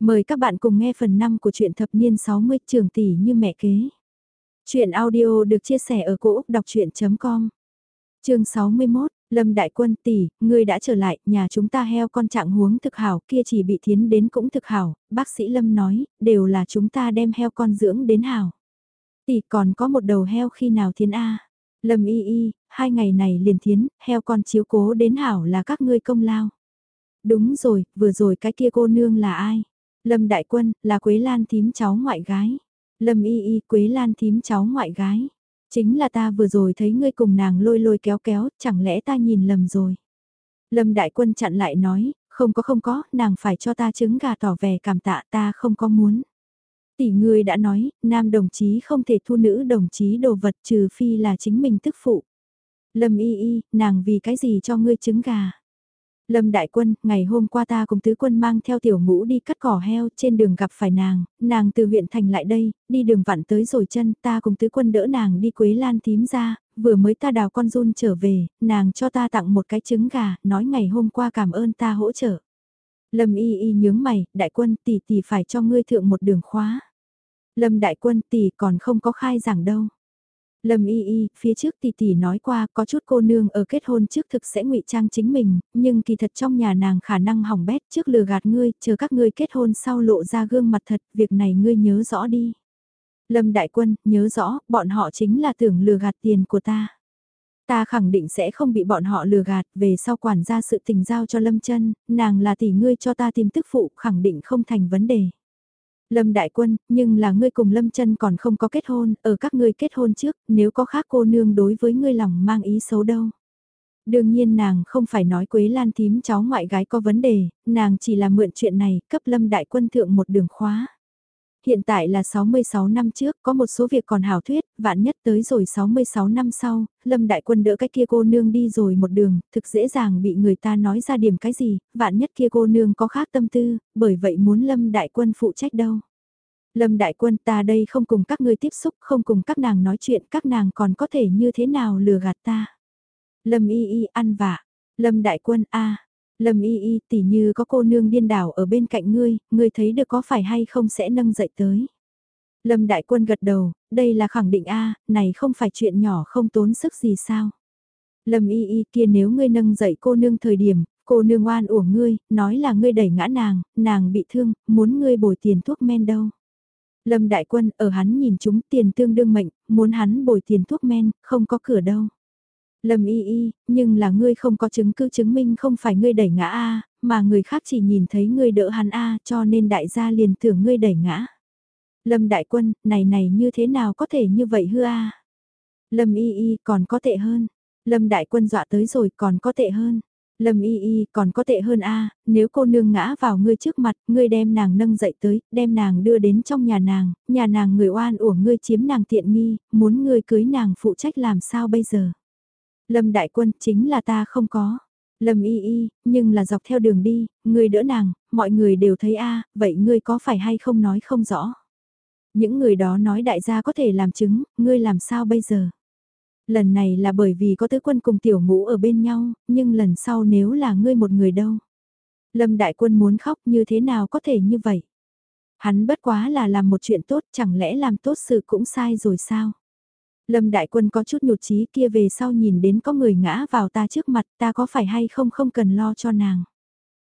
Mời các bạn cùng nghe phần 5 của truyện thập niên 60 trường tỷ như mẹ kế. Chuyện audio được chia sẻ ở cỗ đọc chuyện.com Trường 61, Lâm Đại Quân tỷ, ngươi đã trở lại, nhà chúng ta heo con trạng huống thực hảo kia chỉ bị thiến đến cũng thực hảo, bác sĩ Lâm nói, đều là chúng ta đem heo con dưỡng đến hảo. Tỷ còn có một đầu heo khi nào thiến A. Lâm y y, hai ngày này liền thiến, heo con chiếu cố đến hảo là các ngươi công lao. Đúng rồi, vừa rồi cái kia cô nương là ai? Lâm Đại Quân, là Quế Lan thím cháu ngoại gái. Lâm Y Y, Quế Lan thím cháu ngoại gái. Chính là ta vừa rồi thấy ngươi cùng nàng lôi lôi kéo kéo, chẳng lẽ ta nhìn lầm rồi. Lâm Đại Quân chặn lại nói, không có không có, nàng phải cho ta trứng gà tỏ vẻ cảm tạ ta không có muốn. Tỷ ngươi đã nói, nam đồng chí không thể thu nữ đồng chí đồ vật trừ phi là chính mình tức phụ. Lâm y y, nàng vì cái gì cho ngươi trứng gà? Lâm Đại Quân, ngày hôm qua ta cùng tứ quân mang theo tiểu ngũ đi cắt cỏ heo trên đường gặp phải nàng, nàng từ huyện thành lại đây, đi đường vặn tới rồi chân, ta cùng tứ quân đỡ nàng đi Quế Lan tím ra, vừa mới ta đào con run trở về, nàng cho ta tặng một cái trứng gà, nói ngày hôm qua cảm ơn ta hỗ trợ. Lâm y y nhướng mày, đại quân tỷ tỷ phải cho ngươi thượng một đường khóa. Lâm đại quân tỷ còn không có khai giảng đâu. Lâm y y, phía trước tỷ tỷ nói qua có chút cô nương ở kết hôn trước thực sẽ ngụy trang chính mình, nhưng kỳ thật trong nhà nàng khả năng hỏng bét trước lừa gạt ngươi, chờ các ngươi kết hôn sau lộ ra gương mặt thật, việc này ngươi nhớ rõ đi. Lâm đại quân, nhớ rõ, bọn họ chính là tưởng lừa gạt tiền của ta. Ta khẳng định sẽ không bị bọn họ lừa gạt, về sau quản gia sự tình giao cho Lâm chân, nàng là tỷ ngươi cho ta tìm tức phụ, khẳng định không thành vấn đề. Lâm Đại Quân, nhưng là ngươi cùng Lâm chân còn không có kết hôn, ở các ngươi kết hôn trước, nếu có khác cô nương đối với ngươi lòng mang ý xấu đâu. Đương nhiên nàng không phải nói Quế Lan thím cháu ngoại gái có vấn đề, nàng chỉ là mượn chuyện này, cấp Lâm Đại Quân thượng một đường khóa. Hiện tại là 66 năm trước, có một số việc còn hảo thuyết, vạn nhất tới rồi 66 năm sau, Lâm Đại Quân đỡ cái kia cô nương đi rồi một đường, thực dễ dàng bị người ta nói ra điểm cái gì, vạn nhất kia cô nương có khác tâm tư, bởi vậy muốn Lâm Đại Quân phụ trách đâu. Lâm Đại Quân ta đây không cùng các ngươi tiếp xúc, không cùng các nàng nói chuyện, các nàng còn có thể như thế nào lừa gạt ta. Lâm Y Y ăn vạ, Lâm Đại Quân a Lâm y y tỉ như có cô nương điên đảo ở bên cạnh ngươi, ngươi thấy được có phải hay không sẽ nâng dậy tới. Lâm đại quân gật đầu, đây là khẳng định a này không phải chuyện nhỏ không tốn sức gì sao. Lâm y y kia nếu ngươi nâng dậy cô nương thời điểm, cô nương oan uổng ngươi, nói là ngươi đẩy ngã nàng, nàng bị thương, muốn ngươi bồi tiền thuốc men đâu. Lâm đại quân ở hắn nhìn chúng tiền tương đương mệnh, muốn hắn bồi tiền thuốc men, không có cửa đâu. Lâm y y, nhưng là ngươi không có chứng cứ chứng minh không phải ngươi đẩy ngã A, mà người khác chỉ nhìn thấy ngươi đỡ hắn A cho nên đại gia liền tưởng ngươi đẩy ngã. Lâm đại quân, này này như thế nào có thể như vậy hư A? Lâm y y còn có tệ hơn. Lâm đại quân dọa tới rồi còn có tệ hơn. Lâm y y còn có tệ hơn a nếu cô nương ngã vào ngươi trước mặt, ngươi đem nàng nâng dậy tới, đem nàng đưa đến trong nhà nàng, nhà nàng người oan uổng ngươi chiếm nàng tiện nghi, muốn ngươi cưới nàng phụ trách làm sao bây giờ. Lâm đại quân chính là ta không có. Lâm y y, nhưng là dọc theo đường đi, ngươi đỡ nàng, mọi người đều thấy a vậy ngươi có phải hay không nói không rõ. Những người đó nói đại gia có thể làm chứng, ngươi làm sao bây giờ? Lần này là bởi vì có tứ quân cùng tiểu ngũ ở bên nhau, nhưng lần sau nếu là ngươi một người đâu? Lâm đại quân muốn khóc như thế nào có thể như vậy? Hắn bất quá là làm một chuyện tốt, chẳng lẽ làm tốt sự cũng sai rồi sao? Lâm Đại Quân có chút nhụt chí kia về sau nhìn đến có người ngã vào ta trước mặt ta có phải hay không không cần lo cho nàng.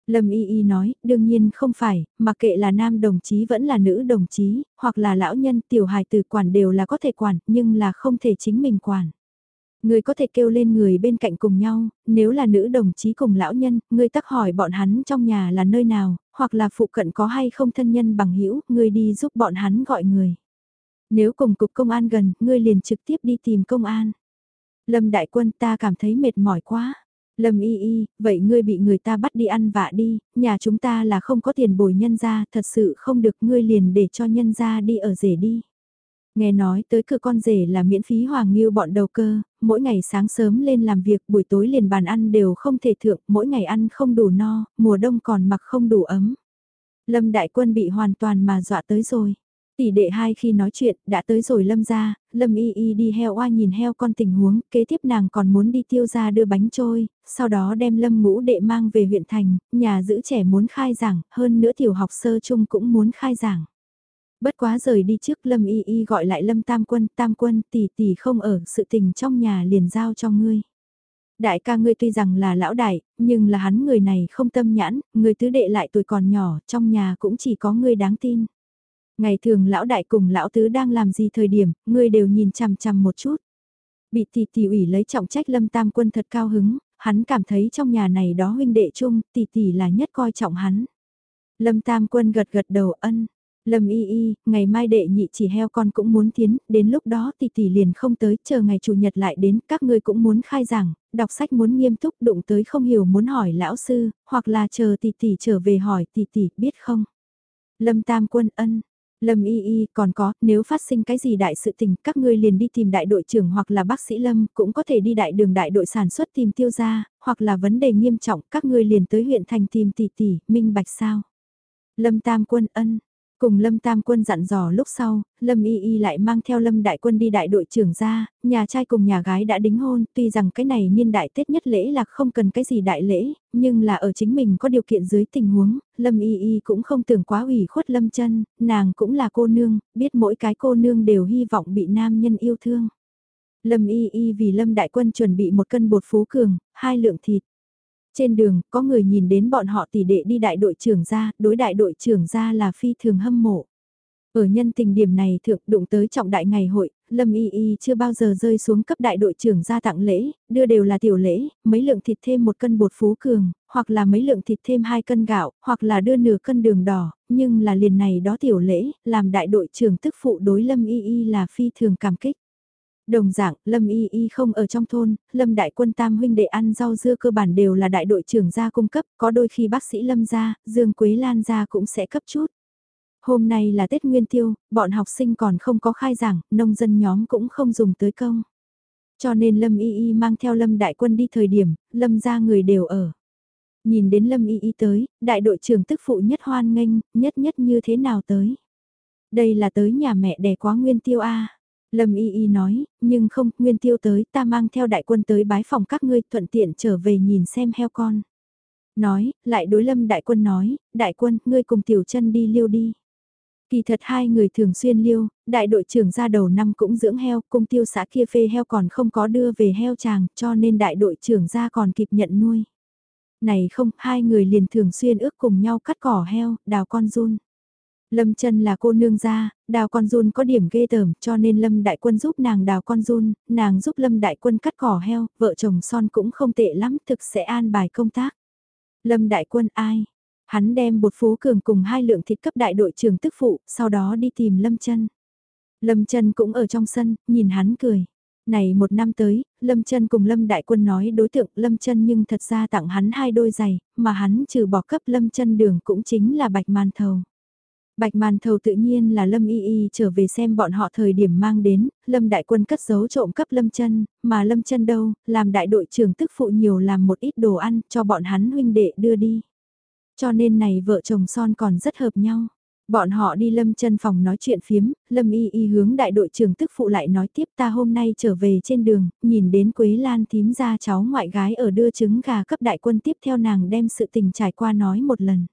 Lâm Y Y nói, đương nhiên không phải, mặc kệ là nam đồng chí vẫn là nữ đồng chí, hoặc là lão nhân tiểu hài tử quản đều là có thể quản, nhưng là không thể chính mình quản. Người có thể kêu lên người bên cạnh cùng nhau, nếu là nữ đồng chí cùng lão nhân, người tắc hỏi bọn hắn trong nhà là nơi nào, hoặc là phụ cận có hay không thân nhân bằng hữu người đi giúp bọn hắn gọi người. Nếu cùng cục công an gần, ngươi liền trực tiếp đi tìm công an. Lâm đại quân ta cảm thấy mệt mỏi quá. Lâm y y, vậy ngươi bị người ta bắt đi ăn vạ đi, nhà chúng ta là không có tiền bồi nhân ra, thật sự không được ngươi liền để cho nhân ra đi ở rể đi. Nghe nói tới cửa con rể là miễn phí hoàng nghiêu bọn đầu cơ, mỗi ngày sáng sớm lên làm việc buổi tối liền bàn ăn đều không thể thượng, mỗi ngày ăn không đủ no, mùa đông còn mặc không đủ ấm. Lâm đại quân bị hoàn toàn mà dọa tới rồi. Tỷ đệ hai khi nói chuyện, đã tới rồi Lâm ra, Lâm y y đi heo oa nhìn heo con tình huống, kế tiếp nàng còn muốn đi tiêu ra đưa bánh trôi, sau đó đem Lâm ngũ đệ mang về huyện thành, nhà giữ trẻ muốn khai giảng, hơn nữa tiểu học sơ chung cũng muốn khai giảng. Bất quá rời đi trước Lâm y y gọi lại Lâm tam quân, tam quân tỷ tỷ không ở, sự tình trong nhà liền giao cho ngươi. Đại ca ngươi tuy rằng là lão đại, nhưng là hắn người này không tâm nhãn, người tứ đệ lại tuổi còn nhỏ, trong nhà cũng chỉ có ngươi đáng tin. Ngày thường lão đại cùng lão tứ đang làm gì thời điểm, ngươi đều nhìn chằm chằm một chút. Bị tỷ tỷ ủy lấy trọng trách lâm tam quân thật cao hứng, hắn cảm thấy trong nhà này đó huynh đệ chung, tỷ tỷ là nhất coi trọng hắn. Lâm tam quân gật gật đầu ân. Lâm y y, ngày mai đệ nhị chỉ heo con cũng muốn tiến, đến lúc đó tỷ tỷ liền không tới, chờ ngày chủ nhật lại đến, các ngươi cũng muốn khai giảng, đọc sách muốn nghiêm túc, đụng tới không hiểu muốn hỏi lão sư, hoặc là chờ tỷ tỷ trở về hỏi tỷ tỷ, biết không? Lâm Tam Quân ân, Lâm Y Y còn có, nếu phát sinh cái gì đại sự tình, các ngươi liền đi tìm đại đội trưởng hoặc là bác sĩ Lâm, cũng có thể đi đại đường đại đội sản xuất tìm tiêu gia, hoặc là vấn đề nghiêm trọng, các ngươi liền tới huyện thành tìm tỷ tỷ, minh bạch sao. Lâm Tam Quân ân. Cùng Lâm Tam Quân dặn dò lúc sau, Lâm Y Y lại mang theo Lâm Đại Quân đi đại đội trưởng ra, nhà trai cùng nhà gái đã đính hôn, tuy rằng cái này niên đại Tết nhất lễ là không cần cái gì đại lễ, nhưng là ở chính mình có điều kiện dưới tình huống, Lâm Y Y cũng không tưởng quá ủy khuất Lâm chân, nàng cũng là cô nương, biết mỗi cái cô nương đều hy vọng bị nam nhân yêu thương. Lâm Y Y vì Lâm Đại Quân chuẩn bị một cân bột phú cường, hai lượng thịt. Trên đường, có người nhìn đến bọn họ tỷ đệ đi đại đội trưởng ra, đối đại đội trưởng ra là phi thường hâm mộ. Ở nhân tình điểm này thượng đụng tới trọng đại ngày hội, Lâm Y Y chưa bao giờ rơi xuống cấp đại đội trưởng ra tặng lễ, đưa đều là tiểu lễ, mấy lượng thịt thêm một cân bột phú cường, hoặc là mấy lượng thịt thêm hai cân gạo, hoặc là đưa nửa cân đường đỏ, nhưng là liền này đó tiểu lễ, làm đại đội trưởng tức phụ đối Lâm Y Y là phi thường cảm kích. Đồng dạng, Lâm Y Y không ở trong thôn, Lâm đại quân tam huynh đệ ăn rau dưa cơ bản đều là đại đội trưởng gia cung cấp, có đôi khi bác sĩ Lâm gia, Dương Quế Lan gia cũng sẽ cấp chút. Hôm nay là Tết Nguyên Tiêu, bọn học sinh còn không có khai giảng, nông dân nhóm cũng không dùng tới công. Cho nên Lâm Y Y mang theo Lâm đại quân đi thời điểm, Lâm gia người đều ở. Nhìn đến Lâm Y Y tới, đại đội trưởng tức phụ nhất hoan nghênh, nhất nhất như thế nào tới. Đây là tới nhà mẹ đẻ quá Nguyên Tiêu A. Lâm Y Y nói, nhưng không, Nguyên Tiêu tới, ta mang theo đại quân tới bái phòng các ngươi, thuận tiện trở về nhìn xem heo con. Nói, lại đối Lâm đại quân nói, đại quân, ngươi cùng tiểu chân đi liêu đi. Kỳ thật hai người thường xuyên liêu, đại đội trưởng ra đầu năm cũng dưỡng heo, cung tiêu xã kia phê heo còn không có đưa về heo chàng, cho nên đại đội trưởng ra còn kịp nhận nuôi. Này không, hai người liền thường xuyên ước cùng nhau cắt cỏ heo, đào con run. Lâm chân là cô nương gia, đào con run có điểm ghê tởm cho nên Lâm đại quân giúp nàng đào con run, nàng giúp Lâm đại quân cắt cỏ heo, vợ chồng son cũng không tệ lắm thực sẽ an bài công tác. Lâm đại quân ai? Hắn đem bột phú cường cùng hai lượng thịt cấp đại đội trưởng tức phụ, sau đó đi tìm Lâm chân. Lâm chân cũng ở trong sân, nhìn hắn cười. Này một năm tới, Lâm chân cùng Lâm đại quân nói đối tượng Lâm chân nhưng thật ra tặng hắn hai đôi giày, mà hắn trừ bỏ cấp Lâm chân đường cũng chính là bạch màn thầu. Bạch màn thầu tự nhiên là Lâm Y Y trở về xem bọn họ thời điểm mang đến, Lâm đại quân cất giấu trộm cấp Lâm chân, mà Lâm chân đâu, làm đại đội trưởng tức phụ nhiều làm một ít đồ ăn cho bọn hắn huynh đệ đưa đi. Cho nên này vợ chồng son còn rất hợp nhau. Bọn họ đi Lâm chân phòng nói chuyện phiếm, Lâm Y Y hướng đại đội trưởng tức phụ lại nói tiếp ta hôm nay trở về trên đường, nhìn đến Quế Lan thím ra cháu ngoại gái ở đưa trứng gà cấp đại quân tiếp theo nàng đem sự tình trải qua nói một lần.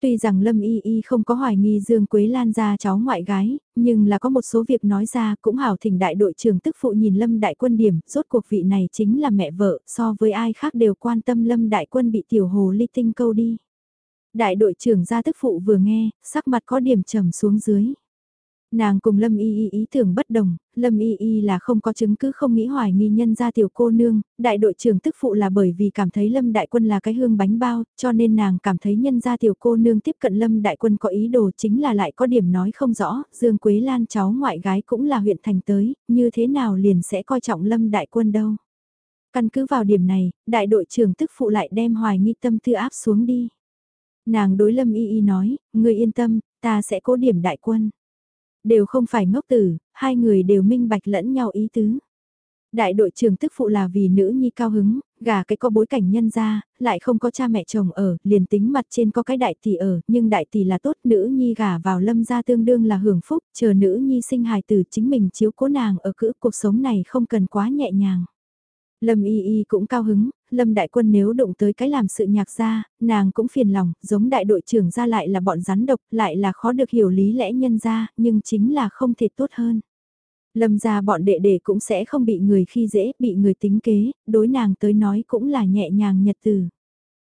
Tuy rằng Lâm Y Y không có hoài nghi Dương Quế Lan ra cháu ngoại gái, nhưng là có một số việc nói ra cũng hảo thỉnh đại đội trưởng tức phụ nhìn Lâm Đại Quân điểm, rốt cuộc vị này chính là mẹ vợ, so với ai khác đều quan tâm Lâm Đại Quân bị tiểu hồ ly tinh câu đi. Đại đội trưởng ra tức phụ vừa nghe, sắc mặt có điểm trầm xuống dưới. Nàng cùng Lâm Y Y ý tưởng bất đồng, Lâm Y Y là không có chứng cứ không nghĩ hoài nghi nhân ra tiểu cô nương, đại đội trưởng tức phụ là bởi vì cảm thấy Lâm Đại Quân là cái hương bánh bao, cho nên nàng cảm thấy nhân ra tiểu cô nương tiếp cận Lâm Đại Quân có ý đồ chính là lại có điểm nói không rõ, Dương Quế Lan cháu ngoại gái cũng là huyện thành tới, như thế nào liền sẽ coi trọng Lâm Đại Quân đâu. Căn cứ vào điểm này, đại đội trưởng tức phụ lại đem hoài nghi tâm tư áp xuống đi. Nàng đối Lâm Y Y nói, người yên tâm, ta sẽ cố điểm đại quân. Đều không phải ngốc tử, hai người đều minh bạch lẫn nhau ý tứ. Đại đội trưởng tức phụ là vì nữ nhi cao hứng, gà cái có bối cảnh nhân ra, lại không có cha mẹ chồng ở, liền tính mặt trên có cái đại tỷ ở, nhưng đại tỷ là tốt, nữ nhi gà vào lâm gia tương đương là hưởng phúc, chờ nữ nhi sinh hài tử chính mình chiếu cố nàng ở cữ cuộc sống này không cần quá nhẹ nhàng. Lâm y y cũng cao hứng, Lâm đại quân nếu đụng tới cái làm sự nhạc ra, nàng cũng phiền lòng, giống đại đội trưởng ra lại là bọn rắn độc, lại là khó được hiểu lý lẽ nhân ra, nhưng chính là không thể tốt hơn. Lâm ra bọn đệ đệ cũng sẽ không bị người khi dễ, bị người tính kế, đối nàng tới nói cũng là nhẹ nhàng nhật từ.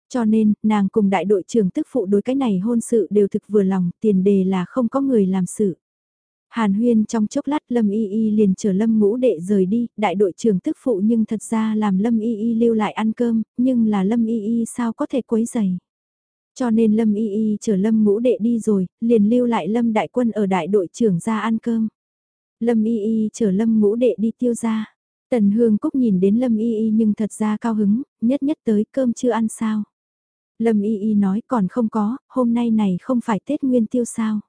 Cho nên, nàng cùng đại đội trưởng tức phụ đối cái này hôn sự đều thực vừa lòng, tiền đề là không có người làm sự. Hàn huyên trong chốc lát Lâm Y Y liền chờ Lâm ngũ đệ rời đi, đại đội trưởng tức phụ nhưng thật ra làm Lâm Y Y lưu lại ăn cơm, nhưng là Lâm Y Y sao có thể quấy giày. Cho nên Lâm Y Y chờ Lâm ngũ đệ đi rồi, liền lưu lại Lâm đại quân ở đại đội trưởng ra ăn cơm. Lâm Y Y chờ Lâm ngũ đệ đi tiêu ra. Tần Hương Cúc nhìn đến Lâm Y Y nhưng thật ra cao hứng, nhất nhất tới cơm chưa ăn sao. Lâm Y Y nói còn không có, hôm nay này không phải Tết Nguyên Tiêu sao.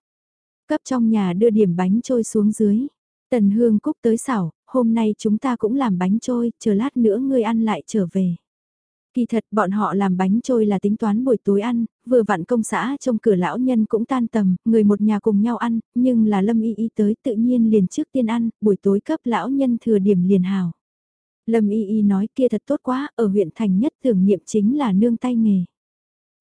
Cấp trong nhà đưa điểm bánh trôi xuống dưới. Tần Hương Cúc tới xảo, hôm nay chúng ta cũng làm bánh trôi, chờ lát nữa ngươi ăn lại trở về. Kỳ thật bọn họ làm bánh trôi là tính toán buổi tối ăn, vừa vặn công xã trong cửa lão nhân cũng tan tầm, người một nhà cùng nhau ăn, nhưng là Lâm Y Y tới tự nhiên liền trước tiên ăn, buổi tối cấp lão nhân thừa điểm liền hào. Lâm Y Y nói kia thật tốt quá, ở huyện thành nhất tưởng niệm chính là nương tay nghề.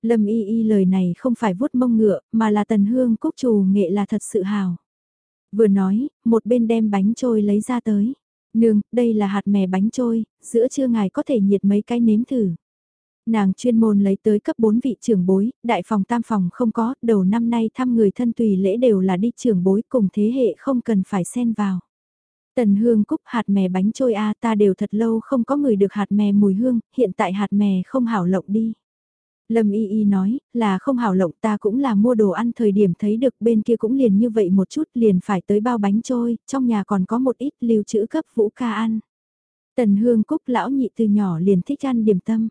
Lâm y y lời này không phải vuốt mông ngựa, mà là tần hương cúc trù nghệ là thật sự hào. Vừa nói, một bên đem bánh trôi lấy ra tới. Nương, đây là hạt mè bánh trôi, giữa trưa ngài có thể nhiệt mấy cái nếm thử. Nàng chuyên môn lấy tới cấp 4 vị trưởng bối, đại phòng tam phòng không có, đầu năm nay thăm người thân tùy lễ đều là đi trưởng bối cùng thế hệ không cần phải xen vào. Tần hương cúc hạt mè bánh trôi a ta đều thật lâu không có người được hạt mè mùi hương, hiện tại hạt mè không hảo lộng đi. Lâm Y Y nói, là không hảo lộng ta cũng là mua đồ ăn thời điểm thấy được bên kia cũng liền như vậy một chút liền phải tới bao bánh trôi, trong nhà còn có một ít lưu trữ cấp vũ ca ăn. Tần Hương Cúc lão nhị từ nhỏ liền thích ăn điểm tâm.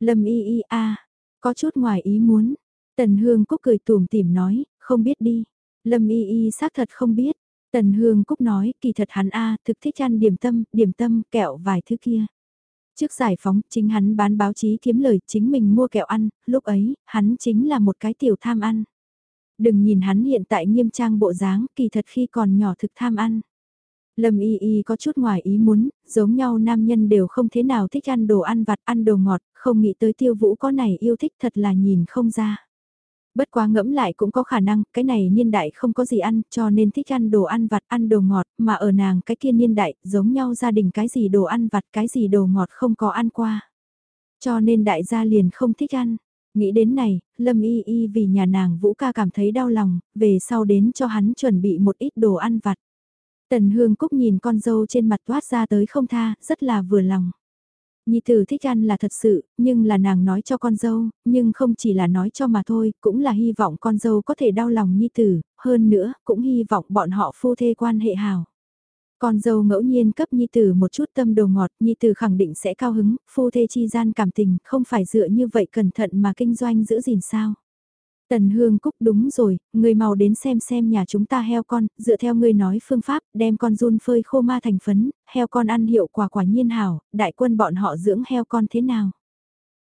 Lâm Y Y a có chút ngoài ý muốn. Tần Hương Cúc cười tùm tìm nói, không biết đi. Lâm Y Y xác thật không biết. Tần Hương Cúc nói, kỳ thật hắn a thực thích ăn điểm tâm, điểm tâm, kẹo vài thứ kia. Trước giải phóng, chính hắn bán báo chí kiếm lời, chính mình mua kẹo ăn, lúc ấy, hắn chính là một cái tiểu tham ăn. Đừng nhìn hắn hiện tại nghiêm trang bộ dáng, kỳ thật khi còn nhỏ thực tham ăn. Lâm y y có chút ngoài ý muốn, giống nhau nam nhân đều không thế nào thích ăn đồ ăn vặt, ăn đồ ngọt, không nghĩ tới tiêu vũ có này yêu thích thật là nhìn không ra. Bất quá ngẫm lại cũng có khả năng, cái này niên đại không có gì ăn, cho nên thích ăn đồ ăn vặt, ăn đồ ngọt, mà ở nàng cái kia niên đại, giống nhau gia đình cái gì đồ ăn vặt, cái gì đồ ngọt không có ăn qua. Cho nên đại gia liền không thích ăn. Nghĩ đến này, Lâm Y Y vì nhà nàng Vũ ca cảm thấy đau lòng, về sau đến cho hắn chuẩn bị một ít đồ ăn vặt. Tần Hương Cúc nhìn con dâu trên mặt toát ra tới không tha, rất là vừa lòng. Nhi tử thích ăn là thật sự, nhưng là nàng nói cho con dâu, nhưng không chỉ là nói cho mà thôi, cũng là hy vọng con dâu có thể đau lòng Nhi tử, hơn nữa, cũng hy vọng bọn họ phu thê quan hệ hào. Con dâu ngẫu nhiên cấp Nhi tử một chút tâm đồ ngọt, Nhi tử khẳng định sẽ cao hứng, phu thê chi gian cảm tình, không phải dựa như vậy cẩn thận mà kinh doanh giữ gìn sao. Tần Hương Cúc đúng rồi, người mau đến xem xem nhà chúng ta heo con, dựa theo người nói phương pháp, đem con run phơi khô ma thành phấn, heo con ăn hiệu quả quả nhiên hảo, đại quân bọn họ dưỡng heo con thế nào?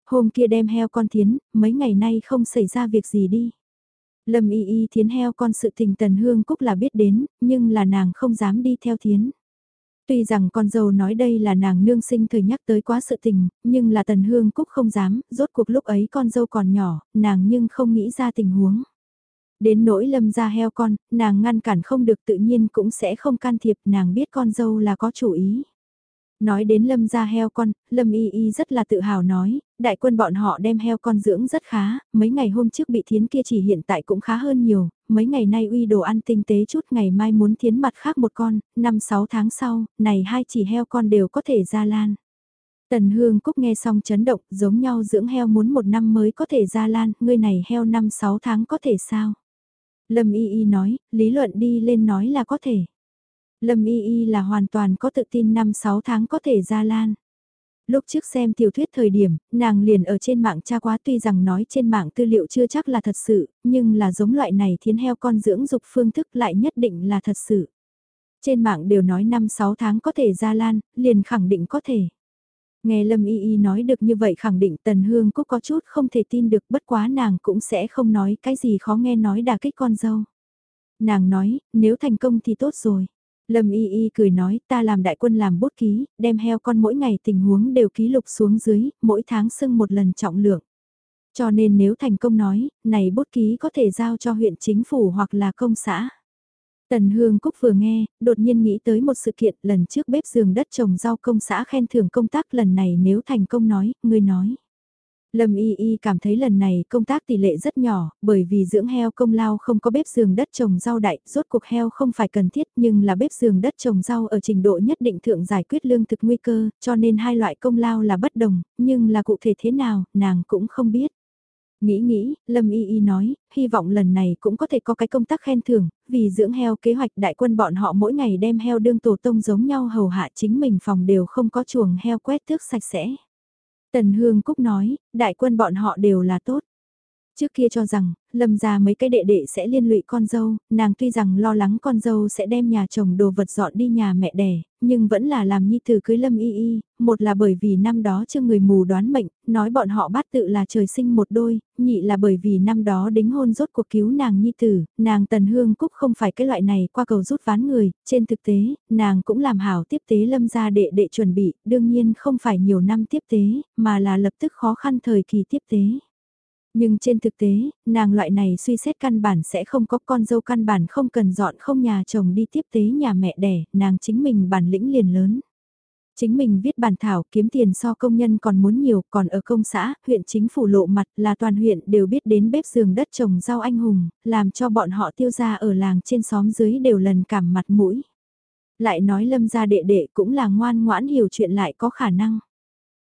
Hôm kia đem heo con thiến, mấy ngày nay không xảy ra việc gì đi. Lâm y y thiến heo con sự tình Tần Hương Cúc là biết đến, nhưng là nàng không dám đi theo thiến. Tuy rằng con dâu nói đây là nàng nương sinh thời nhắc tới quá sự tình, nhưng là Tần Hương Cúc không dám, rốt cuộc lúc ấy con dâu còn nhỏ, nàng nhưng không nghĩ ra tình huống. Đến nỗi lâm ra heo con, nàng ngăn cản không được tự nhiên cũng sẽ không can thiệp, nàng biết con dâu là có chủ ý. Nói đến lâm gia heo con, lâm y y rất là tự hào nói, đại quân bọn họ đem heo con dưỡng rất khá, mấy ngày hôm trước bị thiến kia chỉ hiện tại cũng khá hơn nhiều, mấy ngày nay uy đồ ăn tinh tế chút ngày mai muốn thiến mặt khác một con, năm sáu tháng sau, này hai chỉ heo con đều có thể ra lan. Tần Hương Cúc nghe xong chấn động, giống nhau dưỡng heo muốn một năm mới có thể ra lan, ngươi này heo năm sáu tháng có thể sao? Lâm Y Y nói, lý luận đi lên nói là có thể. Lâm Y Y là hoàn toàn có tự tin 5-6 tháng có thể ra lan. Lúc trước xem tiểu thuyết thời điểm, nàng liền ở trên mạng tra quá tuy rằng nói trên mạng tư liệu chưa chắc là thật sự, nhưng là giống loại này thiến heo con dưỡng dục phương thức lại nhất định là thật sự. Trên mạng đều nói 5-6 tháng có thể ra lan, liền khẳng định có thể. Nghe Lâm Y Y nói được như vậy khẳng định Tần Hương Cúc có chút không thể tin được bất quá nàng cũng sẽ không nói cái gì khó nghe nói đà kích con dâu. Nàng nói, nếu thành công thì tốt rồi. Lâm Y Y cười nói ta làm đại quân làm bút ký, đem heo con mỗi ngày tình huống đều ký lục xuống dưới, mỗi tháng sưng một lần trọng lượng. Cho nên nếu thành công nói, này bút ký có thể giao cho huyện chính phủ hoặc là công xã. Tần Hương Cúc vừa nghe, đột nhiên nghĩ tới một sự kiện lần trước bếp giường đất trồng rau công xã khen thưởng công tác lần này nếu thành công nói, ngươi nói. Lâm Y Y cảm thấy lần này công tác tỷ lệ rất nhỏ, bởi vì dưỡng heo công lao không có bếp giường đất trồng rau đại, rốt cuộc heo không phải cần thiết nhưng là bếp giường đất trồng rau ở trình độ nhất định thượng giải quyết lương thực nguy cơ, cho nên hai loại công lao là bất đồng, nhưng là cụ thể thế nào, nàng cũng không biết. Nghĩ nghĩ, Lâm Y Y nói, hy vọng lần này cũng có thể có cái công tác khen thưởng, vì dưỡng heo kế hoạch đại quân bọn họ mỗi ngày đem heo đương tổ tông giống nhau hầu hạ chính mình phòng đều không có chuồng heo quét tước sạch sẽ. Tần Hương Cúc nói, đại quân bọn họ đều là tốt. Trước kia cho rằng, lâm ra mấy cái đệ đệ sẽ liên lụy con dâu, nàng tuy rằng lo lắng con dâu sẽ đem nhà chồng đồ vật dọn đi nhà mẹ đẻ, nhưng vẫn là làm nhi tử cưới lâm y y, một là bởi vì năm đó chưa người mù đoán mệnh, nói bọn họ bắt tự là trời sinh một đôi, nhị là bởi vì năm đó đính hôn rốt cuộc cứu nàng nhi tử, nàng tần hương cúc không phải cái loại này qua cầu rút ván người, trên thực tế, nàng cũng làm hảo tiếp tế lâm ra đệ đệ chuẩn bị, đương nhiên không phải nhiều năm tiếp tế, mà là lập tức khó khăn thời kỳ tiếp tế. Nhưng trên thực tế, nàng loại này suy xét căn bản sẽ không có con dâu căn bản không cần dọn không nhà chồng đi tiếp tế nhà mẹ đẻ, nàng chính mình bản lĩnh liền lớn. Chính mình viết bản thảo kiếm tiền so công nhân còn muốn nhiều, còn ở công xã, huyện chính phủ lộ mặt là toàn huyện đều biết đến bếp giường đất trồng rau anh hùng, làm cho bọn họ tiêu ra ở làng trên xóm dưới đều lần cảm mặt mũi. Lại nói lâm gia đệ đệ cũng là ngoan ngoãn hiểu chuyện lại có khả năng.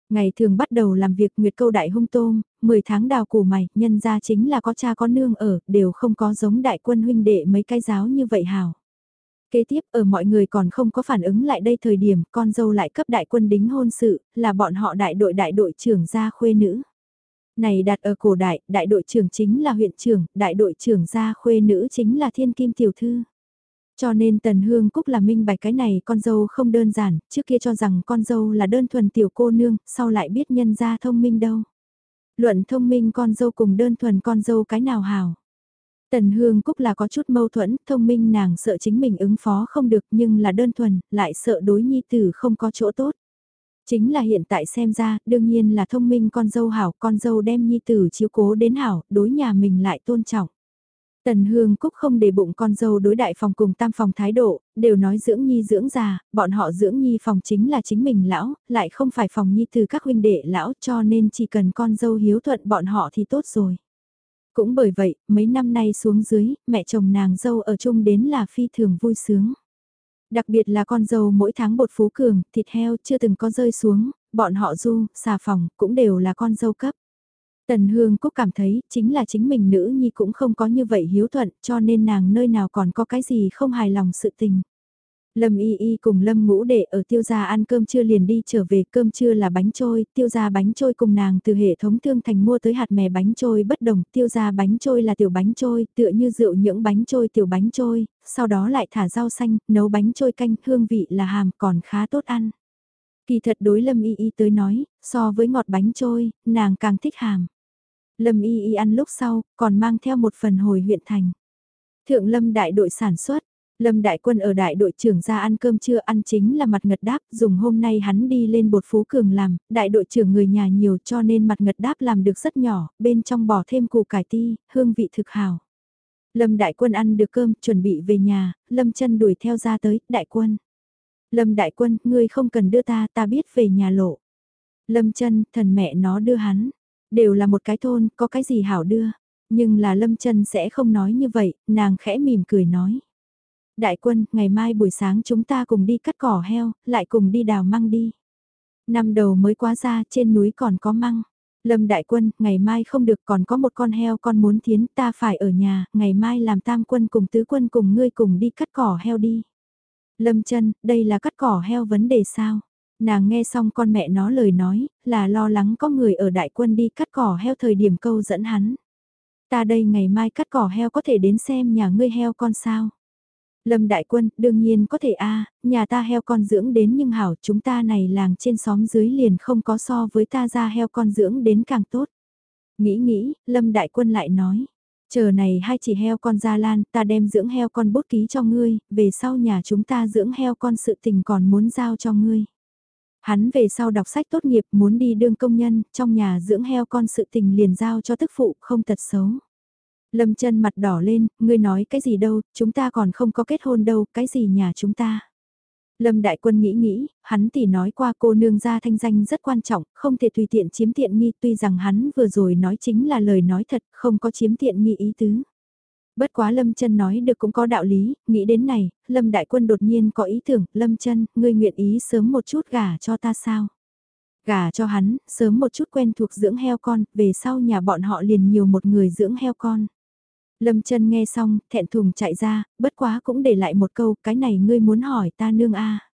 Ngày thường bắt đầu làm việc Nguyệt Câu đại hung tôm, 10 tháng đào củ mày, nhân ra chính là có cha có nương ở, đều không có giống đại quân huynh đệ mấy cái giáo như vậy hào. Kế tiếp ở mọi người còn không có phản ứng lại đây thời điểm con dâu lại cấp đại quân đính hôn sự, là bọn họ đại đội đại đội trưởng gia khuê nữ. Này đặt ở cổ đại, đại đội trưởng chính là huyện trưởng, đại đội trưởng gia khuê nữ chính là thiên kim tiểu thư. Cho nên Tần Hương Cúc là minh bạch cái này con dâu không đơn giản, trước kia cho rằng con dâu là đơn thuần tiểu cô nương, sau lại biết nhân gia thông minh đâu. Luận thông minh con dâu cùng đơn thuần con dâu cái nào hào. Tần Hương Cúc là có chút mâu thuẫn, thông minh nàng sợ chính mình ứng phó không được nhưng là đơn thuần, lại sợ đối nhi tử không có chỗ tốt. Chính là hiện tại xem ra, đương nhiên là thông minh con dâu hảo, con dâu đem nhi tử chiếu cố đến hảo, đối nhà mình lại tôn trọng. Tần Hương Cúc không để bụng con dâu đối đại phòng cùng tam phòng thái độ, đều nói dưỡng nhi dưỡng già, bọn họ dưỡng nhi phòng chính là chính mình lão, lại không phải phòng nhi từ các huynh đệ lão cho nên chỉ cần con dâu hiếu thuận bọn họ thì tốt rồi. Cũng bởi vậy, mấy năm nay xuống dưới, mẹ chồng nàng dâu ở chung đến là phi thường vui sướng. Đặc biệt là con dâu mỗi tháng bột phú cường, thịt heo chưa từng có rơi xuống, bọn họ du, xà phòng, cũng đều là con dâu cấp. Tần Hương Cúc cảm thấy chính là chính mình nữ nhi cũng không có như vậy hiếu thuận cho nên nàng nơi nào còn có cái gì không hài lòng sự tình. Lâm Y Y cùng Lâm Ngũ Đệ ở tiêu gia ăn cơm trưa liền đi trở về cơm trưa là bánh trôi, tiêu gia bánh trôi cùng nàng từ hệ thống thương thành mua tới hạt mè bánh trôi bất đồng, tiêu gia bánh trôi là tiểu bánh trôi, tựa như rượu những bánh trôi tiểu bánh trôi, sau đó lại thả rau xanh, nấu bánh trôi canh, hương vị là hàm còn khá tốt ăn. Kỳ thật đối Lâm Y Y tới nói, so với ngọt bánh trôi, nàng càng thích hàm. Lâm Y Y ăn lúc sau, còn mang theo một phần hồi huyện thành. Thượng Lâm đại đội sản xuất, Lâm Đại Quân ở đại đội trưởng ra ăn cơm trưa ăn chính là mặt ngật đáp, dùng hôm nay hắn đi lên bột phú cường làm, đại đội trưởng người nhà nhiều cho nên mặt ngật đáp làm được rất nhỏ, bên trong bỏ thêm củ cải ti, hương vị thực hào. Lâm Đại Quân ăn được cơm, chuẩn bị về nhà, Lâm chân đuổi theo ra tới, Đại Quân. Lâm Đại Quân, ngươi không cần đưa ta, ta biết về nhà lộ. Lâm chân, thần mẹ nó đưa hắn. Đều là một cái thôn, có cái gì hảo đưa. Nhưng là Lâm chân sẽ không nói như vậy, nàng khẽ mỉm cười nói đại quân, ngày mai buổi sáng chúng ta cùng đi cắt cỏ heo, lại cùng đi đào măng đi. Năm đầu mới quá ra, trên núi còn có măng. Lâm đại quân, ngày mai không được còn có một con heo con muốn thiến ta phải ở nhà, ngày mai làm tam quân cùng tứ quân cùng ngươi cùng đi cắt cỏ heo đi. Lâm chân, đây là cắt cỏ heo vấn đề sao? Nàng nghe xong con mẹ nó lời nói, là lo lắng có người ở đại quân đi cắt cỏ heo thời điểm câu dẫn hắn. Ta đây ngày mai cắt cỏ heo có thể đến xem nhà ngươi heo con sao? Lâm Đại Quân, đương nhiên có thể a nhà ta heo con dưỡng đến nhưng hảo chúng ta này làng trên xóm dưới liền không có so với ta ra heo con dưỡng đến càng tốt. Nghĩ nghĩ, Lâm Đại Quân lại nói, chờ này hai chỉ heo con ra lan, ta đem dưỡng heo con bút ký cho ngươi, về sau nhà chúng ta dưỡng heo con sự tình còn muốn giao cho ngươi. Hắn về sau đọc sách tốt nghiệp muốn đi đương công nhân, trong nhà dưỡng heo con sự tình liền giao cho tức phụ không tật xấu. Lâm chân mặt đỏ lên, ngươi nói cái gì đâu, chúng ta còn không có kết hôn đâu, cái gì nhà chúng ta. Lâm Đại Quân nghĩ nghĩ, hắn thì nói qua cô nương gia thanh danh rất quan trọng, không thể tùy tiện chiếm tiện nghi tuy rằng hắn vừa rồi nói chính là lời nói thật, không có chiếm tiện nghi ý tứ. Bất quá Lâm chân nói được cũng có đạo lý, nghĩ đến này, Lâm Đại Quân đột nhiên có ý tưởng, Lâm chân, ngươi nguyện ý sớm một chút gả cho ta sao? Gả cho hắn, sớm một chút quen thuộc dưỡng heo con, về sau nhà bọn họ liền nhiều một người dưỡng heo con. Lâm chân nghe xong, thẹn thùng chạy ra, bất quá cũng để lại một câu, cái này ngươi muốn hỏi ta nương a à.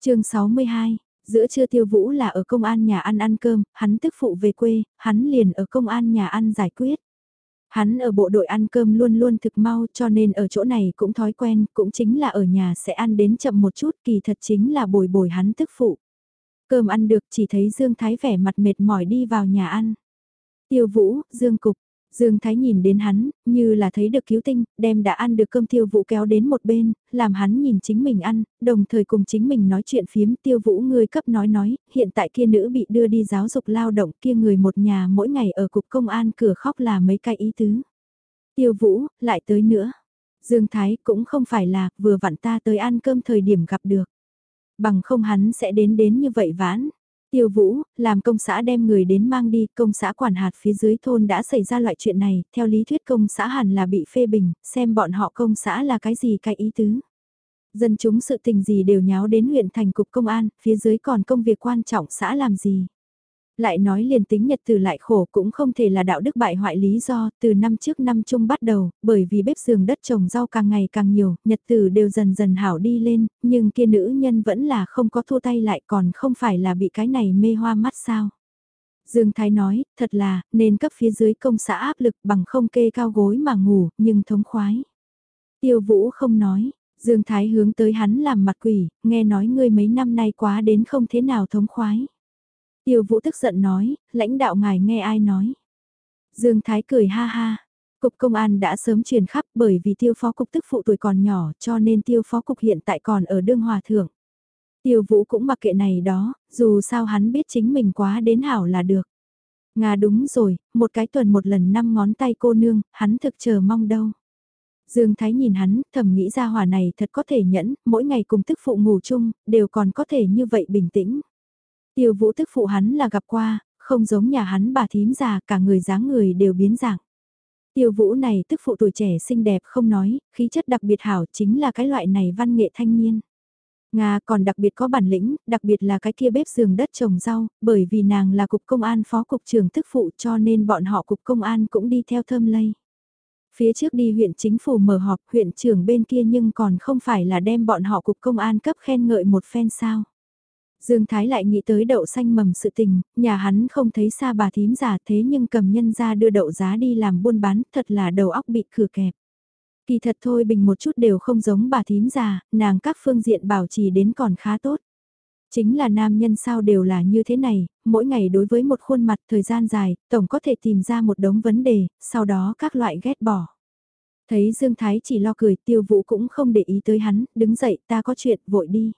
chương 62, giữa trưa tiêu vũ là ở công an nhà ăn ăn cơm, hắn tức phụ về quê, hắn liền ở công an nhà ăn giải quyết. Hắn ở bộ đội ăn cơm luôn luôn thực mau cho nên ở chỗ này cũng thói quen, cũng chính là ở nhà sẽ ăn đến chậm một chút kỳ thật chính là bồi bồi hắn tức phụ. Cơm ăn được chỉ thấy Dương Thái vẻ mặt mệt mỏi đi vào nhà ăn. Tiêu Vũ, Dương Cục, Dương Thái nhìn đến hắn, như là thấy được cứu tinh, đem đã ăn được cơm tiêu vũ kéo đến một bên, làm hắn nhìn chính mình ăn, đồng thời cùng chính mình nói chuyện phiếm tiêu vũ người cấp nói nói, hiện tại kia nữ bị đưa đi giáo dục lao động kia người một nhà mỗi ngày ở cục công an cửa khóc là mấy cái ý tứ. Tiêu vũ, lại tới nữa. Dương Thái cũng không phải là vừa vặn ta tới ăn cơm thời điểm gặp được. Bằng không hắn sẽ đến đến như vậy vãn. Tiêu Vũ, làm công xã đem người đến mang đi, công xã quản hạt phía dưới thôn đã xảy ra loại chuyện này, theo lý thuyết công xã hẳn là bị phê bình, xem bọn họ công xã là cái gì cái ý tứ. Dân chúng sự tình gì đều nháo đến huyện thành cục công an, phía dưới còn công việc quan trọng xã làm gì. Lại nói liền tính nhật từ lại khổ cũng không thể là đạo đức bại hoại lý do, từ năm trước năm chung bắt đầu, bởi vì bếp giường đất trồng rau càng ngày càng nhiều, nhật từ đều dần dần hảo đi lên, nhưng kia nữ nhân vẫn là không có thua tay lại còn không phải là bị cái này mê hoa mắt sao. Dương Thái nói, thật là, nên cấp phía dưới công xã áp lực bằng không kê cao gối mà ngủ, nhưng thống khoái. Tiêu Vũ không nói, Dương Thái hướng tới hắn làm mặt quỷ, nghe nói ngươi mấy năm nay quá đến không thế nào thống khoái. Tiêu Vũ tức giận nói, lãnh đạo ngài nghe ai nói. Dương Thái cười ha ha. Cục công an đã sớm truyền khắp bởi vì tiêu phó cục tức phụ tuổi còn nhỏ cho nên tiêu phó cục hiện tại còn ở đương hòa thượng. Tiêu vũ cũng mặc kệ này đó, dù sao hắn biết chính mình quá đến hảo là được. Nga đúng rồi, một cái tuần một lần năm ngón tay cô nương, hắn thực chờ mong đâu. Dương Thái nhìn hắn, thầm nghĩ ra hòa này thật có thể nhẫn, mỗi ngày cùng tức phụ ngủ chung, đều còn có thể như vậy bình tĩnh. Tiêu vũ tức phụ hắn là gặp qua, không giống nhà hắn bà thím già cả người dáng người đều biến dạng. Tiêu vũ này tức phụ tuổi trẻ xinh đẹp không nói, khí chất đặc biệt hảo chính là cái loại này văn nghệ thanh niên. Nga còn đặc biệt có bản lĩnh, đặc biệt là cái kia bếp giường đất trồng rau, bởi vì nàng là cục công an phó cục trưởng tức phụ cho nên bọn họ cục công an cũng đi theo thơm lây. Phía trước đi huyện chính phủ mở họp huyện trưởng bên kia nhưng còn không phải là đem bọn họ cục công an cấp khen ngợi một phen sao. Dương Thái lại nghĩ tới đậu xanh mầm sự tình, nhà hắn không thấy xa bà thím già thế nhưng cầm nhân ra đưa đậu giá đi làm buôn bán, thật là đầu óc bị cửa kẹp. Kỳ thật thôi bình một chút đều không giống bà thím già, nàng các phương diện bảo trì đến còn khá tốt. Chính là nam nhân sao đều là như thế này, mỗi ngày đối với một khuôn mặt thời gian dài, tổng có thể tìm ra một đống vấn đề, sau đó các loại ghét bỏ. Thấy Dương Thái chỉ lo cười tiêu vũ cũng không để ý tới hắn, đứng dậy ta có chuyện vội đi.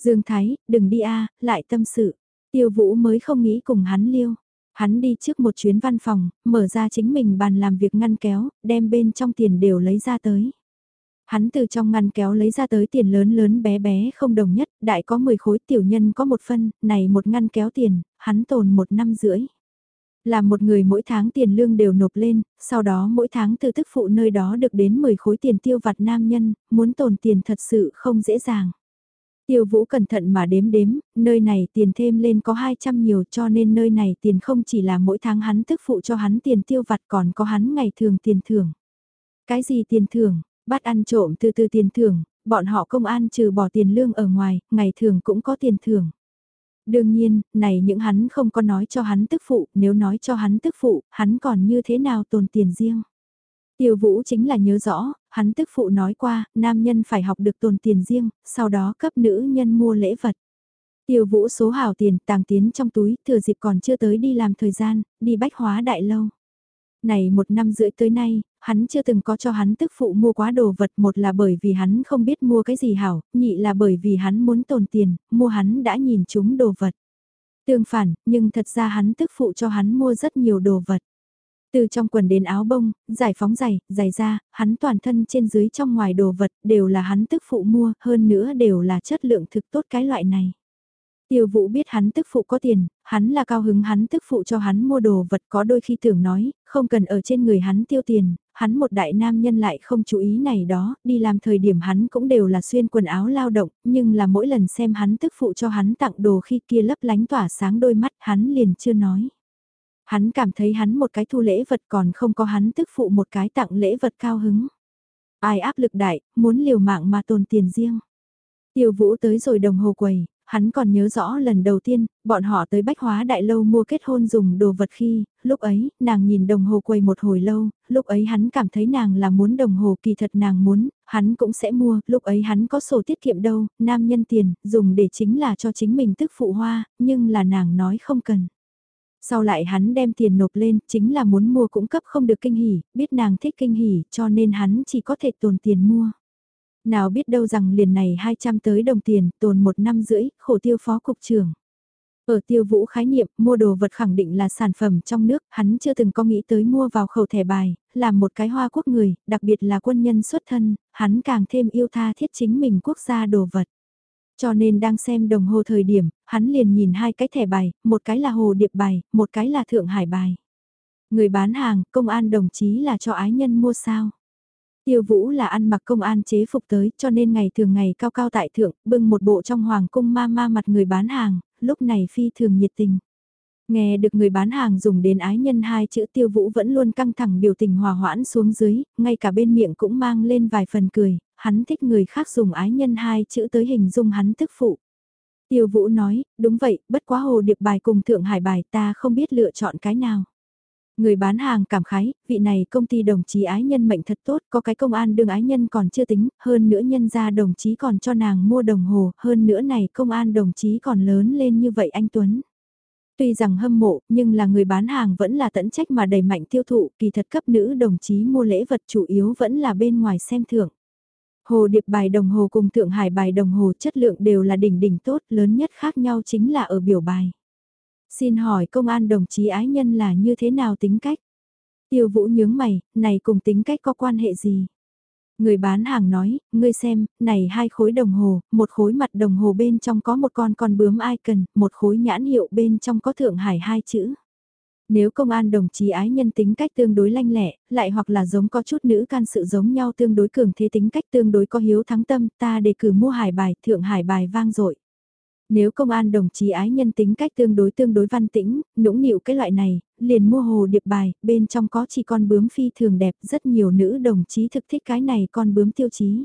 Dương Thái, đừng đi a, lại tâm sự. Tiêu Vũ mới không nghĩ cùng hắn liêu. Hắn đi trước một chuyến văn phòng, mở ra chính mình bàn làm việc ngăn kéo, đem bên trong tiền đều lấy ra tới. Hắn từ trong ngăn kéo lấy ra tới tiền lớn lớn bé bé không đồng nhất, đại có 10 khối tiểu nhân có một phân, này một ngăn kéo tiền, hắn tồn một năm rưỡi. Là một người mỗi tháng tiền lương đều nộp lên, sau đó mỗi tháng từ tức phụ nơi đó được đến 10 khối tiền tiêu vặt nam nhân, muốn tồn tiền thật sự không dễ dàng. Tiêu Vũ cẩn thận mà đếm đếm, nơi này tiền thêm lên có 200 nhiều cho nên nơi này tiền không chỉ là mỗi tháng hắn tức phụ cho hắn tiền tiêu vặt còn có hắn ngày thường tiền thưởng. Cái gì tiền thưởng, bắt ăn trộm từ từ tiền thưởng, bọn họ công an trừ bỏ tiền lương ở ngoài, ngày thường cũng có tiền thưởng. Đương nhiên, này những hắn không có nói cho hắn tức phụ, nếu nói cho hắn tức phụ, hắn còn như thế nào tồn tiền riêng. Tiêu Vũ chính là nhớ rõ, hắn tức phụ nói qua, nam nhân phải học được tồn tiền riêng, sau đó cấp nữ nhân mua lễ vật. Tiêu vũ số hào tiền tàng tiến trong túi, thừa dịp còn chưa tới đi làm thời gian, đi bách hóa đại lâu. Này một năm rưỡi tới nay, hắn chưa từng có cho hắn tức phụ mua quá đồ vật một là bởi vì hắn không biết mua cái gì hảo, nhị là bởi vì hắn muốn tồn tiền, mua hắn đã nhìn chúng đồ vật. Tương phản, nhưng thật ra hắn tức phụ cho hắn mua rất nhiều đồ vật. Từ trong quần đến áo bông, giải phóng giày, giày da, hắn toàn thân trên dưới trong ngoài đồ vật đều là hắn tức phụ mua, hơn nữa đều là chất lượng thực tốt cái loại này. Tiêu vũ biết hắn tức phụ có tiền, hắn là cao hứng hắn tức phụ cho hắn mua đồ vật có đôi khi tưởng nói, không cần ở trên người hắn tiêu tiền, hắn một đại nam nhân lại không chú ý này đó, đi làm thời điểm hắn cũng đều là xuyên quần áo lao động, nhưng là mỗi lần xem hắn tức phụ cho hắn tặng đồ khi kia lấp lánh tỏa sáng đôi mắt hắn liền chưa nói. Hắn cảm thấy hắn một cái thu lễ vật còn không có hắn tức phụ một cái tặng lễ vật cao hứng. Ai áp lực đại, muốn liều mạng mà tồn tiền riêng. Tiêu vũ tới rồi đồng hồ quầy, hắn còn nhớ rõ lần đầu tiên, bọn họ tới bách hóa đại lâu mua kết hôn dùng đồ vật khi, lúc ấy, nàng nhìn đồng hồ quầy một hồi lâu, lúc ấy hắn cảm thấy nàng là muốn đồng hồ kỳ thật nàng muốn, hắn cũng sẽ mua, lúc ấy hắn có sổ tiết kiệm đâu, nam nhân tiền, dùng để chính là cho chính mình tức phụ hoa, nhưng là nàng nói không cần. Sau lại hắn đem tiền nộp lên, chính là muốn mua cũng cấp không được kinh hỉ, biết nàng thích kinh hỉ, cho nên hắn chỉ có thể tồn tiền mua. Nào biết đâu rằng liền này 200 tới đồng tiền, tồn một năm rưỡi, khổ tiêu phó cục trưởng. Ở tiêu vũ khái niệm, mua đồ vật khẳng định là sản phẩm trong nước, hắn chưa từng có nghĩ tới mua vào khẩu thẻ bài, làm một cái hoa quốc người, đặc biệt là quân nhân xuất thân, hắn càng thêm yêu tha thiết chính mình quốc gia đồ vật. Cho nên đang xem đồng hồ thời điểm, hắn liền nhìn hai cái thẻ bài, một cái là hồ điệp bài, một cái là thượng hải bài. Người bán hàng, công an đồng chí là cho ái nhân mua sao? Tiêu Vũ là ăn mặc công an chế phục tới cho nên ngày thường ngày cao cao tại thượng, bưng một bộ trong hoàng cung ma ma mặt người bán hàng, lúc này phi thường nhiệt tình. Nghe được người bán hàng dùng đến ái nhân hai chữ tiêu vũ vẫn luôn căng thẳng biểu tình hòa hoãn xuống dưới, ngay cả bên miệng cũng mang lên vài phần cười, hắn thích người khác dùng ái nhân hai chữ tới hình dung hắn tức phụ. Tiêu vũ nói, đúng vậy, bất quá hồ điệp bài cùng thượng hải bài ta không biết lựa chọn cái nào. Người bán hàng cảm khái, vị này công ty đồng chí ái nhân mệnh thật tốt, có cái công an đương ái nhân còn chưa tính, hơn nữa nhân ra đồng chí còn cho nàng mua đồng hồ, hơn nữa này công an đồng chí còn lớn lên như vậy anh Tuấn. Tuy rằng hâm mộ, nhưng là người bán hàng vẫn là tận trách mà đẩy mạnh tiêu thụ, kỳ thật cấp nữ đồng chí mua lễ vật chủ yếu vẫn là bên ngoài xem thưởng. Hồ điệp bài đồng hồ cùng Thượng Hải bài đồng hồ chất lượng đều là đỉnh đỉnh tốt, lớn nhất khác nhau chính là ở biểu bài. Xin hỏi công an đồng chí ái nhân là như thế nào tính cách? Tiêu vũ nhướng mày, này cùng tính cách có quan hệ gì? Người bán hàng nói, ngươi xem, này hai khối đồng hồ, một khối mặt đồng hồ bên trong có một con con bướm icon, một khối nhãn hiệu bên trong có thượng hải hai chữ. Nếu công an đồng chí ái nhân tính cách tương đối lanh lẹ, lại hoặc là giống có chút nữ can sự giống nhau tương đối cường thế tính cách tương đối có hiếu thắng tâm, ta đề cử mua hải bài, thượng hải bài vang dội nếu công an đồng chí ái nhân tính cách tương đối tương đối văn tĩnh, nũng nịu cái loại này, liền mua hồ điệp bài, bên trong có chỉ con bướm phi thường đẹp, rất nhiều nữ đồng chí thực thích cái này con bướm tiêu chí.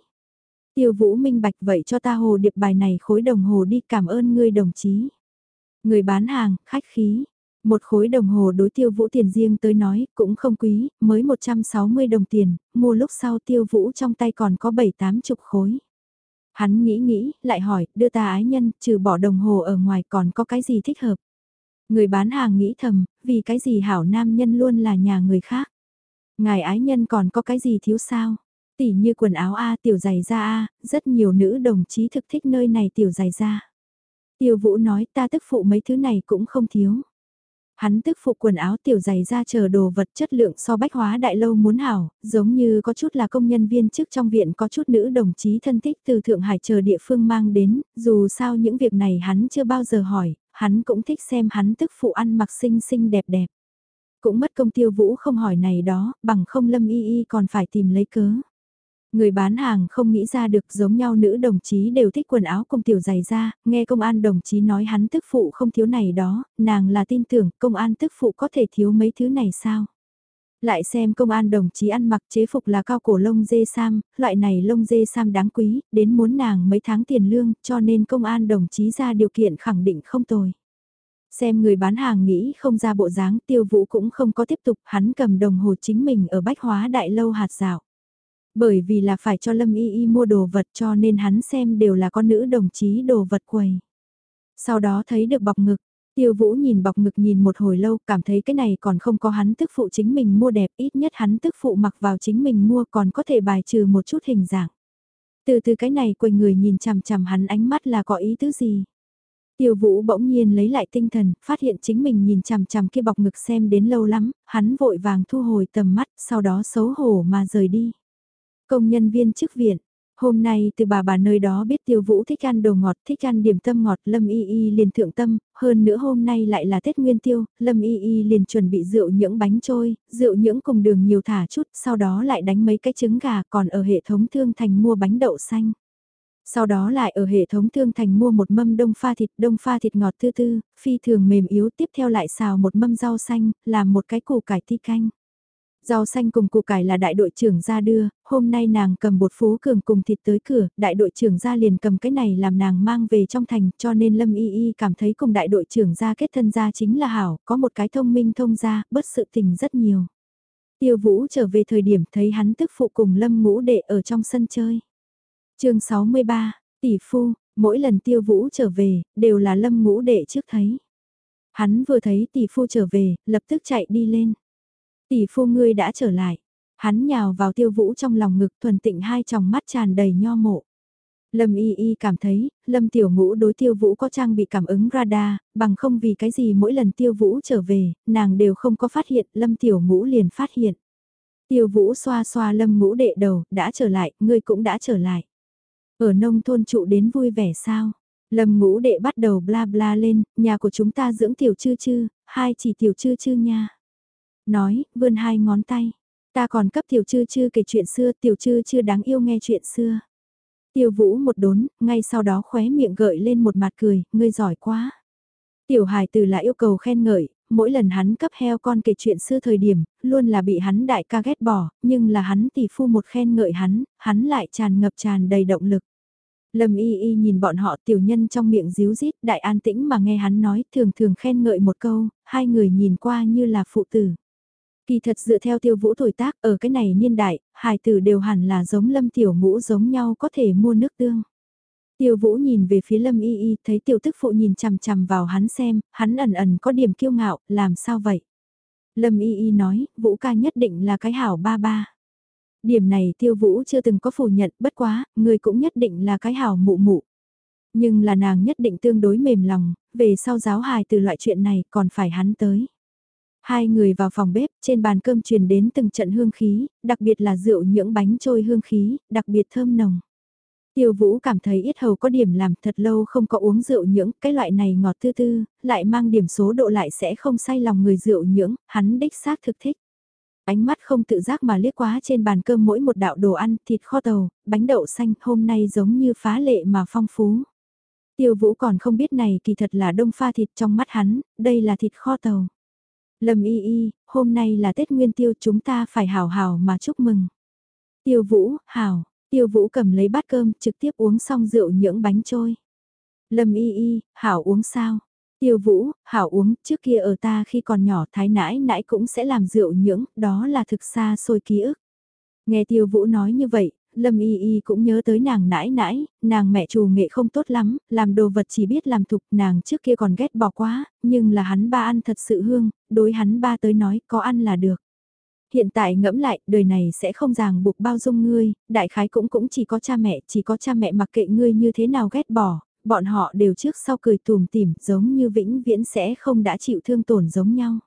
Tiêu vũ minh bạch vậy cho ta hồ điệp bài này khối đồng hồ đi cảm ơn ngươi đồng chí. Người bán hàng, khách khí. Một khối đồng hồ đối tiêu vũ tiền riêng tới nói cũng không quý, mới 160 đồng tiền, mua lúc sau tiêu vũ trong tay còn có 7-8 chục khối. Hắn nghĩ nghĩ, lại hỏi, đưa ta ái nhân, trừ bỏ đồng hồ ở ngoài còn có cái gì thích hợp. Người bán hàng nghĩ thầm, vì cái gì hảo nam nhân luôn là nhà người khác. Ngài ái nhân còn có cái gì thiếu sao? Tỉ như quần áo A tiểu giày da A, rất nhiều nữ đồng chí thực thích nơi này tiểu giày da. Tiêu vũ nói ta tức phụ mấy thứ này cũng không thiếu. Hắn tức phụ quần áo tiểu giày ra chờ đồ vật chất lượng so bách hóa đại lâu muốn hảo, giống như có chút là công nhân viên chức trong viện có chút nữ đồng chí thân thích từ Thượng Hải chờ địa phương mang đến, dù sao những việc này hắn chưa bao giờ hỏi, hắn cũng thích xem hắn tức phụ ăn mặc xinh xinh đẹp đẹp. Cũng mất công tiêu vũ không hỏi này đó, bằng không lâm y y còn phải tìm lấy cớ. Người bán hàng không nghĩ ra được giống nhau nữ đồng chí đều thích quần áo công tiểu dày ra, nghe công an đồng chí nói hắn tức phụ không thiếu này đó, nàng là tin tưởng công an tức phụ có thể thiếu mấy thứ này sao. Lại xem công an đồng chí ăn mặc chế phục là cao cổ lông dê sam, loại này lông dê sam đáng quý, đến muốn nàng mấy tháng tiền lương cho nên công an đồng chí ra điều kiện khẳng định không tồi. Xem người bán hàng nghĩ không ra bộ dáng tiêu vũ cũng không có tiếp tục, hắn cầm đồng hồ chính mình ở bách hóa đại lâu hạt dạo. Bởi vì là phải cho Lâm Y Y mua đồ vật cho nên hắn xem đều là con nữ đồng chí đồ vật quầy. Sau đó thấy được bọc ngực, Tiêu Vũ nhìn bọc ngực nhìn một hồi lâu cảm thấy cái này còn không có hắn tức phụ chính mình mua đẹp ít nhất hắn tức phụ mặc vào chính mình mua còn có thể bài trừ một chút hình dạng. Từ từ cái này quầy người nhìn chằm chằm hắn ánh mắt là có ý tứ gì. Tiêu Vũ bỗng nhiên lấy lại tinh thần, phát hiện chính mình nhìn chằm chằm kia bọc ngực xem đến lâu lắm, hắn vội vàng thu hồi tầm mắt, sau đó xấu hổ mà rời đi. Công nhân viên chức viện, Hôm nay từ bà bà nơi đó biết tiêu vũ thích ăn đồ ngọt, thích ăn điểm tâm ngọt, Lâm Y Y liền thượng tâm, hơn nữa hôm nay lại là Tết Nguyên Tiêu, Lâm Y Y liền chuẩn bị rượu những bánh trôi, rượu những cùng đường nhiều thả chút, sau đó lại đánh mấy cái trứng gà còn ở hệ thống thương thành mua bánh đậu xanh. Sau đó lại ở hệ thống thương thành mua một mâm đông pha thịt, đông pha thịt ngọt tư tư, phi thường mềm yếu tiếp theo lại xào một mâm rau xanh, làm một cái củ cải ti canh. Rau xanh cùng củ cải là đại đội trưởng ra đưa, hôm nay nàng cầm bột phú cường cùng thịt tới cửa, đại đội trưởng ra liền cầm cái này làm nàng mang về trong thành cho nên Lâm Y Y cảm thấy cùng đại đội trưởng ra kết thân ra chính là hảo, có một cái thông minh thông ra, bất sự tình rất nhiều. Tiêu Vũ trở về thời điểm thấy hắn tức phụ cùng Lâm ngũ đệ ở trong sân chơi. chương 63, tỷ phu, mỗi lần Tiêu Vũ trở về, đều là Lâm ngũ đệ trước thấy. Hắn vừa thấy tỷ phu trở về, lập tức chạy đi lên. Tỷ phu ngươi đã trở lại. Hắn nhào vào tiêu vũ trong lòng ngực thuần tịnh hai tròng mắt tràn đầy nho mộ. Lâm Y Y cảm thấy, Lâm Tiểu Ngũ đối Tiêu Vũ có trang bị cảm ứng radar, bằng không vì cái gì mỗi lần Tiêu Vũ trở về, nàng đều không có phát hiện, Lâm Tiểu Ngũ liền phát hiện. Tiêu Vũ xoa xoa Lâm Ngũ đệ đầu, đã trở lại, ngươi cũng đã trở lại. Ở nông thôn trụ đến vui vẻ sao? Lâm Ngũ đệ bắt đầu bla bla lên, nhà của chúng ta dưỡng tiểu chư chư, hai chỉ tiểu chư chư nha nói, vươn hai ngón tay. Ta còn cấp tiểu chư chư kể chuyện xưa, tiểu chư chưa đáng yêu nghe chuyện xưa. Tiêu vũ một đốn, ngay sau đó khóe miệng gợi lên một mặt cười, ngươi giỏi quá. Tiểu hài từ là yêu cầu khen ngợi, mỗi lần hắn cấp heo con kể chuyện xưa thời điểm, luôn là bị hắn đại ca ghét bỏ, nhưng là hắn tỷ phu một khen ngợi hắn, hắn lại tràn ngập tràn đầy động lực. Lâm y y nhìn bọn họ tiểu nhân trong miệng díu rít đại an tĩnh mà nghe hắn nói thường thường khen ngợi một câu, hai người nhìn qua như là phụ tử. Kỳ thật dựa theo tiêu vũ tuổi tác ở cái này niên đại, hài tử đều hẳn là giống lâm tiểu ngũ giống nhau có thể mua nước tương. Tiêu vũ nhìn về phía lâm y y thấy tiểu tức phụ nhìn chằm chằm vào hắn xem, hắn ẩn ẩn có điểm kiêu ngạo, làm sao vậy? Lâm y y nói, vũ ca nhất định là cái hảo ba ba. Điểm này tiêu vũ chưa từng có phủ nhận, bất quá, người cũng nhất định là cái hảo mụ mụ. Nhưng là nàng nhất định tương đối mềm lòng, về sau giáo hài từ loại chuyện này còn phải hắn tới. Hai người vào phòng bếp, trên bàn cơm truyền đến từng trận hương khí, đặc biệt là rượu những bánh trôi hương khí, đặc biệt thơm nồng. Tiêu Vũ cảm thấy ít hầu có điểm làm thật lâu không có uống rượu nhưỡng, cái loại này ngọt tư tư, lại mang điểm số độ lại sẽ không say lòng người rượu nhưỡng, hắn đích xác thực thích. Ánh mắt không tự giác mà liếc quá trên bàn cơm mỗi một đạo đồ ăn, thịt kho tàu, bánh đậu xanh hôm nay giống như phá lệ mà phong phú. Tiêu Vũ còn không biết này kỳ thật là đông pha thịt trong mắt hắn, đây là thịt kho tàu. Lâm y y, hôm nay là Tết Nguyên Tiêu chúng ta phải hào hào mà chúc mừng. Tiêu Vũ, hào, Tiêu Vũ cầm lấy bát cơm trực tiếp uống xong rượu những bánh trôi. Lâm y y, hảo uống sao? Tiêu Vũ, hảo uống, trước kia ở ta khi còn nhỏ thái nãi nãi cũng sẽ làm rượu nhưỡng, đó là thực xa xôi ký ức. Nghe Tiêu Vũ nói như vậy, Lâm Y Y cũng nhớ tới nàng nãi nãi, nàng mẹ chủ nghệ không tốt lắm, làm đồ vật chỉ biết làm thục, nàng trước kia còn ghét bỏ quá, nhưng là hắn ba ăn thật sự hương, đối hắn ba tới nói có ăn là được. Hiện tại ngẫm lại, đời này sẽ không ràng buộc bao dung ngươi, đại khái cũng cũng chỉ có cha mẹ, chỉ có cha mẹ mặc kệ ngươi như thế nào ghét bỏ, bọn họ đều trước sau cười tùm tìm giống như vĩnh viễn sẽ không đã chịu thương tổn giống nhau.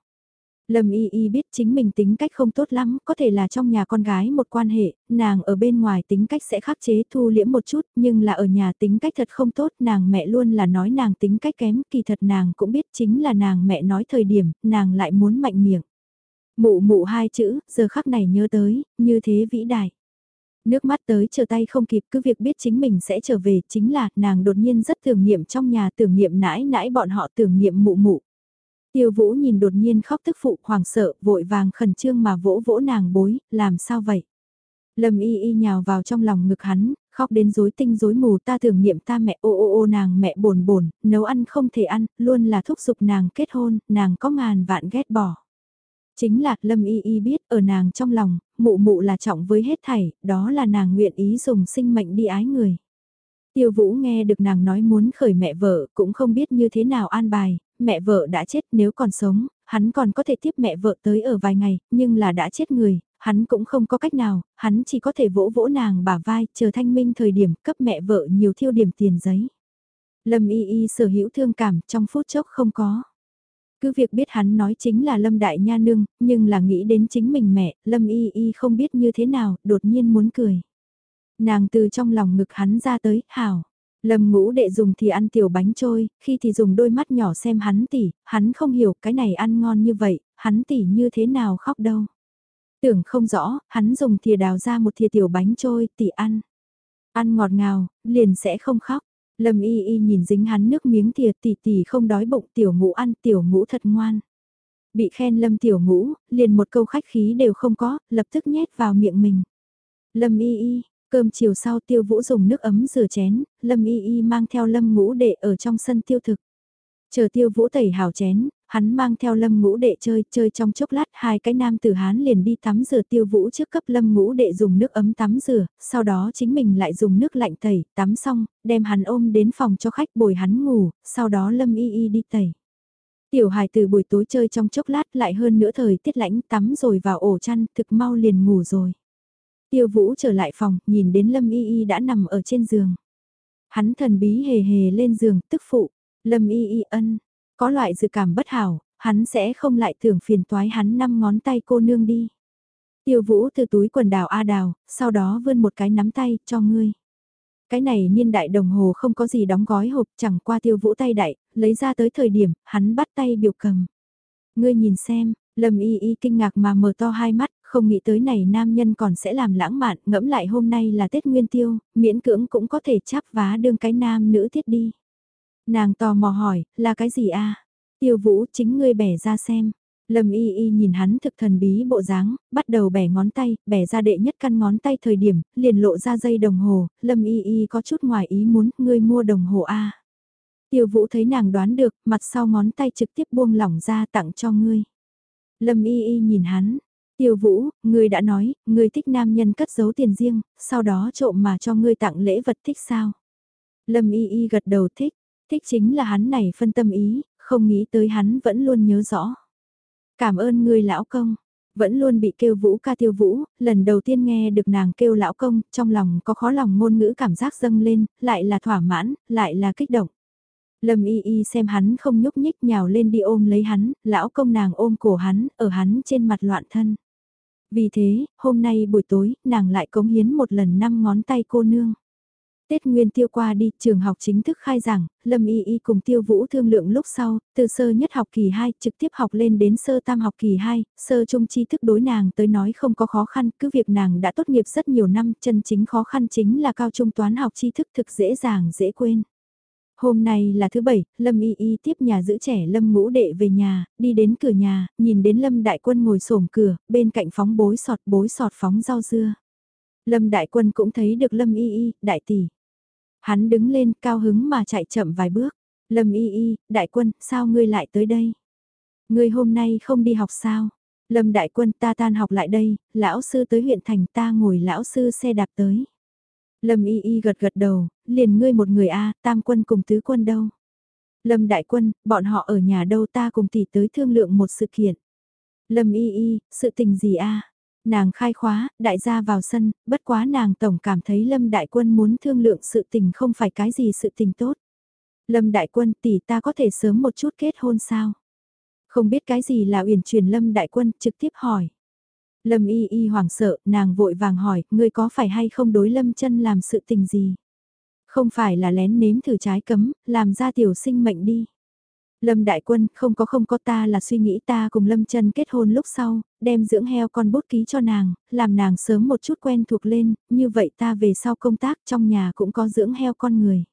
Lâm Y Y biết chính mình tính cách không tốt lắm, có thể là trong nhà con gái một quan hệ, nàng ở bên ngoài tính cách sẽ khắc chế thu liễm một chút, nhưng là ở nhà tính cách thật không tốt, nàng mẹ luôn là nói nàng tính cách kém, kỳ thật nàng cũng biết chính là nàng mẹ nói thời điểm, nàng lại muốn mạnh miệng. Mụ mụ hai chữ, giờ khắc này nhớ tới, như thế vĩ đại. Nước mắt tới chờ tay không kịp cứ việc biết chính mình sẽ trở về, chính là nàng đột nhiên rất tưởng niệm trong nhà tưởng niệm nãi nãi bọn họ tưởng niệm mụ mụ. Tiêu Vũ nhìn đột nhiên khóc tức phụ hoàng sợ, vội vàng khẩn trương mà vỗ vỗ nàng bối, làm sao vậy? Lâm y y nhào vào trong lòng ngực hắn, khóc đến rối tinh rối mù ta tưởng niệm ta mẹ ô ô ô nàng mẹ bồn bồn, nấu ăn không thể ăn, luôn là thúc giục nàng kết hôn, nàng có ngàn vạn ghét bỏ. Chính là Lâm Y Y biết ở nàng trong lòng, mụ mụ là trọng với hết thảy, đó là nàng nguyện ý dùng sinh mệnh đi ái người. Tiêu Vũ nghe được nàng nói muốn khởi mẹ vợ cũng không biết như thế nào an bài, mẹ vợ đã chết nếu còn sống, hắn còn có thể tiếp mẹ vợ tới ở vài ngày, nhưng là đã chết người, hắn cũng không có cách nào, hắn chỉ có thể vỗ vỗ nàng bả vai, chờ thanh minh thời điểm cấp mẹ vợ nhiều thiêu điểm tiền giấy. Lâm y y sở hữu thương cảm trong phút chốc không có. Cứ việc biết hắn nói chính là Lâm Đại Nha Nương, nhưng là nghĩ đến chính mình mẹ, Lâm y y không biết như thế nào, đột nhiên muốn cười. Nàng từ trong lòng ngực hắn ra tới, hảo. Lâm ngũ đệ dùng thì ăn tiểu bánh trôi, khi thì dùng đôi mắt nhỏ xem hắn tỉ, hắn không hiểu cái này ăn ngon như vậy, hắn tỉ như thế nào khóc đâu. Tưởng không rõ, hắn dùng thìa đào ra một thìa tiểu bánh trôi, tỉ ăn. Ăn ngọt ngào, liền sẽ không khóc. Lâm y y nhìn dính hắn nước miếng thìa tỉ tỉ không đói bụng tiểu ngũ ăn tiểu ngũ thật ngoan. Bị khen lâm tiểu ngũ, liền một câu khách khí đều không có, lập tức nhét vào miệng mình. Lâm y y, cơm chiều sau tiêu vũ dùng nước ấm rửa chén, lâm y y mang theo lâm ngũ đệ ở trong sân tiêu thực. Chờ tiêu vũ tẩy hào chén, hắn mang theo lâm ngũ đệ chơi, chơi trong chốc lát hai cái nam tử hán liền đi tắm rửa tiêu vũ trước cấp lâm ngũ đệ dùng nước ấm tắm rửa, sau đó chính mình lại dùng nước lạnh tẩy, tắm xong, đem hắn ôm đến phòng cho khách bồi hắn ngủ, sau đó lâm y y đi tẩy. Tiểu hài từ buổi tối chơi trong chốc lát lại hơn nữa thời tiết lãnh tắm rồi vào ổ chăn thực mau liền ngủ rồi. Tiêu vũ trở lại phòng, nhìn đến lâm y y đã nằm ở trên giường. Hắn thần bí hề hề lên giường, tức phụ, lâm y y ân, có loại dự cảm bất hảo, hắn sẽ không lại tưởng phiền toái hắn năm ngón tay cô nương đi. Tiêu vũ từ túi quần đào A đào, sau đó vươn một cái nắm tay, cho ngươi. Cái này niên đại đồng hồ không có gì đóng gói hộp, chẳng qua tiêu vũ tay đại, lấy ra tới thời điểm, hắn bắt tay biểu cầm. Ngươi nhìn xem, Lâm y y kinh ngạc mà mở to hai mắt, không nghĩ tới này nam nhân còn sẽ làm lãng mạn, ngẫm lại hôm nay là Tết Nguyên Tiêu, miễn cưỡng cũng có thể chắp vá đương cái nam nữ thiết đi. Nàng tò mò hỏi, là cái gì a? Tiêu vũ chính ngươi bẻ ra xem. Lâm y y nhìn hắn thực thần bí bộ dáng, bắt đầu bẻ ngón tay, bẻ ra đệ nhất căn ngón tay thời điểm, liền lộ ra dây đồng hồ, Lâm y y có chút ngoài ý muốn, ngươi mua đồng hồ A. Tiêu vũ thấy nàng đoán được, mặt sau ngón tay trực tiếp buông lỏng ra tặng cho ngươi. Lâm y y nhìn hắn, tiêu vũ, ngươi đã nói, ngươi thích nam nhân cất giấu tiền riêng, sau đó trộm mà cho ngươi tặng lễ vật thích sao. Lâm y y gật đầu thích, Thích chính là hắn này phân tâm ý, không nghĩ tới hắn vẫn luôn nhớ rõ. Cảm ơn ngươi lão công, vẫn luôn bị kêu vũ ca tiêu vũ, lần đầu tiên nghe được nàng kêu lão công, trong lòng có khó lòng ngôn ngữ cảm giác dâng lên, lại là thỏa mãn, lại là kích động. Lâm y y xem hắn không nhúc nhích nhào lên đi ôm lấy hắn, lão công nàng ôm cổ hắn, ở hắn trên mặt loạn thân. Vì thế, hôm nay buổi tối, nàng lại cống hiến một lần năm ngón tay cô nương. Tết Nguyên Tiêu qua đi, trường học chính thức khai giảng, Lâm Y Y cùng Tiêu Vũ thương lượng lúc sau, từ sơ nhất học kỳ 2 trực tiếp học lên đến sơ tam học kỳ 2, sơ trung chi thức đối nàng tới nói không có khó khăn, cứ việc nàng đã tốt nghiệp rất nhiều năm, chân chính khó khăn chính là cao trung toán học tri thức thực dễ dàng dễ quên. Hôm nay là thứ bảy, Lâm Y Y tiếp nhà giữ trẻ Lâm ngũ đệ về nhà, đi đến cửa nhà, nhìn đến Lâm đại quân ngồi xổm cửa, bên cạnh phóng bối sọt bối sọt phóng rau dưa. Lâm đại quân cũng thấy được Lâm Y Y, đại tỷ. Hắn đứng lên cao hứng mà chạy chậm vài bước. Lâm y y, đại quân, sao ngươi lại tới đây? Ngươi hôm nay không đi học sao? Lâm đại quân ta tan học lại đây, lão sư tới huyện thành ta ngồi lão sư xe đạp tới. Lâm y y gật gật đầu, liền ngươi một người a tam quân cùng tứ quân đâu? Lâm đại quân, bọn họ ở nhà đâu ta cùng tỷ tới thương lượng một sự kiện. Lâm y y, sự tình gì a Nàng khai khóa, đại gia vào sân, bất quá nàng tổng cảm thấy Lâm Đại Quân muốn thương lượng sự tình không phải cái gì sự tình tốt. Lâm Đại Quân tỷ ta có thể sớm một chút kết hôn sao? Không biết cái gì là uyển truyền Lâm Đại Quân trực tiếp hỏi. Lâm y y hoảng sợ, nàng vội vàng hỏi, ngươi có phải hay không đối Lâm chân làm sự tình gì? Không phải là lén nếm thử trái cấm, làm ra tiểu sinh mệnh đi. Lâm Đại Quân, không có không có ta là suy nghĩ ta cùng Lâm chân kết hôn lúc sau, đem dưỡng heo con bút ký cho nàng, làm nàng sớm một chút quen thuộc lên, như vậy ta về sau công tác trong nhà cũng có dưỡng heo con người.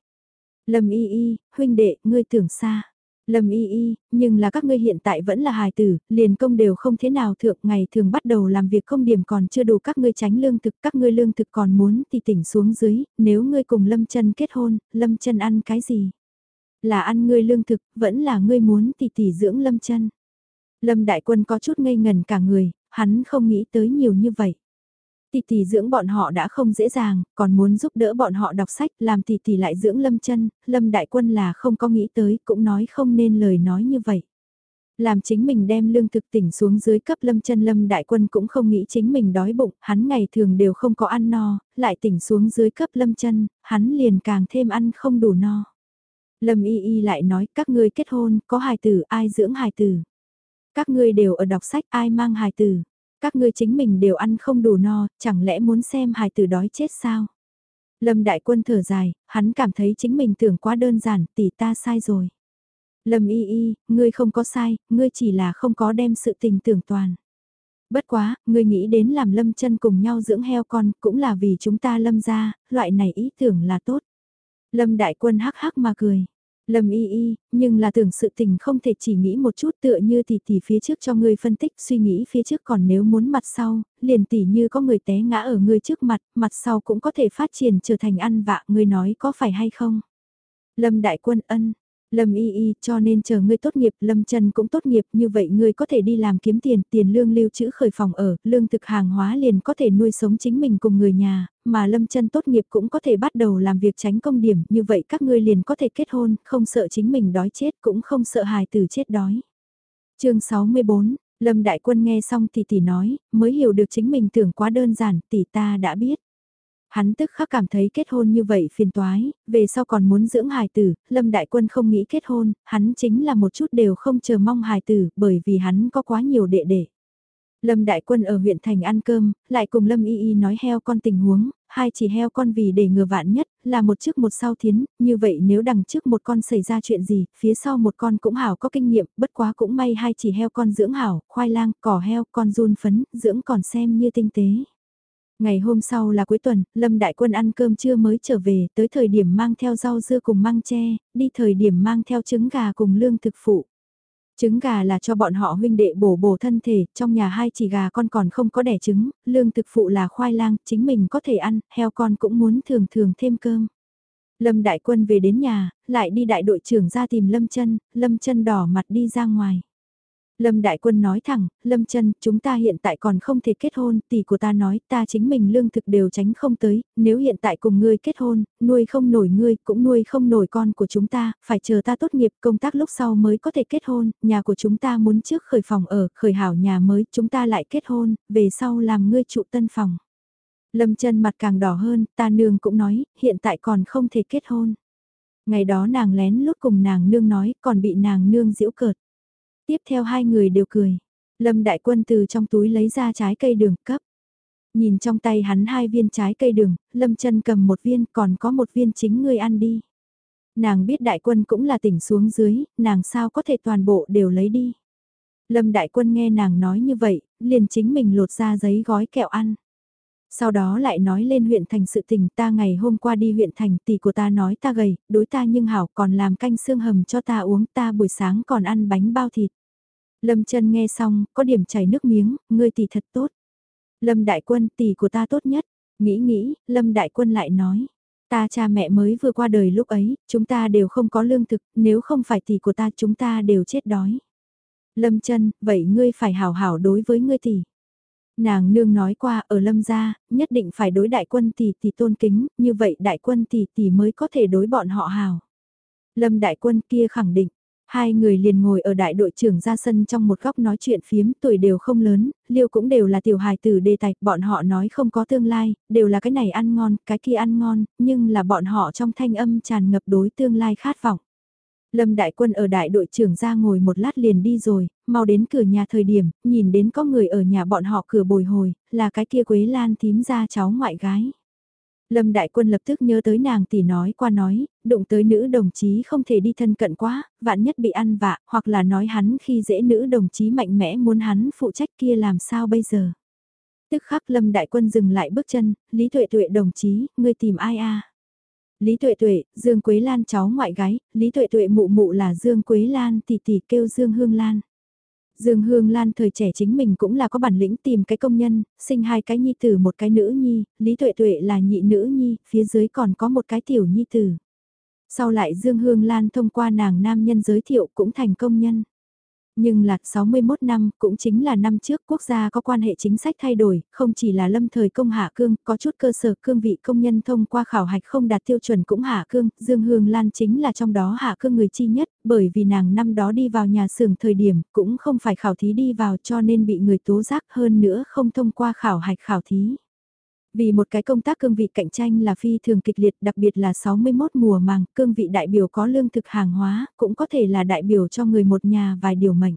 Lâm y y, huynh đệ, ngươi tưởng xa. Lâm y y, nhưng là các ngươi hiện tại vẫn là hài tử, liền công đều không thế nào thượng ngày thường bắt đầu làm việc không điểm còn chưa đủ các ngươi tránh lương thực, các ngươi lương thực còn muốn thì tỉnh xuống dưới, nếu ngươi cùng Lâm chân kết hôn, Lâm chân ăn cái gì? là ăn ngươi lương thực, vẫn là ngươi muốn thì tỷ dưỡng lâm chân. Lâm Đại Quân có chút ngây ngần cả người, hắn không nghĩ tới nhiều như vậy. Tỷ tỷ dưỡng bọn họ đã không dễ dàng, còn muốn giúp đỡ bọn họ đọc sách, làm tỷ tỷ lại dưỡng Lâm chân, Lâm Đại Quân là không có nghĩ tới, cũng nói không nên lời nói như vậy. Làm chính mình đem lương thực tỉnh xuống dưới cấp lâm chân lâm đại quân cũng không nghĩ chính mình đói bụng, hắn ngày thường đều không có ăn no, lại tỉnh xuống dưới cấp lâm chân, hắn liền càng thêm ăn không đủ no. Lâm y y lại nói các ngươi kết hôn, có hài tử, ai dưỡng hài tử. Các ngươi đều ở đọc sách, ai mang hài tử. Các ngươi chính mình đều ăn không đủ no, chẳng lẽ muốn xem hài tử đói chết sao? Lâm đại quân thở dài, hắn cảm thấy chính mình tưởng quá đơn giản, tỷ ta sai rồi. Lâm y y, ngươi không có sai, ngươi chỉ là không có đem sự tình tưởng toàn. Bất quá, ngươi nghĩ đến làm lâm chân cùng nhau dưỡng heo con, cũng là vì chúng ta lâm ra, loại này ý tưởng là tốt. Lâm đại quân hắc hắc mà cười. Lâm y y, nhưng là tưởng sự tình không thể chỉ nghĩ một chút tựa như tỷ tỷ phía trước cho ngươi phân tích suy nghĩ phía trước còn nếu muốn mặt sau, liền tỷ như có người té ngã ở ngươi trước mặt, mặt sau cũng có thể phát triển trở thành ăn vạ, ngươi nói có phải hay không? Lâm đại quân ân, Lâm y y cho nên chờ ngươi tốt nghiệp, Lâm Trần cũng tốt nghiệp, như vậy ngươi có thể đi làm kiếm tiền, tiền lương lưu trữ khởi phòng ở, lương thực hàng hóa liền có thể nuôi sống chính mình cùng người nhà, mà Lâm Trần tốt nghiệp cũng có thể bắt đầu làm việc tránh công điểm, như vậy các ngươi liền có thể kết hôn, không sợ chính mình đói chết cũng không sợ hài tử chết đói. chương 64, Lâm Đại Quân nghe xong thì tỷ nói, mới hiểu được chính mình tưởng quá đơn giản, tỷ ta đã biết. Hắn tức khắc cảm thấy kết hôn như vậy phiền toái, về sau còn muốn dưỡng hài tử, Lâm Đại Quân không nghĩ kết hôn, hắn chính là một chút đều không chờ mong hài tử, bởi vì hắn có quá nhiều đệ đệ. Lâm Đại Quân ở huyện thành ăn cơm, lại cùng Lâm Y Y nói heo con tình huống, hai chỉ heo con vì để ngừa vạn nhất, là một trước một sau thiến, như vậy nếu đằng trước một con xảy ra chuyện gì, phía sau một con cũng hảo có kinh nghiệm, bất quá cũng may hai chỉ heo con dưỡng hảo, khoai lang, cỏ heo, con run phấn, dưỡng còn xem như tinh tế. Ngày hôm sau là cuối tuần, Lâm Đại Quân ăn cơm trưa mới trở về, tới thời điểm mang theo rau dưa cùng măng tre, đi thời điểm mang theo trứng gà cùng lương thực phụ. Trứng gà là cho bọn họ huynh đệ bổ bổ thân thể, trong nhà hai chỉ gà con còn không có đẻ trứng, lương thực phụ là khoai lang, chính mình có thể ăn, heo con cũng muốn thường thường thêm cơm. Lâm Đại Quân về đến nhà, lại đi đại đội trưởng ra tìm Lâm chân Lâm chân đỏ mặt đi ra ngoài. Lâm Đại Quân nói thẳng, Lâm chân chúng ta hiện tại còn không thể kết hôn, tỷ của ta nói ta chính mình lương thực đều tránh không tới, nếu hiện tại cùng ngươi kết hôn, nuôi không nổi ngươi, cũng nuôi không nổi con của chúng ta, phải chờ ta tốt nghiệp công tác lúc sau mới có thể kết hôn, nhà của chúng ta muốn trước khởi phòng ở, khởi hảo nhà mới, chúng ta lại kết hôn, về sau làm ngươi trụ tân phòng. Lâm chân mặt càng đỏ hơn, ta nương cũng nói, hiện tại còn không thể kết hôn. Ngày đó nàng lén lút cùng nàng nương nói, còn bị nàng nương giễu cợt. Tiếp theo hai người đều cười. Lâm Đại Quân từ trong túi lấy ra trái cây đường cấp. Nhìn trong tay hắn hai viên trái cây đường, Lâm chân cầm một viên còn có một viên chính ngươi ăn đi. Nàng biết đại quân cũng là tỉnh xuống dưới, nàng sao có thể toàn bộ đều lấy đi. Lâm đại quân nghe nàng nói như vậy, liền chính mình lột ra giấy gói kẹo ăn. Sau đó lại nói lên huyện thành sự tình ta ngày hôm qua đi huyện thành tỷ của ta nói ta gầy, đối ta nhưng hảo còn làm canh xương hầm cho ta uống ta buổi sáng còn ăn bánh bao thịt. Lâm chân nghe xong, có điểm chảy nước miếng, ngươi tỷ thật tốt. Lâm đại quân tỷ của ta tốt nhất, nghĩ nghĩ, Lâm đại quân lại nói. Ta cha mẹ mới vừa qua đời lúc ấy, chúng ta đều không có lương thực, nếu không phải tỷ của ta chúng ta đều chết đói. Lâm chân, vậy ngươi phải hảo hảo đối với ngươi tỷ. Nàng nương nói qua ở lâm gia, nhất định phải đối đại quân tỷ tỷ tôn kính, như vậy đại quân tỷ tỷ mới có thể đối bọn họ hào. Lâm đại quân kia khẳng định, hai người liền ngồi ở đại đội trưởng ra sân trong một góc nói chuyện phiếm, tuổi đều không lớn, liêu cũng đều là tiểu hài tử đề tài, bọn họ nói không có tương lai, đều là cái này ăn ngon, cái kia ăn ngon, nhưng là bọn họ trong thanh âm tràn ngập đối tương lai khát vọng. Lâm Đại Quân ở đại đội trưởng ra ngồi một lát liền đi rồi, mau đến cửa nhà thời điểm, nhìn đến có người ở nhà bọn họ cửa bồi hồi, là cái kia Quế Lan thím ra cháu ngoại gái. Lâm Đại Quân lập tức nhớ tới nàng tỷ nói qua nói, đụng tới nữ đồng chí không thể đi thân cận quá, vạn nhất bị ăn vạ, hoặc là nói hắn khi dễ nữ đồng chí mạnh mẽ muốn hắn phụ trách kia làm sao bây giờ. Tức khắc Lâm Đại Quân dừng lại bước chân, Lý Tuệ Tuệ đồng chí, ngươi tìm ai a? Lý Tuệ Tuệ, Dương Quế Lan cháu ngoại gái, Lý Tuệ Tuệ mụ mụ là Dương Quế Lan tỷ tỷ kêu Dương Hương Lan. Dương Hương Lan thời trẻ chính mình cũng là có bản lĩnh tìm cái công nhân, sinh hai cái nhi tử một cái nữ nhi, Lý Tuệ Tuệ là nhị nữ nhi, phía dưới còn có một cái tiểu nhi tử. Sau lại Dương Hương Lan thông qua nàng nam nhân giới thiệu cũng thành công nhân. Nhưng là 61 năm, cũng chính là năm trước quốc gia có quan hệ chính sách thay đổi, không chỉ là lâm thời công hạ cương, có chút cơ sở cương vị công nhân thông qua khảo hạch không đạt tiêu chuẩn cũng hạ cương, Dương Hương Lan chính là trong đó hạ cương người chi nhất, bởi vì nàng năm đó đi vào nhà xưởng thời điểm, cũng không phải khảo thí đi vào cho nên bị người tố giác hơn nữa không thông qua khảo hạch khảo thí. Vì một cái công tác cương vị cạnh tranh là phi thường kịch liệt đặc biệt là 61 mùa màng, cương vị đại biểu có lương thực hàng hóa, cũng có thể là đại biểu cho người một nhà vài điều mệnh.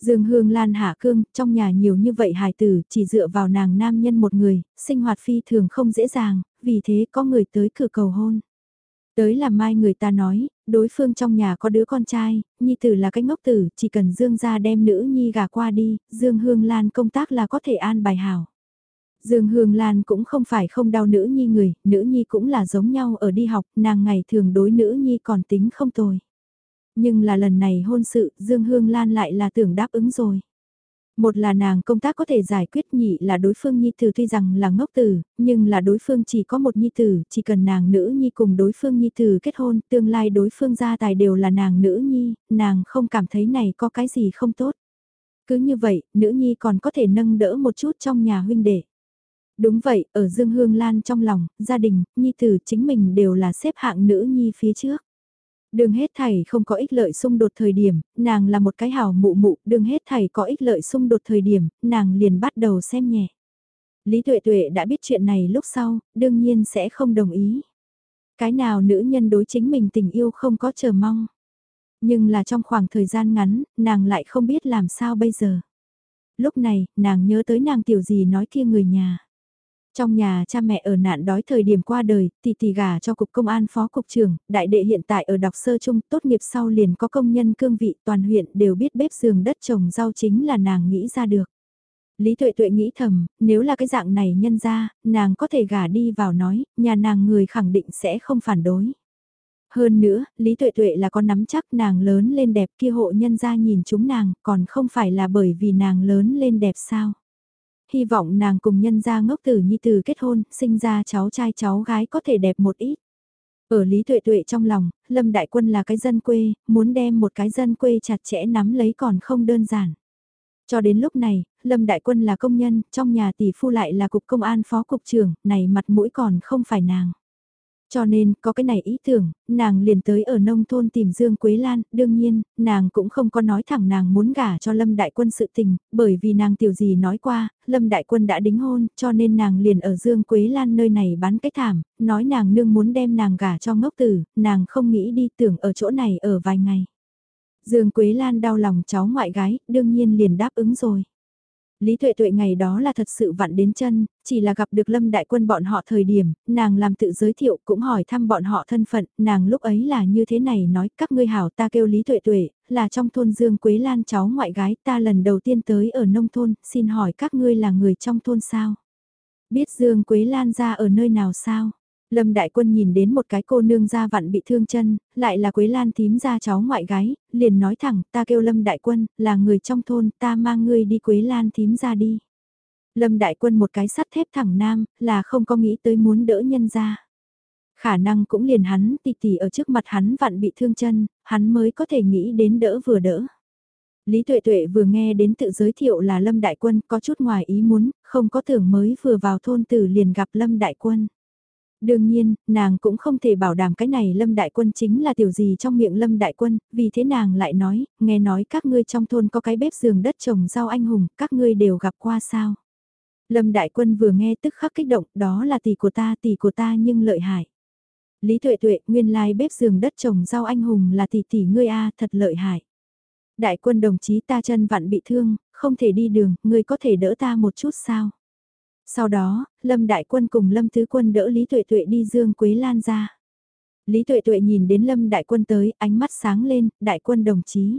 Dương Hương Lan hạ cương, trong nhà nhiều như vậy hài tử, chỉ dựa vào nàng nam nhân một người, sinh hoạt phi thường không dễ dàng, vì thế có người tới cửa cầu hôn. Tới là mai người ta nói, đối phương trong nhà có đứa con trai, nhi tử là cái ngốc tử, chỉ cần Dương ra đem nữ nhi gà qua đi, Dương Hương Lan công tác là có thể an bài hảo. Dương Hương Lan cũng không phải không đau nữ nhi người, nữ nhi cũng là giống nhau ở đi học, nàng ngày thường đối nữ nhi còn tính không tồi. Nhưng là lần này hôn sự, Dương Hương Lan lại là tưởng đáp ứng rồi. Một là nàng công tác có thể giải quyết nhị là đối phương nhi tử tuy rằng là ngốc tử, nhưng là đối phương chỉ có một nhi tử, chỉ cần nàng nữ nhi cùng đối phương nhi tử kết hôn, tương lai đối phương gia tài đều là nàng nữ nhi, nàng không cảm thấy này có cái gì không tốt. Cứ như vậy, nữ nhi còn có thể nâng đỡ một chút trong nhà huynh đệ. Đúng vậy, ở Dương Hương Lan trong lòng, gia đình, nhi tử chính mình đều là xếp hạng nữ nhi phía trước. Đường hết thảy không có ích lợi xung đột thời điểm, nàng là một cái hào mụ mụ, đường hết thảy có ích lợi xung đột thời điểm, nàng liền bắt đầu xem nhẹ. Lý Tuệ Tuệ đã biết chuyện này lúc sau, đương nhiên sẽ không đồng ý. Cái nào nữ nhân đối chính mình tình yêu không có chờ mong. Nhưng là trong khoảng thời gian ngắn, nàng lại không biết làm sao bây giờ. Lúc này, nàng nhớ tới nàng tiểu gì nói kia người nhà. Trong nhà cha mẹ ở nạn đói thời điểm qua đời, tỷ tỷ gả cho cục công an phó cục trưởng, đại đệ hiện tại ở đọc sơ trung, tốt nghiệp sau liền có công nhân cương vị toàn huyện đều biết bếp giường đất trồng rau chính là nàng nghĩ ra được. Lý Tuệ Tuệ nghĩ thầm, nếu là cái dạng này nhân ra, nàng có thể gả đi vào nói, nhà nàng người khẳng định sẽ không phản đối. Hơn nữa, Lý Tuệ Tuệ là con nắm chắc nàng lớn lên đẹp kia hộ nhân ra nhìn chúng nàng, còn không phải là bởi vì nàng lớn lên đẹp sao hy vọng nàng cùng nhân gia ngốc tử nhi tử kết hôn, sinh ra cháu trai cháu gái có thể đẹp một ít. Ở Lý Tuệ Tuệ trong lòng, Lâm Đại Quân là cái dân quê, muốn đem một cái dân quê chặt chẽ nắm lấy còn không đơn giản. Cho đến lúc này, Lâm Đại Quân là công nhân, trong nhà tỷ phu lại là cục công an phó cục trưởng, này mặt mũi còn không phải nàng. Cho nên, có cái này ý tưởng, nàng liền tới ở nông thôn tìm Dương Quế Lan, đương nhiên, nàng cũng không có nói thẳng nàng muốn gả cho Lâm Đại Quân sự tình, bởi vì nàng tiểu gì nói qua, Lâm Đại Quân đã đính hôn, cho nên nàng liền ở Dương Quế Lan nơi này bán cái thảm, nói nàng nương muốn đem nàng gả cho ngốc tử, nàng không nghĩ đi tưởng ở chỗ này ở vài ngày. Dương Quế Lan đau lòng cháu ngoại gái, đương nhiên liền đáp ứng rồi. Lý Tuệ Tuệ ngày đó là thật sự vặn đến chân, chỉ là gặp được Lâm Đại Quân bọn họ thời điểm, nàng làm tự giới thiệu cũng hỏi thăm bọn họ thân phận, nàng lúc ấy là như thế này nói các ngươi hảo ta kêu Lý Tuệ Tuệ, là trong thôn Dương Quế Lan cháu ngoại gái ta lần đầu tiên tới ở nông thôn, xin hỏi các ngươi là người trong thôn sao? Biết Dương Quế Lan ra ở nơi nào sao? Lâm Đại Quân nhìn đến một cái cô nương da vặn bị thương chân, lại là Quế Lan thím ra cháu ngoại gái, liền nói thẳng, ta kêu Lâm Đại Quân, là người trong thôn, ta mang ngươi đi Quế Lan thím ra đi. Lâm Đại Quân một cái sắt thép thẳng nam, là không có nghĩ tới muốn đỡ nhân ra. Khả năng cũng liền hắn tì tì ở trước mặt hắn vặn bị thương chân, hắn mới có thể nghĩ đến đỡ vừa đỡ. Lý Tuệ Tuệ vừa nghe đến tự giới thiệu là Lâm Đại Quân có chút ngoài ý muốn, không có tưởng mới vừa vào thôn tử liền gặp Lâm Đại Quân. Đương nhiên, nàng cũng không thể bảo đảm cái này Lâm Đại Quân chính là tiểu gì trong miệng Lâm Đại Quân, vì thế nàng lại nói, nghe nói các ngươi trong thôn có cái bếp giường đất trồng rau anh hùng, các ngươi đều gặp qua sao. Lâm Đại Quân vừa nghe tức khắc kích động, đó là tỷ của ta, tỷ của ta nhưng lợi hại. Lý Tuệ Tuệ, nguyên lai bếp giường đất trồng rau anh hùng là tỷ tỷ ngươi a, thật lợi hại. Đại quân đồng chí ta chân vặn bị thương, không thể đi đường, ngươi có thể đỡ ta một chút sao? Sau đó, Lâm Đại Quân cùng Lâm Thứ Quân đỡ Lý Tuệ Tuệ đi Dương Quế Lan ra. Lý Tuệ Tuệ nhìn đến Lâm Đại Quân tới, ánh mắt sáng lên, Đại Quân đồng chí.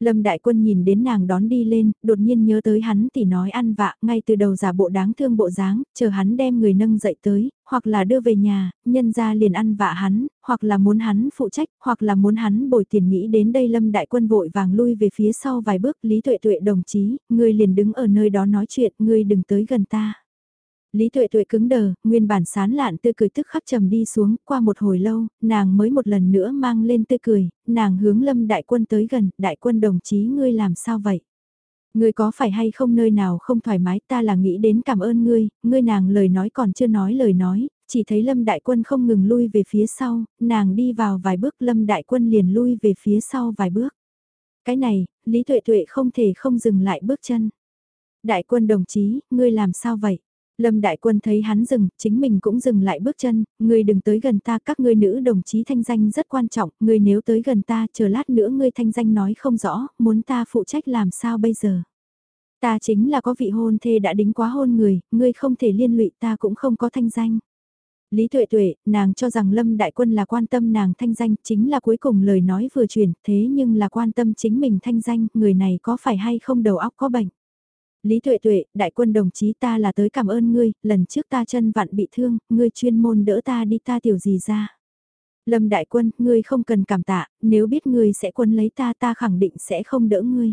Lâm Đại Quân nhìn đến nàng đón đi lên, đột nhiên nhớ tới hắn thì nói ăn vạ, ngay từ đầu giả bộ đáng thương bộ dáng, chờ hắn đem người nâng dậy tới, hoặc là đưa về nhà, nhân ra liền ăn vạ hắn, hoặc là muốn hắn phụ trách, hoặc là muốn hắn bồi tiền nghĩ đến đây Lâm Đại Quân vội vàng lui về phía sau vài bước, Lý Tuệ Tuệ đồng chí, người liền đứng ở nơi đó nói chuyện, người đừng tới gần ta. Lý Tuệ Tuệ cứng đờ, nguyên bản sán lạn tươi cười tức khắc trầm đi xuống, qua một hồi lâu, nàng mới một lần nữa mang lên tươi cười, nàng hướng Lâm Đại Quân tới gần, Đại Quân đồng chí ngươi làm sao vậy? Ngươi có phải hay không nơi nào không thoải mái ta là nghĩ đến cảm ơn ngươi, ngươi nàng lời nói còn chưa nói lời nói, chỉ thấy Lâm Đại Quân không ngừng lui về phía sau, nàng đi vào vài bước Lâm Đại Quân liền lui về phía sau vài bước. Cái này, Lý Tuệ Tuệ không thể không dừng lại bước chân. Đại Quân đồng chí, ngươi làm sao vậy? Lâm Đại Quân thấy hắn dừng, chính mình cũng dừng lại bước chân, ngươi đừng tới gần ta, các ngươi nữ đồng chí thanh danh rất quan trọng, ngươi nếu tới gần ta, chờ lát nữa ngươi thanh danh nói không rõ, muốn ta phụ trách làm sao bây giờ. Ta chính là có vị hôn thê đã đính quá hôn người, ngươi không thể liên lụy ta cũng không có thanh danh. Lý Tuệ Tuệ, nàng cho rằng Lâm Đại Quân là quan tâm nàng thanh danh, chính là cuối cùng lời nói vừa truyền, thế nhưng là quan tâm chính mình thanh danh, người này có phải hay không đầu óc có bệnh. Lý Tuệ Tuệ, đại quân đồng chí ta là tới cảm ơn ngươi, lần trước ta chân vặn bị thương, ngươi chuyên môn đỡ ta đi ta tiểu gì ra. Lâm đại quân, ngươi không cần cảm tạ, nếu biết ngươi sẽ quân lấy ta ta khẳng định sẽ không đỡ ngươi.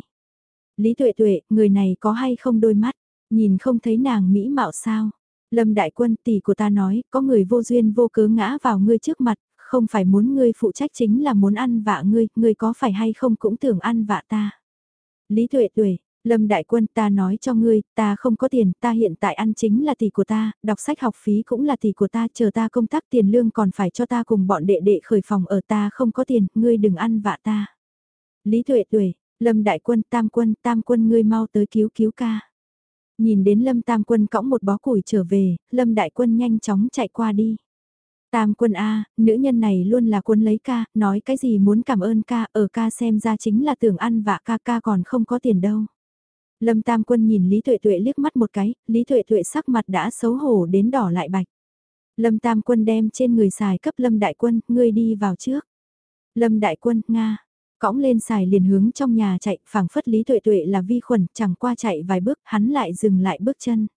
Lý Tuệ Tuệ, người này có hay không đôi mắt, nhìn không thấy nàng mỹ mạo sao. Lâm đại quân tỷ của ta nói, có người vô duyên vô cớ ngã vào ngươi trước mặt, không phải muốn ngươi phụ trách chính là muốn ăn vạ ngươi, ngươi có phải hay không cũng tưởng ăn vạ ta. Lý Tuệ Tuệ, Lâm Đại Quân ta nói cho ngươi, ta không có tiền, ta hiện tại ăn chính là tỷ của ta, đọc sách học phí cũng là tỷ của ta, chờ ta công tác tiền lương còn phải cho ta cùng bọn đệ đệ khởi phòng ở ta không có tiền, ngươi đừng ăn vạ ta. Lý Tuệ Tuệ, Lâm Đại Quân, Tam Quân, Tam Quân ngươi mau tới cứu cứu ca. Nhìn đến Lâm Tam Quân cõng một bó củi trở về, Lâm Đại Quân nhanh chóng chạy qua đi. Tam quân A, nữ nhân này luôn là quân lấy ca, nói cái gì muốn cảm ơn ca, ở ca xem ra chính là tưởng ăn vạ ca ca còn không có tiền đâu. Lâm Tam Quân nhìn Lý Tuệ Tuệ liếc mắt một cái, Lý Tuệ Tuệ sắc mặt đã xấu hổ đến đỏ lại bạch. Lâm Tam Quân đem trên người xài cấp Lâm Đại Quân, ngươi đi vào trước. Lâm Đại Quân, Nga. Cõng lên xài liền hướng trong nhà chạy, phảng phất Lý Tuệ Tuệ là vi khuẩn, chẳng qua chạy vài bước, hắn lại dừng lại bước chân.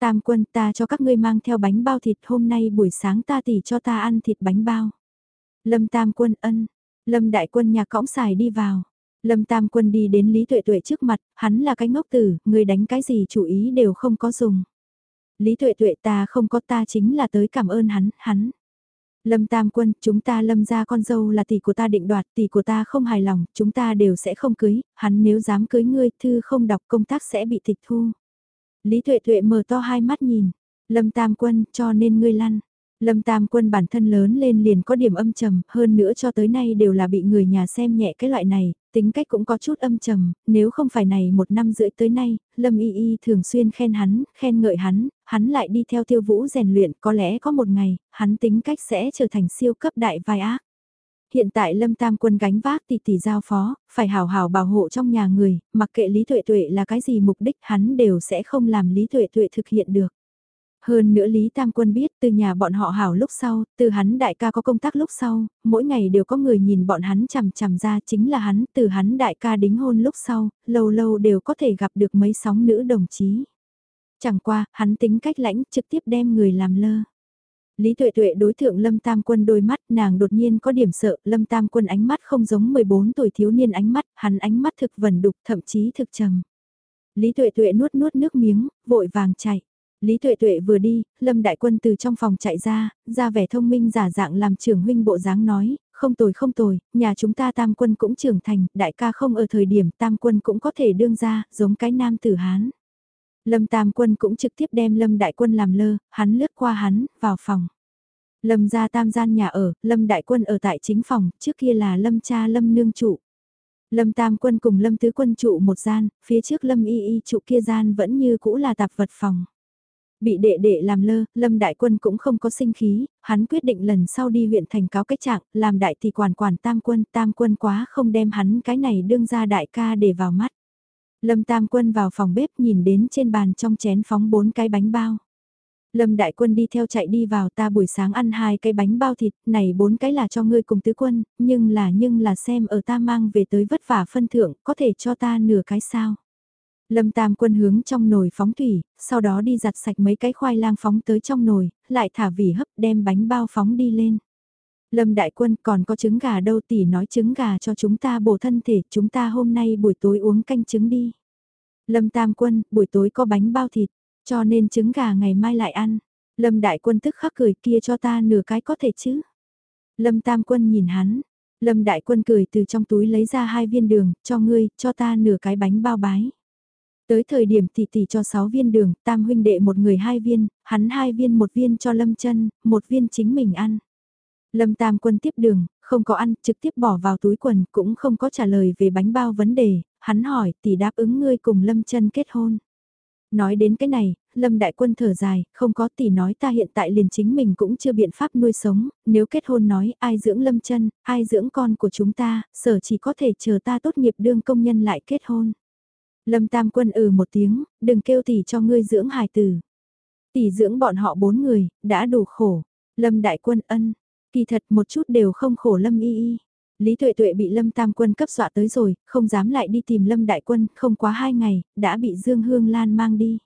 Tam Quân ta cho các ngươi mang theo bánh bao thịt, hôm nay buổi sáng ta tỉ cho ta ăn thịt bánh bao. Lâm Tam Quân ân. Lâm Đại Quân nhà cõng xài đi vào. Lâm Tam Quân đi đến Lý Tuệ Tuệ trước mặt, hắn là cái ngốc tử, người đánh cái gì chủ ý đều không có dùng. Lý Tuệ Tuệ ta không có ta chính là tới cảm ơn hắn, hắn. Lâm Tam Quân, chúng ta lâm ra con dâu là tỷ của ta định đoạt, tỷ của ta không hài lòng, chúng ta đều sẽ không cưới, hắn nếu dám cưới ngươi, thư không đọc công tác sẽ bị tịch thu. Lý Tuệ Tuệ mở to hai mắt nhìn, Lâm Tam Quân, cho nên ngươi lăn. Lâm Tam Quân bản thân lớn lên liền có điểm âm trầm, hơn nữa cho tới nay đều là bị người nhà xem nhẹ cái loại này, tính cách cũng có chút âm trầm, nếu không phải này một năm rưỡi tới nay, Lâm Y Y thường xuyên khen hắn, khen ngợi hắn, hắn lại đi theo tiêu vũ rèn luyện, có lẽ có một ngày, hắn tính cách sẽ trở thành siêu cấp đại vai ác. Hiện tại Lâm Tam Quân gánh vác tỷ tỷ giao phó, phải hào hào bảo hộ trong nhà người, mặc kệ Lý Tuệ Tuệ là cái gì mục đích hắn đều sẽ không làm Lý Tuệ Tuệ thực hiện được. Hơn nữa Lý Tam Quân biết từ nhà bọn họ hảo lúc sau, từ hắn đại ca có công tác lúc sau, mỗi ngày đều có người nhìn bọn hắn chằm chằm ra chính là hắn, từ hắn đại ca đính hôn lúc sau, lâu lâu đều có thể gặp được mấy sóng nữ đồng chí. Chẳng qua, hắn tính cách lãnh trực tiếp đem người làm lơ. Lý Tuệ Tuệ đối thượng Lâm Tam Quân đôi mắt nàng đột nhiên có điểm sợ, Lâm Tam Quân ánh mắt không giống 14 tuổi thiếu niên ánh mắt, hắn ánh mắt thực vần đục thậm chí thực trầm. Lý Tuệ Tuệ nuốt nuốt nước miếng, vội vàng chạy. Lý Tuệ Tuệ vừa đi, Lâm Đại Quân từ trong phòng chạy ra, ra vẻ thông minh giả dạng làm trưởng huynh bộ dáng nói, không tồi không tồi, nhà chúng ta tam quân cũng trưởng thành, đại ca không ở thời điểm tam quân cũng có thể đương ra, giống cái nam tử Hán. Lâm Tam Quân cũng trực tiếp đem Lâm Đại Quân làm lơ, hắn lướt qua hắn, vào phòng. Lâm ra tam gian nhà ở, Lâm Đại Quân ở tại chính phòng, trước kia là Lâm cha Lâm nương trụ. Lâm Tam Quân cùng Lâm Tứ Quân trụ một gian, phía trước Lâm Y Y trụ kia gian vẫn như cũ là tạp vật phòng. Bị đệ đệ làm lơ, Lâm Đại Quân cũng không có sinh khí, hắn quyết định lần sau đi huyện thành cáo cái trạng, làm đại thì quản quản Tam Quân, Tam Quân quá không đem hắn cái này đương ra đại ca để vào mắt. Lâm Tam Quân vào phòng bếp nhìn đến trên bàn trong chén phóng bốn cái bánh bao. Lâm Đại Quân đi theo chạy đi vào ta buổi sáng ăn hai cái bánh bao thịt, này bốn cái là cho ngươi cùng tứ quân, nhưng là nhưng là xem ở ta mang về tới vất vả phân thượng, có thể cho ta nửa cái sao. Lâm Tam Quân hướng trong nồi phóng thủy, sau đó đi giặt sạch mấy cái khoai lang phóng tới trong nồi, lại thả vỉ hấp đem bánh bao phóng đi lên. Lâm Đại Quân còn có trứng gà đâu tỷ nói trứng gà cho chúng ta bổ thân thể, chúng ta hôm nay buổi tối uống canh trứng đi. Lâm Tam Quân, buổi tối có bánh bao thịt. Cho nên trứng gà ngày mai lại ăn. Lâm Đại Quân tức khắc cười kia cho ta nửa cái có thể chứ. Lâm Tam Quân nhìn hắn. Lâm Đại Quân cười từ trong túi lấy ra hai viên đường, cho ngươi, cho ta nửa cái bánh bao bái. Tới thời điểm tỷ tỷ cho 6 viên đường, tam huynh đệ một người hai viên, hắn hai viên một viên cho Lâm chân, một viên chính mình ăn. Lâm Tam Quân tiếp đường, không có ăn, trực tiếp bỏ vào túi quần, cũng không có trả lời về bánh bao vấn đề, hắn hỏi tỷ đáp ứng ngươi cùng Lâm chân kết hôn. Nói đến cái này, Lâm Đại Quân thở dài, không có tỷ nói ta hiện tại liền chính mình cũng chưa biện pháp nuôi sống, nếu kết hôn nói ai dưỡng Lâm chân, ai dưỡng con của chúng ta, sở chỉ có thể chờ ta tốt nghiệp đương công nhân lại kết hôn. Lâm Tam Quân ừ một tiếng, đừng kêu tỷ cho ngươi dưỡng hài tử. Tỷ dưỡng bọn họ bốn người, đã đủ khổ. Lâm Đại Quân ân, kỳ thật một chút đều không khổ Lâm Y Y. Lý Tuệ Tuệ bị Lâm Tam Quân cấp dọa tới rồi, không dám lại đi tìm Lâm Đại Quân, không quá hai ngày, đã bị Dương Hương Lan mang đi.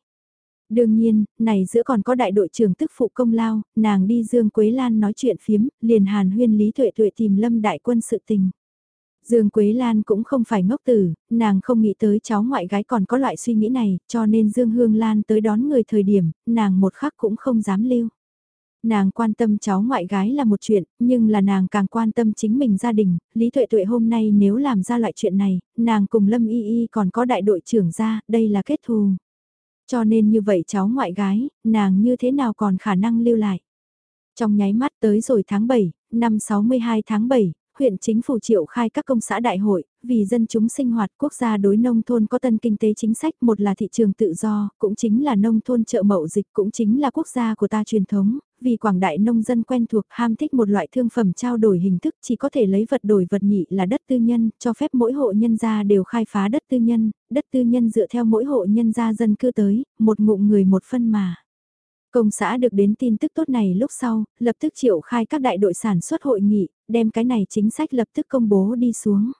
Đương nhiên, này giữa còn có đại đội trưởng tức phụ công lao, nàng đi Dương Quế Lan nói chuyện phiếm, liền hàn huyên Lý Tuệ Tuệ tìm Lâm Đại Quân sự tình. Dương Quế Lan cũng không phải ngốc tử, nàng không nghĩ tới cháu ngoại gái còn có loại suy nghĩ này, cho nên Dương Hương Lan tới đón người thời điểm, nàng một khắc cũng không dám lưu. Nàng quan tâm cháu ngoại gái là một chuyện, nhưng là nàng càng quan tâm chính mình gia đình, Lý Tuệ Tuệ hôm nay nếu làm ra loại chuyện này, nàng cùng Lâm Y Y còn có đại đội trưởng ra, đây là kết thù. Cho nên như vậy cháu ngoại gái, nàng như thế nào còn khả năng lưu lại. Trong nháy mắt tới rồi tháng 7, năm 62 tháng 7, huyện chính phủ triệu khai các công xã đại hội, vì dân chúng sinh hoạt quốc gia đối nông thôn có tân kinh tế chính sách, một là thị trường tự do, cũng chính là nông thôn chợ mậu dịch, cũng chính là quốc gia của ta truyền thống, vì quảng đại nông dân quen thuộc ham thích một loại thương phẩm trao đổi hình thức chỉ có thể lấy vật đổi vật nhị là đất tư nhân, cho phép mỗi hộ nhân gia đều khai phá đất tư nhân, đất tư nhân dựa theo mỗi hộ nhân gia dân cư tới, một ngụm người một phân mà. Công xã được đến tin tức tốt này lúc sau, lập tức triệu khai các đại đội sản xuất hội nghị, đem cái này chính sách lập tức công bố đi xuống.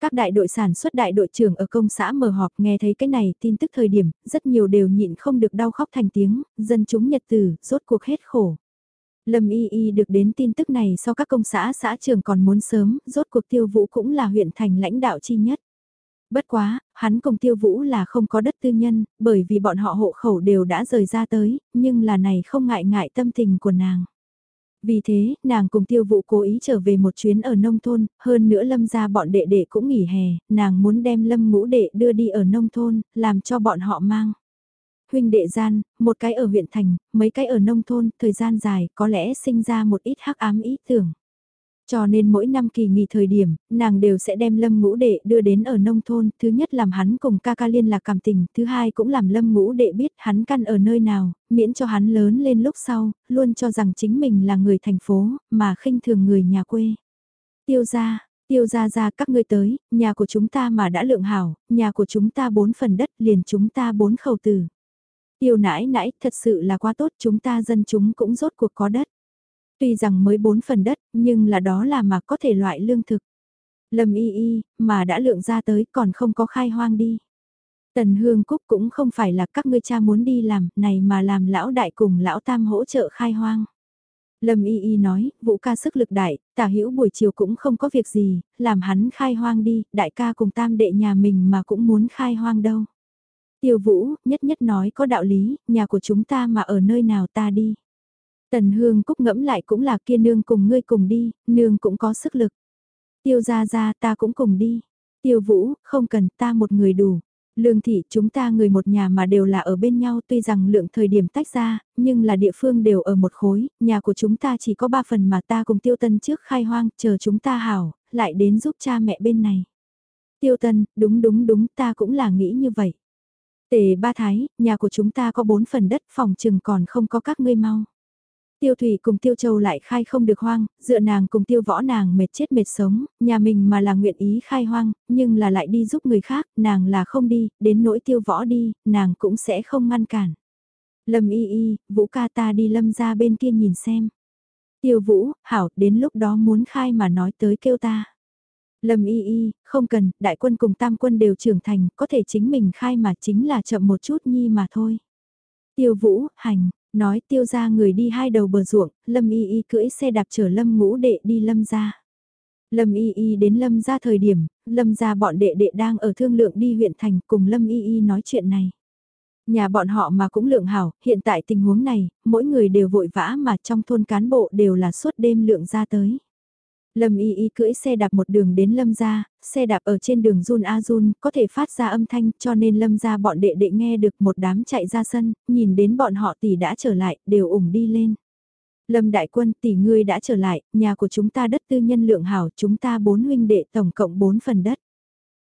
Các đại đội sản xuất đại đội trưởng ở công xã mở họp nghe thấy cái này tin tức thời điểm, rất nhiều đều nhịn không được đau khóc thành tiếng, dân chúng nhật tử, rốt cuộc hết khổ. Lâm Y Y được đến tin tức này sau các công xã xã trường còn muốn sớm, rốt cuộc tiêu vũ cũng là huyện thành lãnh đạo chi nhất. Bất quá, hắn cùng tiêu vũ là không có đất tư nhân, bởi vì bọn họ hộ khẩu đều đã rời ra tới, nhưng là này không ngại ngại tâm tình của nàng. Vì thế, nàng cùng tiêu vụ cố ý trở về một chuyến ở nông thôn, hơn nữa lâm ra bọn đệ đệ cũng nghỉ hè, nàng muốn đem lâm ngũ đệ đưa đi ở nông thôn, làm cho bọn họ mang. Huynh đệ gian, một cái ở huyện thành, mấy cái ở nông thôn, thời gian dài, có lẽ sinh ra một ít hắc ám ý tưởng. Cho nên mỗi năm kỳ nghỉ thời điểm, nàng đều sẽ đem lâm ngũ đệ đưa đến ở nông thôn, thứ nhất làm hắn cùng ca ca liên lạc cảm tình, thứ hai cũng làm lâm ngũ đệ biết hắn căn ở nơi nào, miễn cho hắn lớn lên lúc sau, luôn cho rằng chính mình là người thành phố, mà khinh thường người nhà quê. Tiêu gia, tiêu ra ra các ngươi tới, nhà của chúng ta mà đã lượng hảo, nhà của chúng ta bốn phần đất liền chúng ta bốn khẩu tử. Tiêu nãi nãi, thật sự là quá tốt, chúng ta dân chúng cũng rốt cuộc có đất. Tuy rằng mới bốn phần đất, nhưng là đó là mà có thể loại lương thực. Lâm y y, mà đã lượng ra tới còn không có khai hoang đi. Tần Hương Cúc cũng không phải là các ngươi cha muốn đi làm, này mà làm lão đại cùng lão tam hỗ trợ khai hoang. Lâm Y Y nói, vũ ca sức lực đại, tả hữu buổi chiều cũng không có việc gì, làm hắn khai hoang đi, đại ca cùng tam đệ nhà mình mà cũng muốn khai hoang đâu. Tiêu vũ, nhất nhất nói có đạo lý, nhà của chúng ta mà ở nơi nào ta đi. Tần Hương Cúc ngẫm lại cũng là kia nương cùng ngươi cùng đi, nương cũng có sức lực. Tiêu ra ra ta cũng cùng đi. Tiêu Vũ, không cần ta một người đủ. Lương thị chúng ta người một nhà mà đều là ở bên nhau tuy rằng lượng thời điểm tách ra, nhưng là địa phương đều ở một khối, nhà của chúng ta chỉ có ba phần mà ta cùng tiêu tân trước khai hoang, chờ chúng ta hảo, lại đến giúp cha mẹ bên này. Tiêu tân, đúng đúng đúng ta cũng là nghĩ như vậy. Tề ba thái, nhà của chúng ta có bốn phần đất phòng chừng còn không có các ngươi mau. Tiêu Thủy cùng Tiêu Châu lại khai không được hoang, dựa nàng cùng Tiêu Võ nàng mệt chết mệt sống, nhà mình mà là nguyện ý khai hoang, nhưng là lại đi giúp người khác, nàng là không đi, đến nỗi Tiêu Võ đi, nàng cũng sẽ không ngăn cản. Lâm y y, Vũ ca ta đi lâm ra bên kia nhìn xem. Tiêu Vũ, hảo, đến lúc đó muốn khai mà nói tới kêu ta. Lâm y y, không cần, đại quân cùng tam quân đều trưởng thành, có thể chính mình khai mà chính là chậm một chút nhi mà thôi. Tiêu Vũ, hành, Nói tiêu ra người đi hai đầu bờ ruộng, Lâm Y Y cưỡi xe đạp chở Lâm ngũ đệ đi Lâm ra. Lâm Y Y đến Lâm ra thời điểm, Lâm ra bọn đệ đệ đang ở thương lượng đi huyện thành cùng Lâm Y Y nói chuyện này. Nhà bọn họ mà cũng lượng hảo, hiện tại tình huống này, mỗi người đều vội vã mà trong thôn cán bộ đều là suốt đêm lượng ra tới. Lâm y y cưỡi xe đạp một đường đến lâm gia. xe đạp ở trên đường run a run, có thể phát ra âm thanh cho nên lâm gia bọn đệ đệ nghe được một đám chạy ra sân, nhìn đến bọn họ tỷ đã trở lại, đều ủng đi lên. Lâm đại quân tỷ ngươi đã trở lại, nhà của chúng ta đất tư nhân lượng hảo, chúng ta bốn huynh đệ tổng cộng bốn phần đất.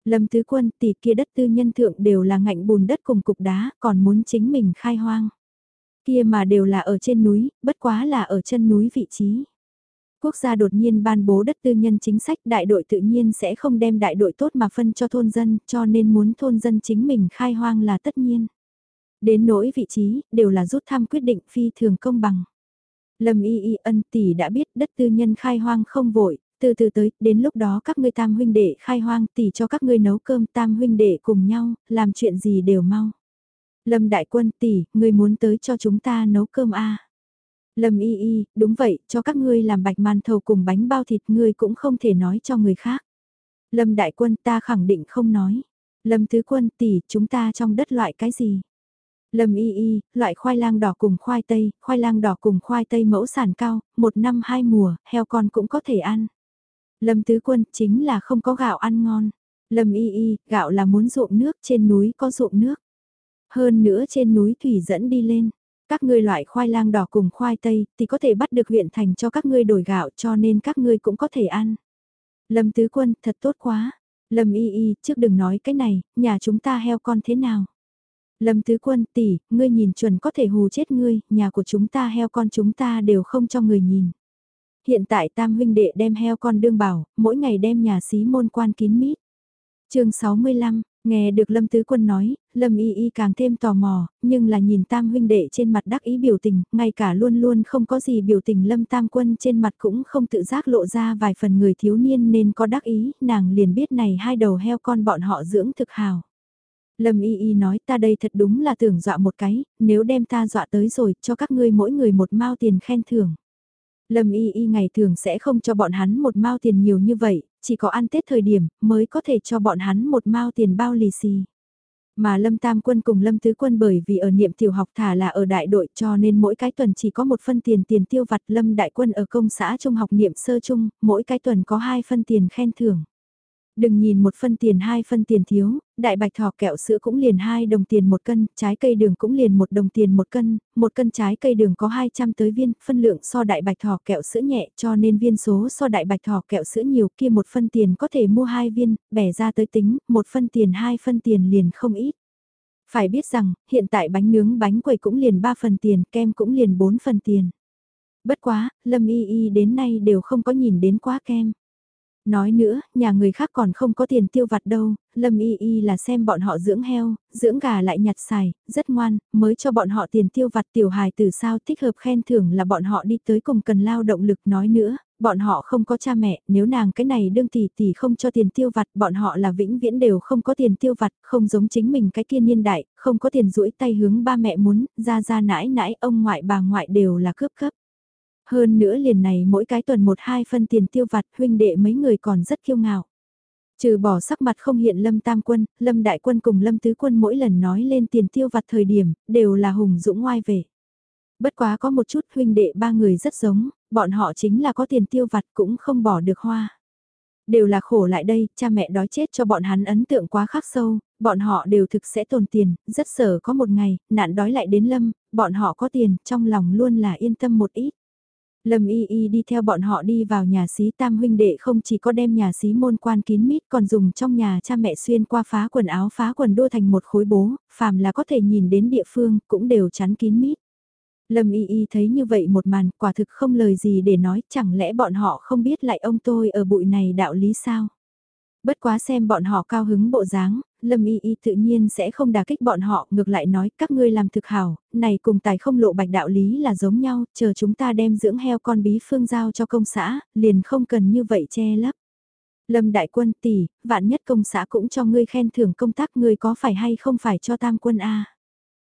Lâm tứ quân tỷ kia đất tư nhân thượng đều là ngạnh bùn đất cùng cục đá, còn muốn chính mình khai hoang. Kia mà đều là ở trên núi, bất quá là ở chân núi vị trí quốc gia đột nhiên ban bố đất tư nhân chính sách đại đội tự nhiên sẽ không đem đại đội tốt mà phân cho thôn dân cho nên muốn thôn dân chính mình khai hoang là tất nhiên. Đến nỗi vị trí, đều là rút thăm quyết định phi thường công bằng. Lâm y y ân tỷ đã biết đất tư nhân khai hoang không vội, từ từ tới, đến lúc đó các ngươi tam huynh đệ khai hoang tỷ cho các ngươi nấu cơm tam huynh đệ cùng nhau, làm chuyện gì đều mau. Lâm đại quân tỷ, ngươi muốn tới cho chúng ta nấu cơm a à? Lâm y y, đúng vậy, cho các ngươi làm bạch màn thầu cùng bánh bao thịt ngươi cũng không thể nói cho người khác. Lâm đại quân ta khẳng định không nói. Lâm tứ quân tỷ, chúng ta trong đất loại cái gì? Lâm y y, loại khoai lang đỏ cùng khoai tây, khoai lang đỏ cùng khoai tây mẫu sản cao, một năm hai mùa, heo con cũng có thể ăn. Lâm tứ quân chính là không có gạo ăn ngon. Lâm y y, gạo là muốn ruộng nước, trên núi có ruộng nước. Hơn nữa trên núi thủy dẫn đi lên. Các ngươi loại khoai lang đỏ cùng khoai tây thì có thể bắt được huyện thành cho các ngươi đổi gạo cho nên các ngươi cũng có thể ăn. Lâm Tứ Quân, thật tốt quá. Lâm Y Y, trước đừng nói cái này, nhà chúng ta heo con thế nào? Lâm Tứ Quân, tỷ, ngươi nhìn chuẩn có thể hù chết ngươi, nhà của chúng ta heo con chúng ta đều không cho người nhìn. Hiện tại tam huynh đệ đem heo con đương bảo, mỗi ngày đem nhà xí môn quan kín mít. chương 65, Nghe được Lâm Tứ Quân nói, Lâm Y Y càng thêm tò mò, nhưng là nhìn Tam huynh đệ trên mặt đắc ý biểu tình, ngay cả luôn luôn không có gì biểu tình Lâm Tam Quân trên mặt cũng không tự giác lộ ra vài phần người thiếu niên nên có đắc ý, nàng liền biết này hai đầu heo con bọn họ dưỡng thực hào. Lâm Y Y nói ta đây thật đúng là tưởng dọa một cái, nếu đem ta dọa tới rồi cho các ngươi mỗi người một mao tiền khen thưởng. Lâm Y Y ngày thường sẽ không cho bọn hắn một mao tiền nhiều như vậy, chỉ có ăn Tết thời điểm mới có thể cho bọn hắn một mao tiền bao lì xì. Mà Lâm Tam Quân cùng Lâm Tứ Quân bởi vì ở niệm tiểu học thả là ở đại đội cho nên mỗi cái tuần chỉ có một phân tiền tiền tiêu vặt Lâm Đại Quân ở công xã trung học niệm sơ trung, mỗi cái tuần có hai phân tiền khen thưởng. Đừng nhìn một phân tiền hai phân tiền thiếu, đại bạch thỏ kẹo sữa cũng liền hai đồng tiền một cân, trái cây đường cũng liền một đồng tiền một cân, một cân trái cây đường có 200 tới viên, phân lượng so đại bạch thỏ kẹo sữa nhẹ cho nên viên số so đại bạch thỏ kẹo sữa nhiều kia một phân tiền có thể mua hai viên, bẻ ra tới tính, một phân tiền hai phân tiền liền không ít. Phải biết rằng, hiện tại bánh nướng bánh quầy cũng liền 3 phần tiền, kem cũng liền 4 phần tiền. Bất quá, Lâm Y Y đến nay đều không có nhìn đến quá kem. Nói nữa, nhà người khác còn không có tiền tiêu vặt đâu, Lâm Y Y là xem bọn họ dưỡng heo, dưỡng gà lại nhặt xài, rất ngoan, mới cho bọn họ tiền tiêu vặt tiểu hài từ sao thích hợp khen thưởng là bọn họ đi tới cùng cần lao động lực nói nữa, bọn họ không có cha mẹ, nếu nàng cái này đương tỷ tỷ không cho tiền tiêu vặt, bọn họ là vĩnh viễn đều không có tiền tiêu vặt, không giống chính mình cái kia niên đại, không có tiền rũi tay hướng ba mẹ muốn, ra ra nãi nãi, ông ngoại bà ngoại đều là cướp cấp. Hơn nữa liền này mỗi cái tuần một hai phân tiền tiêu vặt huynh đệ mấy người còn rất kiêu ngạo. Trừ bỏ sắc mặt không hiện Lâm Tam Quân, Lâm Đại Quân cùng Lâm Tứ Quân mỗi lần nói lên tiền tiêu vặt thời điểm, đều là hùng dũng ngoai về. Bất quá có một chút huynh đệ ba người rất giống, bọn họ chính là có tiền tiêu vặt cũng không bỏ được hoa. Đều là khổ lại đây, cha mẹ đói chết cho bọn hắn ấn tượng quá khắc sâu, bọn họ đều thực sẽ tồn tiền, rất sợ có một ngày, nạn đói lại đến lâm, bọn họ có tiền, trong lòng luôn là yên tâm một ít. Lâm Y Y đi theo bọn họ đi vào nhà xí tam huynh đệ không chỉ có đem nhà xí môn quan kín mít còn dùng trong nhà cha mẹ xuyên qua phá quần áo phá quần đô thành một khối bố, phàm là có thể nhìn đến địa phương cũng đều chắn kín mít. Lâm Y Y thấy như vậy một màn quả thực không lời gì để nói chẳng lẽ bọn họ không biết lại ông tôi ở bụi này đạo lý sao. Bất quá xem bọn họ cao hứng bộ dáng, Lâm Y Y tự nhiên sẽ không đả kích bọn họ, ngược lại nói các ngươi làm thực hảo, này cùng tài không lộ bạch đạo lý là giống nhau, chờ chúng ta đem dưỡng heo con bí phương giao cho công xã, liền không cần như vậy che lấp. Lâm Đại Quân tỷ, vạn nhất công xã cũng cho ngươi khen thưởng công tác ngươi có phải hay không phải cho tam quân A.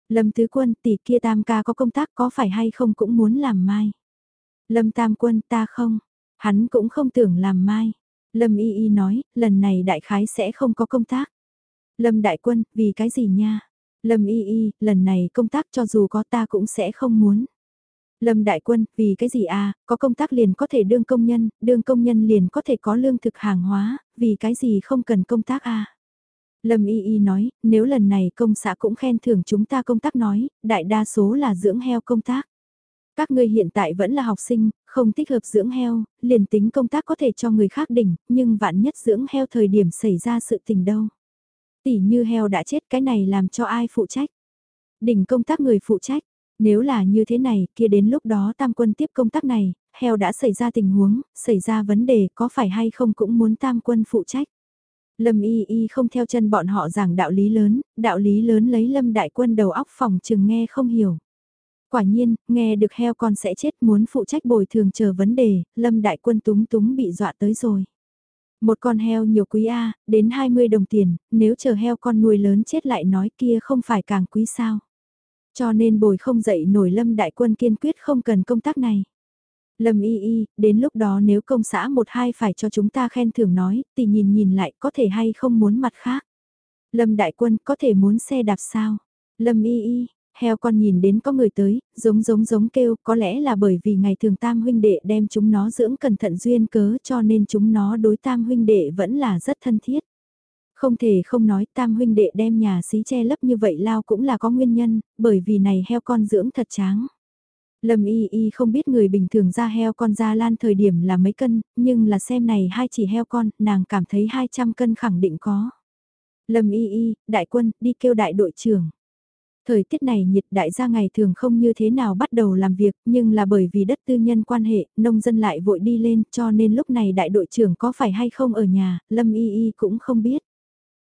Lâm Tứ Quân tỷ kia tam ca có công tác có phải hay không cũng muốn làm mai. Lâm Tam Quân ta không, hắn cũng không tưởng làm mai. Lâm Y Y nói, lần này đại khái sẽ không có công tác. Lâm Đại Quân, vì cái gì nha? Lâm y y, lần này công tác cho dù có ta cũng sẽ không muốn. Lâm Đại Quân, vì cái gì à, có công tác liền có thể đương công nhân, đương công nhân liền có thể có lương thực hàng hóa, vì cái gì không cần công tác à. Lâm Y Y nói, nếu lần này công xã cũng khen thưởng chúng ta công tác nói, đại đa số là dưỡng heo công tác. Các ngươi hiện tại vẫn là học sinh, không thích hợp dưỡng heo, liền tính công tác có thể cho người khác đỉnh, nhưng vạn nhất dưỡng heo thời điểm xảy ra sự tình đâu. Tỷ như heo đã chết cái này làm cho ai phụ trách. Đỉnh công tác người phụ trách, nếu là như thế này, kia đến lúc đó tam quân tiếp công tác này, heo đã xảy ra tình huống, xảy ra vấn đề có phải hay không cũng muốn tam quân phụ trách. Lâm y y không theo chân bọn họ giảng đạo lý lớn, đạo lý lớn lấy lâm đại quân đầu óc phòng chừng nghe không hiểu. Quả nhiên, nghe được heo con sẽ chết muốn phụ trách bồi thường chờ vấn đề, lâm đại quân túng túng bị dọa tới rồi. Một con heo nhiều quý A, đến 20 đồng tiền, nếu chờ heo con nuôi lớn chết lại nói kia không phải càng quý sao. Cho nên bồi không dậy nổi lâm đại quân kiên quyết không cần công tác này. Lâm y y, đến lúc đó nếu công xã một hai phải cho chúng ta khen thưởng nói, thì nhìn nhìn lại có thể hay không muốn mặt khác. Lâm đại quân có thể muốn xe đạp sao? Lâm y y, heo con nhìn đến có người tới, giống giống giống kêu, có lẽ là bởi vì ngày thường tam huynh đệ đem chúng nó dưỡng cẩn thận duyên cớ cho nên chúng nó đối tam huynh đệ vẫn là rất thân thiết. Không thể không nói tam huynh đệ đem nhà xí che lấp như vậy lao cũng là có nguyên nhân, bởi vì này heo con dưỡng thật tráng. Lâm y y không biết người bình thường ra heo con ra lan thời điểm là mấy cân, nhưng là xem này hai chỉ heo con, nàng cảm thấy 200 cân khẳng định có. Lâm y y, đại quân, đi kêu đại đội trưởng. Thời tiết này nhiệt đại gia ngày thường không như thế nào bắt đầu làm việc, nhưng là bởi vì đất tư nhân quan hệ, nông dân lại vội đi lên cho nên lúc này đại đội trưởng có phải hay không ở nhà, Lâm y y cũng không biết.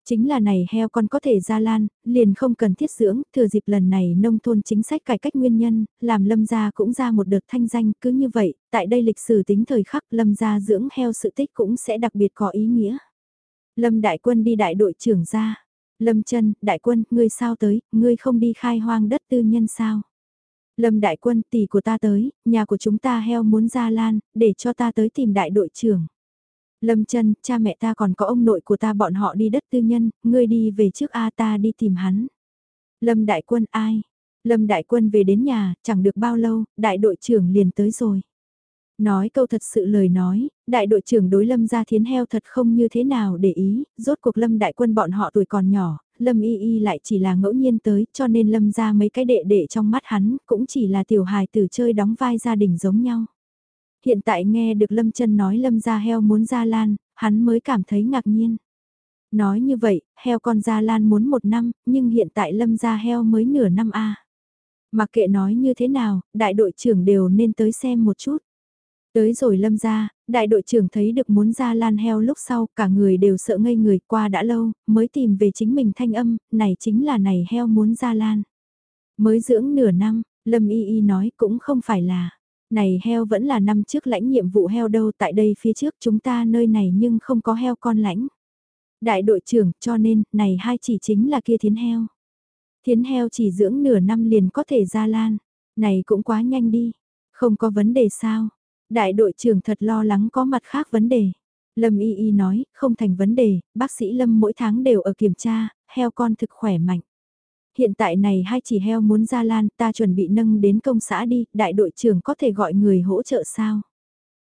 Chính là này heo con có thể ra lan, liền không cần thiết dưỡng, thừa dịp lần này nông thôn chính sách cải cách nguyên nhân, làm lâm gia cũng ra một đợt thanh danh, cứ như vậy, tại đây lịch sử tính thời khắc lâm gia dưỡng heo sự tích cũng sẽ đặc biệt có ý nghĩa. Lâm đại quân đi đại đội trưởng ra, lâm chân, đại quân, ngươi sao tới, ngươi không đi khai hoang đất tư nhân sao? Lâm đại quân tỷ của ta tới, nhà của chúng ta heo muốn ra lan, để cho ta tới tìm đại đội trưởng. Lâm chân, cha mẹ ta còn có ông nội của ta bọn họ đi đất tư nhân, ngươi đi về trước A ta đi tìm hắn. Lâm đại quân ai? Lâm đại quân về đến nhà, chẳng được bao lâu, đại đội trưởng liền tới rồi. Nói câu thật sự lời nói, đại đội trưởng đối lâm gia thiến heo thật không như thế nào để ý, rốt cuộc lâm đại quân bọn họ tuổi còn nhỏ, lâm y y lại chỉ là ngẫu nhiên tới cho nên lâm ra mấy cái đệ đệ trong mắt hắn cũng chỉ là tiểu hài tử chơi đóng vai gia đình giống nhau. Hiện tại nghe được Lâm chân nói Lâm gia heo muốn ra lan, hắn mới cảm thấy ngạc nhiên. Nói như vậy, heo con ra lan muốn một năm, nhưng hiện tại Lâm gia heo mới nửa năm a. Mặc kệ nói như thế nào, đại đội trưởng đều nên tới xem một chút. Tới rồi lâm ra, đại đội trưởng thấy được muốn ra lan heo lúc sau, cả người đều sợ ngây người qua đã lâu, mới tìm về chính mình thanh âm, này chính là này heo muốn ra lan. Mới dưỡng nửa năm, lâm y y nói cũng không phải là, này heo vẫn là năm trước lãnh nhiệm vụ heo đâu tại đây phía trước chúng ta nơi này nhưng không có heo con lãnh. Đại đội trưởng cho nên này hai chỉ chính là kia thiến heo. Thiến heo chỉ dưỡng nửa năm liền có thể ra lan. Này cũng quá nhanh đi. Không có vấn đề sao. Đại đội trưởng thật lo lắng có mặt khác vấn đề. Lâm Y Y nói, không thành vấn đề, bác sĩ Lâm mỗi tháng đều ở kiểm tra, heo con thực khỏe mạnh hiện tại này hai chỉ heo muốn ra lan, ta chuẩn bị nâng đến công xã đi, đại đội trưởng có thể gọi người hỗ trợ sao?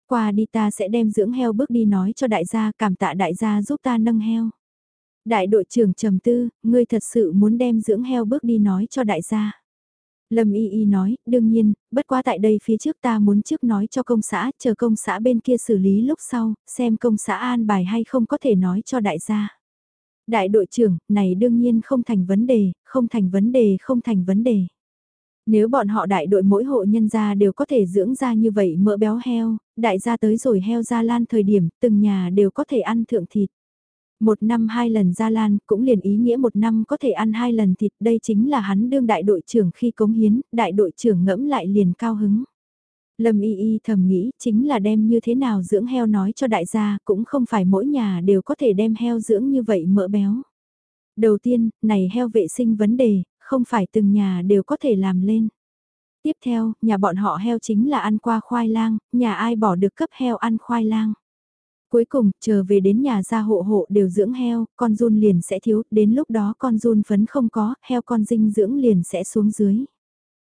Qua đi ta sẽ đem dưỡng heo bước đi nói cho đại gia, cảm tạ đại gia giúp ta nâng heo. Đại đội trưởng trầm tư, ngươi thật sự muốn đem dưỡng heo bước đi nói cho đại gia. Lâm Y Y nói, đương nhiên, bất quá tại đây phía trước ta muốn trước nói cho công xã, chờ công xã bên kia xử lý lúc sau, xem công xã an bài hay không có thể nói cho đại gia. Đại đội trưởng, này đương nhiên không thành vấn đề, không thành vấn đề, không thành vấn đề. Nếu bọn họ đại đội mỗi hộ nhân gia đều có thể dưỡng ra như vậy mỡ béo heo, đại gia tới rồi heo ra lan thời điểm, từng nhà đều có thể ăn thượng thịt. Một năm hai lần ra lan cũng liền ý nghĩa một năm có thể ăn hai lần thịt, đây chính là hắn đương đại đội trưởng khi cống hiến, đại đội trưởng ngẫm lại liền cao hứng. Lâm y y thầm nghĩ chính là đem như thế nào dưỡng heo nói cho đại gia cũng không phải mỗi nhà đều có thể đem heo dưỡng như vậy mỡ béo. Đầu tiên, này heo vệ sinh vấn đề, không phải từng nhà đều có thể làm lên. Tiếp theo, nhà bọn họ heo chính là ăn qua khoai lang, nhà ai bỏ được cấp heo ăn khoai lang. Cuối cùng, chờ về đến nhà gia hộ hộ đều dưỡng heo, con run liền sẽ thiếu, đến lúc đó con run phấn không có, heo con dinh dưỡng liền sẽ xuống dưới.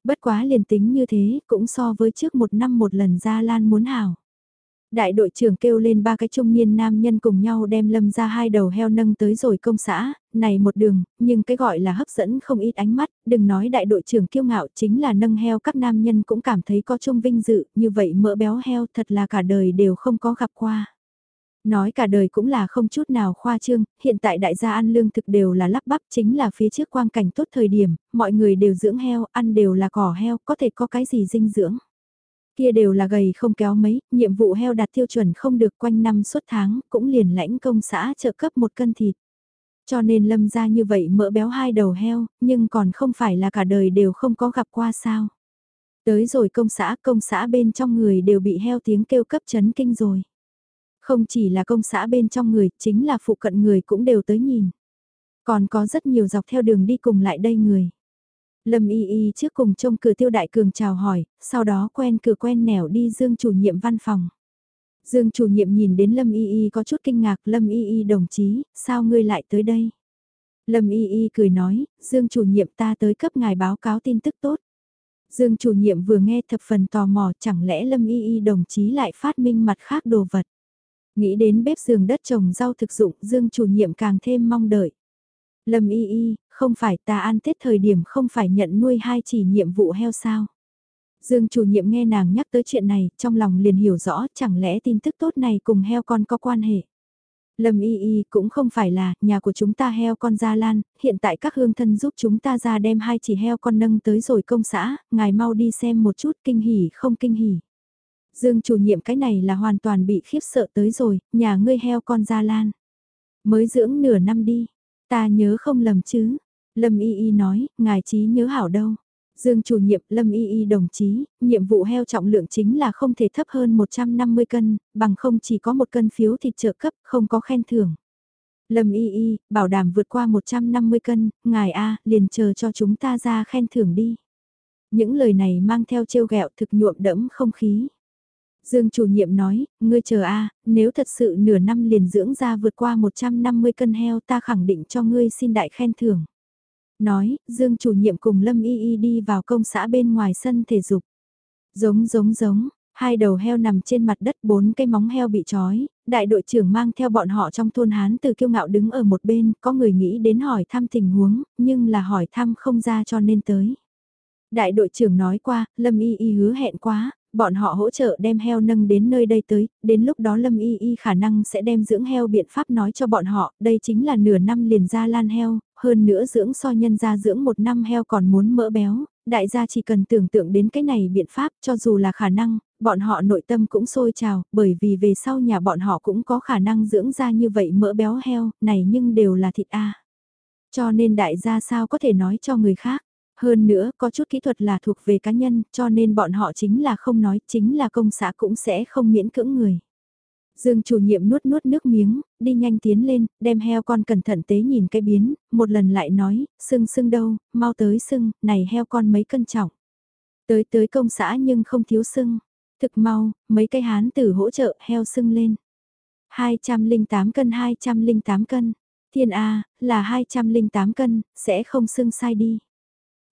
Bất quá liền tính như thế, cũng so với trước một năm một lần Gia Lan muốn hảo. Đại đội trưởng kêu lên ba cái trung niên nam nhân cùng nhau đem lâm ra hai đầu heo nâng tới rồi công xã, này một đường, nhưng cái gọi là hấp dẫn không ít ánh mắt, đừng nói đại đội trưởng kiêu ngạo chính là nâng heo các nam nhân cũng cảm thấy có trung vinh dự, như vậy mỡ béo heo thật là cả đời đều không có gặp qua. Nói cả đời cũng là không chút nào khoa trương, hiện tại đại gia ăn lương thực đều là lắp bắp chính là phía trước quang cảnh tốt thời điểm, mọi người đều dưỡng heo, ăn đều là cỏ heo, có thể có cái gì dinh dưỡng. Kia đều là gầy không kéo mấy, nhiệm vụ heo đạt tiêu chuẩn không được quanh năm suốt tháng, cũng liền lãnh công xã trợ cấp một cân thịt. Cho nên lâm ra như vậy mỡ béo hai đầu heo, nhưng còn không phải là cả đời đều không có gặp qua sao. Tới rồi công xã, công xã bên trong người đều bị heo tiếng kêu cấp chấn kinh rồi. Không chỉ là công xã bên trong người, chính là phụ cận người cũng đều tới nhìn. Còn có rất nhiều dọc theo đường đi cùng lại đây người. Lâm Y Y trước cùng trông cửa tiêu đại cường chào hỏi, sau đó quen cửa quen nẻo đi Dương chủ nhiệm văn phòng. Dương chủ nhiệm nhìn đến Lâm Y Y có chút kinh ngạc, Lâm Y Y đồng chí, sao ngươi lại tới đây? Lâm Y Y cười nói, Dương chủ nhiệm ta tới cấp ngài báo cáo tin tức tốt. Dương chủ nhiệm vừa nghe thập phần tò mò chẳng lẽ Lâm Y Y đồng chí lại phát minh mặt khác đồ vật. Nghĩ đến bếp giường đất trồng rau thực dụng, Dương chủ nhiệm càng thêm mong đợi. Lâm y y, không phải ta ăn Tết thời điểm không phải nhận nuôi hai chỉ nhiệm vụ heo sao. Dương chủ nhiệm nghe nàng nhắc tới chuyện này, trong lòng liền hiểu rõ chẳng lẽ tin tức tốt này cùng heo con có quan hệ. Lâm y y cũng không phải là, nhà của chúng ta heo con ra lan, hiện tại các hương thân giúp chúng ta ra đem hai chỉ heo con nâng tới rồi công xã, ngài mau đi xem một chút kinh hỉ không kinh hỉ. Dương chủ nhiệm cái này là hoàn toàn bị khiếp sợ tới rồi, nhà ngươi heo con ra lan. Mới dưỡng nửa năm đi, ta nhớ không lầm chứ. Lâm Y Y nói, ngài trí nhớ hảo đâu. Dương chủ nhiệm Lâm Y Y đồng chí, nhiệm vụ heo trọng lượng chính là không thể thấp hơn 150 cân, bằng không chỉ có một cân phiếu thịt trợ cấp, không có khen thưởng. Lâm Y Y, bảo đảm vượt qua 150 cân, ngài A, liền chờ cho chúng ta ra khen thưởng đi. Những lời này mang theo trêu ghẹo thực nhuộm đẫm không khí. Dương chủ nhiệm nói, ngươi chờ a, nếu thật sự nửa năm liền dưỡng ra vượt qua 150 cân heo ta khẳng định cho ngươi xin đại khen thưởng. Nói, Dương chủ nhiệm cùng Lâm Y Y đi vào công xã bên ngoài sân thể dục. Giống giống giống, hai đầu heo nằm trên mặt đất bốn cây móng heo bị trói, đại đội trưởng mang theo bọn họ trong thôn Hán từ kiêu ngạo đứng ở một bên, có người nghĩ đến hỏi thăm tình huống, nhưng là hỏi thăm không ra cho nên tới. Đại đội trưởng nói qua, Lâm Y Y hứa hẹn quá, bọn họ hỗ trợ đem heo nâng đến nơi đây tới, đến lúc đó Lâm Y Y khả năng sẽ đem dưỡng heo biện pháp nói cho bọn họ, đây chính là nửa năm liền ra lan heo, hơn nữa dưỡng so nhân ra dưỡng một năm heo còn muốn mỡ béo, đại gia chỉ cần tưởng tượng đến cái này biện pháp cho dù là khả năng, bọn họ nội tâm cũng sôi trào, bởi vì về sau nhà bọn họ cũng có khả năng dưỡng ra như vậy mỡ béo heo, này nhưng đều là thịt A. Cho nên đại gia sao có thể nói cho người khác. Hơn nữa, có chút kỹ thuật là thuộc về cá nhân, cho nên bọn họ chính là không nói, chính là công xã cũng sẽ không miễn cưỡng người. Dương chủ nhiệm nuốt nuốt nước miếng, đi nhanh tiến lên, đem heo con cẩn thận tế nhìn cái biến, một lần lại nói, sưng sưng đâu, mau tới sưng, này heo con mấy cân trọng. Tới tới công xã nhưng không thiếu sưng, thực mau, mấy cái hán tử hỗ trợ heo sưng lên. 208 cân 208 cân, thiên A, là 208 cân, sẽ không sưng sai đi.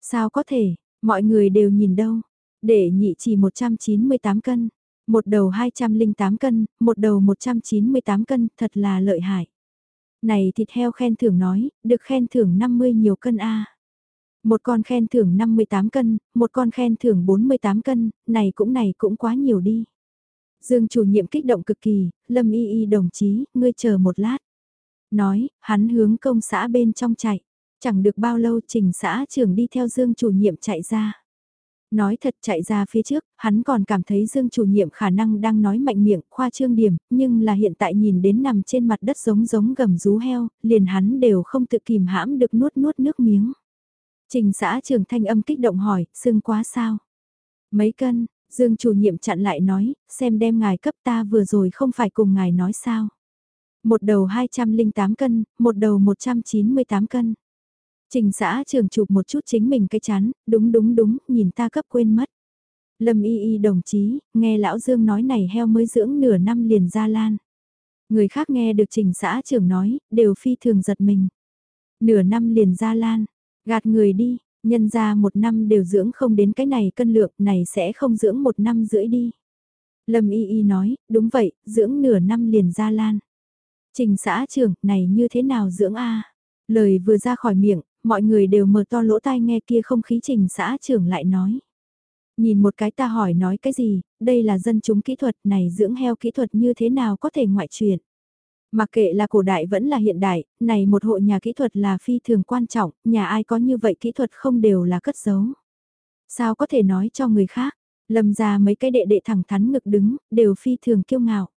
Sao có thể, mọi người đều nhìn đâu. Để nhị chỉ 198 cân, một đầu 208 cân, một đầu 198 cân, thật là lợi hại. Này thịt heo khen thưởng nói, được khen thưởng 50 nhiều cân A. Một con khen thưởng 58 cân, một con khen thưởng 48 cân, này cũng này cũng quá nhiều đi. Dương chủ nhiệm kích động cực kỳ, Lâm Y Y đồng chí, ngươi chờ một lát. Nói, hắn hướng công xã bên trong chạy. Chẳng được bao lâu trình xã trưởng đi theo Dương chủ nhiệm chạy ra. Nói thật chạy ra phía trước, hắn còn cảm thấy Dương chủ nhiệm khả năng đang nói mạnh miệng, khoa trương điểm, nhưng là hiện tại nhìn đến nằm trên mặt đất giống giống gầm rú heo, liền hắn đều không tự kìm hãm được nuốt nuốt nước miếng. Trình xã trưởng thanh âm kích động hỏi, xương quá sao? Mấy cân, Dương chủ nhiệm chặn lại nói, xem đem ngài cấp ta vừa rồi không phải cùng ngài nói sao? Một đầu 208 cân, một đầu 198 cân. Trình xã trường chụp một chút chính mình cái chán, đúng đúng đúng, nhìn ta cấp quên mất. Lâm y y đồng chí, nghe lão Dương nói này heo mới dưỡng nửa năm liền ra lan. Người khác nghe được trình xã trưởng nói, đều phi thường giật mình. Nửa năm liền ra lan, gạt người đi, nhân ra một năm đều dưỡng không đến cái này cân lượng này sẽ không dưỡng một năm rưỡi đi. Lâm Y Y nói, đúng vậy, dưỡng nửa năm liền ra lan. Trình xã trưởng, này như thế nào dưỡng A? Lời vừa ra khỏi miệng, mọi người đều mở to lỗ tai nghe kia không khí trình xã trưởng lại nói. Nhìn một cái ta hỏi nói cái gì, đây là dân chúng kỹ thuật này dưỡng heo kỹ thuật như thế nào có thể ngoại truyền. Mặc kệ là cổ đại vẫn là hiện đại, này một hộ nhà kỹ thuật là phi thường quan trọng, nhà ai có như vậy kỹ thuật không đều là cất giấu. Sao có thể nói cho người khác, lâm ra mấy cái đệ đệ thẳng thắn ngực đứng, đều phi thường kiêu ngạo.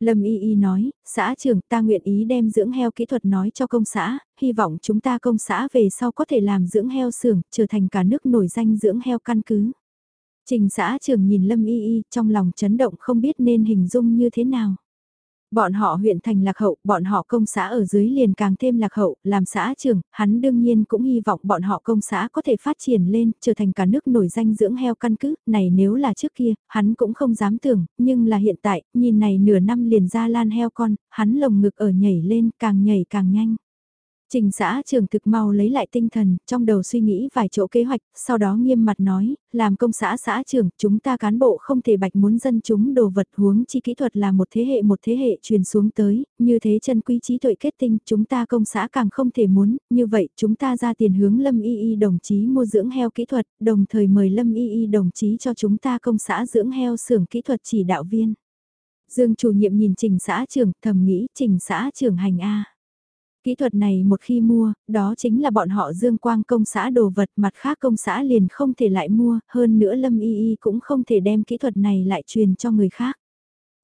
Lâm Y Y nói, xã trưởng ta nguyện ý đem dưỡng heo kỹ thuật nói cho công xã, hy vọng chúng ta công xã về sau có thể làm dưỡng heo xưởng, trở thành cả nước nổi danh dưỡng heo căn cứ. Trình xã trưởng nhìn Lâm Y Y trong lòng chấn động không biết nên hình dung như thế nào. Bọn họ huyện thành lạc hậu, bọn họ công xã ở dưới liền càng thêm lạc hậu, làm xã trưởng, hắn đương nhiên cũng hy vọng bọn họ công xã có thể phát triển lên, trở thành cả nước nổi danh dưỡng heo căn cứ, này nếu là trước kia, hắn cũng không dám tưởng, nhưng là hiện tại, nhìn này nửa năm liền ra lan heo con, hắn lồng ngực ở nhảy lên, càng nhảy càng nhanh. Trình xã trưởng thực mau lấy lại tinh thần, trong đầu suy nghĩ vài chỗ kế hoạch, sau đó nghiêm mặt nói, làm công xã xã trưởng, chúng ta cán bộ không thể bạch muốn dân chúng đồ vật huống chi kỹ thuật là một thế hệ một thế hệ truyền xuống tới, như thế chân quý trí tuệ kết tinh, chúng ta công xã càng không thể muốn, như vậy chúng ta ra tiền hướng Lâm Y Y đồng chí mua dưỡng heo kỹ thuật, đồng thời mời Lâm Y Y đồng chí cho chúng ta công xã dưỡng heo xưởng kỹ thuật chỉ đạo viên. Dương chủ nhiệm nhìn trình xã trưởng, thầm nghĩ trình xã trưởng hành A. Kỹ thuật này một khi mua, đó chính là bọn họ dương quang công xã đồ vật mặt khác công xã liền không thể lại mua, hơn nữa Lâm Y Y cũng không thể đem kỹ thuật này lại truyền cho người khác.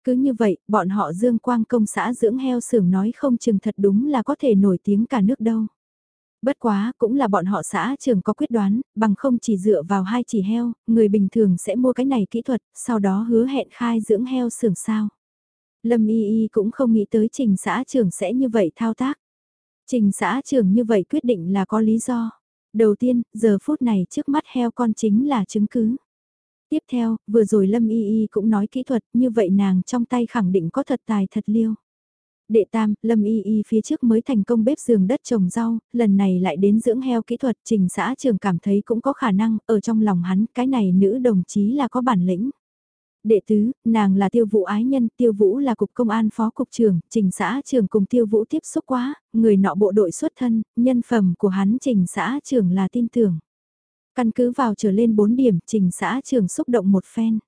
Cứ như vậy, bọn họ dương quang công xã dưỡng heo xưởng nói không chừng thật đúng là có thể nổi tiếng cả nước đâu. Bất quá, cũng là bọn họ xã trường có quyết đoán, bằng không chỉ dựa vào hai chỉ heo, người bình thường sẽ mua cái này kỹ thuật, sau đó hứa hẹn khai dưỡng heo xưởng sao. Lâm Y Y cũng không nghĩ tới trình xã trường sẽ như vậy thao tác. Trình xã trưởng như vậy quyết định là có lý do. Đầu tiên, giờ phút này trước mắt heo con chính là chứng cứ. Tiếp theo, vừa rồi Lâm Y Y cũng nói kỹ thuật, như vậy nàng trong tay khẳng định có thật tài thật liêu. Đệ tam, Lâm Y Y phía trước mới thành công bếp giường đất trồng rau, lần này lại đến dưỡng heo kỹ thuật, trình xã trường cảm thấy cũng có khả năng, ở trong lòng hắn, cái này nữ đồng chí là có bản lĩnh. Đệ tứ, nàng là tiêu vũ ái nhân, tiêu vũ là cục công an phó cục trưởng, trình xã trưởng cùng tiêu vũ tiếp xúc quá, người nọ bộ đội xuất thân, nhân phẩm của hắn trình xã trưởng là tin tưởng. Căn cứ vào trở lên 4 điểm, trình xã trưởng xúc động một phen.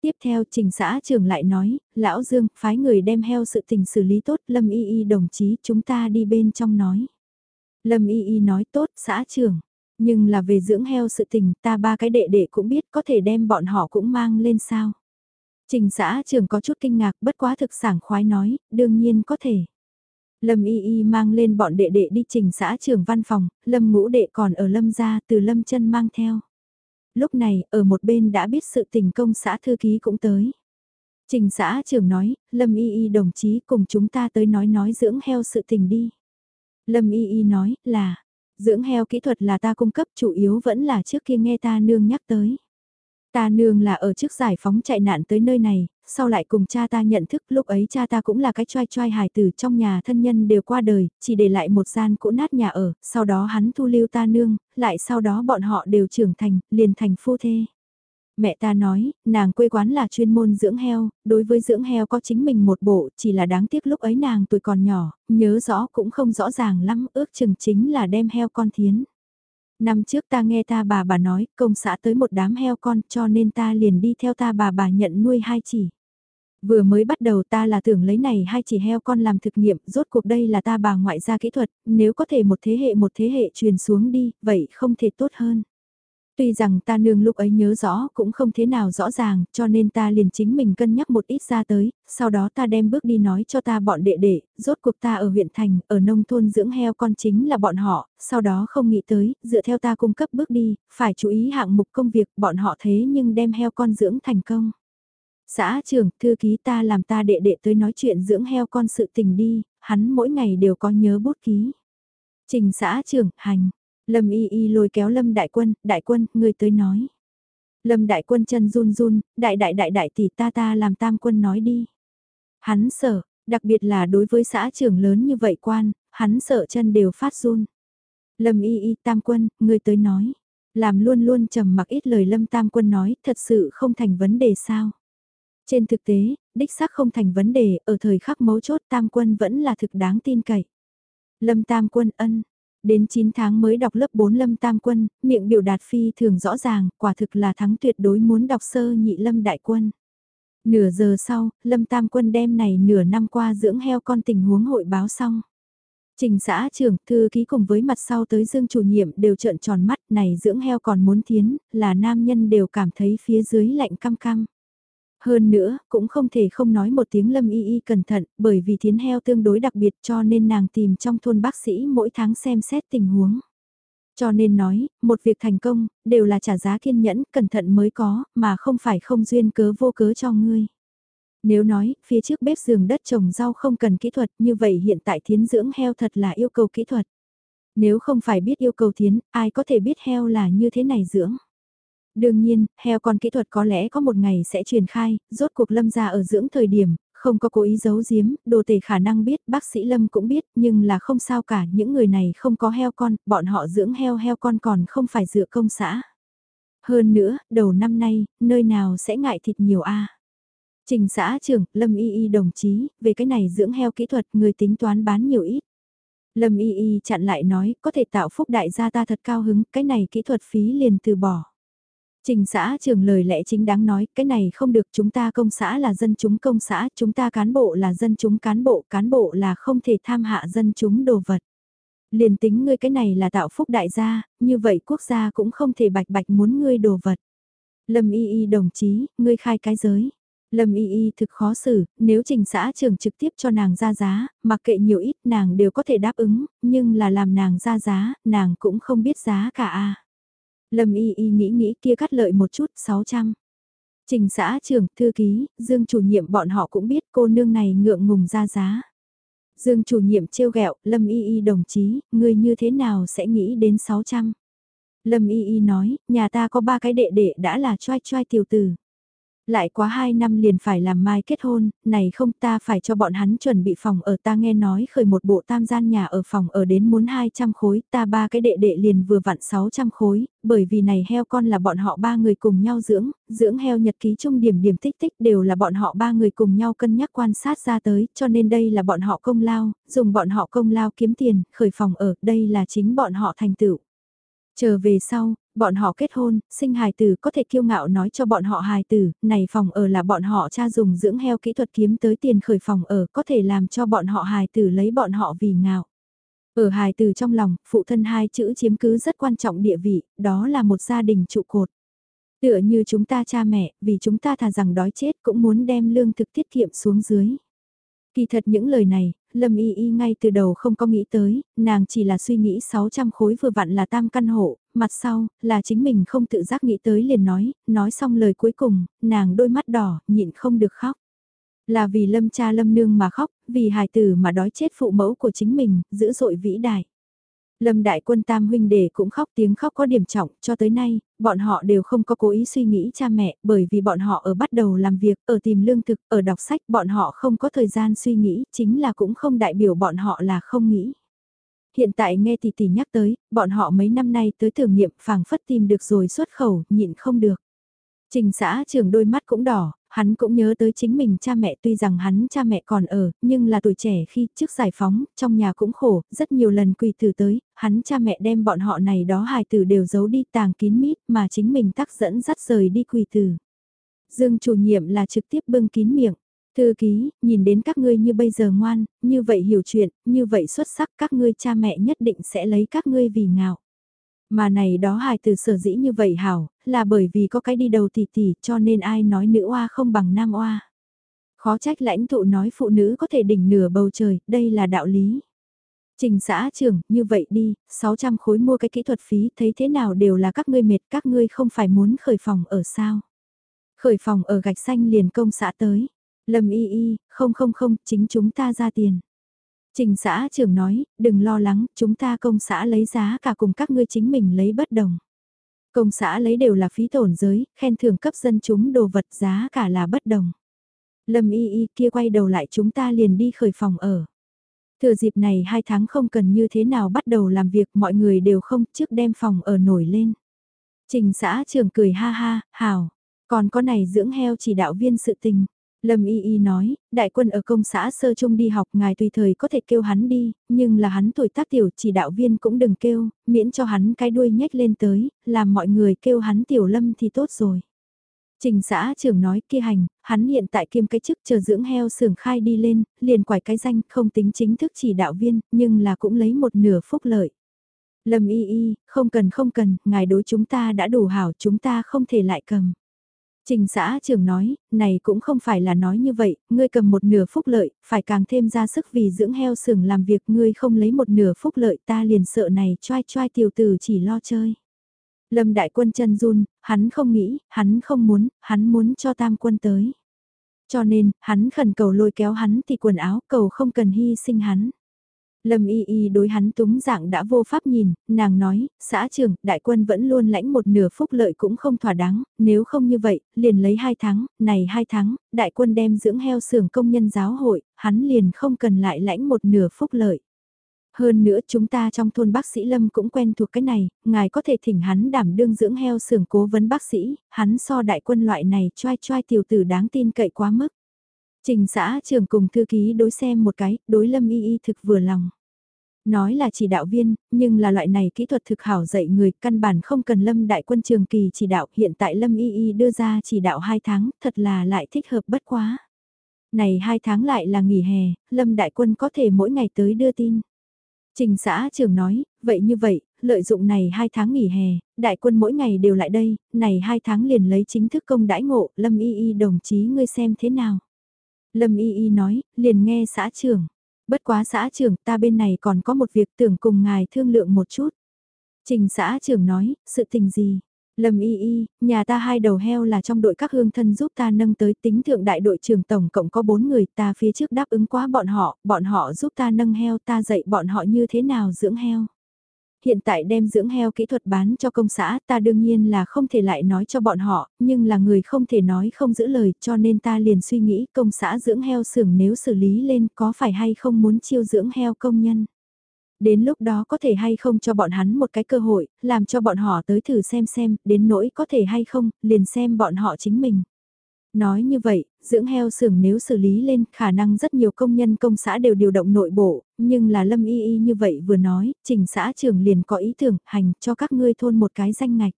Tiếp theo trình xã trưởng lại nói, lão Dương, phái người đem heo sự tình xử lý tốt, Lâm Y Y đồng chí chúng ta đi bên trong nói. Lâm Y Y nói tốt, xã trưởng, nhưng là về dưỡng heo sự tình ta ba cái đệ đệ cũng biết có thể đem bọn họ cũng mang lên sao. Trình xã trường có chút kinh ngạc bất quá thực sảng khoái nói, đương nhiên có thể. Lâm Y Y mang lên bọn đệ đệ đi trình xã trường văn phòng, Lâm ngũ đệ còn ở Lâm gia từ Lâm chân mang theo. Lúc này, ở một bên đã biết sự tình công xã thư ký cũng tới. Trình xã trường nói, Lâm Y Y đồng chí cùng chúng ta tới nói nói dưỡng heo sự tình đi. Lâm Y Y nói, là, dưỡng heo kỹ thuật là ta cung cấp chủ yếu vẫn là trước kia nghe ta nương nhắc tới. Ta nương là ở trước giải phóng chạy nạn tới nơi này, sau lại cùng cha ta nhận thức lúc ấy cha ta cũng là cái choai choai hài tử trong nhà thân nhân đều qua đời, chỉ để lại một gian cũ nát nhà ở, sau đó hắn thu lưu ta nương, lại sau đó bọn họ đều trưởng thành, liền thành phu thê. Mẹ ta nói, nàng quê quán là chuyên môn dưỡng heo, đối với dưỡng heo có chính mình một bộ, chỉ là đáng tiếc lúc ấy nàng tuổi còn nhỏ, nhớ rõ cũng không rõ ràng lắm, ước chừng chính là đem heo con thiến. Năm trước ta nghe ta bà bà nói, công xã tới một đám heo con cho nên ta liền đi theo ta bà bà nhận nuôi hai chỉ. Vừa mới bắt đầu ta là tưởng lấy này hai chỉ heo con làm thực nghiệm, rốt cuộc đây là ta bà ngoại gia kỹ thuật, nếu có thể một thế hệ một thế hệ truyền xuống đi, vậy không thể tốt hơn. Tuy rằng ta nương lúc ấy nhớ rõ cũng không thế nào rõ ràng, cho nên ta liền chính mình cân nhắc một ít ra tới, sau đó ta đem bước đi nói cho ta bọn đệ đệ, rốt cuộc ta ở huyện thành, ở nông thôn dưỡng heo con chính là bọn họ, sau đó không nghĩ tới, dựa theo ta cung cấp bước đi, phải chú ý hạng mục công việc bọn họ thế nhưng đem heo con dưỡng thành công. Xã trưởng, thư ký ta làm ta đệ đệ tới nói chuyện dưỡng heo con sự tình đi, hắn mỗi ngày đều có nhớ bút ký. Trình xã trưởng, hành, Lâm y y lôi kéo Lâm đại quân, đại quân, người tới nói. Lâm đại quân chân run run, đại đại đại đại tỷ ta ta làm tam quân nói đi. Hắn sợ, Đặc biệt là đối với xã trưởng lớn như vậy quan, hắn sợ chân đều phát run. Lâm y y tam quân, người tới nói. Làm luôn luôn trầm mặc ít lời Lâm Tam Quân nói, thật sự không thành vấn đề sao. Trên thực tế, đích xác không thành vấn đề, ở thời khắc mấu chốt Tam Quân vẫn là thực đáng tin cậy. Lâm Tam Quân ân, đến 9 tháng mới đọc lớp 4 Lâm Tam Quân, miệng biểu đạt phi thường rõ ràng, quả thực là thắng tuyệt đối muốn đọc sơ nhị Lâm Đại Quân. Nửa giờ sau, Lâm Tam Quân đem này nửa năm qua dưỡng heo con tình huống hội báo xong. Trình xã trưởng, thư ký cùng với mặt sau tới dương chủ nhiệm đều trợn tròn mắt này dưỡng heo còn muốn tiến, là nam nhân đều cảm thấy phía dưới lạnh căm căm. Hơn nữa, cũng không thể không nói một tiếng lâm y y cẩn thận, bởi vì thiến heo tương đối đặc biệt cho nên nàng tìm trong thôn bác sĩ mỗi tháng xem xét tình huống. Cho nên nói, một việc thành công, đều là trả giá kiên nhẫn, cẩn thận mới có, mà không phải không duyên cớ vô cớ cho ngươi. Nếu nói, phía trước bếp giường đất trồng rau không cần kỹ thuật như vậy hiện tại thiến dưỡng heo thật là yêu cầu kỹ thuật. Nếu không phải biết yêu cầu thiến, ai có thể biết heo là như thế này dưỡng. Đương nhiên, heo con kỹ thuật có lẽ có một ngày sẽ truyền khai, rốt cuộc lâm ra ở dưỡng thời điểm, không có cố ý giấu giếm, đồ tể khả năng biết, bác sĩ Lâm cũng biết, nhưng là không sao cả, những người này không có heo con, bọn họ dưỡng heo heo con còn không phải dựa công xã. Hơn nữa, đầu năm nay, nơi nào sẽ ngại thịt nhiều a Trình xã trưởng, Lâm Y Y đồng chí, về cái này dưỡng heo kỹ thuật người tính toán bán nhiều ít. Lâm Y Y chặn lại nói, có thể tạo phúc đại gia ta thật cao hứng, cái này kỹ thuật phí liền từ bỏ. Trình xã trường lời lẽ chính đáng nói, cái này không được chúng ta công xã là dân chúng công xã, chúng ta cán bộ là dân chúng cán bộ, cán bộ là không thể tham hạ dân chúng đồ vật. Liền tính ngươi cái này là tạo phúc đại gia, như vậy quốc gia cũng không thể bạch bạch muốn ngươi đồ vật. Lâm y y đồng chí, ngươi khai cái giới. Lâm Y Y thực khó xử, nếu trình xã trường trực tiếp cho nàng ra giá, mặc kệ nhiều ít nàng đều có thể đáp ứng, nhưng là làm nàng ra giá, nàng cũng không biết giá cả a. Lâm Y Y nghĩ nghĩ kia cắt lợi một chút, 600. Trình xã trưởng thư ký, Dương chủ nhiệm bọn họ cũng biết cô nương này ngượng ngùng ra giá. Dương chủ nhiệm trêu ghẹo, Lâm Y Y đồng chí, người như thế nào sẽ nghĩ đến 600? Lâm Y Y nói, nhà ta có ba cái đệ đệ đã là choai choai tiểu tử. Lại quá 2 năm liền phải làm mai kết hôn, này không ta phải cho bọn hắn chuẩn bị phòng ở ta nghe nói khởi một bộ tam gian nhà ở phòng ở đến muốn 200 khối, ta ba cái đệ đệ liền vừa vặn 600 khối, bởi vì này heo con là bọn họ ba người cùng nhau dưỡng, dưỡng heo nhật ký chung điểm điểm tích tích đều là bọn họ ba người cùng nhau cân nhắc quan sát ra tới, cho nên đây là bọn họ công lao, dùng bọn họ công lao kiếm tiền, khởi phòng ở, đây là chính bọn họ thành tựu. Trở về sau, bọn họ kết hôn, sinh hài tử có thể kiêu ngạo nói cho bọn họ hài tử, này phòng ở là bọn họ cha dùng dưỡng heo kỹ thuật kiếm tới tiền khởi phòng ở có thể làm cho bọn họ hài tử lấy bọn họ vì ngạo. Ở hài tử trong lòng, phụ thân hai chữ chiếm cứ rất quan trọng địa vị, đó là một gia đình trụ cột. Tựa như chúng ta cha mẹ, vì chúng ta thà rằng đói chết cũng muốn đem lương thực tiết kiệm xuống dưới. Kỳ thật những lời này, Lâm Y Y ngay từ đầu không có nghĩ tới, nàng chỉ là suy nghĩ 600 khối vừa vặn là tam căn hộ, mặt sau, là chính mình không tự giác nghĩ tới liền nói, nói xong lời cuối cùng, nàng đôi mắt đỏ, nhịn không được khóc. Là vì lâm cha lâm nương mà khóc, vì hài tử mà đói chết phụ mẫu của chính mình, dữ dội vĩ đại. Lâm đại quân tam huynh đệ cũng khóc tiếng khóc có điểm trọng, cho tới nay, bọn họ đều không có cố ý suy nghĩ cha mẹ, bởi vì bọn họ ở bắt đầu làm việc, ở tìm lương thực, ở đọc sách, bọn họ không có thời gian suy nghĩ, chính là cũng không đại biểu bọn họ là không nghĩ. Hiện tại nghe tỷ tỷ nhắc tới, bọn họ mấy năm nay tới thử nghiệm phảng phất tìm được rồi xuất khẩu, nhịn không được. Trình xã trường đôi mắt cũng đỏ, hắn cũng nhớ tới chính mình cha mẹ tuy rằng hắn cha mẹ còn ở, nhưng là tuổi trẻ khi trước giải phóng, trong nhà cũng khổ, rất nhiều lần quỳ từ tới, hắn cha mẹ đem bọn họ này đó hài tử đều giấu đi tàng kín mít mà chính mình tắc dẫn dắt rời đi quỳ từ. Dương chủ nhiệm là trực tiếp bưng kín miệng. Thư ký, nhìn đến các ngươi như bây giờ ngoan, như vậy hiểu chuyện, như vậy xuất sắc các ngươi cha mẹ nhất định sẽ lấy các ngươi vì ngạo. Mà này đó hài từ sở dĩ như vậy hảo, là bởi vì có cái đi đầu tỷ tỷ cho nên ai nói nữ oa không bằng nam oa. Khó trách lãnh tụ nói phụ nữ có thể đỉnh nửa bầu trời, đây là đạo lý. Trình xã trưởng, như vậy đi, 600 khối mua cái kỹ thuật phí, thấy thế nào đều là các ngươi mệt, các ngươi không phải muốn khởi phòng ở sao. Khởi phòng ở gạch xanh liền công xã tới. Lâm y y, không không không, chính chúng ta ra tiền. Trình xã trưởng nói, đừng lo lắng, chúng ta công xã lấy giá cả cùng các ngươi chính mình lấy bất đồng. Công xã lấy đều là phí tổn giới, khen thưởng cấp dân chúng đồ vật giá cả là bất đồng. Lâm y y kia quay đầu lại chúng ta liền đi khởi phòng ở. Thừa dịp này hai tháng không cần như thế nào bắt đầu làm việc mọi người đều không trước đem phòng ở nổi lên. Trình xã trưởng cười ha ha, hào, còn có này dưỡng heo chỉ đạo viên sự tình. Lâm Y Y nói, đại quân ở công xã sơ trung đi học ngài tùy thời có thể kêu hắn đi, nhưng là hắn tuổi tác tiểu chỉ đạo viên cũng đừng kêu, miễn cho hắn cái đuôi nhếch lên tới, làm mọi người kêu hắn tiểu lâm thì tốt rồi. Trình xã trưởng nói kia hành, hắn hiện tại kiêm cái chức chờ dưỡng heo sưởng khai đi lên, liền quải cái danh không tính chính thức chỉ đạo viên, nhưng là cũng lấy một nửa phúc lợi. Lâm y y, không cần không cần, ngài đối chúng ta đã đủ hảo chúng ta không thể lại cầm. Trình xã trưởng nói, này cũng không phải là nói như vậy, ngươi cầm một nửa phúc lợi, phải càng thêm ra sức vì dưỡng heo sưởng làm việc ngươi không lấy một nửa phúc lợi ta liền sợ này choai choai tiểu tử chỉ lo chơi. Lâm đại quân chân run, hắn không nghĩ, hắn không muốn, hắn muốn cho tam quân tới. Cho nên, hắn khẩn cầu lôi kéo hắn thì quần áo cầu không cần hy sinh hắn. Lâm y y đối hắn túng dạng đã vô pháp nhìn, nàng nói, xã trưởng, đại quân vẫn luôn lãnh một nửa phúc lợi cũng không thỏa đáng, nếu không như vậy, liền lấy hai tháng, này hai tháng, đại quân đem dưỡng heo xưởng công nhân giáo hội, hắn liền không cần lại lãnh một nửa phúc lợi. Hơn nữa chúng ta trong thôn bác sĩ Lâm cũng quen thuộc cái này, ngài có thể thỉnh hắn đảm đương dưỡng heo xưởng cố vấn bác sĩ, hắn so đại quân loại này choai choai tiểu tử đáng tin cậy quá mức. Trình xã trường cùng thư ký đối xem một cái, đối lâm y y thực vừa lòng. Nói là chỉ đạo viên, nhưng là loại này kỹ thuật thực hảo dạy người, căn bản không cần lâm đại quân trường kỳ chỉ đạo, hiện tại lâm y y đưa ra chỉ đạo 2 tháng, thật là lại thích hợp bất quá. Này 2 tháng lại là nghỉ hè, lâm đại quân có thể mỗi ngày tới đưa tin. Trình xã trường nói, vậy như vậy, lợi dụng này 2 tháng nghỉ hè, đại quân mỗi ngày đều lại đây, này 2 tháng liền lấy chính thức công đãi ngộ, lâm y y đồng chí ngươi xem thế nào. Lâm Y Y nói, liền nghe xã trưởng. Bất quá xã trưởng ta bên này còn có một việc tưởng cùng ngài thương lượng một chút. Trình xã trưởng nói, sự tình gì? Lâm y y, nhà ta hai đầu heo là trong đội các hương thân giúp ta nâng tới tính thượng đại đội trưởng tổng cộng có bốn người ta phía trước đáp ứng quá bọn họ, bọn họ giúp ta nâng heo ta dạy bọn họ như thế nào dưỡng heo. Hiện tại đem dưỡng heo kỹ thuật bán cho công xã ta đương nhiên là không thể lại nói cho bọn họ, nhưng là người không thể nói không giữ lời cho nên ta liền suy nghĩ công xã dưỡng heo xưởng nếu xử lý lên có phải hay không muốn chiêu dưỡng heo công nhân. Đến lúc đó có thể hay không cho bọn hắn một cái cơ hội, làm cho bọn họ tới thử xem xem, đến nỗi có thể hay không, liền xem bọn họ chính mình. Nói như vậy, dưỡng heo xưởng nếu xử lý lên khả năng rất nhiều công nhân công xã đều điều động nội bộ, nhưng là lâm y y như vậy vừa nói, trình xã trưởng liền có ý tưởng hành cho các ngươi thôn một cái danh ngạch.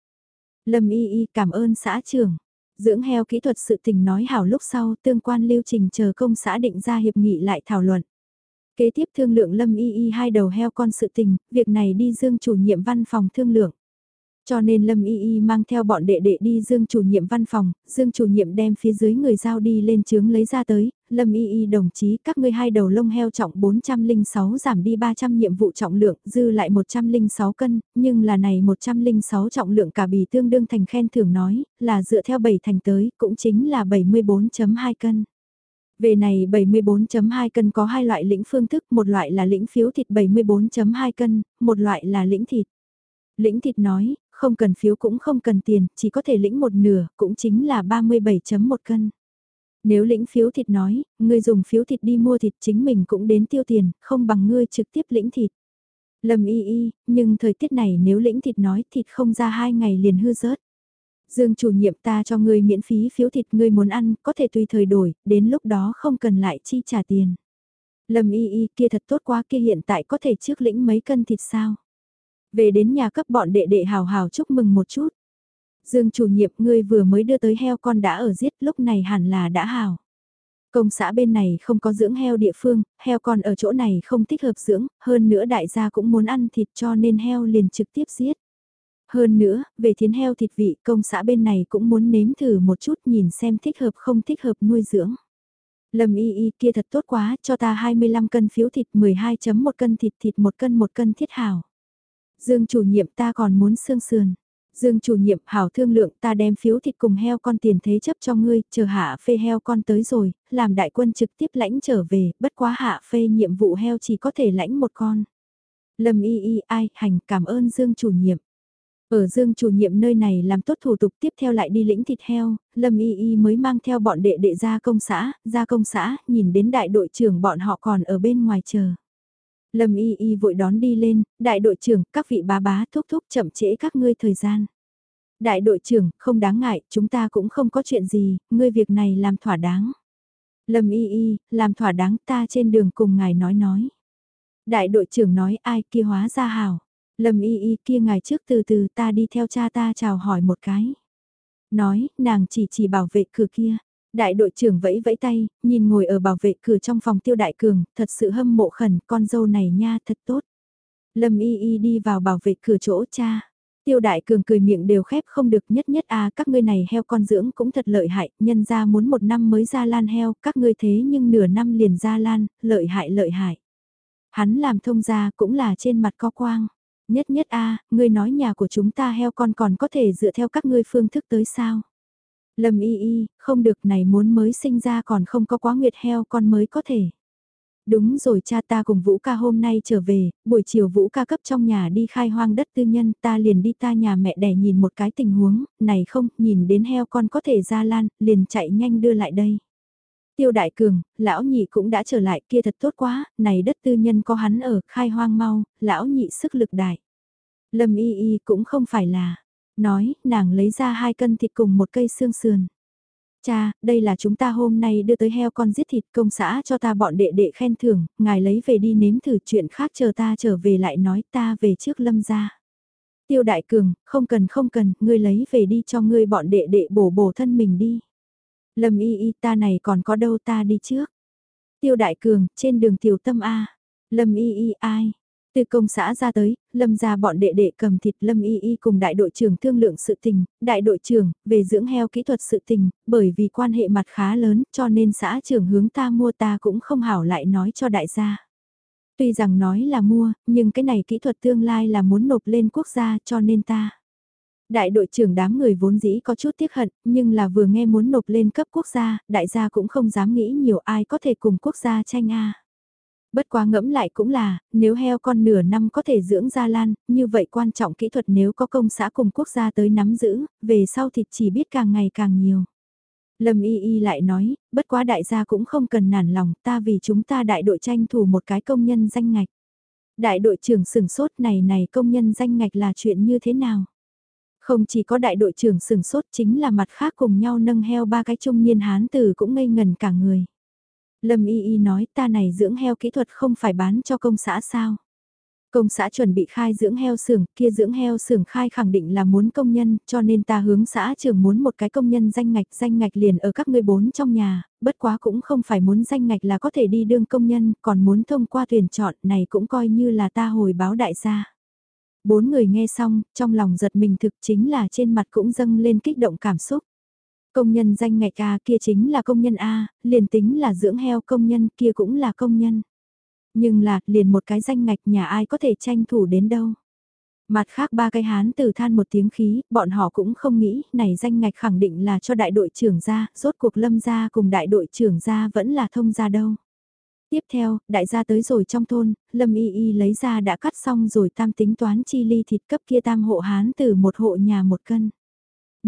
Lâm y y cảm ơn xã trưởng. Dưỡng heo kỹ thuật sự tình nói hảo lúc sau tương quan lưu trình chờ công xã định ra hiệp nghị lại thảo luận. Kế tiếp thương lượng lâm y y hai đầu heo con sự tình, việc này đi dương chủ nhiệm văn phòng thương lượng. Cho nên Lâm Y Y mang theo bọn đệ đệ đi Dương chủ nhiệm văn phòng, Dương chủ nhiệm đem phía dưới người giao đi lên trướng lấy ra tới, Lâm Y Y đồng chí các ngươi hai đầu lông heo trọng 406 giảm đi 300 nhiệm vụ trọng lượng, dư lại 106 cân, nhưng là này 106 trọng lượng cả bì tương đương thành khen thưởng nói, là dựa theo 7 thành tới, cũng chính là 74.2 cân. Về này 74.2 cân có hai loại lĩnh phương thức, một loại là lĩnh phiếu thịt 74.2 cân, một loại là lĩnh thịt. Lĩnh thịt nói, không cần phiếu cũng không cần tiền, chỉ có thể lĩnh một nửa, cũng chính là 37.1 cân. Nếu lĩnh phiếu thịt nói, ngươi dùng phiếu thịt đi mua thịt chính mình cũng đến tiêu tiền, không bằng ngươi trực tiếp lĩnh thịt. Lâm y y, nhưng thời tiết này nếu lĩnh thịt nói thịt không ra hai ngày liền hư rớt. Dương chủ nhiệm ta cho ngươi miễn phí phiếu thịt ngươi muốn ăn, có thể tùy thời đổi, đến lúc đó không cần lại chi trả tiền. Lâm y y kia thật tốt quá kia hiện tại có thể trước lĩnh mấy cân thịt sao? Về đến nhà cấp bọn đệ đệ hào hào chúc mừng một chút. Dương chủ nhiệm ngươi vừa mới đưa tới heo con đã ở giết lúc này hẳn là đã hào. Công xã bên này không có dưỡng heo địa phương, heo con ở chỗ này không thích hợp dưỡng, hơn nữa đại gia cũng muốn ăn thịt cho nên heo liền trực tiếp giết. Hơn nữa, về thiến heo thịt vị công xã bên này cũng muốn nếm thử một chút nhìn xem thích hợp không thích hợp nuôi dưỡng. Lâm y y kia thật tốt quá, cho ta 25 cân phiếu thịt 12.1 cân thịt thịt 1 cân 1 cân thiết hào. Dương chủ nhiệm ta còn muốn xương sườn. Dương chủ nhiệm hảo thương lượng ta đem phiếu thịt cùng heo con tiền thế chấp cho ngươi, chờ hạ phê heo con tới rồi, làm đại quân trực tiếp lãnh trở về, bất quá hạ phê nhiệm vụ heo chỉ có thể lãnh một con. Lâm y y ai hành cảm ơn Dương chủ nhiệm. Ở Dương chủ nhiệm nơi này làm tốt thủ tục tiếp theo lại đi lĩnh thịt heo, Lâm Y Y mới mang theo bọn đệ đệ ra công xã, ra công xã, nhìn đến đại đội trưởng bọn họ còn ở bên ngoài chờ. Lâm Y Y vội đón đi lên, đại đội trưởng, các vị bá bá thúc thúc chậm trễ các ngươi thời gian. Đại đội trưởng, không đáng ngại, chúng ta cũng không có chuyện gì, ngươi việc này làm thỏa đáng. Lâm Y Y, làm thỏa đáng ta trên đường cùng ngài nói nói. Đại đội trưởng nói ai kia hóa ra hào. Lâm Y Y kia ngài trước từ từ ta đi theo cha ta chào hỏi một cái. Nói, nàng chỉ chỉ bảo vệ cửa kia. Đại đội trưởng vẫy vẫy tay, nhìn ngồi ở bảo vệ cửa trong phòng tiêu đại cường, thật sự hâm mộ khẩn, con dâu này nha, thật tốt. Lâm y y đi vào bảo vệ cửa chỗ cha. Tiêu đại cường cười miệng đều khép không được nhất nhất à các ngươi này heo con dưỡng cũng thật lợi hại, nhân ra muốn một năm mới ra lan heo, các ngươi thế nhưng nửa năm liền ra lan, lợi hại lợi hại. Hắn làm thông ra cũng là trên mặt có quang. Nhất nhất a ngươi nói nhà của chúng ta heo con còn có thể dựa theo các ngươi phương thức tới sao? Lâm y y, không được này muốn mới sinh ra còn không có quá nguyệt heo con mới có thể. Đúng rồi cha ta cùng Vũ ca hôm nay trở về, buổi chiều Vũ ca cấp trong nhà đi khai hoang đất tư nhân ta liền đi ta nhà mẹ đẻ nhìn một cái tình huống, này không, nhìn đến heo con có thể ra lan, liền chạy nhanh đưa lại đây. Tiêu đại cường, lão nhị cũng đã trở lại kia thật tốt quá, này đất tư nhân có hắn ở, khai hoang mau, lão nhị sức lực đại. Lâm y y cũng không phải là, nói, nàng lấy ra hai cân thịt cùng một cây xương sườn. Cha, đây là chúng ta hôm nay đưa tới heo con giết thịt công xã cho ta bọn đệ đệ khen thưởng, ngài lấy về đi nếm thử chuyện khác chờ ta trở về lại nói ta về trước lâm ra. Tiêu đại cường, không cần không cần, ngươi lấy về đi cho ngươi bọn đệ đệ bổ bổ thân mình đi. Lâm y y ta này còn có đâu ta đi trước. Tiêu đại cường, trên đường tiểu tâm A. Lâm y y ai, từ công xã ra tới, lâm ra bọn đệ đệ cầm thịt lâm y y cùng đại đội trưởng thương lượng sự tình, đại đội trưởng, về dưỡng heo kỹ thuật sự tình, bởi vì quan hệ mặt khá lớn cho nên xã trưởng hướng ta mua ta cũng không hảo lại nói cho đại gia. Tuy rằng nói là mua, nhưng cái này kỹ thuật tương lai là muốn nộp lên quốc gia cho nên ta. Đại đội trưởng đám người vốn dĩ có chút tiếc hận, nhưng là vừa nghe muốn nộp lên cấp quốc gia, đại gia cũng không dám nghĩ nhiều ai có thể cùng quốc gia tranh a. Bất quá ngẫm lại cũng là, nếu heo con nửa năm có thể dưỡng ra lan, như vậy quan trọng kỹ thuật nếu có công xã cùng quốc gia tới nắm giữ, về sau thịt chỉ biết càng ngày càng nhiều. Lâm Y Y lại nói, bất quá đại gia cũng không cần nản lòng, ta vì chúng ta đại đội tranh thủ một cái công nhân danh ngạch. Đại đội trưởng sừng sốt này này công nhân danh ngạch là chuyện như thế nào? Không chỉ có đại đội trưởng sừng sốt chính là mặt khác cùng nhau nâng heo ba cái trung niên hán tử cũng ngây ngần cả người. Lâm Y Y nói ta này dưỡng heo kỹ thuật không phải bán cho công xã sao. Công xã chuẩn bị khai dưỡng heo xưởng, kia dưỡng heo xưởng khai khẳng định là muốn công nhân, cho nên ta hướng xã trưởng muốn một cái công nhân danh ngạch, danh ngạch liền ở các ngươi bốn trong nhà, bất quá cũng không phải muốn danh ngạch là có thể đi đương công nhân, còn muốn thông qua tuyển chọn này cũng coi như là ta hồi báo đại gia. Bốn người nghe xong, trong lòng giật mình thực chính là trên mặt cũng dâng lên kích động cảm xúc. Công nhân danh ngạch A kia chính là công nhân A, liền tính là dưỡng heo công nhân kia cũng là công nhân. Nhưng là, liền một cái danh ngạch nhà ai có thể tranh thủ đến đâu. Mặt khác ba cái hán từ than một tiếng khí, bọn họ cũng không nghĩ, này danh ngạch khẳng định là cho đại đội trưởng ra, rốt cuộc lâm ra cùng đại đội trưởng ra vẫn là thông ra đâu. Tiếp theo, đại gia tới rồi trong thôn, Lâm Y Y lấy ra đã cắt xong rồi tam tính toán chi ly thịt cấp kia tam hộ hán từ một hộ nhà một cân.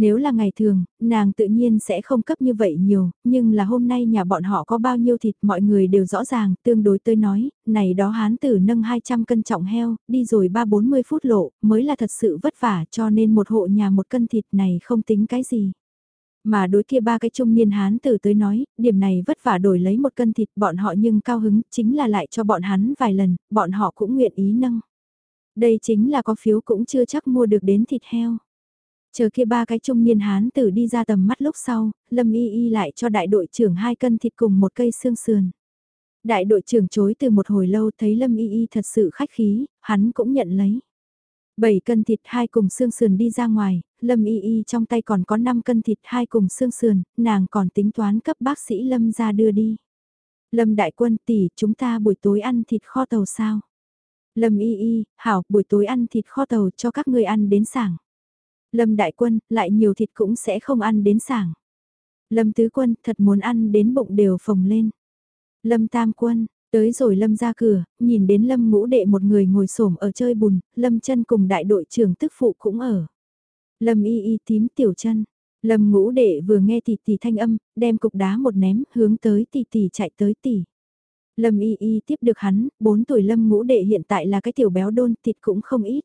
Nếu là ngày thường, nàng tự nhiên sẽ không cấp như vậy nhiều, nhưng là hôm nay nhà bọn họ có bao nhiêu thịt mọi người đều rõ ràng, tương đối tới nói, này đó hán tử nâng 200 cân trọng heo, đi rồi 3-40 phút lộ, mới là thật sự vất vả cho nên một hộ nhà một cân thịt này không tính cái gì. Mà đối kia ba cái trung niên hán tử tới nói, điểm này vất vả đổi lấy một cân thịt bọn họ nhưng cao hứng chính là lại cho bọn hắn vài lần, bọn họ cũng nguyện ý nâng. Đây chính là có phiếu cũng chưa chắc mua được đến thịt heo. Chờ kia ba cái trung niên hán tử đi ra tầm mắt lúc sau, Lâm Y Y lại cho đại đội trưởng hai cân thịt cùng một cây xương sườn. Đại đội trưởng chối từ một hồi lâu thấy Lâm Y Y thật sự khách khí, hắn cũng nhận lấy. 7 cân thịt hai cùng xương sườn đi ra ngoài, Lâm Y Y trong tay còn có 5 cân thịt hai cùng xương sườn, nàng còn tính toán cấp bác sĩ Lâm ra đưa đi. Lâm đại quân tỷ, chúng ta buổi tối ăn thịt kho tàu sao? Lâm Y Y, hảo, buổi tối ăn thịt kho tàu cho các ngươi ăn đến sảng. Lâm đại quân, lại nhiều thịt cũng sẽ không ăn đến sảng. Lâm tứ quân, thật muốn ăn đến bụng đều phồng lên. Lâm tam quân, Tới rồi Lâm ra cửa, nhìn đến Lâm ngũ đệ một người ngồi xổm ở chơi bùn, Lâm chân cùng đại đội trưởng tức phụ cũng ở. Lâm y y tím tiểu chân, Lâm ngũ đệ vừa nghe tỷ tỷ thanh âm, đem cục đá một ném hướng tới tỷ tỷ chạy tới tỷ. Lâm y y tiếp được hắn, 4 tuổi lâm ngũ đệ hiện tại là cái tiểu béo đôn thịt cũng không ít.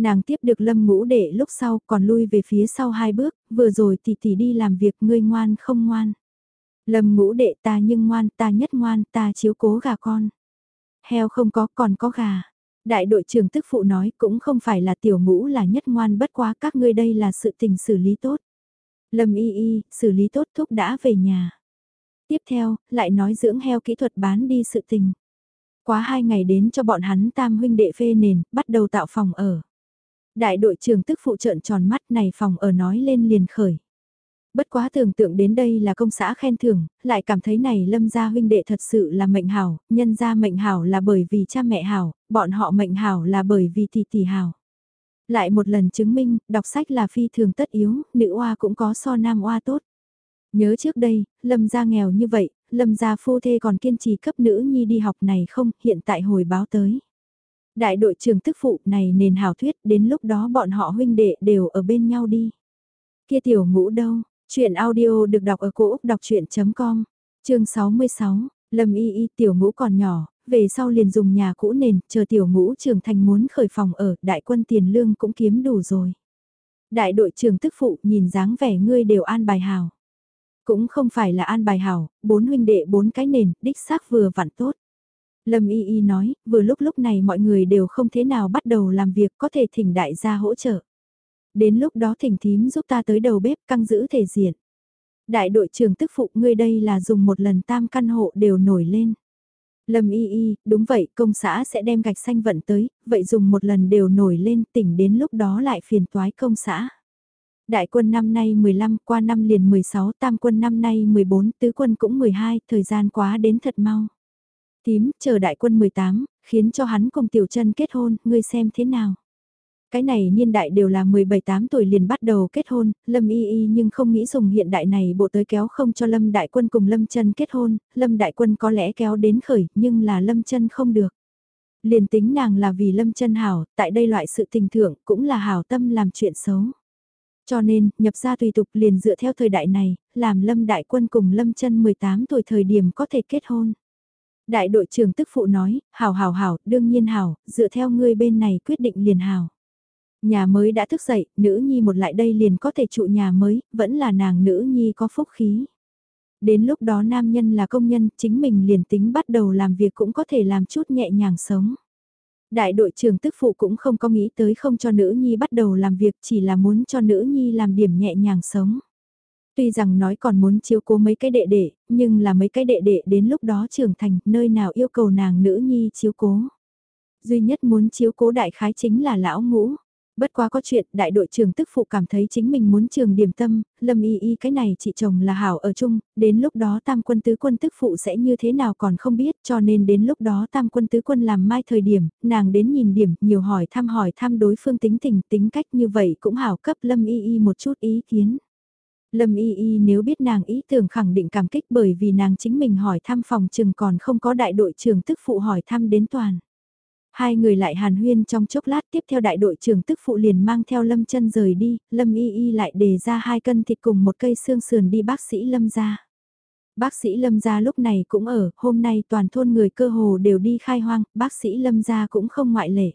Nàng tiếp được lâm ngũ đệ lúc sau còn lui về phía sau hai bước, vừa rồi tỷ tỷ đi làm việc ngươi ngoan không ngoan. Lâm ngũ đệ ta nhưng ngoan ta nhất ngoan ta chiếu cố gà con. Heo không có còn có gà. Đại đội trưởng tức phụ nói cũng không phải là tiểu ngũ là nhất ngoan bất quá các ngươi đây là sự tình xử lý tốt. Lâm y y, xử lý tốt thúc đã về nhà. Tiếp theo, lại nói dưỡng heo kỹ thuật bán đi sự tình. Quá hai ngày đến cho bọn hắn tam huynh đệ phê nền, bắt đầu tạo phòng ở. Đại đội trưởng tức phụ trợn tròn mắt này phòng ở nói lên liền khởi. Bất quá tưởng tượng đến đây là công xã khen thưởng, lại cảm thấy này lâm gia huynh đệ thật sự là mệnh hảo, nhân gia mệnh hảo là bởi vì cha mẹ hảo, bọn họ mệnh hảo là bởi vì tỷ tỷ hảo. Lại một lần chứng minh, đọc sách là phi thường tất yếu, nữ oa cũng có so nam oa tốt. Nhớ trước đây, lâm gia nghèo như vậy, lâm gia phu thê còn kiên trì cấp nữ nhi đi học này không, hiện tại hồi báo tới. Đại đội trưởng tức phụ này nền hảo thuyết, đến lúc đó bọn họ huynh đệ đều ở bên nhau đi. Kia tiểu ngũ đâu, chuyện audio được đọc ở cổ Úc đọc chuyện.com, chương 66, lâm y y tiểu ngũ còn nhỏ, về sau liền dùng nhà cũ nền, chờ tiểu ngũ trưởng thành muốn khởi phòng ở, đại quân tiền lương cũng kiếm đủ rồi. Đại đội trưởng tức phụ nhìn dáng vẻ ngươi đều an bài hào. Cũng không phải là an bài hảo, bốn huynh đệ bốn cái nền, đích xác vừa vặn tốt. Lâm Y Y nói, vừa lúc lúc này mọi người đều không thế nào bắt đầu làm việc có thể thỉnh đại gia hỗ trợ. Đến lúc đó thỉnh thím giúp ta tới đầu bếp căng giữ thể diện. Đại đội trưởng tức phụ ngươi đây là dùng một lần tam căn hộ đều nổi lên. Lâm y y, đúng vậy, công xã sẽ đem gạch xanh vận tới, vậy dùng một lần đều nổi lên tỉnh đến lúc đó lại phiền toái công xã. Đại quân năm nay 15, qua năm liền 16, tam quân năm nay 14, tứ quân cũng 12, thời gian quá đến thật mau. Tím, chờ đại quân 18, khiến cho hắn cùng tiểu chân kết hôn, ngươi xem thế nào. Cái này niên đại đều là 17-8 tuổi liền bắt đầu kết hôn, Lâm Y Y nhưng không nghĩ dùng hiện đại này bộ tới kéo không cho Lâm Đại Quân cùng Lâm chân kết hôn, Lâm Đại Quân có lẽ kéo đến khởi, nhưng là Lâm chân không được. Liền tính nàng là vì Lâm chân hảo, tại đây loại sự tình thưởng cũng là hảo tâm làm chuyện xấu. Cho nên, nhập ra tùy tục liền dựa theo thời đại này, làm Lâm Đại Quân cùng Lâm chân 18 tuổi thời điểm có thể kết hôn. Đại đội trưởng tức phụ nói, hảo hảo hảo, đương nhiên hảo, dựa theo ngươi bên này quyết định liền hảo. Nhà mới đã thức dậy, nữ nhi một lại đây liền có thể trụ nhà mới, vẫn là nàng nữ nhi có phúc khí. Đến lúc đó nam nhân là công nhân, chính mình liền tính bắt đầu làm việc cũng có thể làm chút nhẹ nhàng sống. Đại đội trưởng tức phụ cũng không có nghĩ tới không cho nữ nhi bắt đầu làm việc chỉ là muốn cho nữ nhi làm điểm nhẹ nhàng sống. Tuy rằng nói còn muốn chiếu cố mấy cái đệ đệ, nhưng là mấy cái đệ đệ đến lúc đó trưởng thành nơi nào yêu cầu nàng nữ nhi chiếu cố. Duy nhất muốn chiếu cố đại khái chính là lão ngũ. Bất quá có chuyện, đại đội trưởng tức phụ cảm thấy chính mình muốn trường điểm tâm, lâm y y cái này chị chồng là hảo ở chung, đến lúc đó tam quân tứ quân tức phụ sẽ như thế nào còn không biết, cho nên đến lúc đó tam quân tứ quân làm mai thời điểm, nàng đến nhìn điểm, nhiều hỏi thăm hỏi thăm đối phương tính tình, tính cách như vậy cũng hảo cấp lâm y y một chút ý kiến. Lâm y y nếu biết nàng ý tưởng khẳng định cảm kích bởi vì nàng chính mình hỏi thăm phòng trường còn không có đại đội trưởng tức phụ hỏi thăm đến toàn. Hai người lại hàn huyên trong chốc lát tiếp theo đại đội trưởng tức phụ liền mang theo Lâm chân rời đi, Lâm y y lại đề ra hai cân thịt cùng một cây xương sườn đi bác sĩ Lâm ra. Bác sĩ Lâm gia lúc này cũng ở, hôm nay toàn thôn người cơ hồ đều đi khai hoang, bác sĩ Lâm gia cũng không ngoại lệ.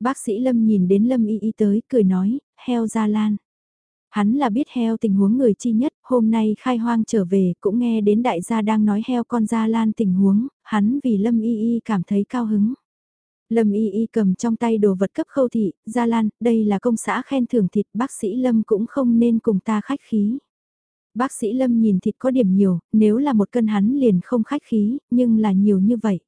Bác sĩ Lâm nhìn đến Lâm y y tới, cười nói, heo gia lan. Hắn là biết heo tình huống người chi nhất, hôm nay khai hoang trở về cũng nghe đến đại gia đang nói heo con gia lan tình huống, hắn vì Lâm y y cảm thấy cao hứng. Lâm Y Y cầm trong tay đồ vật cấp khâu thị, Gia Lan, đây là công xã khen thưởng thịt, bác sĩ Lâm cũng không nên cùng ta khách khí. Bác sĩ Lâm nhìn thịt có điểm nhiều, nếu là một cân hắn liền không khách khí, nhưng là nhiều như vậy.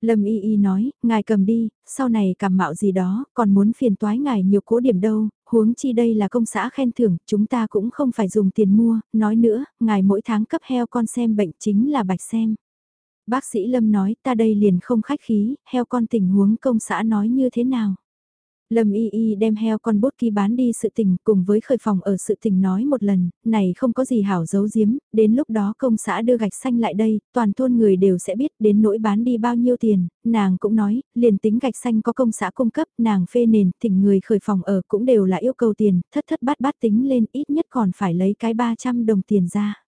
Lâm Y Y nói, ngài cầm đi, sau này cảm mạo gì đó, còn muốn phiền toái ngài nhiều cố điểm đâu, huống chi đây là công xã khen thưởng, chúng ta cũng không phải dùng tiền mua, nói nữa, ngài mỗi tháng cấp heo con xem bệnh chính là bạch xem. Bác sĩ Lâm nói ta đây liền không khách khí, heo con tình huống công xã nói như thế nào. Lâm Y Y đem heo con bốt ký bán đi sự tình cùng với khởi phòng ở sự tình nói một lần, này không có gì hảo giấu giếm, đến lúc đó công xã đưa gạch xanh lại đây, toàn thôn người đều sẽ biết đến nỗi bán đi bao nhiêu tiền, nàng cũng nói, liền tính gạch xanh có công xã cung cấp, nàng phê nền, thỉnh người khởi phòng ở cũng đều là yêu cầu tiền, thất thất bát bát tính lên ít nhất còn phải lấy cái 300 đồng tiền ra.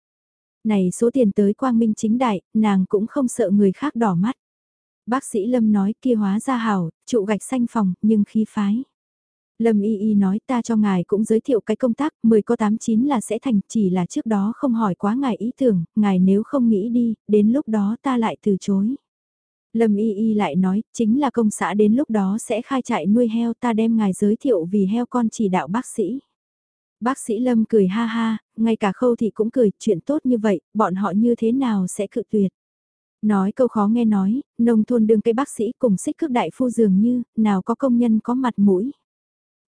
Này số tiền tới quang minh chính đại, nàng cũng không sợ người khác đỏ mắt. Bác sĩ Lâm nói kia hóa ra hảo, trụ gạch xanh phòng, nhưng khí phái. Lâm Y Y nói ta cho ngài cũng giới thiệu cái công tác, 10 có 89 là sẽ thành, chỉ là trước đó không hỏi quá ngài ý tưởng, ngài nếu không nghĩ đi, đến lúc đó ta lại từ chối. Lâm Y Y lại nói, chính là công xã đến lúc đó sẽ khai trại nuôi heo ta đem ngài giới thiệu vì heo con chỉ đạo bác sĩ. Bác sĩ Lâm cười ha ha, ngay cả khâu thì cũng cười, chuyện tốt như vậy, bọn họ như thế nào sẽ cự tuyệt. Nói câu khó nghe nói, nông thôn đương cây bác sĩ cùng xích cước đại phu dường như, nào có công nhân có mặt mũi.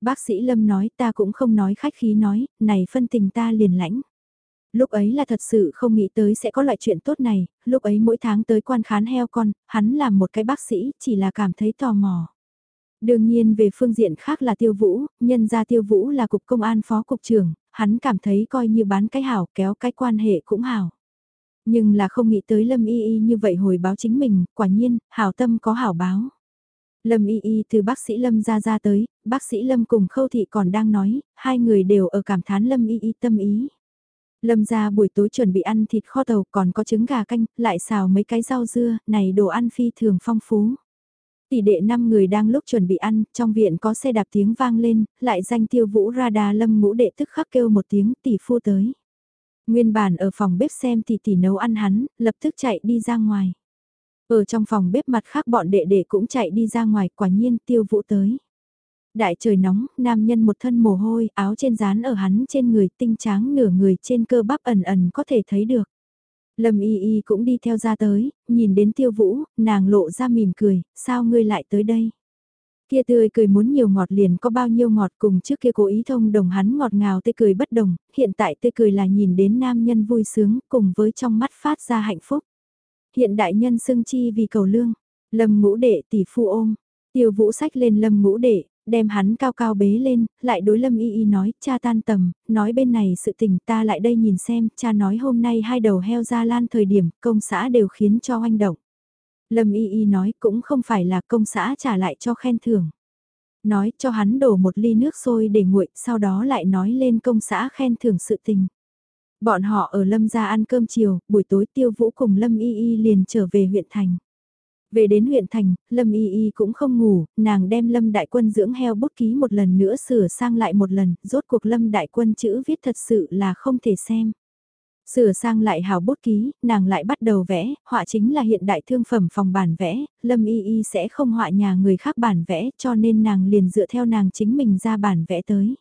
Bác sĩ Lâm nói ta cũng không nói khách khí nói, này phân tình ta liền lãnh. Lúc ấy là thật sự không nghĩ tới sẽ có loại chuyện tốt này, lúc ấy mỗi tháng tới quan khán heo con, hắn làm một cái bác sĩ chỉ là cảm thấy tò mò. Đương nhiên về phương diện khác là tiêu vũ, nhân ra tiêu vũ là cục công an phó cục trưởng, hắn cảm thấy coi như bán cái hảo kéo cái quan hệ cũng hảo. Nhưng là không nghĩ tới Lâm Y Y như vậy hồi báo chính mình, quả nhiên, hảo tâm có hảo báo. Lâm Y Y từ bác sĩ Lâm ra ra tới, bác sĩ Lâm cùng Khâu Thị còn đang nói, hai người đều ở cảm thán Lâm Y Y tâm ý. Lâm ra buổi tối chuẩn bị ăn thịt kho tàu còn có trứng gà canh, lại xào mấy cái rau dưa, này đồ ăn phi thường phong phú. Tỷ đệ năm người đang lúc chuẩn bị ăn, trong viện có xe đạp tiếng vang lên, lại danh tiêu vũ ra đà lâm ngũ đệ tức khắc kêu một tiếng tỷ phu tới. Nguyên bản ở phòng bếp xem tỷ tỷ nấu ăn hắn, lập tức chạy đi ra ngoài. Ở trong phòng bếp mặt khác bọn đệ đệ cũng chạy đi ra ngoài, quả nhiên tiêu vũ tới. Đại trời nóng, nam nhân một thân mồ hôi, áo trên dán ở hắn trên người tinh tráng nửa người trên cơ bắp ẩn ẩn có thể thấy được. Lâm y y cũng đi theo ra tới, nhìn đến tiêu vũ, nàng lộ ra mỉm cười, sao ngươi lại tới đây? Kia tươi cười muốn nhiều ngọt liền có bao nhiêu ngọt cùng trước kia cố ý thông đồng hắn ngọt ngào tươi cười bất đồng, hiện tại tươi cười là nhìn đến nam nhân vui sướng cùng với trong mắt phát ra hạnh phúc. Hiện đại nhân xưng chi vì cầu lương, lâm ngũ đệ tỷ phu ôm, tiêu vũ sách lên lâm ngũ đệ, đem hắn cao cao bế lên, lại đối lâm y y nói, cha tan tầm, nói bên này sự tình ta lại đây nhìn xem, cha nói hôm nay hai đầu heo ra lan thời điểm, công xã đều khiến cho oanh động. Lâm Y Y nói cũng không phải là công xã trả lại cho khen thưởng. Nói cho hắn đổ một ly nước sôi để nguội, sau đó lại nói lên công xã khen thưởng sự tình. Bọn họ ở Lâm gia ăn cơm chiều, buổi tối tiêu vũ cùng Lâm Y Y liền trở về huyện thành. Về đến huyện thành, Lâm Y Y cũng không ngủ, nàng đem Lâm Đại Quân dưỡng heo bút ký một lần nữa sửa sang lại một lần, rốt cuộc Lâm Đại Quân chữ viết thật sự là không thể xem. Sửa sang lại hào bút ký, nàng lại bắt đầu vẽ, họa chính là hiện đại thương phẩm phòng bản vẽ, Lâm Y Y sẽ không họa nhà người khác bản vẽ cho nên nàng liền dựa theo nàng chính mình ra bản vẽ tới.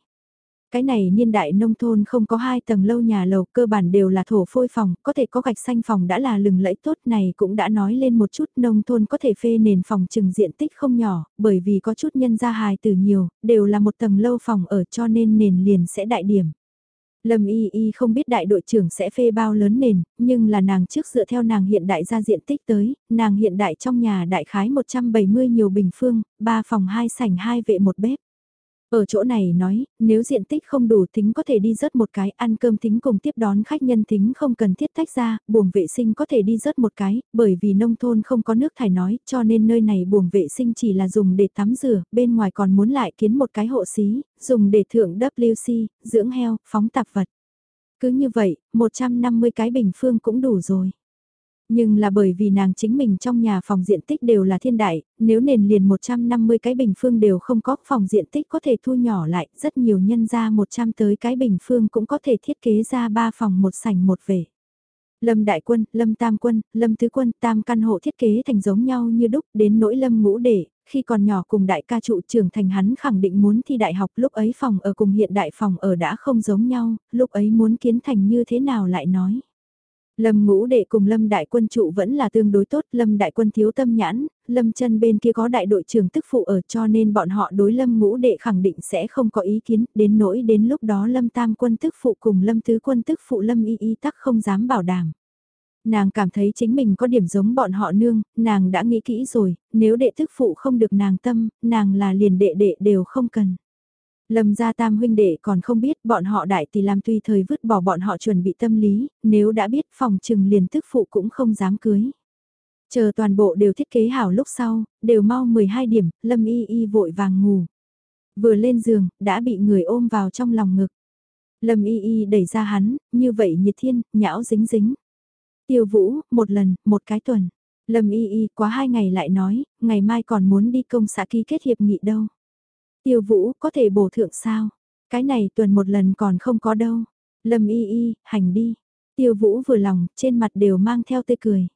Cái này niên đại nông thôn không có hai tầng lâu nhà lầu cơ bản đều là thổ phôi phòng, có thể có gạch xanh phòng đã là lừng lẫy tốt này cũng đã nói lên một chút nông thôn có thể phê nền phòng trừng diện tích không nhỏ, bởi vì có chút nhân gia hài từ nhiều, đều là một tầng lâu phòng ở cho nên nền liền sẽ đại điểm. Lâm Y Y không biết đại đội trưởng sẽ phê bao lớn nền, nhưng là nàng trước dựa theo nàng hiện đại ra diện tích tới, nàng hiện đại trong nhà đại khái 170 nhiều bình phương, 3 phòng 2 sảnh 2 vệ một bếp. Ở chỗ này nói, nếu diện tích không đủ tính có thể đi rớt một cái, ăn cơm tính cùng tiếp đón khách nhân tính không cần thiết tách ra, buồng vệ sinh có thể đi rớt một cái, bởi vì nông thôn không có nước thải nói, cho nên nơi này buồng vệ sinh chỉ là dùng để tắm rửa, bên ngoài còn muốn lại kiến một cái hộ xí, dùng để thượng WC, dưỡng heo, phóng tạp vật. Cứ như vậy, 150 cái bình phương cũng đủ rồi. Nhưng là bởi vì nàng chính mình trong nhà phòng diện tích đều là thiên đại, nếu nền liền 150 cái bình phương đều không có phòng diện tích có thể thu nhỏ lại, rất nhiều nhân ra 100 tới cái bình phương cũng có thể thiết kế ra 3 phòng một sảnh một về. Lâm Đại Quân, Lâm Tam Quân, Lâm Tứ Quân, Tam căn hộ thiết kế thành giống nhau như đúc đến nỗi Lâm Ngũ Đệ, khi còn nhỏ cùng đại ca trụ trưởng thành hắn khẳng định muốn thi đại học lúc ấy phòng ở cùng hiện đại phòng ở đã không giống nhau, lúc ấy muốn kiến thành như thế nào lại nói. Lâm ngũ đệ cùng Lâm đại quân trụ vẫn là tương đối tốt, Lâm đại quân thiếu tâm nhãn, Lâm chân bên kia có đại đội trưởng tức phụ ở cho nên bọn họ đối Lâm ngũ đệ khẳng định sẽ không có ý kiến, đến nỗi đến lúc đó Lâm tam quân tức phụ cùng Lâm tứ quân tức phụ Lâm y y tắc không dám bảo đảm. Nàng cảm thấy chính mình có điểm giống bọn họ nương, nàng đã nghĩ kỹ rồi, nếu đệ tức phụ không được nàng tâm, nàng là liền đệ đệ đều không cần. Lâm gia tam huynh đệ còn không biết bọn họ đại tỷ làm tùy thời vứt bỏ bọn họ chuẩn bị tâm lý, nếu đã biết phòng trừng liền tức phụ cũng không dám cưới. Chờ toàn bộ đều thiết kế hảo lúc sau, đều mau 12 điểm, Lâm y y vội vàng ngủ. Vừa lên giường, đã bị người ôm vào trong lòng ngực. Lâm y y đẩy ra hắn, như vậy nhiệt thiên, nhão dính dính. Tiêu vũ, một lần, một cái tuần. Lâm y y quá hai ngày lại nói, ngày mai còn muốn đi công xã ký kết hiệp nghị đâu. Tiêu vũ, có thể bổ thượng sao? Cái này tuần một lần còn không có đâu. Lâm y y, hành đi. Tiêu vũ vừa lòng, trên mặt đều mang theo tê cười.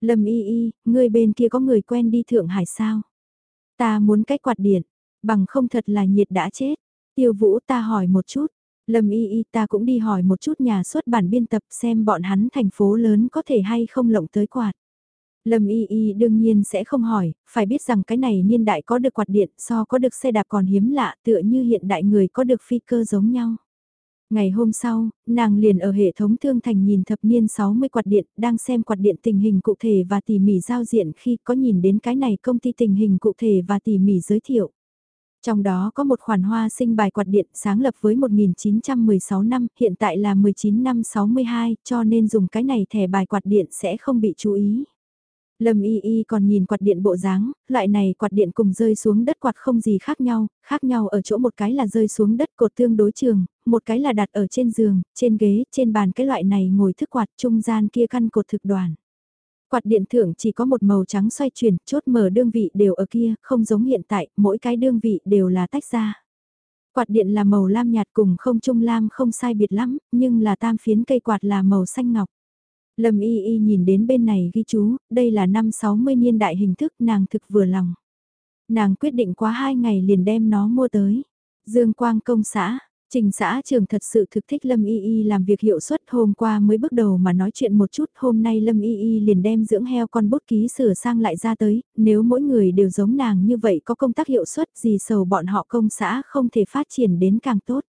Lâm y y, người bên kia có người quen đi Thượng Hải sao? Ta muốn cách quạt điện, bằng không thật là nhiệt đã chết. Tiêu vũ ta hỏi một chút. Lâm y y ta cũng đi hỏi một chút nhà xuất bản biên tập xem bọn hắn thành phố lớn có thể hay không lộng tới quạt. Lâm Y Y đương nhiên sẽ không hỏi, phải biết rằng cái này niên đại có được quạt điện so có được xe đạp còn hiếm lạ tựa như hiện đại người có được phi cơ giống nhau. Ngày hôm sau, nàng liền ở hệ thống thương thành nhìn thập niên 60 quạt điện, đang xem quạt điện tình hình cụ thể và tỉ mỉ giao diện khi có nhìn đến cái này công ty tình hình cụ thể và tỉ mỉ giới thiệu. Trong đó có một khoản hoa sinh bài quạt điện sáng lập với 1916 năm, hiện tại là 19 năm 62, cho nên dùng cái này thẻ bài quạt điện sẽ không bị chú ý. Lâm Y Y còn nhìn quạt điện bộ dáng, loại này quạt điện cùng rơi xuống đất quạt không gì khác nhau, khác nhau ở chỗ một cái là rơi xuống đất cột tương đối trường, một cái là đặt ở trên giường, trên ghế, trên bàn cái loại này ngồi thức quạt trung gian kia căn cột thực đoàn. Quạt điện thượng chỉ có một màu trắng xoay chuyển, chốt mở đương vị đều ở kia, không giống hiện tại, mỗi cái đương vị đều là tách ra. Quạt điện là màu lam nhạt cùng không trung lam không sai biệt lắm, nhưng là tam phiến cây quạt là màu xanh ngọc. Lâm y y nhìn đến bên này ghi chú, đây là năm 60 niên đại hình thức nàng thực vừa lòng. Nàng quyết định quá hai ngày liền đem nó mua tới. Dương Quang công xã, Trình xã trường thật sự thực thích Lâm Y Y làm việc hiệu suất hôm qua mới bước đầu mà nói chuyện một chút hôm nay Lâm Y Y liền đem dưỡng heo con bút ký sửa sang lại ra tới, nếu mỗi người đều giống nàng như vậy có công tác hiệu suất gì sầu bọn họ công xã không thể phát triển đến càng tốt.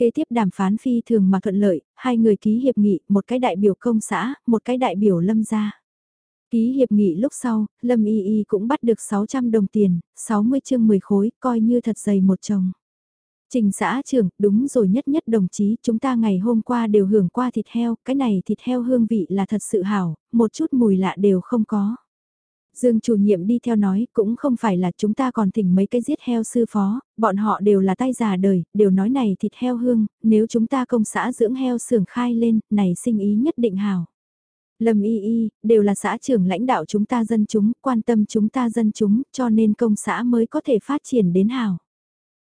Kế tiếp đàm phán phi thường mà thuận lợi, hai người ký hiệp nghị, một cái đại biểu công xã, một cái đại biểu lâm gia. Ký hiệp nghị lúc sau, Lâm Y Y cũng bắt được 600 đồng tiền, 60 chương 10 khối, coi như thật dày một chồng. Trình xã trưởng, đúng rồi nhất nhất đồng chí, chúng ta ngày hôm qua đều hưởng qua thịt heo, cái này thịt heo hương vị là thật sự hảo, một chút mùi lạ đều không có. Dương chủ nhiệm đi theo nói, cũng không phải là chúng ta còn thỉnh mấy cái giết heo sư phó, bọn họ đều là tay già đời, đều nói này thịt heo hương, nếu chúng ta công xã dưỡng heo sưởng khai lên, này sinh ý nhất định hảo. Lâm y y, đều là xã trưởng lãnh đạo chúng ta dân chúng, quan tâm chúng ta dân chúng, cho nên công xã mới có thể phát triển đến hảo.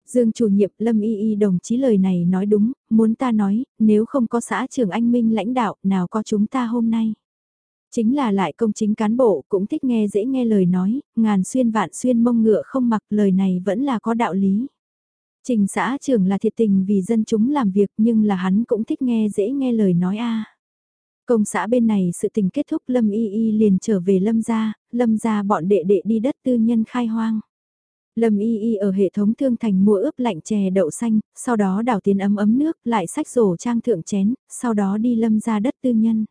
Dương chủ nhiệm Lâm Y Y đồng chí lời này nói đúng, muốn ta nói, nếu không có xã trưởng anh Minh lãnh đạo, nào có chúng ta hôm nay. Chính là lại công chính cán bộ cũng thích nghe dễ nghe lời nói, ngàn xuyên vạn xuyên mông ngựa không mặc lời này vẫn là có đạo lý. Trình xã trưởng là thiệt tình vì dân chúng làm việc nhưng là hắn cũng thích nghe dễ nghe lời nói a. Công xã bên này sự tình kết thúc Lâm Y Y liền trở về Lâm gia, Lâm gia bọn đệ đệ đi đất tư nhân khai hoang. Lâm Y Y ở hệ thống thương thành mua ướp lạnh chè đậu xanh, sau đó đảo tiền ấm ấm nước, lại sách rổ trang thượng chén, sau đó đi lâm gia đất tư nhân.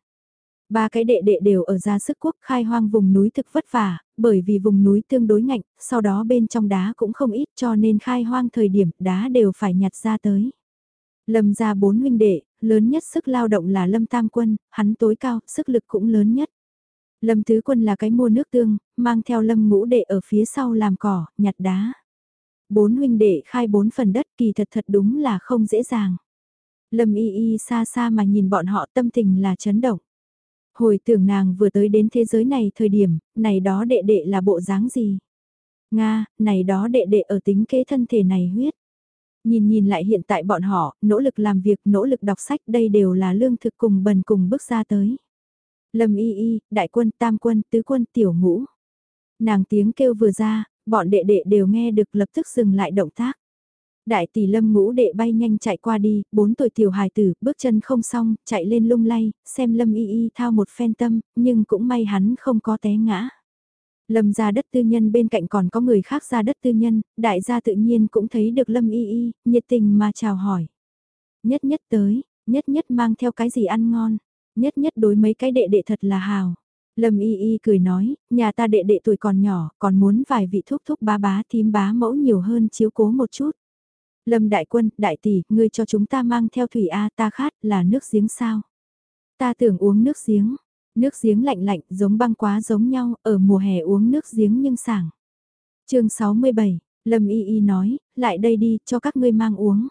Ba cái đệ đệ đều ở ra sức quốc khai hoang vùng núi thực vất vả, bởi vì vùng núi tương đối ngạnh, sau đó bên trong đá cũng không ít cho nên khai hoang thời điểm đá đều phải nhặt ra tới. Lâm ra bốn huynh đệ, lớn nhất sức lao động là Lâm Tam Quân, hắn tối cao, sức lực cũng lớn nhất. Lâm Tứ Quân là cái mua nước tương, mang theo Lâm Ngũ Đệ ở phía sau làm cỏ, nhặt đá. Bốn huynh đệ khai bốn phần đất kỳ thật thật đúng là không dễ dàng. Lâm Y Y xa xa mà nhìn bọn họ tâm tình là chấn động. Hồi tưởng nàng vừa tới đến thế giới này thời điểm, này đó đệ đệ là bộ dáng gì? Nga, này đó đệ đệ ở tính kế thân thể này huyết. Nhìn nhìn lại hiện tại bọn họ, nỗ lực làm việc, nỗ lực đọc sách đây đều là lương thực cùng bần cùng bước ra tới. Lâm y y, đại quân, tam quân, tứ quân, tiểu ngũ. Nàng tiếng kêu vừa ra, bọn đệ đệ đều nghe được lập tức dừng lại động tác. Đại tỷ lâm ngũ đệ bay nhanh chạy qua đi, bốn tuổi tiểu hài tử, bước chân không xong, chạy lên lung lay, xem lâm y y thao một phen tâm, nhưng cũng may hắn không có té ngã. Lâm ra đất tư nhân bên cạnh còn có người khác ra đất tư nhân, đại gia tự nhiên cũng thấy được lâm y y, nhiệt tình mà chào hỏi. Nhất nhất tới, nhất nhất mang theo cái gì ăn ngon, Nhất nhất đối mấy cái đệ đệ thật là hào. Lâm Y Y cười nói, nhà ta đệ đệ tuổi còn nhỏ, còn muốn vài vị thúc thúc bá bá thím bá mẫu nhiều hơn chiếu cố một chút. Lâm Đại Quân, Đại Tỷ, ngươi cho chúng ta mang theo thủy A ta khát là nước giếng sao. Ta tưởng uống nước giếng, nước giếng lạnh lạnh giống băng quá giống nhau, ở mùa hè uống nước giếng nhưng sảng. chương 67, Lâm Y Y nói, lại đây đi, cho các ngươi mang uống.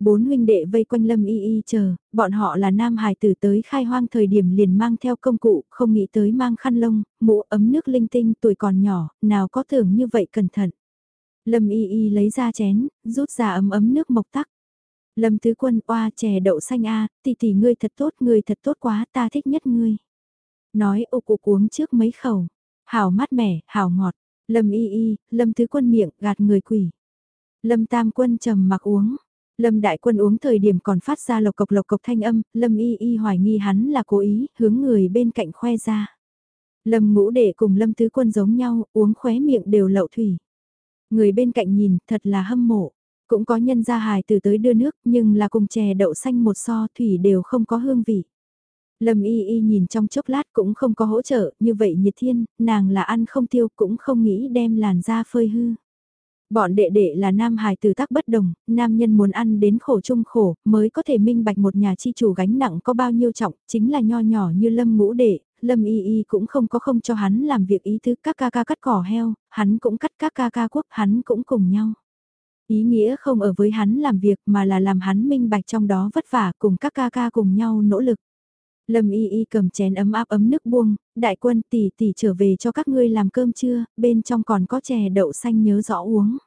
Bốn huynh đệ vây quanh Lâm Y Y chờ, bọn họ là nam hài tử tới khai hoang thời điểm liền mang theo công cụ, không nghĩ tới mang khăn lông, mũ ấm nước linh tinh tuổi còn nhỏ, nào có tưởng như vậy cẩn thận. Lâm Y Y lấy ra chén, rút ra ấm ấm nước mộc tắc. Lâm Tứ Quân oa chè đậu xanh a, tỷ tỷ ngươi thật tốt, ngươi thật tốt quá, ta thích nhất ngươi. Nói ô cụ uống trước mấy khẩu, hảo mát mẻ, hảo ngọt. Lâm Y Y, Lâm Tứ Quân miệng gạt người quỷ. Lâm Tam Quân trầm mặc uống. Lâm Đại Quân uống thời điểm còn phát ra lộc cộc lộc cộc thanh âm, Lâm Y Y hoài nghi hắn là cố ý, hướng người bên cạnh khoe ra. Lâm Ngũ Đệ cùng Lâm Tứ Quân giống nhau, uống khóe miệng đều lậu thủy. Người bên cạnh nhìn, thật là hâm mộ. Cũng có nhân gia hài từ tới đưa nước, nhưng là cùng chè đậu xanh một so thủy đều không có hương vị. Lâm y y nhìn trong chốc lát cũng không có hỗ trợ, như vậy nhiệt thiên, nàng là ăn không tiêu cũng không nghĩ đem làn da phơi hư. Bọn đệ đệ là nam hài từ tác bất đồng, nam nhân muốn ăn đến khổ chung khổ, mới có thể minh bạch một nhà chi chủ gánh nặng có bao nhiêu trọng, chính là nho nhỏ như lâm ngũ đệ, lâm y y cũng không có không cho hắn làm việc ý thứ các ca ca cắt cỏ heo, hắn cũng cắt các ca ca quốc, hắn cũng cùng nhau. Ý nghĩa không ở với hắn làm việc mà là làm hắn minh bạch trong đó vất vả cùng các ca ca cùng nhau nỗ lực. Lâm y y cầm chén ấm áp ấm nước buông, đại quân tỷ tỷ trở về cho các ngươi làm cơm trưa, bên trong còn có chè đậu xanh nhớ rõ uống.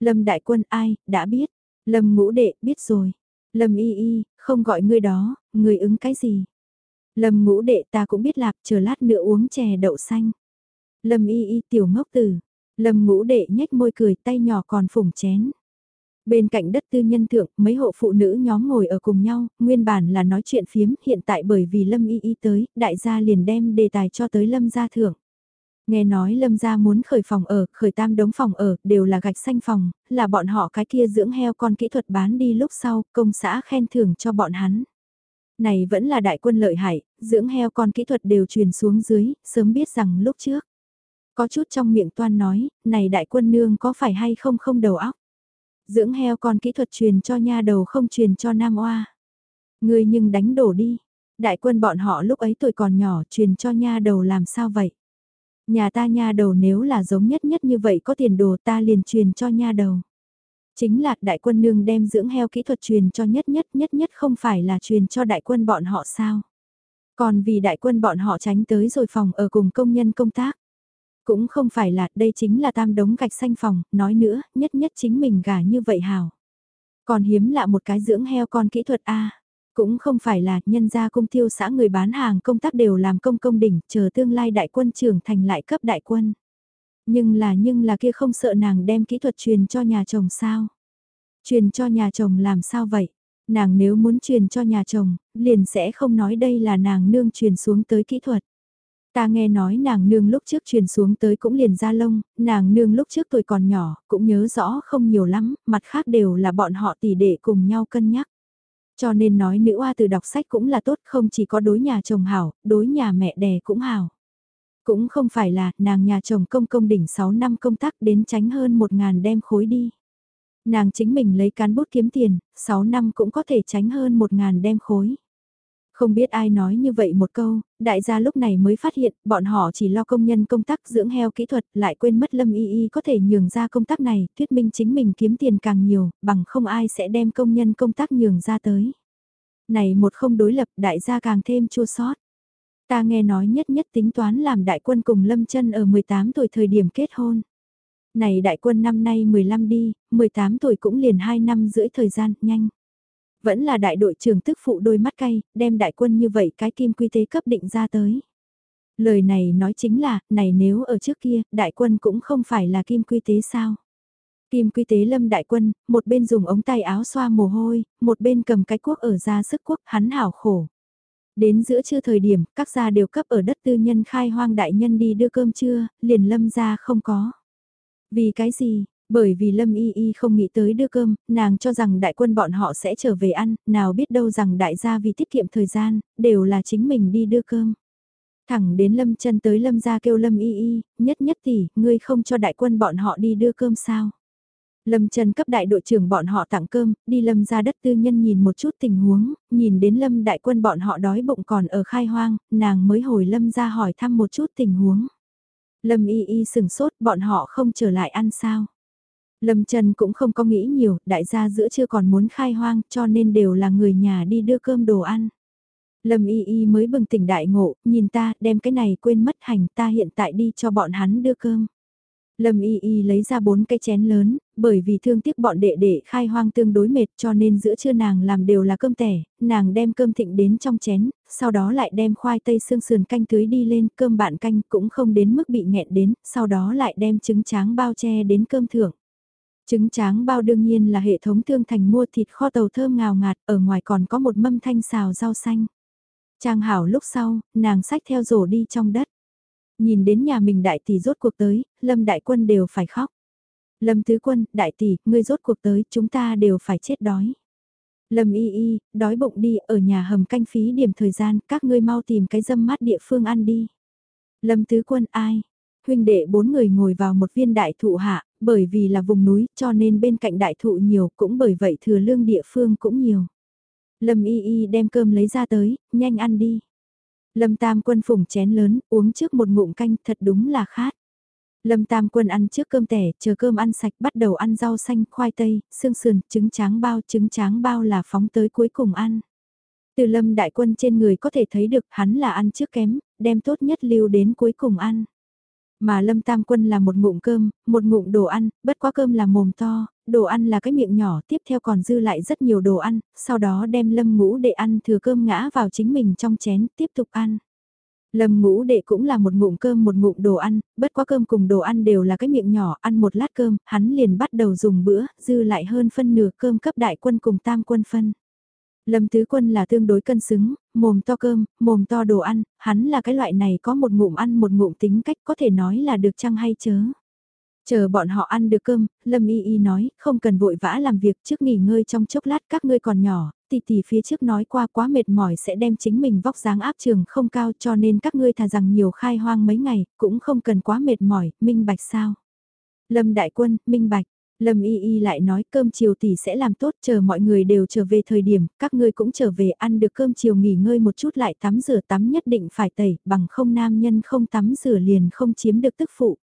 Lâm đại quân ai, đã biết. Lâm ngũ đệ, biết rồi. Lâm y y, không gọi ngươi đó, ngươi ứng cái gì. Lâm ngũ đệ ta cũng biết lạp, chờ lát nữa uống chè đậu xanh. Lâm y y tiểu ngốc tử. Lâm ngũ đệ nhếch môi cười tay nhỏ còn phủng chén. Bên cạnh đất tư nhân thượng, mấy hộ phụ nữ nhóm ngồi ở cùng nhau, nguyên bản là nói chuyện phiếm, hiện tại bởi vì Lâm Y Y tới, đại gia liền đem đề tài cho tới Lâm gia thượng. Nghe nói Lâm gia muốn khởi phòng ở, khởi tam đống phòng ở, đều là gạch xanh phòng, là bọn họ cái kia dưỡng heo con kỹ thuật bán đi lúc sau, công xã khen thưởng cho bọn hắn. Này vẫn là đại quân lợi hại, dưỡng heo con kỹ thuật đều truyền xuống dưới, sớm biết rằng lúc trước. Có chút trong miệng toan nói, này đại quân nương có phải hay không không đầu óc. Dưỡng heo con kỹ thuật truyền cho nha đầu không truyền cho nam oa. Người nhưng đánh đổ đi. Đại quân bọn họ lúc ấy tuổi còn nhỏ truyền cho nha đầu làm sao vậy? Nhà ta nha đầu nếu là giống nhất nhất như vậy có tiền đồ ta liền truyền cho nha đầu. Chính là đại quân nương đem dưỡng heo kỹ thuật truyền cho nhất nhất nhất nhất không phải là truyền cho đại quân bọn họ sao? Còn vì đại quân bọn họ tránh tới rồi phòng ở cùng công nhân công tác. Cũng không phải là, đây chính là tam đống gạch xanh phòng, nói nữa, nhất nhất chính mình gả như vậy hào. Còn hiếm lạ một cái dưỡng heo con kỹ thuật A. Cũng không phải là nhân gia cung tiêu xã người bán hàng công tác đều làm công công đỉnh, chờ tương lai đại quân trưởng thành lại cấp đại quân. Nhưng là nhưng là kia không sợ nàng đem kỹ thuật truyền cho nhà chồng sao? Truyền cho nhà chồng làm sao vậy? Nàng nếu muốn truyền cho nhà chồng, liền sẽ không nói đây là nàng nương truyền xuống tới kỹ thuật. Ta nghe nói nàng nương lúc trước truyền xuống tới cũng liền ra lông, nàng nương lúc trước tuổi còn nhỏ, cũng nhớ rõ không nhiều lắm, mặt khác đều là bọn họ tỉ đệ cùng nhau cân nhắc. Cho nên nói nữ oa từ đọc sách cũng là tốt không chỉ có đối nhà chồng hảo, đối nhà mẹ đẻ cũng hảo. Cũng không phải là nàng nhà chồng công công đỉnh 6 năm công tác đến tránh hơn 1.000 đem khối đi. Nàng chính mình lấy cán bút kiếm tiền, 6 năm cũng có thể tránh hơn 1.000 đem khối. Không biết ai nói như vậy một câu, đại gia lúc này mới phát hiện bọn họ chỉ lo công nhân công tác dưỡng heo kỹ thuật lại quên mất Lâm Y Y có thể nhường ra công tác này, thuyết minh chính mình kiếm tiền càng nhiều, bằng không ai sẽ đem công nhân công tác nhường ra tới. Này một không đối lập đại gia càng thêm chua sót. Ta nghe nói nhất nhất tính toán làm đại quân cùng Lâm chân ở 18 tuổi thời điểm kết hôn. Này đại quân năm nay 15 đi, 18 tuổi cũng liền 2 năm rưỡi thời gian, nhanh. Vẫn là đại đội trưởng tức phụ đôi mắt cay, đem đại quân như vậy cái kim quy tế cấp định ra tới. Lời này nói chính là, này nếu ở trước kia, đại quân cũng không phải là kim quy tế sao. Kim quy tế lâm đại quân, một bên dùng ống tay áo xoa mồ hôi, một bên cầm cái quốc ở ra sức quốc hắn hảo khổ. Đến giữa trưa thời điểm, các gia đều cấp ở đất tư nhân khai hoang đại nhân đi đưa cơm trưa, liền lâm ra không có. Vì cái gì, Bởi vì Lâm Y Y không nghĩ tới đưa cơm, nàng cho rằng đại quân bọn họ sẽ trở về ăn, nào biết đâu rằng đại gia vì tiết kiệm thời gian, đều là chính mình đi đưa cơm. Thẳng đến Lâm chân tới Lâm gia kêu Lâm Y Y, nhất nhất tỷ, ngươi không cho đại quân bọn họ đi đưa cơm sao? Lâm Trần cấp đại đội trưởng bọn họ tặng cơm, đi Lâm ra đất tư nhân nhìn một chút tình huống, nhìn đến Lâm đại quân bọn họ đói bụng còn ở khai hoang, nàng mới hồi Lâm ra hỏi thăm một chút tình huống. Lâm y y sừng sốt bọn họ không trở lại ăn sao. Lâm Trần cũng không có nghĩ nhiều, đại gia giữa chưa còn muốn khai hoang cho nên đều là người nhà đi đưa cơm đồ ăn. Lâm y y mới bừng tỉnh đại ngộ, nhìn ta đem cái này quên mất hành ta hiện tại đi cho bọn hắn đưa cơm. Lâm Y Y lấy ra bốn cái chén lớn, bởi vì thương tiếc bọn đệ đệ khai hoang tương đối mệt cho nên giữa trưa nàng làm đều là cơm tẻ, nàng đem cơm thịnh đến trong chén, sau đó lại đem khoai tây xương sườn canh tưới đi lên, cơm bạn canh cũng không đến mức bị nghẹn đến, sau đó lại đem trứng tráng bao che đến cơm thưởng. Trứng tráng bao đương nhiên là hệ thống thương thành mua thịt kho tàu thơm ngào ngạt, ở ngoài còn có một mâm thanh xào rau xanh. Trang hảo lúc sau, nàng xách theo rổ đi trong đất. Nhìn đến nhà mình đại tỷ rốt cuộc tới, Lâm đại quân đều phải khóc. Lâm tứ quân, đại tỷ, ngươi rốt cuộc tới, chúng ta đều phải chết đói. Lâm y y, đói bụng đi, ở nhà hầm canh phí điểm thời gian, các ngươi mau tìm cái dâm mát địa phương ăn đi. Lâm tứ quân ai? Huynh đệ bốn người ngồi vào một viên đại thụ hạ, bởi vì là vùng núi cho nên bên cạnh đại thụ nhiều, cũng bởi vậy thừa lương địa phương cũng nhiều. Lâm y y đem cơm lấy ra tới, nhanh ăn đi. Lâm Tam Quân phùng chén lớn, uống trước một ngụm canh, thật đúng là khát. Lâm Tam Quân ăn trước cơm tẻ, chờ cơm ăn sạch bắt đầu ăn rau xanh, khoai tây, xương sườn, trứng tráng bao, trứng tráng bao là phóng tới cuối cùng ăn. Từ Lâm Đại Quân trên người có thể thấy được hắn là ăn trước kém, đem tốt nhất lưu đến cuối cùng ăn. Mà Lâm Tam Quân là một ngụm cơm, một ngụm đồ ăn, bất quá cơm là mồm to, đồ ăn là cái miệng nhỏ, tiếp theo còn dư lại rất nhiều đồ ăn, sau đó đem Lâm Ngũ để ăn thừa cơm ngã vào chính mình trong chén, tiếp tục ăn. Lâm ngũ đệ cũng là một ngụm cơm một ngụm đồ ăn, bất quá cơm cùng đồ ăn đều là cái miệng nhỏ, ăn một lát cơm, hắn liền bắt đầu dùng bữa, dư lại hơn phân nửa cơm cấp đại quân cùng tam quân phân. Lâm tứ quân là tương đối cân xứng, mồm to cơm, mồm to đồ ăn, hắn là cái loại này có một ngụm ăn một ngụm tính cách có thể nói là được chăng hay chớ. Chờ bọn họ ăn được cơm, Lâm Y Y nói, không cần vội vã làm việc trước nghỉ ngơi trong chốc lát các ngươi còn nhỏ, tỷ tỷ phía trước nói qua quá mệt mỏi sẽ đem chính mình vóc dáng áp trường không cao cho nên các ngươi thà rằng nhiều khai hoang mấy ngày, cũng không cần quá mệt mỏi, minh bạch sao. Lâm Đại Quân, minh bạch. Lâm Y Y lại nói cơm chiều tỷ sẽ làm tốt chờ mọi người đều trở về thời điểm, các ngươi cũng trở về ăn được cơm chiều nghỉ ngơi một chút lại tắm rửa tắm nhất định phải tẩy, bằng không nam nhân không tắm rửa liền không chiếm được tức phụ.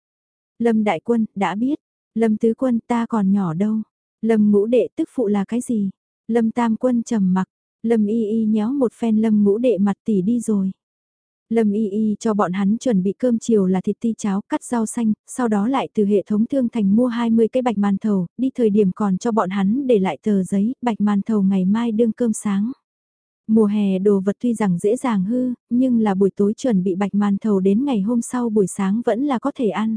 Lâm Đại Quân, đã biết. Lâm Tứ Quân, ta còn nhỏ đâu. Lâm Ngũ Đệ tức phụ là cái gì? Lâm Tam Quân trầm mặc. Lâm Y Y nhéo một phen Lâm Ngũ Đệ mặt tỷ đi rồi. Lâm Y Y cho bọn hắn chuẩn bị cơm chiều là thịt ti cháo, cắt rau xanh, sau đó lại từ hệ thống thương thành mua 20 cái bạch màn thầu, đi thời điểm còn cho bọn hắn để lại tờ giấy, bạch màn thầu ngày mai đương cơm sáng. Mùa hè đồ vật tuy rằng dễ dàng hư, nhưng là buổi tối chuẩn bị bạch màn thầu đến ngày hôm sau buổi sáng vẫn là có thể ăn.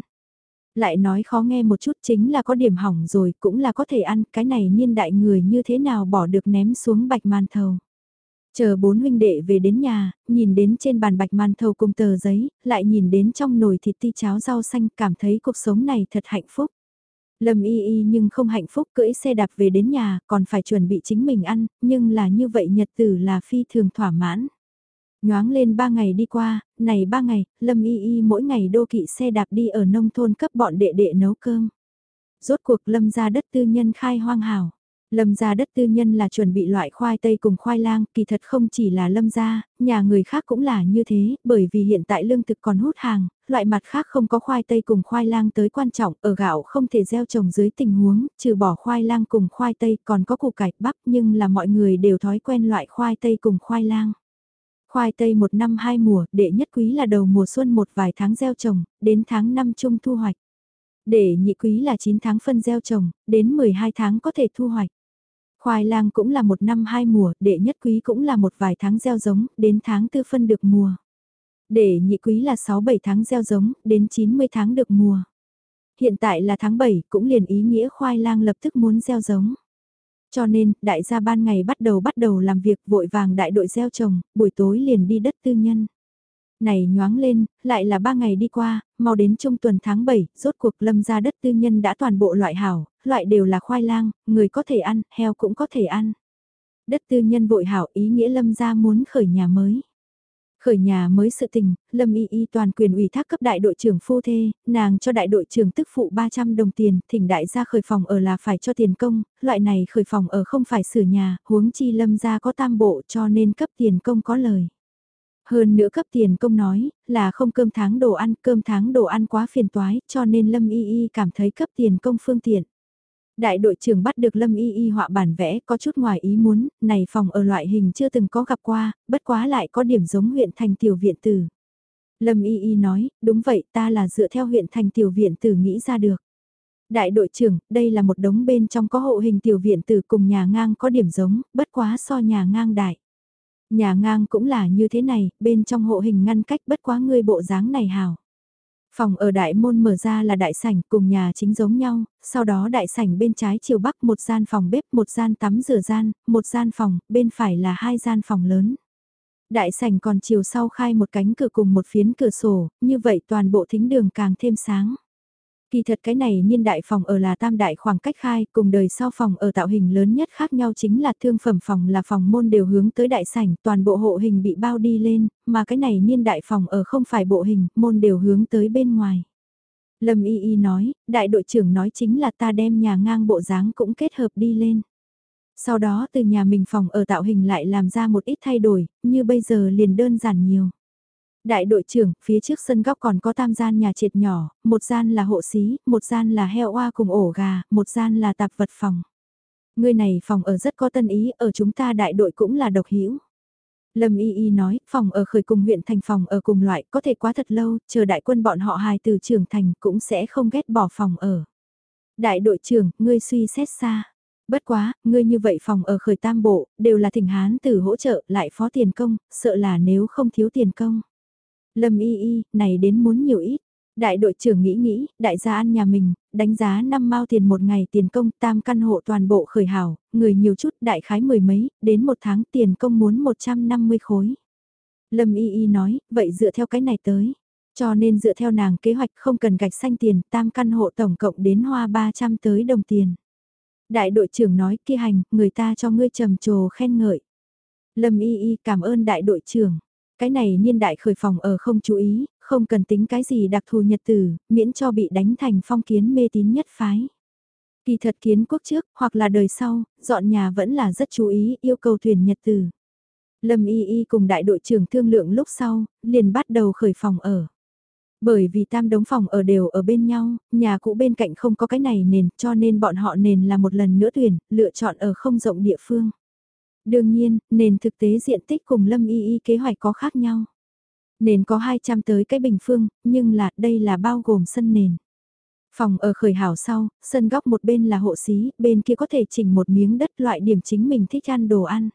Lại nói khó nghe một chút chính là có điểm hỏng rồi cũng là có thể ăn, cái này niên đại người như thế nào bỏ được ném xuống bạch màn thầu. Chờ bốn huynh đệ về đến nhà, nhìn đến trên bàn bạch màn thầu cùng tờ giấy, lại nhìn đến trong nồi thịt ti cháo rau xanh cảm thấy cuộc sống này thật hạnh phúc. Lâm y y nhưng không hạnh phúc cưỡi xe đạp về đến nhà, còn phải chuẩn bị chính mình ăn, nhưng là như vậy nhật tử là phi thường thỏa mãn. Nhoáng lên ba ngày đi qua, này ba ngày, Lâm Y Y mỗi ngày đô kỵ xe đạp đi ở nông thôn cấp bọn đệ đệ nấu cơm. Rốt cuộc Lâm ra đất tư nhân khai hoang hào. Lâm gia đất tư nhân là chuẩn bị loại khoai tây cùng khoai lang, kỳ thật không chỉ là lâm gia, nhà người khác cũng là như thế, bởi vì hiện tại lương thực còn hút hàng, loại mặt khác không có khoai tây cùng khoai lang tới quan trọng, ở gạo không thể gieo trồng dưới tình huống, trừ bỏ khoai lang cùng khoai tây còn có củ cải bắp nhưng là mọi người đều thói quen loại khoai tây cùng khoai lang. Khoai tây một năm hai mùa, đệ nhất quý là đầu mùa xuân một vài tháng gieo trồng, đến tháng năm trung thu hoạch. Để nhị quý là 9 tháng phân gieo trồng, đến 12 tháng có thể thu hoạch. Khoai lang cũng là một năm hai mùa, đệ nhất quý cũng là một vài tháng gieo giống, đến tháng tư phân được mùa. đệ nhị quý là 6-7 tháng gieo giống, đến 90 tháng được mùa. Hiện tại là tháng 7, cũng liền ý nghĩa khoai lang lập tức muốn gieo giống. Cho nên, đại gia ban ngày bắt đầu bắt đầu làm việc vội vàng đại đội gieo trồng, buổi tối liền đi đất tư nhân. Này nhoáng lên, lại là ba ngày đi qua, mau đến trung tuần tháng 7, rốt cuộc lâm ra đất tư nhân đã toàn bộ loại hảo, loại đều là khoai lang, người có thể ăn, heo cũng có thể ăn. Đất tư nhân vội hảo ý nghĩa lâm ra muốn khởi nhà mới. Khởi nhà mới sự tình, Lâm Y Y toàn quyền ủy thác cấp đại đội trưởng phu thê, nàng cho đại đội trưởng tức phụ 300 đồng tiền, thỉnh đại gia khởi phòng ở là phải cho tiền công, loại này khởi phòng ở không phải sửa nhà, huống chi Lâm gia có tam bộ cho nên cấp tiền công có lời. Hơn nữa cấp tiền công nói, là không cơm tháng đồ ăn, cơm tháng đồ ăn quá phiền toái, cho nên Lâm Y Y cảm thấy cấp tiền công phương tiện. Đại đội trưởng bắt được Lâm Y Y họa bản vẽ có chút ngoài ý muốn, này phòng ở loại hình chưa từng có gặp qua, bất quá lại có điểm giống huyện thành tiểu viện tử. Lâm Y Y nói, đúng vậy ta là dựa theo huyện thành tiểu viện tử nghĩ ra được. Đại đội trưởng, đây là một đống bên trong có hộ hình tiểu viện tử cùng nhà ngang có điểm giống, bất quá so nhà ngang đại. Nhà ngang cũng là như thế này, bên trong hộ hình ngăn cách bất quá ngươi bộ dáng này hào. Phòng ở đại môn mở ra là đại sảnh cùng nhà chính giống nhau, sau đó đại sảnh bên trái chiều bắc một gian phòng bếp, một gian tắm rửa gian, một gian phòng, bên phải là hai gian phòng lớn. Đại sảnh còn chiều sau khai một cánh cửa cùng một phiến cửa sổ, như vậy toàn bộ thính đường càng thêm sáng. Kỳ thật cái này niên đại phòng ở là tam đại khoảng cách khai, cùng đời sau phòng ở tạo hình lớn nhất khác nhau chính là thương phẩm phòng là phòng môn đều hướng tới đại sảnh, toàn bộ hộ hình bị bao đi lên, mà cái này niên đại phòng ở không phải bộ hình, môn đều hướng tới bên ngoài. Lâm Y Y nói, đại đội trưởng nói chính là ta đem nhà ngang bộ dáng cũng kết hợp đi lên. Sau đó từ nhà mình phòng ở tạo hình lại làm ra một ít thay đổi, như bây giờ liền đơn giản nhiều. Đại đội trưởng, phía trước sân góc còn có tam gian nhà triệt nhỏ, một gian là hộ xí, một gian là heo oa cùng ổ gà, một gian là tạp vật phòng. Người này phòng ở rất có tân ý, ở chúng ta đại đội cũng là độc hữu. Lâm Y Y nói, phòng ở khởi cùng huyện thành phòng ở cùng loại có thể quá thật lâu, chờ đại quân bọn họ hài từ trưởng thành cũng sẽ không ghét bỏ phòng ở. Đại đội trưởng, ngươi suy xét xa. Bất quá, ngươi như vậy phòng ở khởi tam bộ, đều là thỉnh hán từ hỗ trợ lại phó tiền công, sợ là nếu không thiếu tiền công. Lâm y y, này đến muốn nhiều ít. Đại đội trưởng nghĩ nghĩ, đại gia ăn nhà mình, đánh giá 5 mao tiền một ngày tiền công tam căn hộ toàn bộ khởi hảo, người nhiều chút đại khái mười mấy, đến một tháng tiền công muốn 150 khối. Lâm y y nói, vậy dựa theo cái này tới. Cho nên dựa theo nàng kế hoạch không cần gạch xanh tiền, tam căn hộ tổng cộng đến hoa 300 tới đồng tiền. Đại đội trưởng nói kia hành, người ta cho ngươi trầm trồ khen ngợi. Lâm y y cảm ơn đại đội trưởng. Cái này niên đại khởi phòng ở không chú ý, không cần tính cái gì đặc thù nhật tử, miễn cho bị đánh thành phong kiến mê tín nhất phái. Kỳ thật kiến quốc trước, hoặc là đời sau, dọn nhà vẫn là rất chú ý, yêu cầu thuyền nhật tử. Lâm Y Y cùng đại đội trưởng thương lượng lúc sau, liền bắt đầu khởi phòng ở. Bởi vì tam đống phòng ở đều ở bên nhau, nhà cũ bên cạnh không có cái này nền, cho nên bọn họ nền là một lần nữa tuyển, lựa chọn ở không rộng địa phương. Đương nhiên, nền thực tế diện tích cùng Lâm Y Y kế hoạch có khác nhau. Nền có 200 tới cái bình phương, nhưng là đây là bao gồm sân nền. Phòng ở khởi hảo sau, sân góc một bên là hộ xí, bên kia có thể chỉnh một miếng đất loại điểm chính mình thích ăn đồ ăn.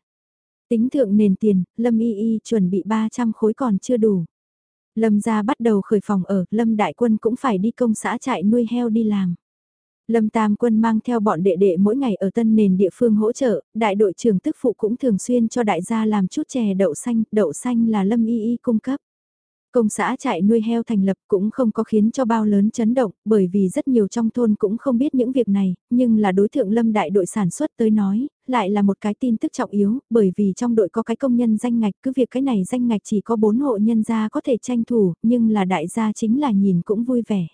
Tính thượng nền tiền, Lâm Y Y chuẩn bị 300 khối còn chưa đủ. Lâm ra bắt đầu khởi phòng ở, Lâm Đại Quân cũng phải đi công xã chạy nuôi heo đi làm. Lâm Tam Quân mang theo bọn đệ đệ mỗi ngày ở tân nền địa phương hỗ trợ, đại đội trưởng tức phụ cũng thường xuyên cho đại gia làm chút chè đậu xanh, đậu xanh là Lâm Y Y cung cấp. Công xã chạy nuôi heo thành lập cũng không có khiến cho bao lớn chấn động, bởi vì rất nhiều trong thôn cũng không biết những việc này, nhưng là đối tượng lâm đại đội sản xuất tới nói, lại là một cái tin tức trọng yếu, bởi vì trong đội có cái công nhân danh ngạch, cứ việc cái này danh ngạch chỉ có 4 hộ nhân gia có thể tranh thủ, nhưng là đại gia chính là nhìn cũng vui vẻ.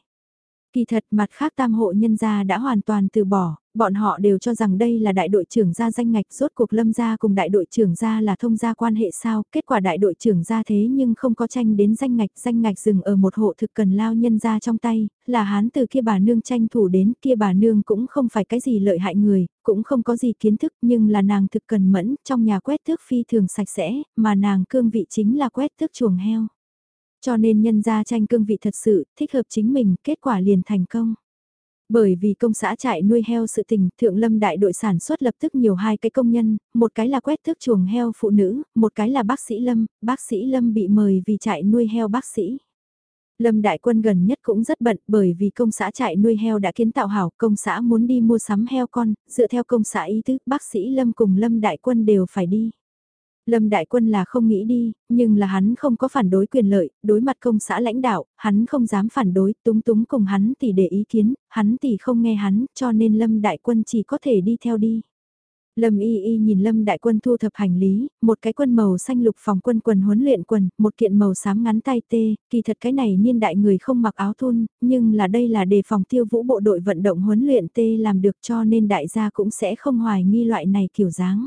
Kỳ thật mặt khác tam hộ nhân gia đã hoàn toàn từ bỏ, bọn họ đều cho rằng đây là đại đội trưởng gia danh ngạch rốt cuộc lâm gia cùng đại đội trưởng gia là thông gia quan hệ sao, kết quả đại đội trưởng gia thế nhưng không có tranh đến danh ngạch, danh ngạch dừng ở một hộ thực cần lao nhân gia trong tay, là hán từ kia bà nương tranh thủ đến kia bà nương cũng không phải cái gì lợi hại người, cũng không có gì kiến thức nhưng là nàng thực cần mẫn, trong nhà quét thước phi thường sạch sẽ, mà nàng cương vị chính là quét thước chuồng heo. Cho nên nhân gia tranh cương vị thật sự, thích hợp chính mình, kết quả liền thành công. Bởi vì công xã trại nuôi heo sự tình, thượng lâm đại đội sản xuất lập tức nhiều hai cái công nhân, một cái là quét thước chuồng heo phụ nữ, một cái là bác sĩ lâm, bác sĩ lâm bị mời vì trại nuôi heo bác sĩ. Lâm đại quân gần nhất cũng rất bận bởi vì công xã trại nuôi heo đã kiến tạo hảo, công xã muốn đi mua sắm heo con, dựa theo công xã ý tứ, bác sĩ Lâm cùng Lâm đại quân đều phải đi. Lâm Đại Quân là không nghĩ đi, nhưng là hắn không có phản đối quyền lợi, đối mặt công xã lãnh đạo, hắn không dám phản đối, túng túng cùng hắn thì để ý kiến, hắn thì không nghe hắn, cho nên Lâm Đại Quân chỉ có thể đi theo đi. Lâm Y Y nhìn Lâm Đại Quân thu thập hành lý, một cái quân màu xanh lục phòng quân quần huấn luyện quần, một kiện màu xám ngắn tay tê, kỳ thật cái này niên đại người không mặc áo thun, nhưng là đây là đề phòng tiêu vũ bộ đội vận động huấn luyện tê làm được cho nên đại gia cũng sẽ không hoài nghi loại này kiểu dáng.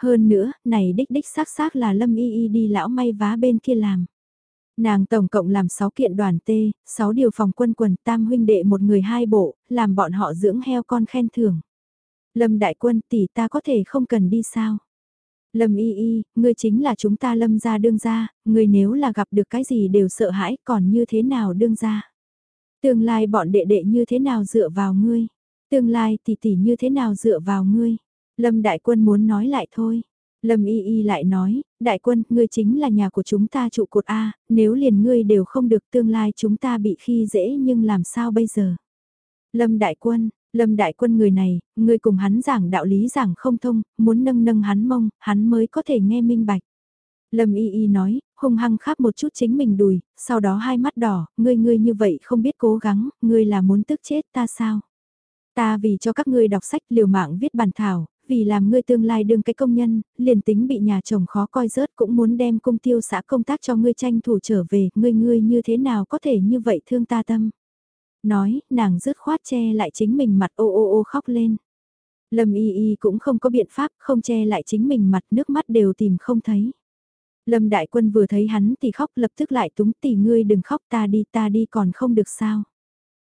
Hơn nữa, này đích đích xác xác là Lâm Y Y đi lão may vá bên kia làm. Nàng tổng cộng làm 6 kiện đoàn tê, 6 điều phòng quân quần tam huynh đệ một người hai bộ, làm bọn họ dưỡng heo con khen thưởng. Lâm đại quân tỷ ta có thể không cần đi sao? Lâm y y, ngươi chính là chúng ta lâm ra đương ra, ngươi nếu là gặp được cái gì đều sợ hãi còn như thế nào đương ra? Tương lai bọn đệ đệ như thế nào dựa vào ngươi? Tương lai tỷ tỷ như thế nào dựa vào ngươi? Lâm đại quân muốn nói lại thôi. Lâm y y lại nói, đại quân, ngươi chính là nhà của chúng ta trụ cột A, nếu liền ngươi đều không được tương lai chúng ta bị khi dễ nhưng làm sao bây giờ? Lâm đại quân, Lâm đại quân người này, ngươi cùng hắn giảng đạo lý giảng không thông, muốn nâng nâng hắn mông, hắn mới có thể nghe minh bạch. Lâm y y nói, hung hăng khắp một chút chính mình đùi, sau đó hai mắt đỏ, ngươi ngươi như vậy không biết cố gắng, ngươi là muốn tức chết ta sao? Ta vì cho các ngươi đọc sách liều mạng viết bản thảo, vì làm ngươi tương lai đương cái công nhân, liền tính bị nhà chồng khó coi rớt cũng muốn đem công tiêu xã công tác cho ngươi tranh thủ trở về, ngươi ngươi như thế nào có thể như vậy thương ta tâm? nói, nàng rứt khoát che lại chính mình mặt ô ô ô khóc lên. Lâm y y cũng không có biện pháp, không che lại chính mình mặt nước mắt đều tìm không thấy. Lâm đại quân vừa thấy hắn thì khóc lập tức lại túng tỷ ngươi đừng khóc ta đi ta đi còn không được sao.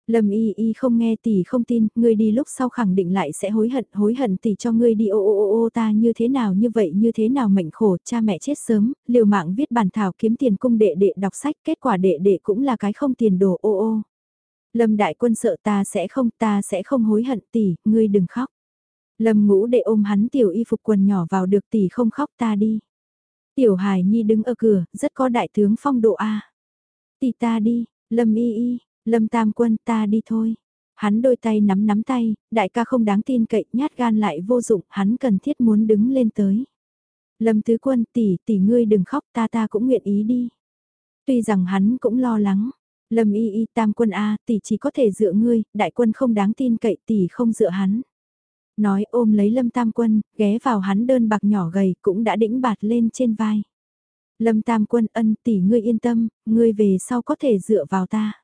Lâm y y không nghe tỷ không tin, ngươi đi lúc sau khẳng định lại sẽ hối hận, hối hận tỷ cho ngươi đi ô ô ô ô ta như thế nào như vậy như thế nào mệnh khổ, cha mẹ chết sớm, liều mạng viết bản thảo kiếm tiền cung đệ đệ đọc sách, kết quả đệ đệ cũng là cái không tiền đồ ô ô. Lâm đại quân sợ ta sẽ không, ta sẽ không hối hận tỷ, ngươi đừng khóc. Lâm ngũ đệ ôm hắn tiểu y phục quần nhỏ vào được tỷ không khóc ta đi. Tiểu hài nhi đứng ở cửa, rất có đại tướng phong độ A. Tỷ ta đi, lâm y y, lâm tam quân ta đi thôi. Hắn đôi tay nắm nắm tay, đại ca không đáng tin cậy, nhát gan lại vô dụng, hắn cần thiết muốn đứng lên tới. Lâm tứ quân tỷ tỷ ngươi đừng khóc ta ta cũng nguyện ý đi. Tuy rằng hắn cũng lo lắng, Lâm y y tam quân A, tỷ chỉ có thể dựa ngươi, đại quân không đáng tin cậy tỷ không dựa hắn. Nói ôm lấy lâm tam quân, ghé vào hắn đơn bạc nhỏ gầy cũng đã đĩnh bạt lên trên vai. Lâm tam quân ân tỷ ngươi yên tâm, ngươi về sau có thể dựa vào ta.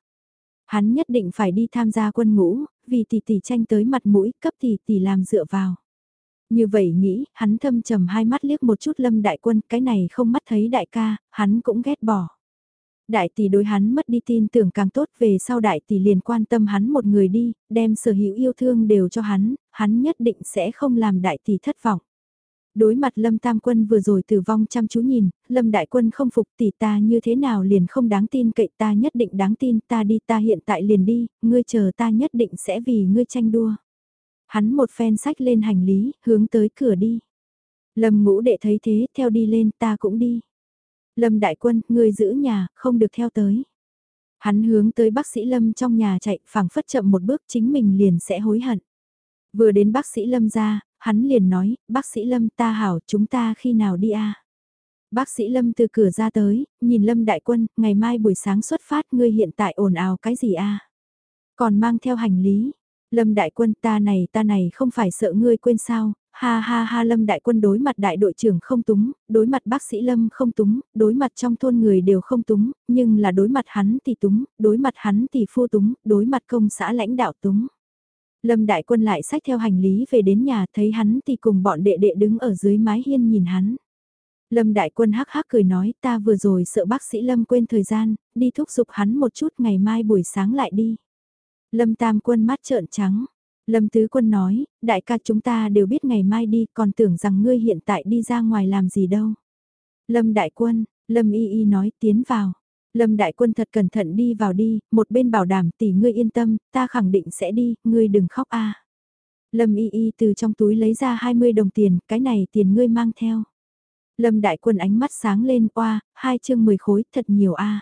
Hắn nhất định phải đi tham gia quân ngũ, vì tỷ tỷ tranh tới mặt mũi, cấp tỷ tỷ làm dựa vào. Như vậy nghĩ, hắn thâm trầm hai mắt liếc một chút lâm đại quân, cái này không mắt thấy đại ca, hắn cũng ghét bỏ đại tỷ đối hắn mất đi tin tưởng càng tốt về sau đại tỷ liền quan tâm hắn một người đi, đem sở hữu yêu thương đều cho hắn, hắn nhất định sẽ không làm đại tỷ thất vọng. Đối mặt Lâm Tam Quân vừa rồi tử vong chăm chú nhìn, Lâm Đại Quân không phục tỷ ta như thế nào liền không đáng tin cậy ta nhất định đáng tin ta đi ta hiện tại liền đi, ngươi chờ ta nhất định sẽ vì ngươi tranh đua. Hắn một phen sách lên hành lý, hướng tới cửa đi. Lâm ngũ đệ thấy thế, theo đi lên ta cũng đi. Lâm đại quân, ngươi giữ nhà, không được theo tới. Hắn hướng tới bác sĩ Lâm trong nhà chạy, phảng phất chậm một bước chính mình liền sẽ hối hận. Vừa đến bác sĩ Lâm ra, hắn liền nói, bác sĩ Lâm ta hảo chúng ta khi nào đi a Bác sĩ Lâm từ cửa ra tới, nhìn Lâm đại quân, ngày mai buổi sáng xuất phát ngươi hiện tại ồn ào cái gì a Còn mang theo hành lý. Lâm đại quân ta này ta này không phải sợ ngươi quên sao, Ha ha ha Lâm đại quân đối mặt đại đội trưởng không túng, đối mặt bác sĩ Lâm không túng, đối mặt trong thôn người đều không túng, nhưng là đối mặt hắn thì túng, đối mặt hắn thì phu túng, đối mặt công xã lãnh đạo túng. Lâm đại quân lại xách theo hành lý về đến nhà thấy hắn thì cùng bọn đệ đệ đứng ở dưới mái hiên nhìn hắn. Lâm đại quân hắc hắc cười nói ta vừa rồi sợ bác sĩ Lâm quên thời gian, đi thúc giục hắn một chút ngày mai buổi sáng lại đi. Lâm tam quân mắt trợn trắng, Lâm Tứ Quân nói, đại ca chúng ta đều biết ngày mai đi, còn tưởng rằng ngươi hiện tại đi ra ngoài làm gì đâu. Lâm Đại Quân, Lâm Y Y nói tiến vào. Lâm Đại Quân thật cẩn thận đi vào đi, một bên bảo đảm tỷ ngươi yên tâm, ta khẳng định sẽ đi, ngươi đừng khóc a. Lâm Y Y từ trong túi lấy ra 20 đồng tiền, cái này tiền ngươi mang theo. Lâm Đại Quân ánh mắt sáng lên, oa, hai chương 10 khối, thật nhiều a.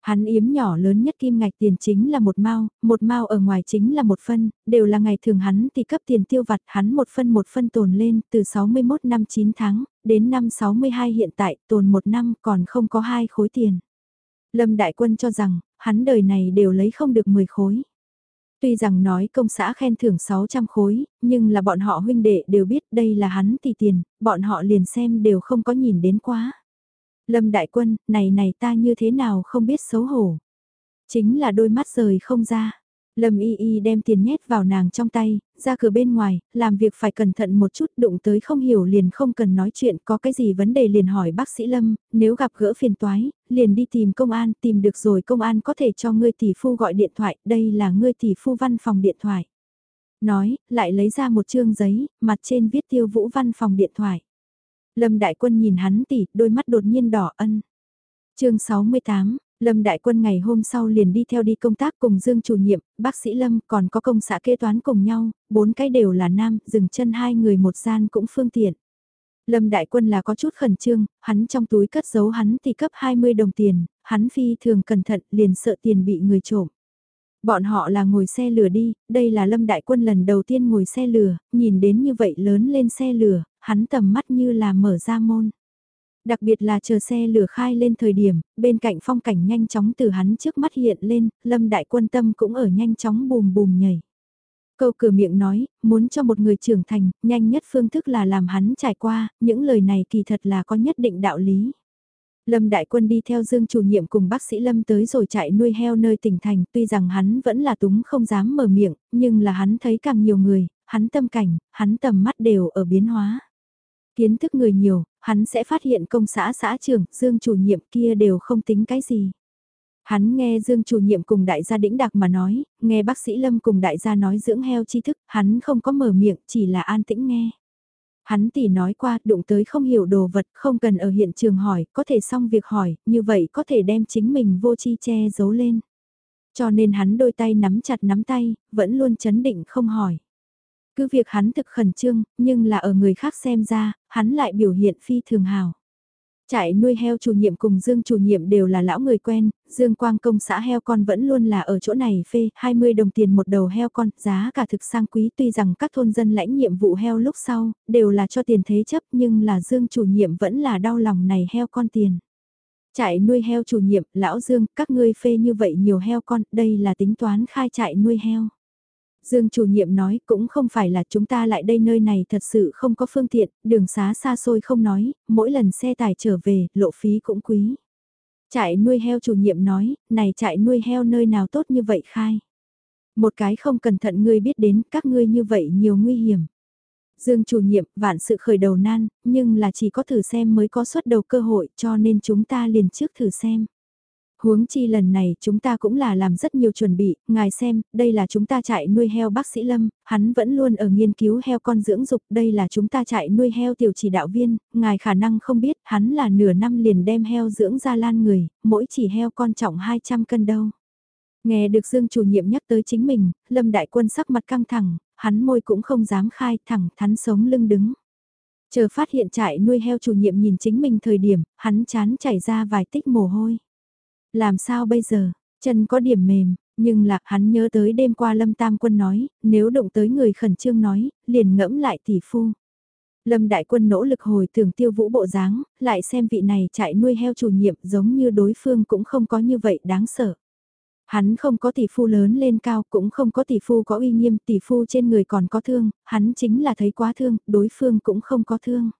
Hắn yếm nhỏ lớn nhất kim ngạch tiền chính là một mao, một mao ở ngoài chính là một phân, đều là ngày thường hắn thì cấp tiền tiêu vặt hắn một phân một phân tồn lên từ 61 năm 9 tháng, đến năm 62 hiện tại tồn một năm còn không có hai khối tiền. Lâm Đại Quân cho rằng, hắn đời này đều lấy không được 10 khối. Tuy rằng nói công xã khen thưởng 600 khối, nhưng là bọn họ huynh đệ đều biết đây là hắn tỷ tiền, bọn họ liền xem đều không có nhìn đến quá. Lâm Đại Quân, này này ta như thế nào không biết xấu hổ. Chính là đôi mắt rời không ra. Lâm Y Y đem tiền nhét vào nàng trong tay, ra cửa bên ngoài, làm việc phải cẩn thận một chút đụng tới không hiểu liền không cần nói chuyện có cái gì vấn đề liền hỏi bác sĩ Lâm, nếu gặp gỡ phiền toái, liền đi tìm công an, tìm được rồi công an có thể cho ngươi tỷ phu gọi điện thoại, đây là ngươi tỷ phu văn phòng điện thoại. Nói, lại lấy ra một chương giấy, mặt trên viết tiêu vũ văn phòng điện thoại. Lâm Đại Quân nhìn hắn tỷ, đôi mắt đột nhiên đỏ ân. chương 68, Lâm Đại Quân ngày hôm sau liền đi theo đi công tác cùng Dương chủ nhiệm, bác sĩ Lâm còn có công xã kế toán cùng nhau, bốn cái đều là nam, dừng chân hai người một gian cũng phương tiện. Lâm Đại Quân là có chút khẩn trương, hắn trong túi cất giấu hắn thì cấp 20 đồng tiền, hắn phi thường cẩn thận liền sợ tiền bị người trộm. Bọn họ là ngồi xe lửa đi, đây là Lâm Đại Quân lần đầu tiên ngồi xe lửa, nhìn đến như vậy lớn lên xe lửa, hắn tầm mắt như là mở ra môn. Đặc biệt là chờ xe lửa khai lên thời điểm, bên cạnh phong cảnh nhanh chóng từ hắn trước mắt hiện lên, lâm đại quân tâm cũng ở nhanh chóng bùm bùm nhảy. Câu cửa miệng nói, muốn cho một người trưởng thành, nhanh nhất phương thức là làm hắn trải qua, những lời này kỳ thật là có nhất định đạo lý. Lâm Đại Quân đi theo Dương chủ nhiệm cùng bác sĩ Lâm tới rồi chạy nuôi heo nơi tỉnh thành, tuy rằng hắn vẫn là túng không dám mở miệng, nhưng là hắn thấy càng nhiều người, hắn tâm cảnh, hắn tầm mắt đều ở biến hóa. Kiến thức người nhiều, hắn sẽ phát hiện công xã xã trưởng, Dương chủ nhiệm kia đều không tính cái gì. Hắn nghe Dương chủ nhiệm cùng đại gia đĩnh đặc mà nói, nghe bác sĩ Lâm cùng đại gia nói dưỡng heo tri thức, hắn không có mở miệng, chỉ là an tĩnh nghe. Hắn tỉ nói qua, đụng tới không hiểu đồ vật, không cần ở hiện trường hỏi, có thể xong việc hỏi, như vậy có thể đem chính mình vô chi che giấu lên. Cho nên hắn đôi tay nắm chặt nắm tay, vẫn luôn chấn định không hỏi. Cứ việc hắn thực khẩn trương, nhưng là ở người khác xem ra, hắn lại biểu hiện phi thường hào. Trại nuôi heo chủ nhiệm cùng Dương chủ nhiệm đều là lão người quen, Dương Quang công xã heo con vẫn luôn là ở chỗ này phê 20 đồng tiền một đầu heo con, giá cả thực sang quý tuy rằng các thôn dân lãnh nhiệm vụ heo lúc sau, đều là cho tiền thế chấp nhưng là Dương chủ nhiệm vẫn là đau lòng này heo con tiền. Trại nuôi heo chủ nhiệm, lão Dương, các ngươi phê như vậy nhiều heo con, đây là tính toán khai trại nuôi heo. Dương chủ nhiệm nói cũng không phải là chúng ta lại đây nơi này thật sự không có phương tiện, đường xá xa xôi không nói, mỗi lần xe tải trở về, lộ phí cũng quý. Trại nuôi heo chủ nhiệm nói, này trại nuôi heo nơi nào tốt như vậy khai. Một cái không cẩn thận ngươi biết đến các ngươi như vậy nhiều nguy hiểm. Dương chủ nhiệm, vạn sự khởi đầu nan, nhưng là chỉ có thử xem mới có xuất đầu cơ hội cho nên chúng ta liền trước thử xem. Huống chi lần này chúng ta cũng là làm rất nhiều chuẩn bị, ngài xem, đây là chúng ta trại nuôi heo bác sĩ Lâm, hắn vẫn luôn ở nghiên cứu heo con dưỡng dục, đây là chúng ta trại nuôi heo tiểu chỉ đạo viên, ngài khả năng không biết, hắn là nửa năm liền đem heo dưỡng ra lan người, mỗi chỉ heo con trọng 200 cân đâu. Nghe được Dương chủ nhiệm nhắc tới chính mình, Lâm Đại Quân sắc mặt căng thẳng, hắn môi cũng không dám khai thẳng thắn sống lưng đứng. Chờ phát hiện trại nuôi heo chủ nhiệm nhìn chính mình thời điểm, hắn chán chảy ra vài tích mồ hôi. Làm sao bây giờ, chân có điểm mềm, nhưng là hắn nhớ tới đêm qua Lâm Tam Quân nói, nếu động tới người khẩn trương nói, liền ngẫm lại tỷ phu. Lâm Đại Quân nỗ lực hồi tưởng tiêu vũ bộ dáng, lại xem vị này chạy nuôi heo chủ nhiệm giống như đối phương cũng không có như vậy đáng sợ. Hắn không có tỷ phu lớn lên cao cũng không có tỷ phu có uy nghiêm tỷ phu trên người còn có thương, hắn chính là thấy quá thương, đối phương cũng không có thương.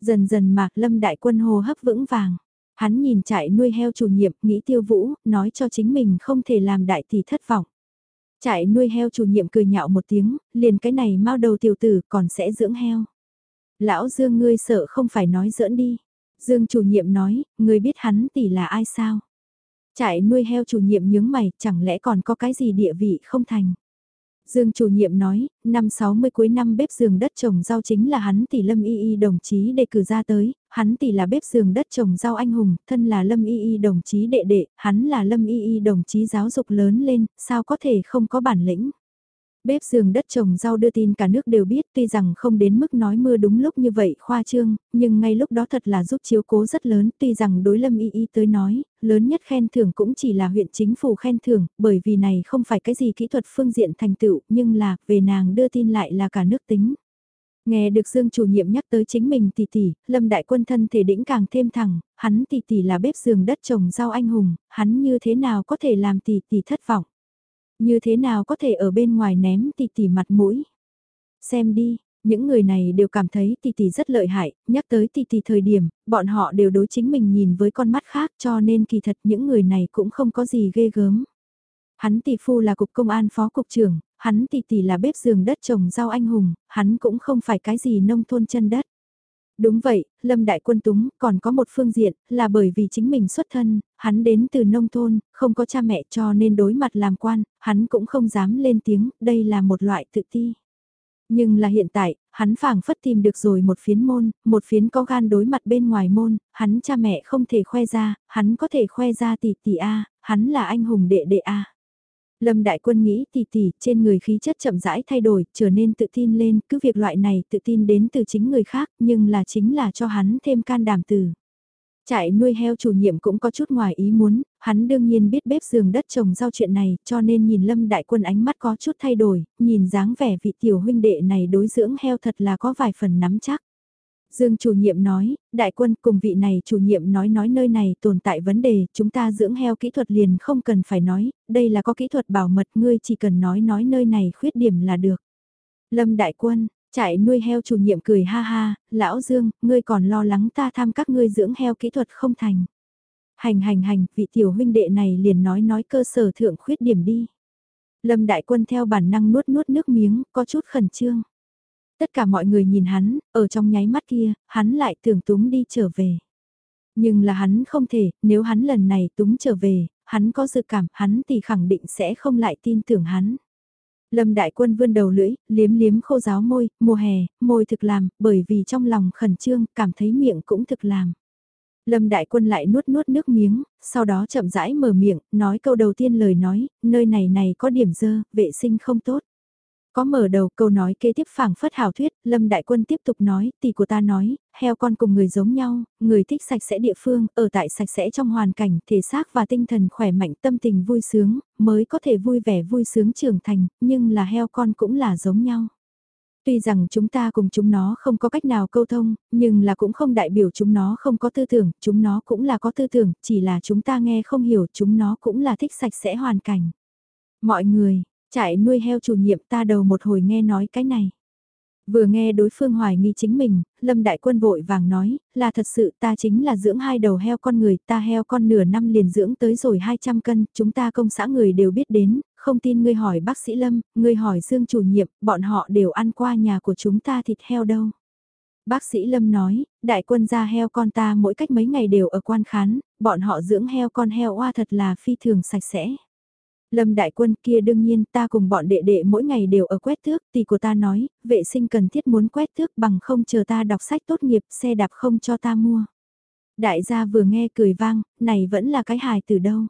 Dần dần mạc lâm đại quân hồ hấp vững vàng. Hắn nhìn trại nuôi heo chủ nhiệm, nghĩ tiêu vũ, nói cho chính mình không thể làm đại tỷ thất vọng. Trại nuôi heo chủ nhiệm cười nhạo một tiếng, liền cái này mau đầu tiểu tử còn sẽ dưỡng heo. Lão Dương ngươi sợ không phải nói giỡn đi. Dương chủ nhiệm nói, ngươi biết hắn tỷ là ai sao? Trại nuôi heo chủ nhiệm nhướng mày, chẳng lẽ còn có cái gì địa vị không thành? Dương chủ nhiệm nói, năm 60 cuối năm bếp giường đất trồng rau chính là hắn tỷ Lâm Y Y đồng chí đề cử ra tới, hắn tỷ là bếp giường đất trồng rau anh hùng, thân là Lâm Y Y đồng chí đệ đệ, hắn là Lâm Y Y đồng chí giáo dục lớn lên, sao có thể không có bản lĩnh. Bếp giường đất trồng rau đưa tin cả nước đều biết tuy rằng không đến mức nói mưa đúng lúc như vậy khoa trương, nhưng ngay lúc đó thật là giúp chiếu cố rất lớn tuy rằng đối lâm y y tới nói, lớn nhất khen thưởng cũng chỉ là huyện chính phủ khen thưởng, bởi vì này không phải cái gì kỹ thuật phương diện thành tựu nhưng là về nàng đưa tin lại là cả nước tính. Nghe được Dương chủ nhiệm nhắc tới chính mình tỷ tỷ, Lâm Đại Quân thân thể đĩnh càng thêm thẳng, hắn tỷ tỷ là bếp giường đất trồng rau anh hùng, hắn như thế nào có thể làm tỷ tỷ thất vọng? Như thế nào có thể ở bên ngoài ném tỷ tỷ mặt mũi? Xem đi, những người này đều cảm thấy tỷ tỷ rất lợi hại, nhắc tới tỷ tỷ thời điểm, bọn họ đều đối chính mình nhìn với con mắt khác cho nên kỳ thật những người này cũng không có gì ghê gớm. Hắn tỷ phu là cục công an phó cục trưởng, hắn tỷ tỷ là bếp giường đất trồng rau anh hùng, hắn cũng không phải cái gì nông thôn chân đất. Đúng vậy, Lâm Đại Quân Túng còn có một phương diện là bởi vì chính mình xuất thân, hắn đến từ nông thôn, không có cha mẹ cho nên đối mặt làm quan, hắn cũng không dám lên tiếng, đây là một loại tự ti. Nhưng là hiện tại, hắn phảng phất tìm được rồi một phiến môn, một phiến có gan đối mặt bên ngoài môn, hắn cha mẹ không thể khoe ra, hắn có thể khoe ra tỷ tỷ A, hắn là anh hùng đệ đệ A. Lâm Đại Quân nghĩ tỉ tỉ trên người khí chất chậm rãi thay đổi, trở nên tự tin lên, cứ việc loại này tự tin đến từ chính người khác, nhưng là chính là cho hắn thêm can đảm từ. Trại nuôi heo chủ nhiệm cũng có chút ngoài ý muốn, hắn đương nhiên biết bếp giường đất trồng rau chuyện này, cho nên nhìn Lâm Đại Quân ánh mắt có chút thay đổi, nhìn dáng vẻ vị tiểu huynh đệ này đối dưỡng heo thật là có vài phần nắm chắc. Dương chủ nhiệm nói, đại quân cùng vị này chủ nhiệm nói nói nơi này tồn tại vấn đề, chúng ta dưỡng heo kỹ thuật liền không cần phải nói, đây là có kỹ thuật bảo mật ngươi chỉ cần nói nói nơi này khuyết điểm là được. Lâm đại quân, chạy nuôi heo chủ nhiệm cười ha ha, lão Dương, ngươi còn lo lắng ta tham các ngươi dưỡng heo kỹ thuật không thành. Hành hành hành, vị tiểu huynh đệ này liền nói nói cơ sở thượng khuyết điểm đi. Lâm đại quân theo bản năng nuốt nuốt nước miếng, có chút khẩn trương. Tất cả mọi người nhìn hắn, ở trong nháy mắt kia, hắn lại tưởng túng đi trở về. Nhưng là hắn không thể, nếu hắn lần này túng trở về, hắn có dự cảm hắn thì khẳng định sẽ không lại tin tưởng hắn. Lâm Đại Quân vươn đầu lưỡi, liếm liếm khô giáo môi, mùa hè, môi thực làm, bởi vì trong lòng khẩn trương, cảm thấy miệng cũng thực làm. Lâm Đại Quân lại nuốt nuốt nước miếng, sau đó chậm rãi mở miệng, nói câu đầu tiên lời nói, nơi này này có điểm dơ, vệ sinh không tốt. Có mở đầu câu nói kế tiếp phảng phất hảo thuyết, Lâm Đại Quân tiếp tục nói, tỷ của ta nói, heo con cùng người giống nhau, người thích sạch sẽ địa phương, ở tại sạch sẽ trong hoàn cảnh, thể xác và tinh thần khỏe mạnh tâm tình vui sướng, mới có thể vui vẻ vui sướng trưởng thành, nhưng là heo con cũng là giống nhau. Tuy rằng chúng ta cùng chúng nó không có cách nào câu thông, nhưng là cũng không đại biểu chúng nó không có tư tưởng, chúng nó cũng là có tư tưởng, chỉ là chúng ta nghe không hiểu chúng nó cũng là thích sạch sẽ hoàn cảnh. Mọi người, Trại nuôi heo chủ nhiệm ta đầu một hồi nghe nói cái này. Vừa nghe đối phương hoài nghi chính mình, Lâm Đại Quân vội vàng nói, là thật sự ta chính là dưỡng hai đầu heo con người, ta heo con nửa năm liền dưỡng tới rồi 200 cân, chúng ta công xã người đều biết đến, không tin ngươi hỏi bác sĩ Lâm, ngươi hỏi Dương chủ nhiệm, bọn họ đều ăn qua nhà của chúng ta thịt heo đâu. Bác sĩ Lâm nói, đại quân ra heo con ta mỗi cách mấy ngày đều ở quan khán, bọn họ dưỡng heo con heo oa thật là phi thường sạch sẽ. Lâm đại quân kia đương nhiên ta cùng bọn đệ đệ mỗi ngày đều ở quét thước, tỷ của ta nói, vệ sinh cần thiết muốn quét thước bằng không chờ ta đọc sách tốt nghiệp, xe đạp không cho ta mua. Đại gia vừa nghe cười vang, này vẫn là cái hài từ đâu.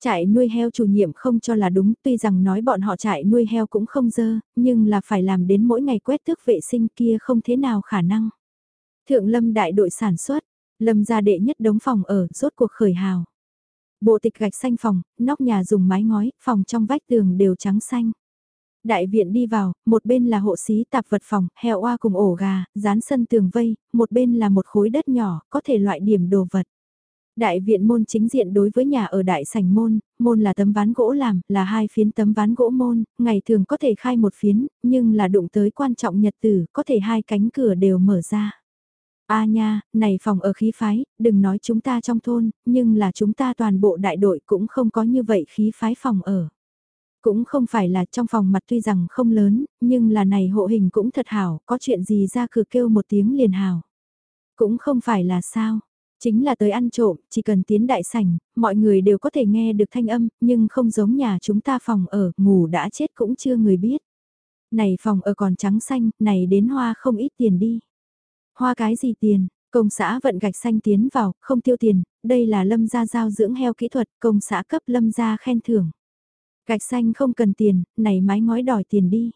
Trại nuôi heo chủ nhiệm không cho là đúng, tuy rằng nói bọn họ trại nuôi heo cũng không dơ, nhưng là phải làm đến mỗi ngày quét thước vệ sinh kia không thế nào khả năng. Thượng lâm đại đội sản xuất, lâm gia đệ nhất đống phòng ở, rốt cuộc khởi hào. Bộ tịch gạch xanh phòng, nóc nhà dùng mái ngói, phòng trong vách tường đều trắng xanh. Đại viện đi vào, một bên là hộ xí tạp vật phòng, heo oa cùng ổ gà, dán sân tường vây, một bên là một khối đất nhỏ, có thể loại điểm đồ vật. Đại viện môn chính diện đối với nhà ở đại sảnh môn, môn là tấm ván gỗ làm, là hai phiến tấm ván gỗ môn, ngày thường có thể khai một phiến, nhưng là đụng tới quan trọng nhật tử, có thể hai cánh cửa đều mở ra. A nha, này phòng ở khí phái, đừng nói chúng ta trong thôn, nhưng là chúng ta toàn bộ đại đội cũng không có như vậy khí phái phòng ở. Cũng không phải là trong phòng mặt tuy rằng không lớn, nhưng là này hộ hình cũng thật hảo, có chuyện gì ra cửa kêu một tiếng liền hảo. Cũng không phải là sao, chính là tới ăn trộm, chỉ cần tiến đại sảnh, mọi người đều có thể nghe được thanh âm, nhưng không giống nhà chúng ta phòng ở, ngủ đã chết cũng chưa người biết. Này phòng ở còn trắng xanh, này đến hoa không ít tiền đi. Hoa cái gì tiền, công xã vận gạch xanh tiến vào, không tiêu tiền, đây là lâm gia giao dưỡng heo kỹ thuật, công xã cấp lâm gia khen thưởng. Gạch xanh không cần tiền, này mái ngói đòi tiền đi.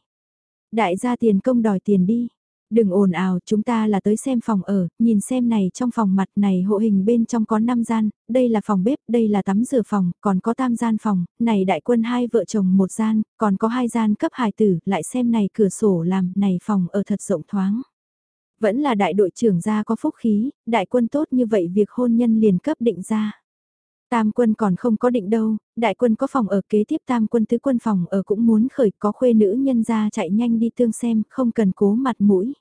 Đại gia tiền công đòi tiền đi. Đừng ồn ào, chúng ta là tới xem phòng ở, nhìn xem này trong phòng mặt này hộ hình bên trong có 5 gian, đây là phòng bếp, đây là tắm rửa phòng, còn có tam gian phòng, này đại quân hai vợ chồng một gian, còn có hai gian cấp hài tử, lại xem này cửa sổ làm, này phòng ở thật rộng thoáng. Vẫn là đại đội trưởng gia có phúc khí, đại quân tốt như vậy việc hôn nhân liền cấp định ra. Tam quân còn không có định đâu, đại quân có phòng ở kế tiếp tam quân tứ quân phòng ở cũng muốn khởi có khuê nữ nhân ra chạy nhanh đi tương xem, không cần cố mặt mũi.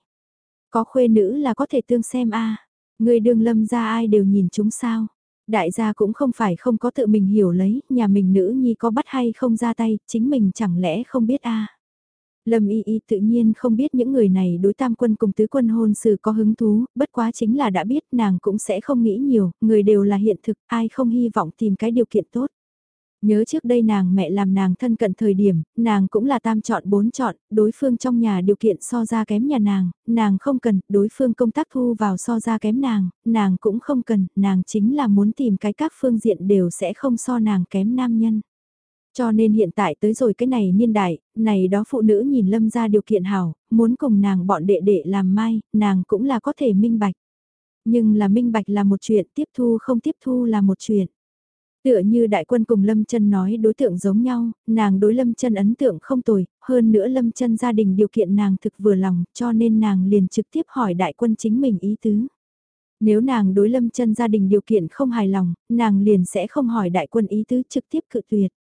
Có khuê nữ là có thể tương xem a người đường lâm ra ai đều nhìn chúng sao. Đại gia cũng không phải không có tự mình hiểu lấy, nhà mình nữ nhi có bắt hay không ra tay, chính mình chẳng lẽ không biết a Lâm Y Y tự nhiên không biết những người này đối tam quân cùng tứ quân hôn sự có hứng thú, bất quá chính là đã biết nàng cũng sẽ không nghĩ nhiều, người đều là hiện thực, ai không hy vọng tìm cái điều kiện tốt. Nhớ trước đây nàng mẹ làm nàng thân cận thời điểm, nàng cũng là tam chọn bốn chọn, đối phương trong nhà điều kiện so ra kém nhà nàng, nàng không cần, đối phương công tác thu vào so ra kém nàng, nàng cũng không cần, nàng chính là muốn tìm cái các phương diện đều sẽ không so nàng kém nam nhân. Cho nên hiện tại tới rồi cái này niên đại, này đó phụ nữ nhìn lâm ra điều kiện hảo, muốn cùng nàng bọn đệ đệ làm mai, nàng cũng là có thể minh bạch. Nhưng là minh bạch là một chuyện, tiếp thu không tiếp thu là một chuyện. Tựa như đại quân cùng Lâm chân nói đối tượng giống nhau, nàng đối Lâm chân ấn tượng không tồi, hơn nữa Lâm chân gia đình điều kiện nàng thực vừa lòng, cho nên nàng liền trực tiếp hỏi đại quân chính mình ý tứ. Nếu nàng đối Lâm chân gia đình điều kiện không hài lòng, nàng liền sẽ không hỏi đại quân ý tứ trực tiếp cự tuyệt.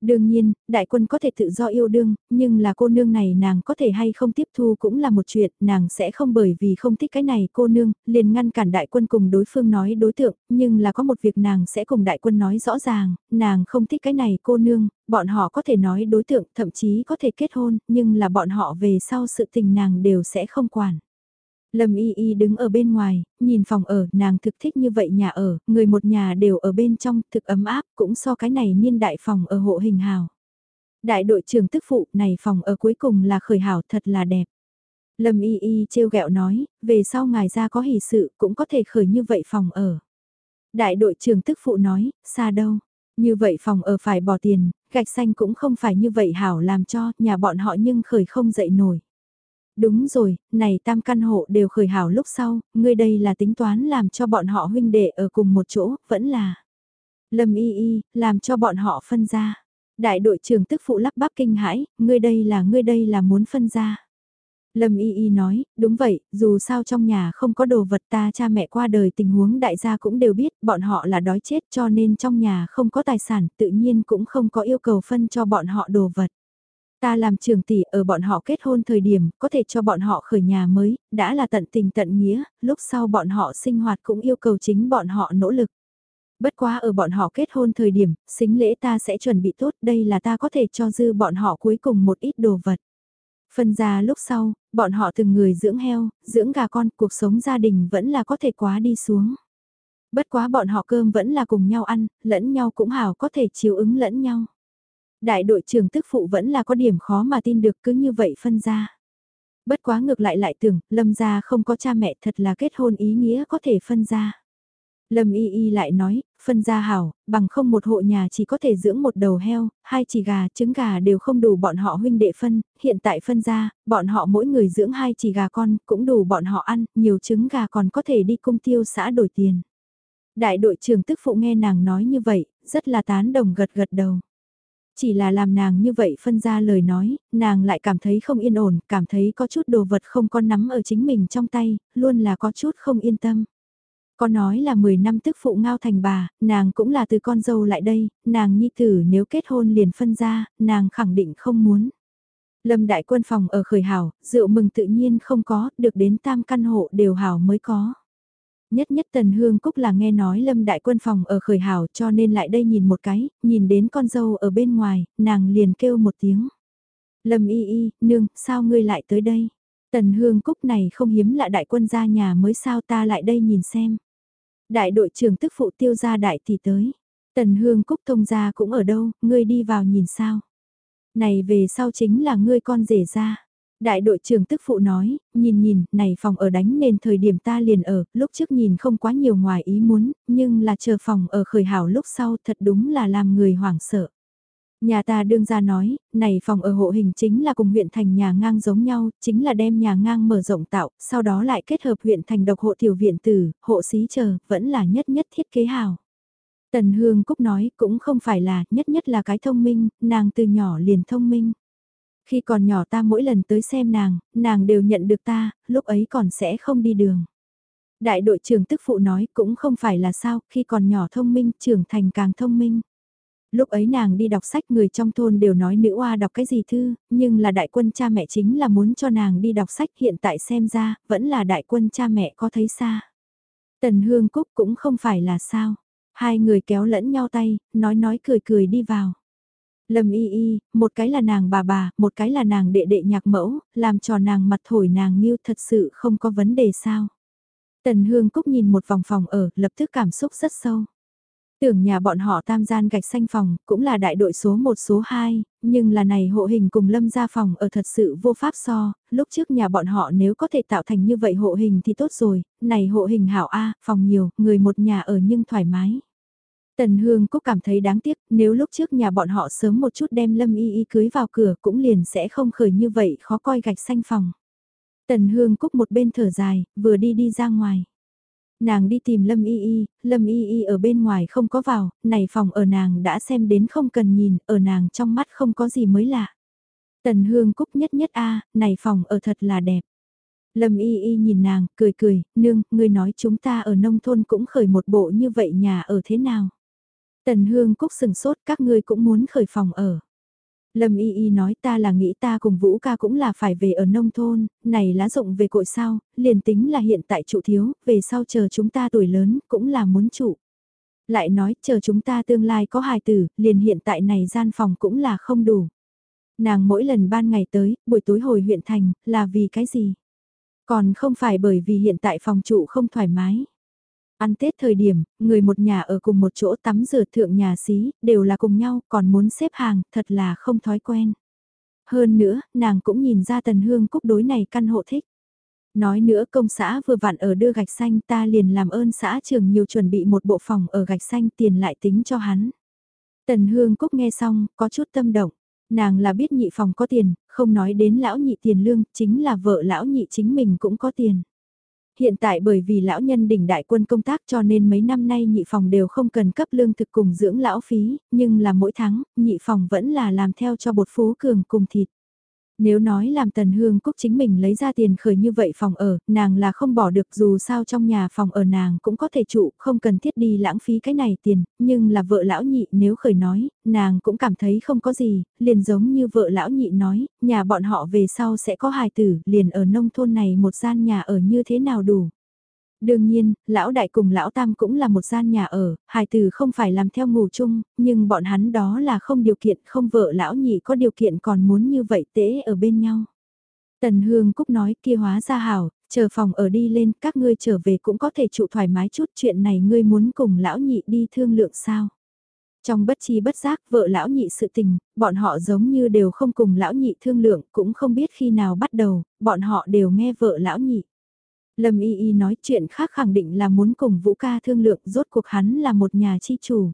Đương nhiên, đại quân có thể tự do yêu đương, nhưng là cô nương này nàng có thể hay không tiếp thu cũng là một chuyện, nàng sẽ không bởi vì không thích cái này cô nương, liền ngăn cản đại quân cùng đối phương nói đối tượng, nhưng là có một việc nàng sẽ cùng đại quân nói rõ ràng, nàng không thích cái này cô nương, bọn họ có thể nói đối tượng, thậm chí có thể kết hôn, nhưng là bọn họ về sau sự tình nàng đều sẽ không quản. Lâm Y Y đứng ở bên ngoài, nhìn phòng ở, nàng thực thích như vậy nhà ở, người một nhà đều ở bên trong, thực ấm áp, cũng so cái này niên đại phòng ở hộ hình hào. Đại đội trưởng tức phụ, này phòng ở cuối cùng là khởi hảo thật là đẹp. Lâm Y Y trêu ghẹo nói, về sau ngài ra có hỷ sự, cũng có thể khởi như vậy phòng ở. Đại đội trưởng tức phụ nói, xa đâu, như vậy phòng ở phải bỏ tiền, gạch xanh cũng không phải như vậy hảo làm cho, nhà bọn họ nhưng khởi không dậy nổi. Đúng rồi, này tam căn hộ đều khởi hảo lúc sau, ngươi đây là tính toán làm cho bọn họ huynh đệ ở cùng một chỗ, vẫn là. Lâm y y, làm cho bọn họ phân ra. Đại đội trưởng tức phụ lắp bắp kinh hãi, ngươi đây là ngươi đây là muốn phân ra. Lâm Y Y nói, đúng vậy, dù sao trong nhà không có đồ vật ta cha mẹ qua đời tình huống đại gia cũng đều biết, bọn họ là đói chết cho nên trong nhà không có tài sản, tự nhiên cũng không có yêu cầu phân cho bọn họ đồ vật. Ta làm trường tỷ ở bọn họ kết hôn thời điểm, có thể cho bọn họ khởi nhà mới, đã là tận tình tận nghĩa, lúc sau bọn họ sinh hoạt cũng yêu cầu chính bọn họ nỗ lực. Bất quá ở bọn họ kết hôn thời điểm, xính lễ ta sẽ chuẩn bị tốt, đây là ta có thể cho dư bọn họ cuối cùng một ít đồ vật. Phân ra lúc sau, bọn họ từng người dưỡng heo, dưỡng gà con, cuộc sống gia đình vẫn là có thể quá đi xuống. Bất quá bọn họ cơm vẫn là cùng nhau ăn, lẫn nhau cũng hảo có thể chiếu ứng lẫn nhau. Đại đội trưởng tức phụ vẫn là có điểm khó mà tin được cứ như vậy phân ra. Bất quá ngược lại lại tưởng, lâm gia không có cha mẹ thật là kết hôn ý nghĩa có thể phân ra. Lâm y y lại nói, phân ra hảo, bằng không một hộ nhà chỉ có thể dưỡng một đầu heo, hai chỉ gà, trứng gà đều không đủ bọn họ huynh đệ phân, hiện tại phân ra, bọn họ mỗi người dưỡng hai chỉ gà con, cũng đủ bọn họ ăn, nhiều trứng gà còn có thể đi cung tiêu xã đổi tiền. Đại đội trưởng tức phụ nghe nàng nói như vậy, rất là tán đồng gật gật đầu. Chỉ là làm nàng như vậy phân ra lời nói, nàng lại cảm thấy không yên ổn, cảm thấy có chút đồ vật không có nắm ở chính mình trong tay, luôn là có chút không yên tâm. Có nói là 10 năm tức phụ ngao thành bà, nàng cũng là từ con dâu lại đây, nàng nhi tử nếu kết hôn liền phân ra, nàng khẳng định không muốn. Lâm đại quân phòng ở khởi hảo, rượu mừng tự nhiên không có, được đến tam căn hộ đều hảo mới có. Nhất nhất Tần Hương Cúc là nghe nói Lâm Đại Quân phòng ở khởi hảo cho nên lại đây nhìn một cái, nhìn đến con dâu ở bên ngoài, nàng liền kêu một tiếng. Lâm y y, nương, sao ngươi lại tới đây? Tần Hương Cúc này không hiếm lạ đại quân ra nhà mới sao ta lại đây nhìn xem. Đại đội trưởng tức phụ tiêu gia đại thì tới. Tần Hương Cúc thông gia cũng ở đâu, ngươi đi vào nhìn sao. Này về sau chính là ngươi con rể ra. Đại đội trưởng tức phụ nói, nhìn nhìn, này phòng ở đánh nền thời điểm ta liền ở, lúc trước nhìn không quá nhiều ngoài ý muốn, nhưng là chờ phòng ở khởi hảo lúc sau thật đúng là làm người hoảng sợ. Nhà ta đương ra nói, này phòng ở hộ hình chính là cùng huyện thành nhà ngang giống nhau, chính là đem nhà ngang mở rộng tạo, sau đó lại kết hợp huyện thành độc hộ tiểu viện tử, hộ xí chờ, vẫn là nhất nhất thiết kế hào. Tần Hương Cúc nói cũng không phải là, nhất nhất là cái thông minh, nàng từ nhỏ liền thông minh. Khi còn nhỏ ta mỗi lần tới xem nàng, nàng đều nhận được ta, lúc ấy còn sẽ không đi đường. Đại đội trưởng tức phụ nói cũng không phải là sao, khi còn nhỏ thông minh, trưởng thành càng thông minh. Lúc ấy nàng đi đọc sách người trong thôn đều nói nữ oa đọc cái gì thư, nhưng là đại quân cha mẹ chính là muốn cho nàng đi đọc sách hiện tại xem ra, vẫn là đại quân cha mẹ có thấy xa. Tần Hương Cúc cũng không phải là sao. Hai người kéo lẫn nhau tay, nói nói cười cười đi vào. Lâm y y, một cái là nàng bà bà, một cái là nàng đệ đệ nhạc mẫu, làm cho nàng mặt thổi nàng nghiêu thật sự không có vấn đề sao. Tần Hương Cúc nhìn một vòng phòng ở, lập tức cảm xúc rất sâu. Tưởng nhà bọn họ tam gian gạch xanh phòng, cũng là đại đội số 1 số 2, nhưng là này hộ hình cùng lâm gia phòng ở thật sự vô pháp so, lúc trước nhà bọn họ nếu có thể tạo thành như vậy hộ hình thì tốt rồi, này hộ hình hảo A, phòng nhiều, người một nhà ở nhưng thoải mái. Tần Hương Cúc cảm thấy đáng tiếc, nếu lúc trước nhà bọn họ sớm một chút đem Lâm Y Y cưới vào cửa cũng liền sẽ không khởi như vậy khó coi gạch xanh phòng. Tần Hương Cúc một bên thở dài, vừa đi đi ra ngoài. Nàng đi tìm Lâm Y Y, Lâm Y Y ở bên ngoài không có vào, này phòng ở nàng đã xem đến không cần nhìn, ở nàng trong mắt không có gì mới lạ. Tần Hương Cúc nhất nhất a này phòng ở thật là đẹp. Lâm Y Y nhìn nàng, cười cười, nương, ngươi nói chúng ta ở nông thôn cũng khởi một bộ như vậy nhà ở thế nào? Tần Hương Cúc sừng sốt các ngươi cũng muốn khởi phòng ở. Lâm Y Y nói ta là nghĩ ta cùng Vũ ca cũng là phải về ở nông thôn, này lá rộng về cội sao, liền tính là hiện tại trụ thiếu, về sau chờ chúng ta tuổi lớn cũng là muốn trụ. Lại nói chờ chúng ta tương lai có hài tử, liền hiện tại này gian phòng cũng là không đủ. Nàng mỗi lần ban ngày tới, buổi tối hồi huyện thành, là vì cái gì? Còn không phải bởi vì hiện tại phòng trụ không thoải mái. Ăn Tết thời điểm, người một nhà ở cùng một chỗ tắm rửa thượng nhà xí, đều là cùng nhau, còn muốn xếp hàng, thật là không thói quen. Hơn nữa, nàng cũng nhìn ra tần hương cúc đối này căn hộ thích. Nói nữa công xã vừa vặn ở đưa gạch xanh ta liền làm ơn xã trường nhiều chuẩn bị một bộ phòng ở gạch xanh tiền lại tính cho hắn. Tần hương cúc nghe xong, có chút tâm động. Nàng là biết nhị phòng có tiền, không nói đến lão nhị tiền lương, chính là vợ lão nhị chính mình cũng có tiền. Hiện tại bởi vì lão nhân đỉnh đại quân công tác cho nên mấy năm nay nhị phòng đều không cần cấp lương thực cùng dưỡng lão phí, nhưng là mỗi tháng, nhị phòng vẫn là làm theo cho bột phú cường cùng thịt. Nếu nói làm tần hương cúc chính mình lấy ra tiền khởi như vậy phòng ở, nàng là không bỏ được dù sao trong nhà phòng ở nàng cũng có thể trụ, không cần thiết đi lãng phí cái này tiền, nhưng là vợ lão nhị nếu khởi nói, nàng cũng cảm thấy không có gì, liền giống như vợ lão nhị nói, nhà bọn họ về sau sẽ có hài tử, liền ở nông thôn này một gian nhà ở như thế nào đủ. Đương nhiên, lão đại cùng lão tam cũng là một gian nhà ở, hài tử không phải làm theo ngủ chung, nhưng bọn hắn đó là không điều kiện, không vợ lão nhị có điều kiện còn muốn như vậy tế ở bên nhau. Tần Hương Cúc nói kia hóa ra hảo, chờ phòng ở đi lên, các ngươi trở về cũng có thể trụ thoải mái chút chuyện này ngươi muốn cùng lão nhị đi thương lượng sao. Trong bất chi bất giác vợ lão nhị sự tình, bọn họ giống như đều không cùng lão nhị thương lượng, cũng không biết khi nào bắt đầu, bọn họ đều nghe vợ lão nhị. Lâm Y Y nói chuyện khác khẳng định là muốn cùng Vũ ca thương lượng rốt cuộc hắn là một nhà chi chủ.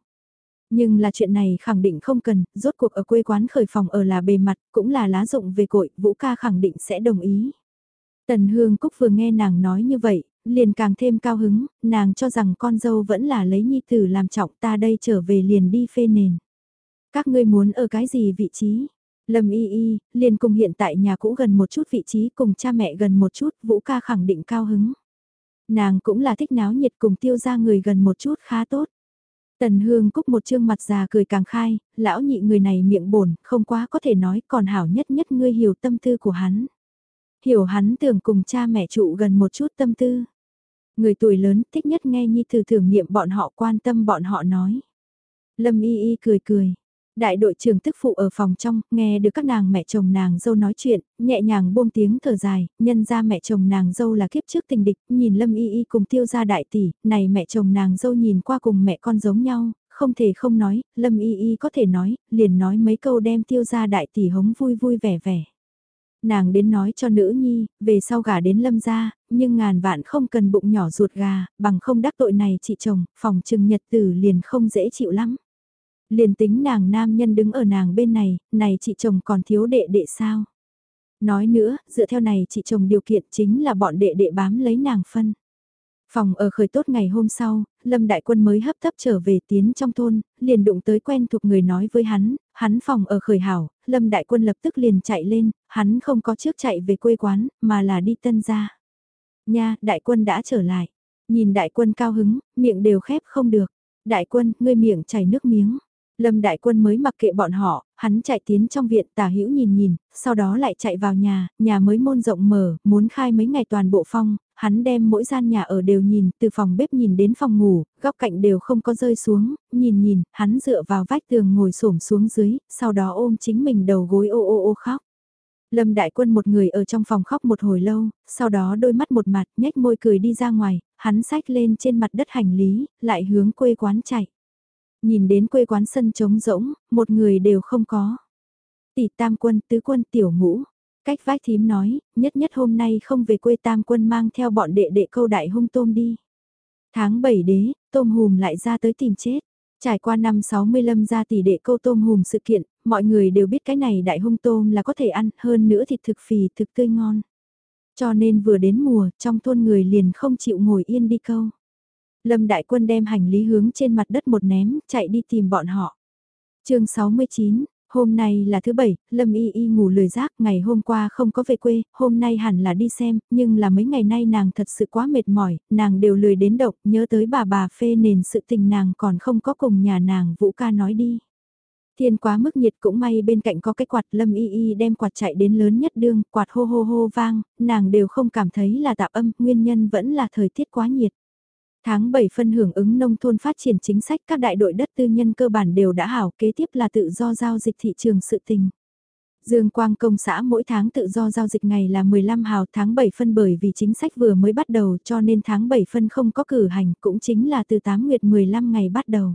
Nhưng là chuyện này khẳng định không cần, rốt cuộc ở quê quán khởi phòng ở là bề mặt, cũng là lá dụng về cội, Vũ ca khẳng định sẽ đồng ý. Tần Hương Cúc vừa nghe nàng nói như vậy, liền càng thêm cao hứng, nàng cho rằng con dâu vẫn là lấy nhi tử làm trọng ta đây trở về liền đi phê nền. Các ngươi muốn ở cái gì vị trí? Lâm y y, liền cùng hiện tại nhà cũ gần một chút vị trí cùng cha mẹ gần một chút, Vũ ca khẳng định cao hứng. Nàng cũng là thích náo nhiệt cùng tiêu ra người gần một chút khá tốt. Tần Hương Cúc một trương mặt già cười càng khai, lão nhị người này miệng bổn, không quá có thể nói còn hảo nhất nhất ngươi hiểu tâm tư của hắn. Hiểu hắn tưởng cùng cha mẹ trụ gần một chút tâm tư. Người tuổi lớn thích nhất nghe nhi từ thưởng niệm bọn họ quan tâm bọn họ nói. Lâm y y cười cười, Đại đội trưởng tức phụ ở phòng trong, nghe được các nàng mẹ chồng nàng dâu nói chuyện, nhẹ nhàng buông tiếng thở dài, nhân ra mẹ chồng nàng dâu là kiếp trước tình địch, nhìn Lâm Y Y cùng tiêu gia đại tỷ, này mẹ chồng nàng dâu nhìn qua cùng mẹ con giống nhau, không thể không nói, Lâm Y Y có thể nói, liền nói mấy câu đem tiêu gia đại tỷ hống vui vui vẻ vẻ. Nàng đến nói cho nữ nhi, về sau gả đến lâm gia, nhưng ngàn vạn không cần bụng nhỏ ruột gà, bằng không đắc tội này chị chồng, phòng trừng nhật tử liền không dễ chịu lắm. Liền tính nàng nam nhân đứng ở nàng bên này, này chị chồng còn thiếu đệ đệ sao? Nói nữa, dựa theo này chị chồng điều kiện chính là bọn đệ đệ bám lấy nàng phân. Phòng ở khởi tốt ngày hôm sau, Lâm Đại Quân mới hấp tấp trở về tiến trong thôn, liền đụng tới quen thuộc người nói với hắn, hắn phòng ở khởi hảo, Lâm Đại Quân lập tức liền chạy lên, hắn không có trước chạy về quê quán, mà là đi tân ra. Nha, Đại Quân đã trở lại. Nhìn Đại Quân cao hứng, miệng đều khép không được. Đại Quân, ngươi miệng chảy nước miếng. Lâm Đại Quân mới mặc kệ bọn họ, hắn chạy tiến trong viện tả hữu nhìn nhìn, sau đó lại chạy vào nhà, nhà mới môn rộng mở, muốn khai mấy ngày toàn bộ phong, hắn đem mỗi gian nhà ở đều nhìn, từ phòng bếp nhìn đến phòng ngủ, góc cạnh đều không có rơi xuống, nhìn nhìn, hắn dựa vào vách tường ngồi xổm xuống dưới, sau đó ôm chính mình đầu gối ô ô ô khóc. Lâm Đại Quân một người ở trong phòng khóc một hồi lâu, sau đó đôi mắt một mặt, nhếch môi cười đi ra ngoài, hắn xách lên trên mặt đất hành lý, lại hướng quê quán chạy. Nhìn đến quê quán sân trống rỗng, một người đều không có. Tỷ tam quân, tứ quân, tiểu ngũ. Cách vách thím nói, nhất nhất hôm nay không về quê tam quân mang theo bọn đệ đệ câu đại hung tôm đi. Tháng 7 đế, tôm hùm lại ra tới tìm chết. Trải qua năm 60 lâm ra tỷ đệ câu tôm hùm sự kiện, mọi người đều biết cái này đại hung tôm là có thể ăn, hơn nữa thịt thực phì, thực tươi ngon. Cho nên vừa đến mùa, trong thôn người liền không chịu ngồi yên đi câu. Lâm Đại Quân đem hành lý hướng trên mặt đất một ném, chạy đi tìm bọn họ. chương 69, hôm nay là thứ bảy, Lâm Y Y ngủ lười giác, ngày hôm qua không có về quê, hôm nay hẳn là đi xem, nhưng là mấy ngày nay nàng thật sự quá mệt mỏi, nàng đều lười đến độc, nhớ tới bà bà phê nền sự tình nàng còn không có cùng nhà nàng Vũ ca nói đi. Thiên quá mức nhiệt cũng may bên cạnh có cái quạt lâm y y đem quạt chạy đến lớn nhất đương, quạt hô hô hô vang, nàng đều không cảm thấy là tạp âm, nguyên nhân vẫn là thời tiết quá nhiệt. Tháng 7 phân hưởng ứng nông thôn phát triển chính sách, các đại đội đất tư nhân cơ bản đều đã hảo, kế tiếp là tự do giao dịch thị trường sự tình. Dương Quang Công xã mỗi tháng tự do giao dịch ngày là 15 hào tháng 7 phân bởi vì chính sách vừa mới bắt đầu, cho nên tháng 7 phân không có cử hành, cũng chính là từ 8 nguyệt 15 ngày bắt đầu.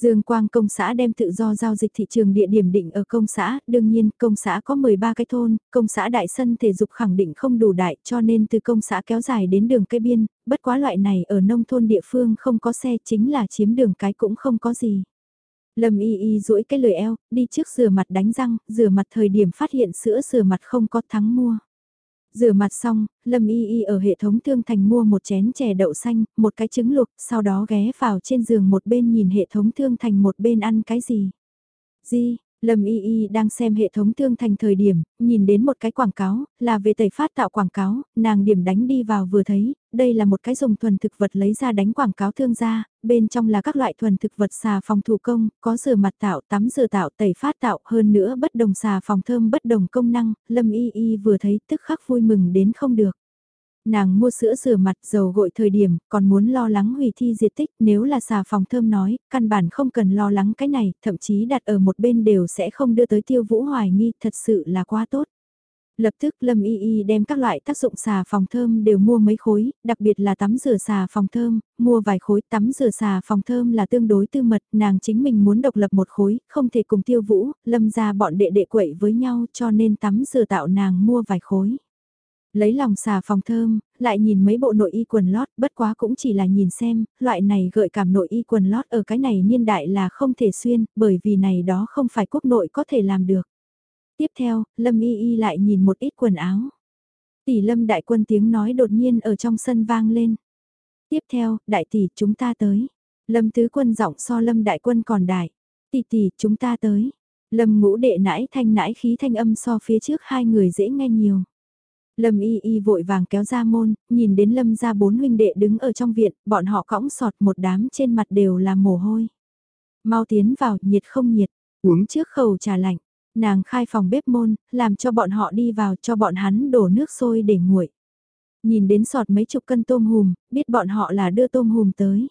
Dương Quang công xã đem tự do giao dịch thị trường địa điểm định ở công xã, đương nhiên công xã có 13 cái thôn, công xã đại sân thể dục khẳng định không đủ đại cho nên từ công xã kéo dài đến đường cây biên, bất quá loại này ở nông thôn địa phương không có xe chính là chiếm đường cái cũng không có gì. Lâm y y duỗi cái lời eo, đi trước rửa mặt đánh răng, rửa mặt thời điểm phát hiện sữa rửa mặt không có thắng mua. Rửa mặt xong, Lâm Y Y ở hệ thống thương thành mua một chén chè đậu xanh, một cái trứng luộc, sau đó ghé vào trên giường một bên nhìn hệ thống thương thành một bên ăn cái gì. Gì, Lâm Y Y đang xem hệ thống thương thành thời điểm, nhìn đến một cái quảng cáo, là về tẩy phát tạo quảng cáo, nàng điểm đánh đi vào vừa thấy, đây là một cái dùng thuần thực vật lấy ra đánh quảng cáo thương gia, bên trong là các loại thuần thực vật xà phòng thủ công, có rửa mặt tạo, tắm rửa tạo, tẩy phát tạo, hơn nữa bất đồng xà phòng thơm bất đồng công năng, Lâm Y Y vừa thấy tức khắc vui mừng đến không được nàng mua sữa rửa mặt dầu gội thời điểm, còn muốn lo lắng hủy thi diệt tích, nếu là xà phòng thơm nói, căn bản không cần lo lắng cái này, thậm chí đặt ở một bên đều sẽ không đưa tới tiêu vũ hoài nghi, thật sự là quá tốt. Lập tức Lâm Y Y đem các loại tác dụng xà phòng thơm đều mua mấy khối, đặc biệt là tắm rửa xà phòng thơm, mua vài khối tắm rửa xà phòng thơm là tương đối tư mật, nàng chính mình muốn độc lập một khối, không thể cùng tiêu vũ, lâm ra bọn đệ đệ quậy với nhau cho nên tắm rửa tạo nàng mua vài khối. Lấy lòng xà phòng thơm, lại nhìn mấy bộ nội y quần lót, bất quá cũng chỉ là nhìn xem, loại này gợi cảm nội y quần lót ở cái này niên đại là không thể xuyên, bởi vì này đó không phải quốc nội có thể làm được. Tiếp theo, Lâm Y Y lại nhìn một ít quần áo. Tỷ Lâm đại quân tiếng nói đột nhiên ở trong sân vang lên. Tiếp theo, đại tỷ chúng ta tới. Lâm tứ quân giọng so Lâm đại quân còn đại. Tỷ tỷ chúng ta tới. Lâm ngũ đệ nãi thanh nãi khí thanh âm so phía trước hai người dễ nghe nhiều. Lâm y y vội vàng kéo ra môn, nhìn đến lâm ra bốn huynh đệ đứng ở trong viện, bọn họ cõng sọt một đám trên mặt đều là mồ hôi. Mau tiến vào, nhiệt không nhiệt, uống trước khẩu trà lạnh, nàng khai phòng bếp môn, làm cho bọn họ đi vào cho bọn hắn đổ nước sôi để nguội. Nhìn đến sọt mấy chục cân tôm hùm, biết bọn họ là đưa tôm hùm tới.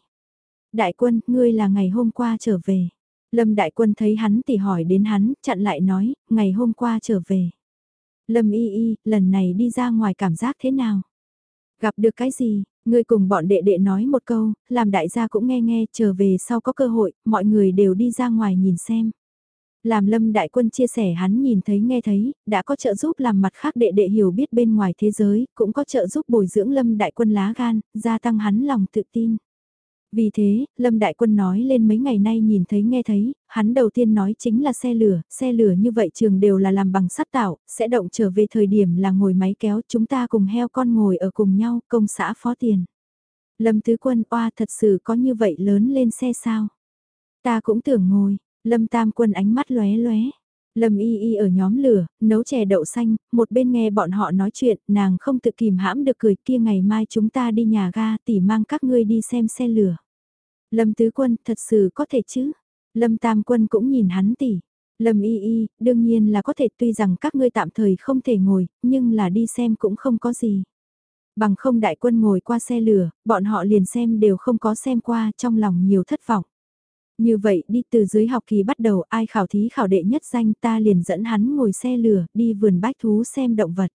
Đại quân, ngươi là ngày hôm qua trở về. Lâm đại quân thấy hắn thì hỏi đến hắn, chặn lại nói, ngày hôm qua trở về. Lâm y y, lần này đi ra ngoài cảm giác thế nào? Gặp được cái gì? Người cùng bọn đệ đệ nói một câu, làm đại gia cũng nghe nghe, trở về sau có cơ hội, mọi người đều đi ra ngoài nhìn xem. Làm lâm đại quân chia sẻ hắn nhìn thấy nghe thấy, đã có trợ giúp làm mặt khác đệ đệ hiểu biết bên ngoài thế giới, cũng có trợ giúp bồi dưỡng lâm đại quân lá gan, gia tăng hắn lòng tự tin. Vì thế, Lâm Đại Quân nói lên mấy ngày nay nhìn thấy nghe thấy, hắn đầu tiên nói chính là xe lửa, xe lửa như vậy trường đều là làm bằng sắt tạo, sẽ động trở về thời điểm là ngồi máy kéo chúng ta cùng heo con ngồi ở cùng nhau, công xã phó tiền. Lâm Tứ Quân oa thật sự có như vậy lớn lên xe sao? Ta cũng tưởng ngồi, Lâm Tam Quân ánh mắt lóe lóe. Lâm Y Y ở nhóm lửa, nấu chè đậu xanh, một bên nghe bọn họ nói chuyện, nàng không tự kìm hãm được cười kia ngày mai chúng ta đi nhà ga tỉ mang các ngươi đi xem xe lửa. Lâm Tứ Quân thật sự có thể chứ? Lâm Tam Quân cũng nhìn hắn tỉ. Lâm Y Y, đương nhiên là có thể tuy rằng các ngươi tạm thời không thể ngồi, nhưng là đi xem cũng không có gì. Bằng không đại quân ngồi qua xe lửa, bọn họ liền xem đều không có xem qua trong lòng nhiều thất vọng. Như vậy đi từ dưới học kỳ bắt đầu ai khảo thí khảo đệ nhất danh ta liền dẫn hắn ngồi xe lửa đi vườn bách thú xem động vật.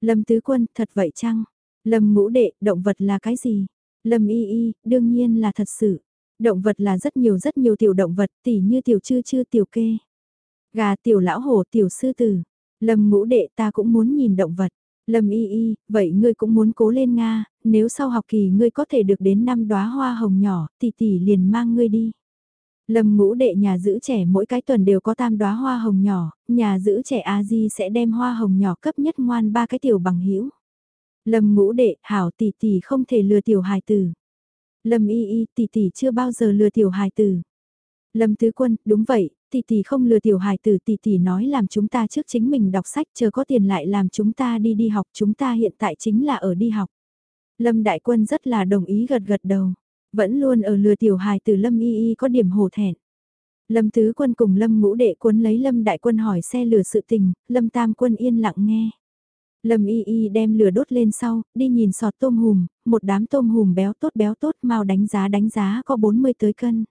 Lâm Tứ Quân, thật vậy chăng? Lâm Ngũ Đệ, động vật là cái gì? Lâm Y Y, đương nhiên là thật sự. Động vật là rất nhiều rất nhiều tiểu động vật, tỉ như tiểu chư chư tiểu kê. Gà tiểu lão hổ tiểu sư tử. Lâm Ngũ Đệ ta cũng muốn nhìn động vật. Lâm Y Y, vậy ngươi cũng muốn cố lên Nga, nếu sau học kỳ ngươi có thể được đến năm đóa hoa hồng nhỏ, tỷ tỷ liền mang ngươi đi. Lâm ngũ đệ nhà giữ trẻ mỗi cái tuần đều có tam đóa hoa hồng nhỏ, nhà giữ trẻ A Di sẽ đem hoa hồng nhỏ cấp nhất ngoan ba cái tiểu bằng hữu Lâm ngũ đệ, hảo tỷ tỷ không thể lừa tiểu hài tử. Lâm y y, tỷ tỷ chưa bao giờ lừa tiểu hài tử. Lâm tứ quân, đúng vậy, tỷ tỷ không lừa tiểu hài tử, tỷ tỷ nói làm chúng ta trước chính mình đọc sách chờ có tiền lại làm chúng ta đi đi học, chúng ta hiện tại chính là ở đi học. Lâm đại quân rất là đồng ý gật gật đầu. Vẫn luôn ở lừa tiểu hài từ Lâm Y Y có điểm hổ thẹn. Lâm Tứ Quân cùng Lâm Ngũ Đệ Quân lấy Lâm Đại Quân hỏi xe lửa sự tình, Lâm Tam Quân yên lặng nghe. Lâm Y Y đem lửa đốt lên sau, đi nhìn sọt tôm hùm, một đám tôm hùm béo tốt béo tốt mau đánh giá đánh giá có 40 tới cân.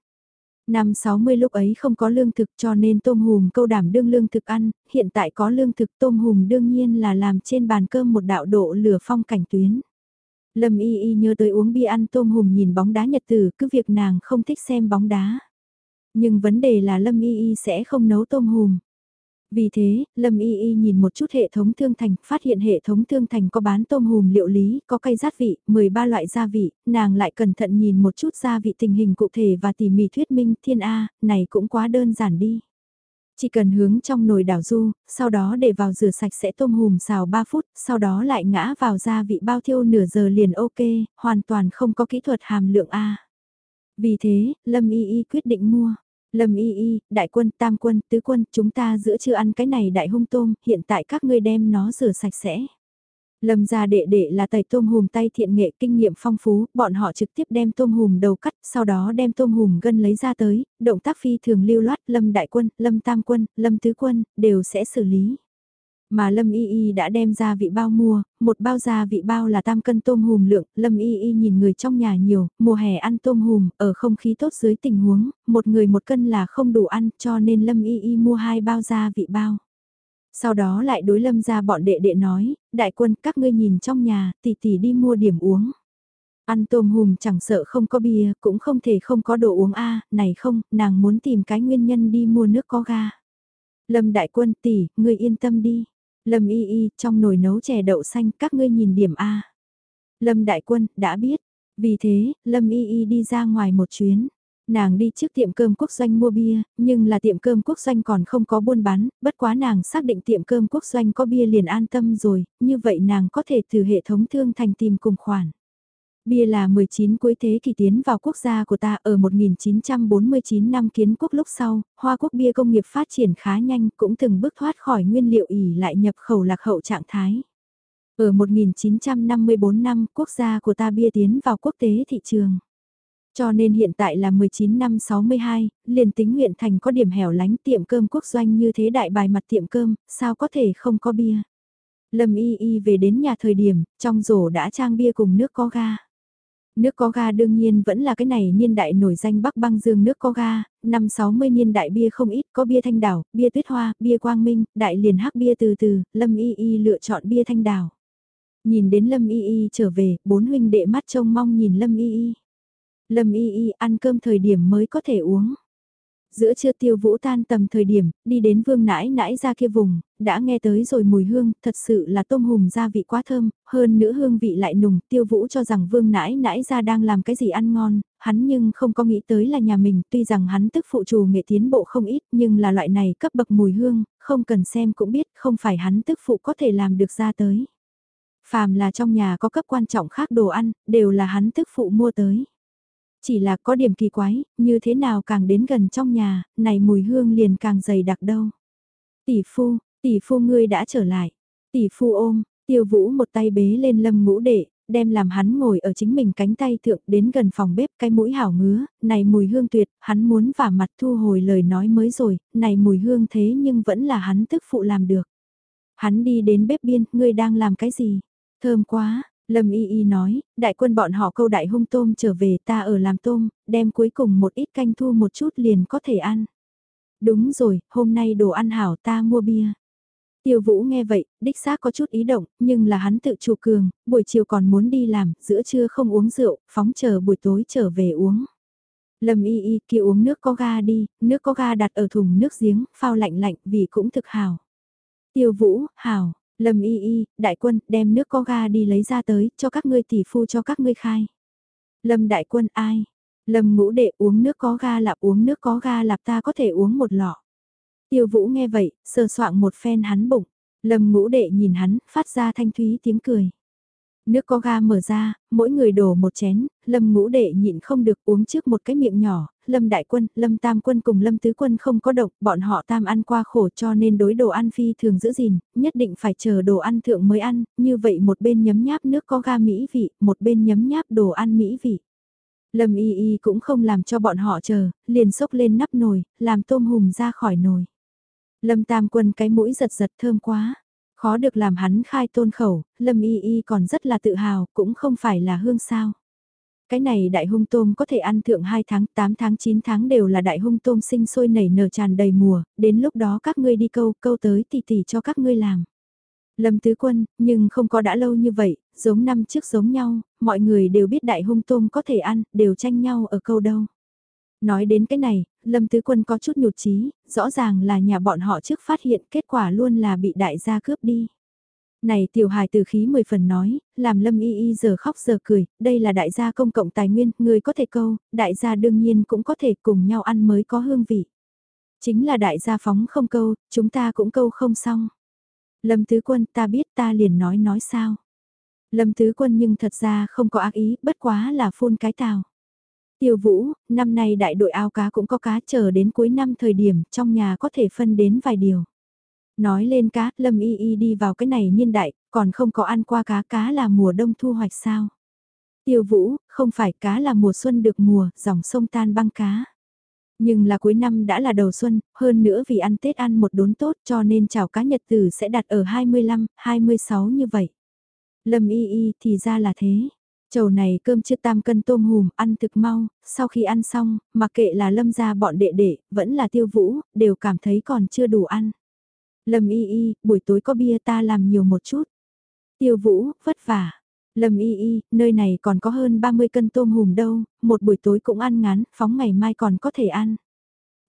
Năm 60 lúc ấy không có lương thực cho nên tôm hùm câu đảm đương lương thực ăn, hiện tại có lương thực tôm hùm đương nhiên là làm trên bàn cơm một đạo độ lửa phong cảnh tuyến. Lâm Y Y nhớ tới uống bia ăn tôm hùm nhìn bóng đá nhật tử, cứ việc nàng không thích xem bóng đá. Nhưng vấn đề là Lâm Y Y sẽ không nấu tôm hùm. Vì thế, Lâm Y Y nhìn một chút hệ thống thương thành, phát hiện hệ thống thương thành có bán tôm hùm liệu lý, có cây rát vị, 13 loại gia vị, nàng lại cẩn thận nhìn một chút gia vị tình hình cụ thể và tỉ mỉ thuyết minh thiên A, này cũng quá đơn giản đi. Chỉ cần hướng trong nồi đảo du, sau đó để vào rửa sạch sẽ tôm hùm xào 3 phút, sau đó lại ngã vào gia vị bao thiêu nửa giờ liền ok, hoàn toàn không có kỹ thuật hàm lượng A. Vì thế, Lâm Y Y quyết định mua. Lâm Y Y, đại quân, tam quân, tứ quân, chúng ta giữa chưa ăn cái này đại hung tôm, hiện tại các ngươi đem nó rửa sạch sẽ. Lâm gia đệ đệ là tẩy tôm hùm tay thiện nghệ kinh nghiệm phong phú, bọn họ trực tiếp đem tôm hùm đầu cắt, sau đó đem tôm hùm gân lấy ra tới, động tác phi thường lưu loát, Lâm đại quân, Lâm tam quân, Lâm tứ quân, đều sẽ xử lý. Mà Lâm Y Y đã đem ra vị bao mua, một bao gia vị bao là tam cân tôm hùm lượng, Lâm Y Y nhìn người trong nhà nhiều, mùa hè ăn tôm hùm, ở không khí tốt dưới tình huống, một người một cân là không đủ ăn cho nên Lâm Y Y mua hai bao gia vị bao. Sau đó lại đối lâm ra bọn đệ đệ nói, đại quân các ngươi nhìn trong nhà, tỷ tỷ đi mua điểm uống. Ăn tôm hùm chẳng sợ không có bia, cũng không thể không có đồ uống a này không, nàng muốn tìm cái nguyên nhân đi mua nước có ga. Lâm đại quân tỷ, ngươi yên tâm đi. Lâm y y, trong nồi nấu chè đậu xanh, các ngươi nhìn điểm A. Lâm đại quân, đã biết. Vì thế, Lâm y y đi ra ngoài một chuyến. Nàng đi trước tiệm cơm quốc doanh mua bia, nhưng là tiệm cơm quốc doanh còn không có buôn bán, bất quá nàng xác định tiệm cơm quốc doanh có bia liền an tâm rồi, như vậy nàng có thể từ hệ thống thương thành tìm cùng khoản. Bia là 19 cuối thế kỷ tiến vào quốc gia của ta ở 1949 năm kiến quốc lúc sau, Hoa Quốc bia công nghiệp phát triển khá nhanh cũng từng bước thoát khỏi nguyên liệu ỉ lại nhập khẩu lạc hậu trạng thái. Ở 1954 năm, quốc gia của ta bia tiến vào quốc tế thị trường. Cho nên hiện tại là 19 năm 62, liền tính huyện thành có điểm hẻo lánh tiệm cơm quốc doanh như thế đại bài mặt tiệm cơm, sao có thể không có bia. Lâm y y về đến nhà thời điểm, trong rổ đã trang bia cùng nước có ga. Nước có ga đương nhiên vẫn là cái này niên đại nổi danh Bắc băng dương nước có ga, năm 60 niên đại bia không ít, có bia thanh đảo, bia tuyết hoa, bia quang minh, đại liền hắc bia từ từ, Lâm y y lựa chọn bia thanh đảo. Nhìn đến Lâm y y trở về, bốn huynh đệ mắt trông mong nhìn Lâm y y. Lâm y y ăn cơm thời điểm mới có thể uống. Giữa trưa tiêu vũ tan tầm thời điểm, đi đến vương nãi nãi ra kia vùng, đã nghe tới rồi mùi hương, thật sự là tôm hùm gia vị quá thơm, hơn nữa hương vị lại nùng, tiêu vũ cho rằng vương nãi nãi ra đang làm cái gì ăn ngon, hắn nhưng không có nghĩ tới là nhà mình, tuy rằng hắn tức phụ trù nghệ tiến bộ không ít, nhưng là loại này cấp bậc mùi hương, không cần xem cũng biết, không phải hắn tức phụ có thể làm được ra tới. Phàm là trong nhà có cấp quan trọng khác đồ ăn, đều là hắn tức phụ mua tới. Chỉ là có điểm kỳ quái, như thế nào càng đến gần trong nhà, này mùi hương liền càng dày đặc đâu. Tỷ phu, tỷ phu ngươi đã trở lại. Tỷ phu ôm, tiêu vũ một tay bế lên lâm ngũ đệ, đem làm hắn ngồi ở chính mình cánh tay thượng đến gần phòng bếp cái mũi hảo ngứa, này mùi hương tuyệt, hắn muốn vả mặt thu hồi lời nói mới rồi, này mùi hương thế nhưng vẫn là hắn tức phụ làm được. Hắn đi đến bếp biên, ngươi đang làm cái gì? Thơm quá, Lâm Y Y nói, đại quân bọn họ câu đại hung tôm trở về ta ở làm tôm, đem cuối cùng một ít canh thu một chút liền có thể ăn. Đúng rồi, hôm nay đồ ăn hảo ta mua bia. Tiêu Vũ nghe vậy, đích xác có chút ý động, nhưng là hắn tự chủ cường, buổi chiều còn muốn đi làm, giữa trưa không uống rượu, phóng chờ buổi tối trở về uống. Lâm y y kia uống nước có ga đi, nước có ga đặt ở thùng nước giếng, phao lạnh lạnh vì cũng thực hảo. Tiêu Vũ, hảo, Lâm y y, đại quân, đem nước có ga đi lấy ra tới, cho các ngươi tỷ phu cho các ngươi khai. Lâm đại quân ai? Lâm ngũ đệ uống nước có ga lạp uống nước có ga lạp ta có thể uống một lọ. Tiêu vũ nghe vậy, sờ soạng một phen hắn bụng. Lâm ngũ đệ nhìn hắn, phát ra thanh thúy tiếng cười. Nước có ga mở ra, mỗi người đổ một chén, Lâm ngũ đệ nhịn không được uống trước một cái miệng nhỏ, Lâm đại quân, Lâm tam quân cùng Lâm tứ quân không có độc, bọn họ tam ăn qua khổ cho nên đối đồ ăn phi thường giữ gìn, nhất định phải chờ đồ ăn thượng mới ăn, như vậy một bên nhấm nháp nước có ga mỹ vị, một bên nhấm nháp đồ ăn mỹ vị. Lâm y y cũng không làm cho bọn họ chờ, liền xốc lên nắp nồi, làm tôm hùm ra khỏi nồi. Lâm tam quân cái mũi giật giật thơm quá. Khó được làm hắn khai tôn khẩu, Lâm Y Y còn rất là tự hào, cũng không phải là hương sao. Cái này đại hung tôm có thể ăn thượng 2 tháng, 8 tháng, 9 tháng đều là đại hung tôm sinh sôi nảy nở tràn đầy mùa, đến lúc đó các ngươi đi câu, câu tới tỉ tỉ cho các ngươi làm. Lâm Tứ Quân, nhưng không có đã lâu như vậy, giống năm trước giống nhau, mọi người đều biết đại hung tôm có thể ăn, đều tranh nhau ở câu đâu. Nói đến cái này, Lâm Tứ Quân có chút nhụt chí, rõ ràng là nhà bọn họ trước phát hiện kết quả luôn là bị đại gia cướp đi. Này tiểu hài từ khí mười phần nói, làm Lâm Y Y giờ khóc giờ cười, đây là đại gia công cộng tài nguyên, người có thể câu, đại gia đương nhiên cũng có thể cùng nhau ăn mới có hương vị. Chính là đại gia phóng không câu, chúng ta cũng câu không xong. Lâm Tứ Quân ta biết ta liền nói nói sao. Lâm Tứ Quân nhưng thật ra không có ác ý, bất quá là phun cái tào. Tiêu Vũ, năm nay đại đội ao cá cũng có cá chờ đến cuối năm thời điểm trong nhà có thể phân đến vài điều. Nói lên cá, Lâm Y Y đi vào cái này niên đại, còn không có ăn qua cá, cá là mùa đông thu hoạch sao. Tiêu Vũ, không phải cá là mùa xuân được mùa, dòng sông tan băng cá. Nhưng là cuối năm đã là đầu xuân, hơn nữa vì ăn Tết ăn một đốn tốt cho nên chảo cá nhật tử sẽ đặt ở 25, 26 như vậy. Lâm Y Y thì ra là thế. Chầu này cơm chưa tam cân tôm hùm, ăn thực mau, sau khi ăn xong, mặc kệ là lâm gia bọn đệ đệ, vẫn là tiêu vũ, đều cảm thấy còn chưa đủ ăn. Lâm y y, buổi tối có bia ta làm nhiều một chút. Tiêu vũ, vất vả. Lâm y y, nơi này còn có hơn 30 cân tôm hùm đâu, một buổi tối cũng ăn ngắn, phóng ngày mai còn có thể ăn.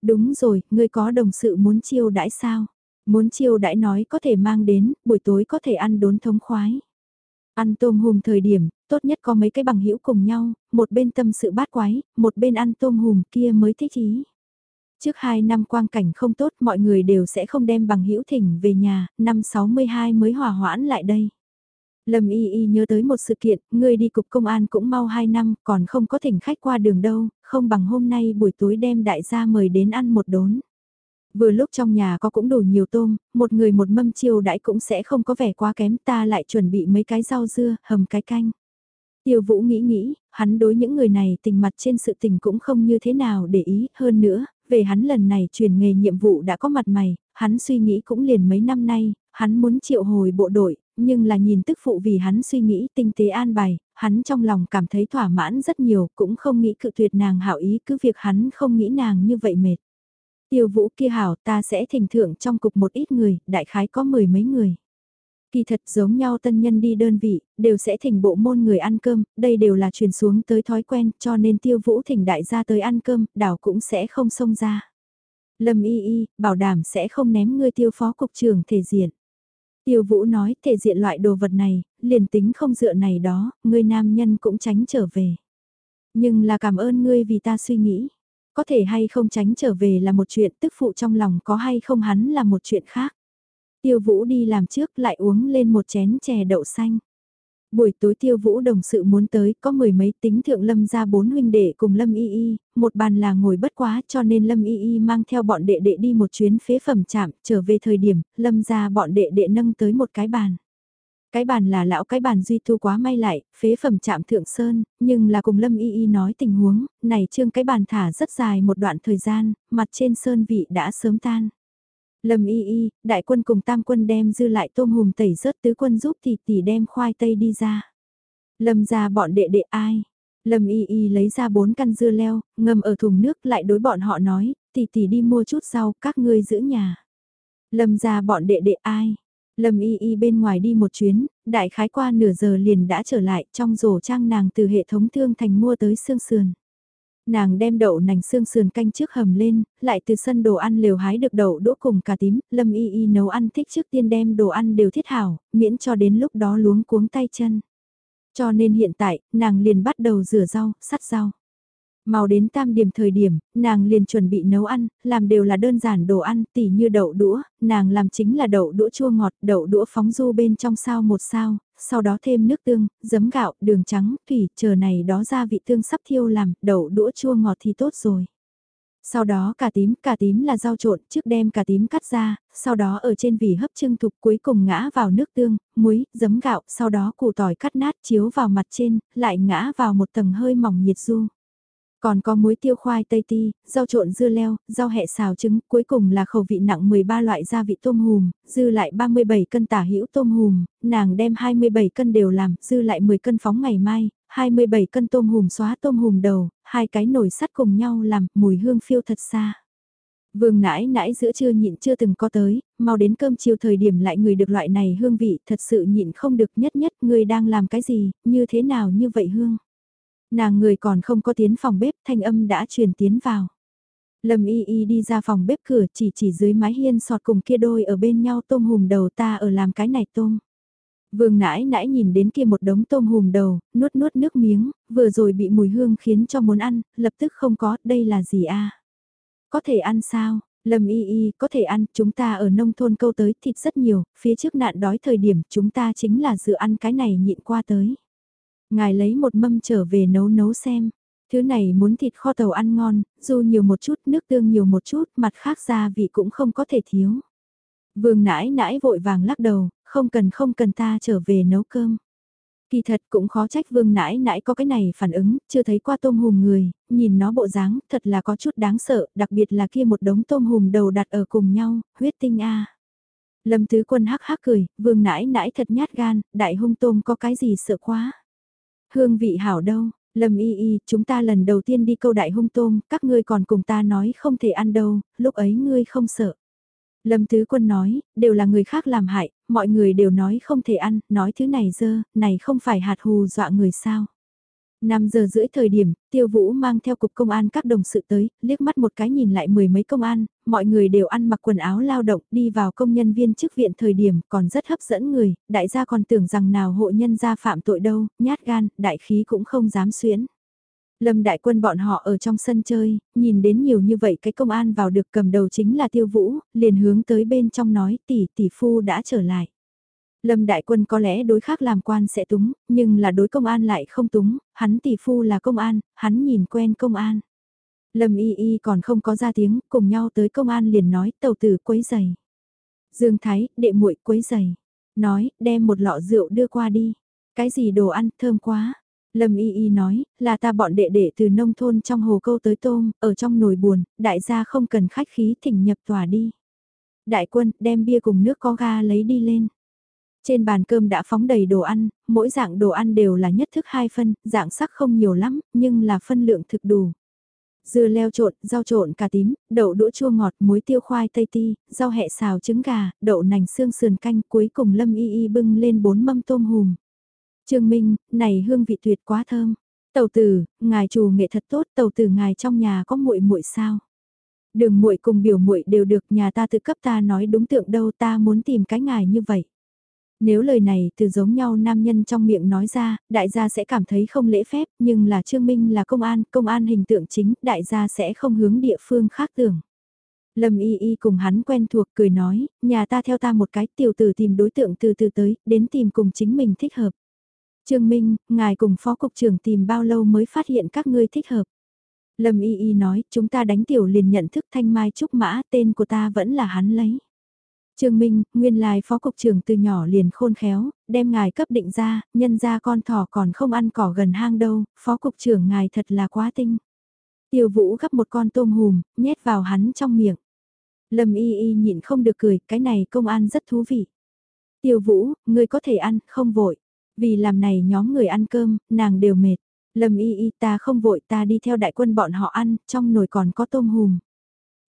Đúng rồi, ngươi có đồng sự muốn chiêu đãi sao? Muốn chiêu đãi nói có thể mang đến, buổi tối có thể ăn đốn thống khoái. Ăn tôm hùm thời điểm, tốt nhất có mấy cái bằng hữu cùng nhau, một bên tâm sự bát quái, một bên ăn tôm hùm kia mới thích ý. Trước 2 năm quang cảnh không tốt mọi người đều sẽ không đem bằng hữu thỉnh về nhà, năm 62 mới hòa hoãn lại đây. Lâm Y Y nhớ tới một sự kiện, người đi cục công an cũng mau 2 năm, còn không có thỉnh khách qua đường đâu, không bằng hôm nay buổi tối đem đại gia mời đến ăn một đốn. Vừa lúc trong nhà có cũng đủ nhiều tôm, một người một mâm chiêu đãi cũng sẽ không có vẻ quá kém ta lại chuẩn bị mấy cái rau dưa, hầm cái canh. Tiêu Vũ nghĩ nghĩ, hắn đối những người này tình mặt trên sự tình cũng không như thế nào để ý, hơn nữa, về hắn lần này truyền nghề nhiệm vụ đã có mặt mày, hắn suy nghĩ cũng liền mấy năm nay, hắn muốn triệu hồi bộ đội, nhưng là nhìn tức phụ vì hắn suy nghĩ tinh tế an bài, hắn trong lòng cảm thấy thỏa mãn rất nhiều, cũng không nghĩ cự tuyệt nàng hảo ý cứ việc hắn không nghĩ nàng như vậy mệt. Tiêu vũ kia hảo ta sẽ thỉnh thưởng trong cục một ít người, đại khái có mười mấy người. Kỳ thật giống nhau tân nhân đi đơn vị, đều sẽ thỉnh bộ môn người ăn cơm, đây đều là truyền xuống tới thói quen cho nên tiêu vũ thỉnh đại gia tới ăn cơm, đảo cũng sẽ không xông ra. Lâm y y, bảo đảm sẽ không ném ngươi tiêu phó cục trưởng thể diện. Tiêu vũ nói thể diện loại đồ vật này, liền tính không dựa này đó, ngươi nam nhân cũng tránh trở về. Nhưng là cảm ơn ngươi vì ta suy nghĩ. Có thể hay không tránh trở về là một chuyện tức phụ trong lòng có hay không hắn là một chuyện khác. Tiêu vũ đi làm trước lại uống lên một chén chè đậu xanh. Buổi tối tiêu vũ đồng sự muốn tới, có mười mấy tính thượng lâm ra bốn huynh đệ cùng lâm y y, một bàn là ngồi bất quá cho nên lâm y y mang theo bọn đệ đệ đi một chuyến phế phẩm chạm, trở về thời điểm, lâm ra bọn đệ đệ nâng tới một cái bàn. Cái bàn là lão cái bàn duy tu quá may lại, phế phẩm chạm thượng sơn, nhưng là cùng lâm y y nói tình huống, này trương cái bàn thả rất dài một đoạn thời gian, mặt trên sơn vị đã sớm tan. Lâm y y, đại quân cùng tam quân đem dư lại tôm hùm tẩy rớt tứ quân giúp thì tỷ đem khoai tây đi ra. Lâm ra bọn đệ đệ ai? Lâm y y lấy ra bốn căn dưa leo, ngâm ở thùng nước lại đối bọn họ nói, tỷ tỷ đi mua chút rau, các ngươi giữ nhà. Lâm ra bọn đệ đệ ai? Lâm y y bên ngoài đi một chuyến, đại khái qua nửa giờ liền đã trở lại trong rổ trang nàng từ hệ thống thương thành mua tới xương sườn. Nàng đem đậu nành xương sườn canh trước hầm lên, lại từ sân đồ ăn liều hái được đậu đỗ cùng cà tím, Lâm Y Y nấu ăn thích trước tiên đem đồ ăn đều thiết hảo, miễn cho đến lúc đó luống cuống tay chân. Cho nên hiện tại, nàng liền bắt đầu rửa rau, sắt rau. Mau đến tam điểm thời điểm, nàng liền chuẩn bị nấu ăn, làm đều là đơn giản đồ ăn, tỉ như đậu đũa, nàng làm chính là đậu đũa chua ngọt, đậu đũa phóng du bên trong sao một sao, sau đó thêm nước tương, giấm gạo, đường trắng, thủy, chờ này đó ra vị tương sắp thiêu làm, đậu đũa chua ngọt thì tốt rồi. Sau đó cà tím, cà tím là rau trộn, trước đem cà tím cắt ra, sau đó ở trên vỉ hấp chưng thục cuối cùng ngã vào nước tương, muối, giấm gạo, sau đó củ tỏi cắt nát chiếu vào mặt trên, lại ngã vào một tầng hơi mỏng nhiệt du. Còn có muối tiêu khoai tây ti, rau trộn dưa leo, rau hẹ xào trứng, cuối cùng là khẩu vị nặng 13 loại gia vị tôm hùm, dư lại 37 cân tả hữu tôm hùm, nàng đem 27 cân đều làm, dư lại 10 cân phóng ngày mai, 27 cân tôm hùm xóa tôm hùm đầu, hai cái nồi sắt cùng nhau làm, mùi hương phiêu thật xa. Vương nãi nãi giữa trưa nhịn chưa từng có tới, mau đến cơm chiều thời điểm lại người được loại này hương vị thật sự nhịn không được nhất nhất người đang làm cái gì, như thế nào như vậy hương. Nàng người còn không có tiến phòng bếp thanh âm đã truyền tiến vào. Lâm y y đi ra phòng bếp cửa chỉ chỉ dưới mái hiên sọt cùng kia đôi ở bên nhau tôm hùm đầu ta ở làm cái này tôm. Vương nãi nãi nhìn đến kia một đống tôm hùm đầu, nuốt nuốt nước miếng, vừa rồi bị mùi hương khiến cho muốn ăn, lập tức không có, đây là gì a? Có thể ăn sao? Lâm y y, có thể ăn, chúng ta ở nông thôn câu tới thịt rất nhiều, phía trước nạn đói thời điểm chúng ta chính là dự ăn cái này nhịn qua tới. Ngài lấy một mâm trở về nấu nấu xem. Thứ này muốn thịt kho tàu ăn ngon, dù nhiều một chút, nước tương nhiều một chút, mặt khác gia vị cũng không có thể thiếu. Vương nãi nãi vội vàng lắc đầu, không cần không cần ta trở về nấu cơm. Kỳ thật cũng khó trách vương nãi nãi có cái này phản ứng, chưa thấy qua tôm hùm người, nhìn nó bộ dáng, thật là có chút đáng sợ, đặc biệt là kia một đống tôm hùm đầu đặt ở cùng nhau, huyết tinh a. Lâm Tứ Quân hắc hắc cười, vương nãi nãi thật nhát gan, đại hung tôm có cái gì sợ quá. Hương vị hảo đâu, Lâm y y, chúng ta lần đầu tiên đi câu đại hung tôm, các ngươi còn cùng ta nói không thể ăn đâu, lúc ấy ngươi không sợ. Lâm Tứ Quân nói, đều là người khác làm hại, mọi người đều nói không thể ăn, nói thứ này dơ, này không phải hạt hù dọa người sao. 5 giờ rưỡi thời điểm, tiêu vũ mang theo cục công an các đồng sự tới, liếc mắt một cái nhìn lại mười mấy công an, mọi người đều ăn mặc quần áo lao động đi vào công nhân viên chức viện thời điểm còn rất hấp dẫn người, đại gia còn tưởng rằng nào hộ nhân gia phạm tội đâu, nhát gan, đại khí cũng không dám xuyến. Lâm đại quân bọn họ ở trong sân chơi, nhìn đến nhiều như vậy cái công an vào được cầm đầu chính là tiêu vũ, liền hướng tới bên trong nói tỷ tỷ phu đã trở lại. Lâm Đại Quân có lẽ đối khác làm quan sẽ túng, nhưng là đối công an lại không túng, hắn tỷ phu là công an, hắn nhìn quen công an. Lâm Y Y còn không có ra tiếng, cùng nhau tới công an liền nói tàu tử quấy giày. Dương Thái, đệ muội quấy giày. Nói, đem một lọ rượu đưa qua đi. Cái gì đồ ăn, thơm quá. Lâm Y Y nói, là ta bọn đệ đệ từ nông thôn trong hồ câu tới tôm, ở trong nồi buồn, đại gia không cần khách khí thỉnh nhập tòa đi. Đại quân, đem bia cùng nước có ga lấy đi lên. Trên bàn cơm đã phóng đầy đồ ăn, mỗi dạng đồ ăn đều là nhất thức hai phân, dạng sắc không nhiều lắm, nhưng là phân lượng thực đủ. Dưa leo trộn, rau trộn cà tím, đậu đũa chua ngọt, muối tiêu khoai tây ti, rau hẹ xào trứng gà, đậu nành xương sườn canh, cuối cùng Lâm Y Y bưng lên bốn mâm tôm hùm. Trương Minh, này hương vị tuyệt quá thơm. Tàu tử, ngài chủ nghệ thật tốt, tàu tử ngài trong nhà có muội muội sao? Đường muội cùng biểu muội đều được nhà ta tự cấp ta nói đúng tượng đâu ta muốn tìm cái ngài như vậy. Nếu lời này từ giống nhau nam nhân trong miệng nói ra, đại gia sẽ cảm thấy không lễ phép, nhưng là Trương Minh là công an, công an hình tượng chính, đại gia sẽ không hướng địa phương khác tưởng. Lâm Y Y cùng hắn quen thuộc cười nói, nhà ta theo ta một cái tiểu tử tìm đối tượng từ từ tới, đến tìm cùng chính mình thích hợp. Trương Minh, ngài cùng phó cục trưởng tìm bao lâu mới phát hiện các ngươi thích hợp. Lâm Y Y nói, chúng ta đánh tiểu liền nhận thức thanh mai trúc mã, tên của ta vẫn là hắn lấy. Trương Minh, nguyên lai phó cục trưởng từ nhỏ liền khôn khéo, đem ngài cấp định ra, nhân ra con thỏ còn không ăn cỏ gần hang đâu, phó cục trưởng ngài thật là quá tinh. Tiêu vũ gấp một con tôm hùm, nhét vào hắn trong miệng. Lâm y y nhịn không được cười, cái này công an rất thú vị. Tiêu vũ, ngươi có thể ăn, không vội. Vì làm này nhóm người ăn cơm, nàng đều mệt. Lâm y y ta không vội ta đi theo đại quân bọn họ ăn, trong nồi còn có tôm hùm.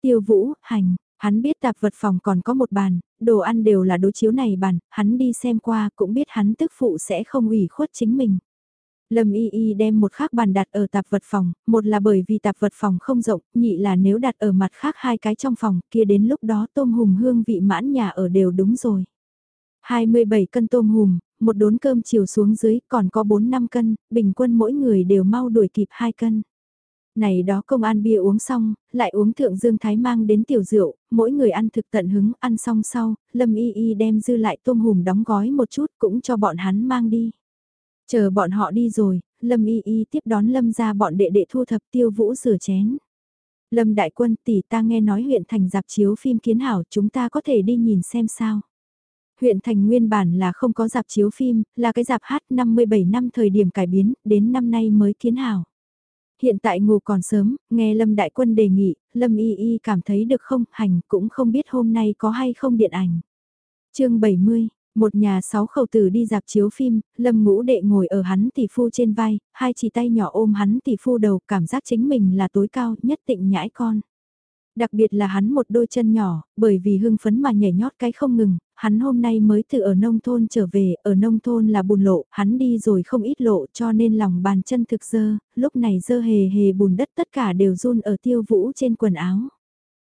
Tiêu vũ, hành, hắn biết tạp vật phòng còn có một bàn, đồ ăn đều là đối chiếu này bàn, hắn đi xem qua cũng biết hắn tức phụ sẽ không ủy khuất chính mình. Lâm Y Y đem một khác bàn đặt ở tạp vật phòng, một là bởi vì tạp vật phòng không rộng, nhị là nếu đặt ở mặt khác hai cái trong phòng, kia đến lúc đó tôm hùm hương vị mãn nhà ở đều đúng rồi. 27 cân tôm hùm, một đốn cơm chiều xuống dưới còn có 4-5 cân, bình quân mỗi người đều mau đuổi kịp 2 cân. Này đó công an bia uống xong, lại uống thượng dương thái mang đến tiểu rượu, mỗi người ăn thực tận hứng, ăn xong sau, Lâm Y Y đem dư lại tôm hùm đóng gói một chút cũng cho bọn hắn mang đi. Chờ bọn họ đi rồi, Lâm Y Y tiếp đón Lâm ra bọn đệ đệ thu thập tiêu vũ rửa chén. Lâm Đại Quân tỷ ta nghe nói huyện thành dạp chiếu phim kiến hảo chúng ta có thể đi nhìn xem sao. Huyện thành nguyên bản là không có dạp chiếu phim, là cái dạp hát 57 năm thời điểm cải biến, đến năm nay mới kiến hảo. Hiện tại ngủ còn sớm, nghe Lâm Đại Quân đề nghị, Lâm Y Y cảm thấy được không, hành cũng không biết hôm nay có hay không điện ảnh. chương 70 một nhà sáu khẩu tử đi dạp chiếu phim, lâm ngũ đệ ngồi ở hắn tỷ phu trên vai, hai chỉ tay nhỏ ôm hắn tỷ phu đầu cảm giác chính mình là tối cao nhất tịnh nhãi con. Đặc biệt là hắn một đôi chân nhỏ, bởi vì hưng phấn mà nhảy nhót cái không ngừng, hắn hôm nay mới từ ở nông thôn trở về, ở nông thôn là bùn lộ, hắn đi rồi không ít lộ cho nên lòng bàn chân thực dơ, lúc này dơ hề hề bùn đất tất cả đều run ở tiêu vũ trên quần áo.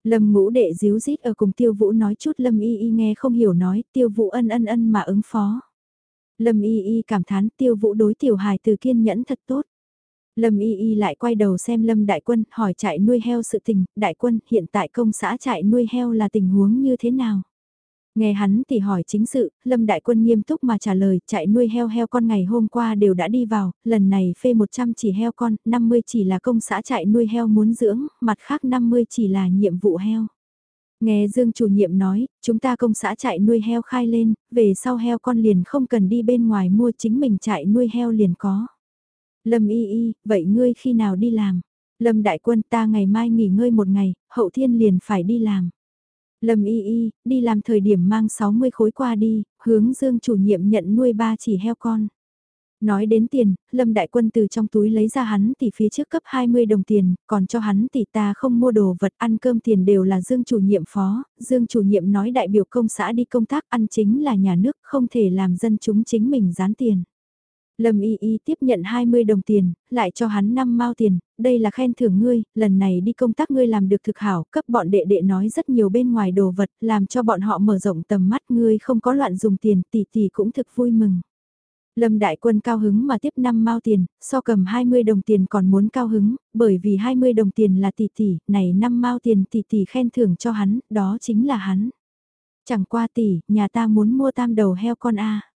Lâm ngũ đệ díu dít ở cùng tiêu vũ nói chút lâm y y nghe không hiểu nói, tiêu vũ ân ân ân mà ứng phó. Lâm y y cảm thán tiêu vũ đối tiểu hài từ kiên nhẫn thật tốt. Lâm y y lại quay đầu xem Lâm đại quân hỏi trại nuôi heo sự tình, đại quân hiện tại công xã trại nuôi heo là tình huống như thế nào? Nghe hắn thì hỏi chính sự, Lâm Đại Quân nghiêm túc mà trả lời, chạy nuôi heo heo con ngày hôm qua đều đã đi vào, lần này phê 100 chỉ heo con, 50 chỉ là công xã chạy nuôi heo muốn dưỡng, mặt khác 50 chỉ là nhiệm vụ heo. Nghe Dương chủ nhiệm nói, chúng ta công xã chạy nuôi heo khai lên, về sau heo con liền không cần đi bên ngoài mua chính mình chạy nuôi heo liền có. Lâm y y, vậy ngươi khi nào đi làm? Lâm đại quân ta ngày mai nghỉ ngơi một ngày, hậu thiên liền phải đi làm. Lâm y y, đi làm thời điểm mang 60 khối qua đi, hướng Dương chủ nhiệm nhận nuôi ba chỉ heo con. Nói đến tiền, Lâm Đại Quân từ trong túi lấy ra hắn tỷ phía trước cấp 20 đồng tiền, còn cho hắn tỷ ta không mua đồ vật ăn cơm tiền đều là Dương chủ nhiệm phó, Dương chủ nhiệm nói đại biểu công xã đi công tác ăn chính là nhà nước không thể làm dân chúng chính mình dán tiền. Lâm Y Y tiếp nhận 20 đồng tiền, lại cho hắn 5 mao tiền, đây là khen thưởng ngươi, lần này đi công tác ngươi làm được thực hảo, cấp bọn đệ đệ nói rất nhiều bên ngoài đồ vật, làm cho bọn họ mở rộng tầm mắt ngươi không có loạn dùng tiền, tỷ tỷ cũng thực vui mừng. Lâm Đại Quân cao hứng mà tiếp 5 mao tiền, so cầm 20 đồng tiền còn muốn cao hứng, bởi vì 20 đồng tiền là tỷ tỷ, này 5 mao tiền tỷ tỷ khen thưởng cho hắn, đó chính là hắn. Chẳng qua tỷ, nhà ta muốn mua tam đầu heo con A.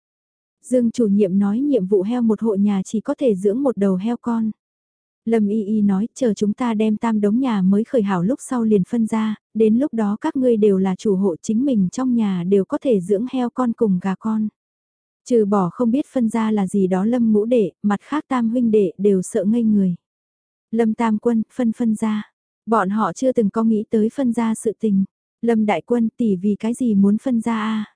Dương chủ nhiệm nói nhiệm vụ heo một hộ nhà chỉ có thể dưỡng một đầu heo con. Lâm Y Y nói, chờ chúng ta đem tam đống nhà mới khởi hảo lúc sau liền phân ra, đến lúc đó các ngươi đều là chủ hộ chính mình trong nhà đều có thể dưỡng heo con cùng gà con. Trừ bỏ không biết phân ra là gì đó Lâm ngũ đệ, mặt khác tam huynh đệ đều sợ ngây người. Lâm tam quân, phân phân ra. Bọn họ chưa từng có nghĩ tới phân ra sự tình. Lâm đại quân tỷ vì cái gì muốn phân ra a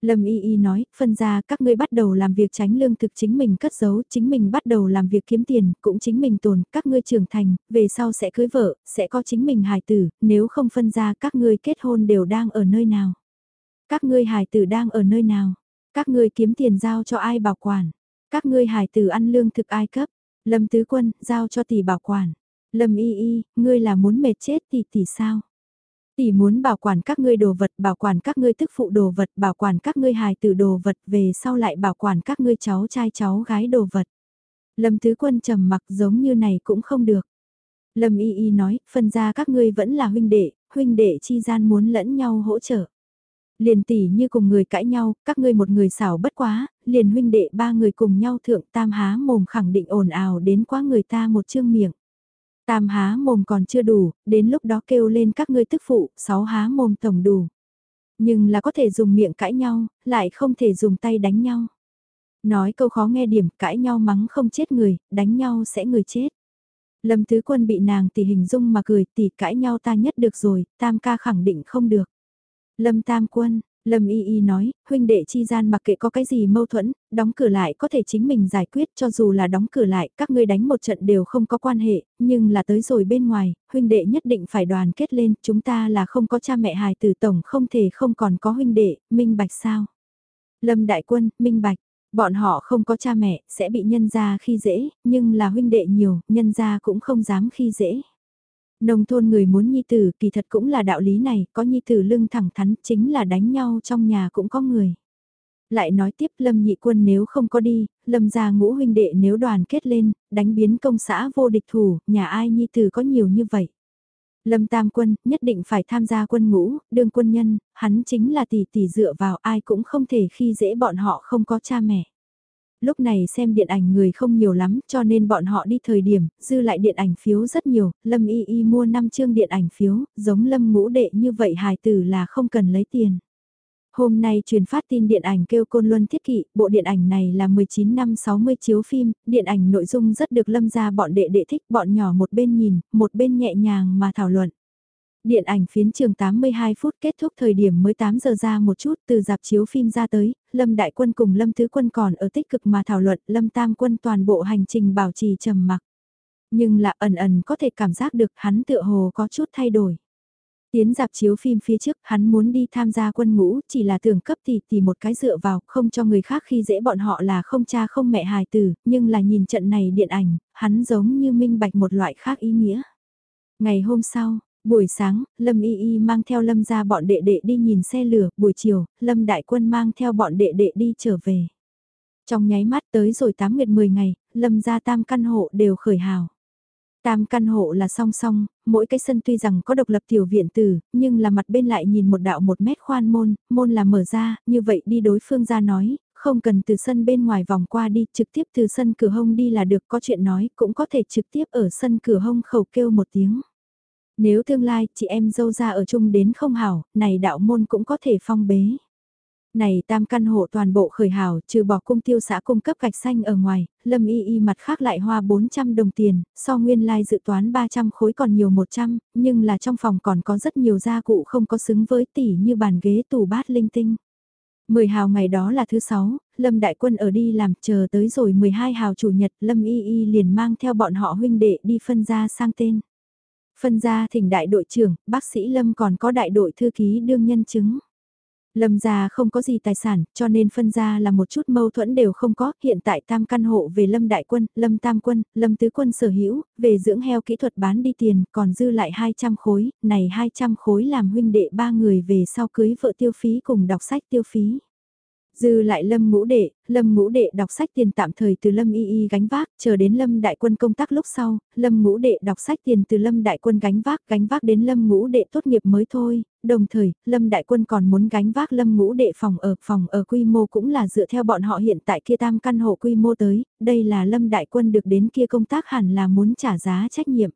Lâm Y Y nói, phân ra các ngươi bắt đầu làm việc tránh lương thực chính mình cất giấu, chính mình bắt đầu làm việc kiếm tiền, cũng chính mình tồn, các ngươi trưởng thành, về sau sẽ cưới vợ, sẽ có chính mình hài tử, nếu không phân ra các ngươi kết hôn đều đang ở nơi nào. Các ngươi hài tử đang ở nơi nào, các ngươi kiếm tiền giao cho ai bảo quản, các ngươi hài tử ăn lương thực ai cấp, Lâm Tứ Quân, giao cho tỷ bảo quản. Lâm y y, ngươi là muốn mệt chết tỷ tỷ sao? Tỷ muốn bảo quản các ngươi đồ vật, bảo quản các ngươi tức phụ đồ vật, bảo quản các ngươi hài tử đồ vật, về sau lại bảo quản các ngươi cháu trai cháu gái đồ vật. Lâm Tứ Quân trầm mặc giống như này cũng không được. Lâm Y Y nói, phân ra các ngươi vẫn là huynh đệ, huynh đệ chi gian muốn lẫn nhau hỗ trợ. Liền tỷ như cùng người cãi nhau, các ngươi một người xảo bất quá, liền huynh đệ ba người cùng nhau thượng tam há mồm khẳng định ồn ào đến quá người ta một chương miệng. Tam há mồm còn chưa đủ, đến lúc đó kêu lên các ngươi tức phụ, sáu há mồm tổng đủ. Nhưng là có thể dùng miệng cãi nhau, lại không thể dùng tay đánh nhau. Nói câu khó nghe điểm, cãi nhau mắng không chết người, đánh nhau sẽ người chết. Lâm Tứ Quân bị nàng tỷ hình dung mà cười tỷ cãi nhau ta nhất được rồi, tam ca khẳng định không được. Lâm Tam Quân, Lâm Y Y nói, huynh đệ chi gian mặc kệ có cái gì mâu thuẫn, đóng cửa lại có thể chính mình giải quyết cho dù là đóng cửa lại, các ngươi đánh một trận đều không có quan hệ, nhưng là tới rồi bên ngoài, huynh đệ nhất định phải đoàn kết lên, chúng ta là không có cha mẹ hài tử tổng không thể không còn có huynh đệ, minh bạch sao? Lâm Đại Quân, minh bạch, bọn họ không có cha mẹ, sẽ bị nhân gia khi dễ, nhưng là huynh đệ nhiều, nhân gia cũng không dám khi dễ. Nông thôn người muốn nhi tử kỳ thật cũng là đạo lý này, có nhi tử lưng thẳng thắn chính là đánh nhau trong nhà cũng có người. Lại nói tiếp Lâm nhị quân nếu không có đi, Lâm gia ngũ huynh đệ nếu đoàn kết lên, đánh biến công xã vô địch thủ, nhà ai nhi tử có nhiều như vậy. Lâm tam quân nhất định phải tham gia quân ngũ, đương quân nhân, hắn chính là tỷ tỷ dựa vào ai cũng không thể khi dễ bọn họ không có cha mẹ lúc này xem điện ảnh người không nhiều lắm cho nên bọn họ đi thời điểm, dư lại điện ảnh phiếu rất nhiều, Lâm Y Y mua 5 chương điện ảnh phiếu, giống Lâm ngũ đệ như vậy hài tử là không cần lấy tiền. Hôm nay truyền phát tin điện ảnh kêu Côn Luân Thiết Kỵ, bộ điện ảnh này là 19 năm 60 chiếu phim, điện ảnh nội dung rất được lâm ra bọn đệ đệ thích, bọn nhỏ một bên nhìn, một bên nhẹ nhàng mà thảo luận. Điện ảnh phiến trường 82 phút kết thúc thời điểm mới 8 giờ ra một chút từ dạp chiếu phim ra tới, Lâm Đại Quân cùng Lâm thứ Quân còn ở tích cực mà thảo luận, Lâm Tam Quân toàn bộ hành trình bảo trì trầm mặc. Nhưng là ẩn ẩn có thể cảm giác được hắn tựa hồ có chút thay đổi. Tiến dạp chiếu phim phía trước, hắn muốn đi tham gia quân ngũ, chỉ là tưởng cấp thì thì một cái dựa vào, không cho người khác khi dễ bọn họ là không cha không mẹ hài tử, nhưng là nhìn trận này điện ảnh, hắn giống như minh bạch một loại khác ý nghĩa. Ngày hôm sau, Buổi sáng, Lâm Y Y mang theo Lâm ra bọn đệ đệ đi nhìn xe lửa, buổi chiều, Lâm Đại Quân mang theo bọn đệ đệ đi trở về. Trong nháy mắt tới rồi 8 nguyệt 10 ngày, Lâm ra tam căn hộ đều khởi hào. Tam căn hộ là song song, mỗi cái sân tuy rằng có độc lập tiểu viện tử, nhưng là mặt bên lại nhìn một đạo một mét khoan môn, môn là mở ra, như vậy đi đối phương ra nói, không cần từ sân bên ngoài vòng qua đi, trực tiếp từ sân cửa hông đi là được có chuyện nói, cũng có thể trực tiếp ở sân cửa hông khẩu kêu một tiếng. Nếu tương lai chị em dâu ra ở chung đến không hảo, này đạo môn cũng có thể phong bế. Này tam căn hộ toàn bộ khởi hảo, trừ bỏ cung tiêu xã cung cấp gạch xanh ở ngoài, lâm y y mặt khác lại hoa 400 đồng tiền, so nguyên lai dự toán 300 khối còn nhiều 100, nhưng là trong phòng còn có rất nhiều gia cụ không có xứng với tỷ như bàn ghế tủ bát linh tinh. 10 hào ngày đó là thứ 6, Lâm Đại Quân ở đi làm chờ tới rồi 12 hào chủ nhật Lâm Y Y liền mang theo bọn họ huynh đệ đi phân ra sang tên. Phân ra thỉnh đại đội trưởng, bác sĩ Lâm còn có đại đội thư ký đương nhân chứng. Lâm gia không có gì tài sản, cho nên phân gia là một chút mâu thuẫn đều không có, hiện tại tam căn hộ về Lâm Đại Quân, Lâm Tam Quân, Lâm Tứ Quân sở hữu, về dưỡng heo kỹ thuật bán đi tiền, còn dư lại 200 khối, này 200 khối làm huynh đệ ba người về sau cưới vợ tiêu phí cùng đọc sách tiêu phí. Dư lại lâm ngũ đệ, lâm ngũ đệ đọc sách tiền tạm thời từ lâm y y gánh vác, chờ đến lâm đại quân công tác lúc sau, lâm ngũ đệ đọc sách tiền từ lâm đại quân gánh vác, gánh vác đến lâm ngũ đệ tốt nghiệp mới thôi, đồng thời, lâm đại quân còn muốn gánh vác lâm ngũ đệ phòng ở, phòng ở quy mô cũng là dựa theo bọn họ hiện tại kia tam căn hộ quy mô tới, đây là lâm đại quân được đến kia công tác hẳn là muốn trả giá trách nhiệm.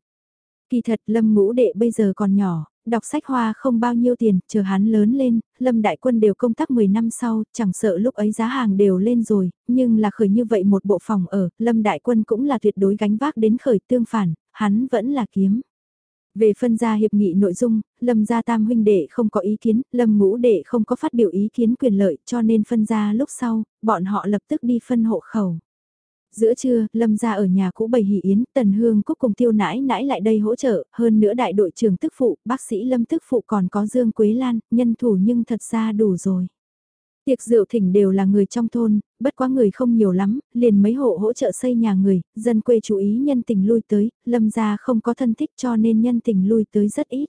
Kỳ thật lâm ngũ đệ bây giờ còn nhỏ, đọc sách hoa không bao nhiêu tiền, chờ hắn lớn lên, Lâm Đại Quân đều công tác 10 năm sau, chẳng sợ lúc ấy giá hàng đều lên rồi, nhưng là khởi như vậy một bộ phòng ở, Lâm Đại Quân cũng là tuyệt đối gánh vác đến khởi tương phản, hắn vẫn là kiếm. Về phân gia hiệp nghị nội dung, Lâm gia tam huynh đệ không có ý kiến, Lâm ngũ đệ không có phát biểu ý kiến quyền lợi cho nên phân gia lúc sau, bọn họ lập tức đi phân hộ khẩu. Giữa trưa, Lâm ra ở nhà cũ bày hỷ yến, Tần Hương Cúc cùng tiêu nãi nãi lại đây hỗ trợ, hơn nữa đại đội trưởng tức phụ, bác sĩ Lâm tức phụ còn có Dương Quế Lan, nhân thủ nhưng thật ra đủ rồi. Tiệc rượu thỉnh đều là người trong thôn, bất quá người không nhiều lắm, liền mấy hộ hỗ trợ xây nhà người, dân quê chú ý nhân tình lui tới, lâm gia không có thân thích cho nên nhân tình lui tới rất ít.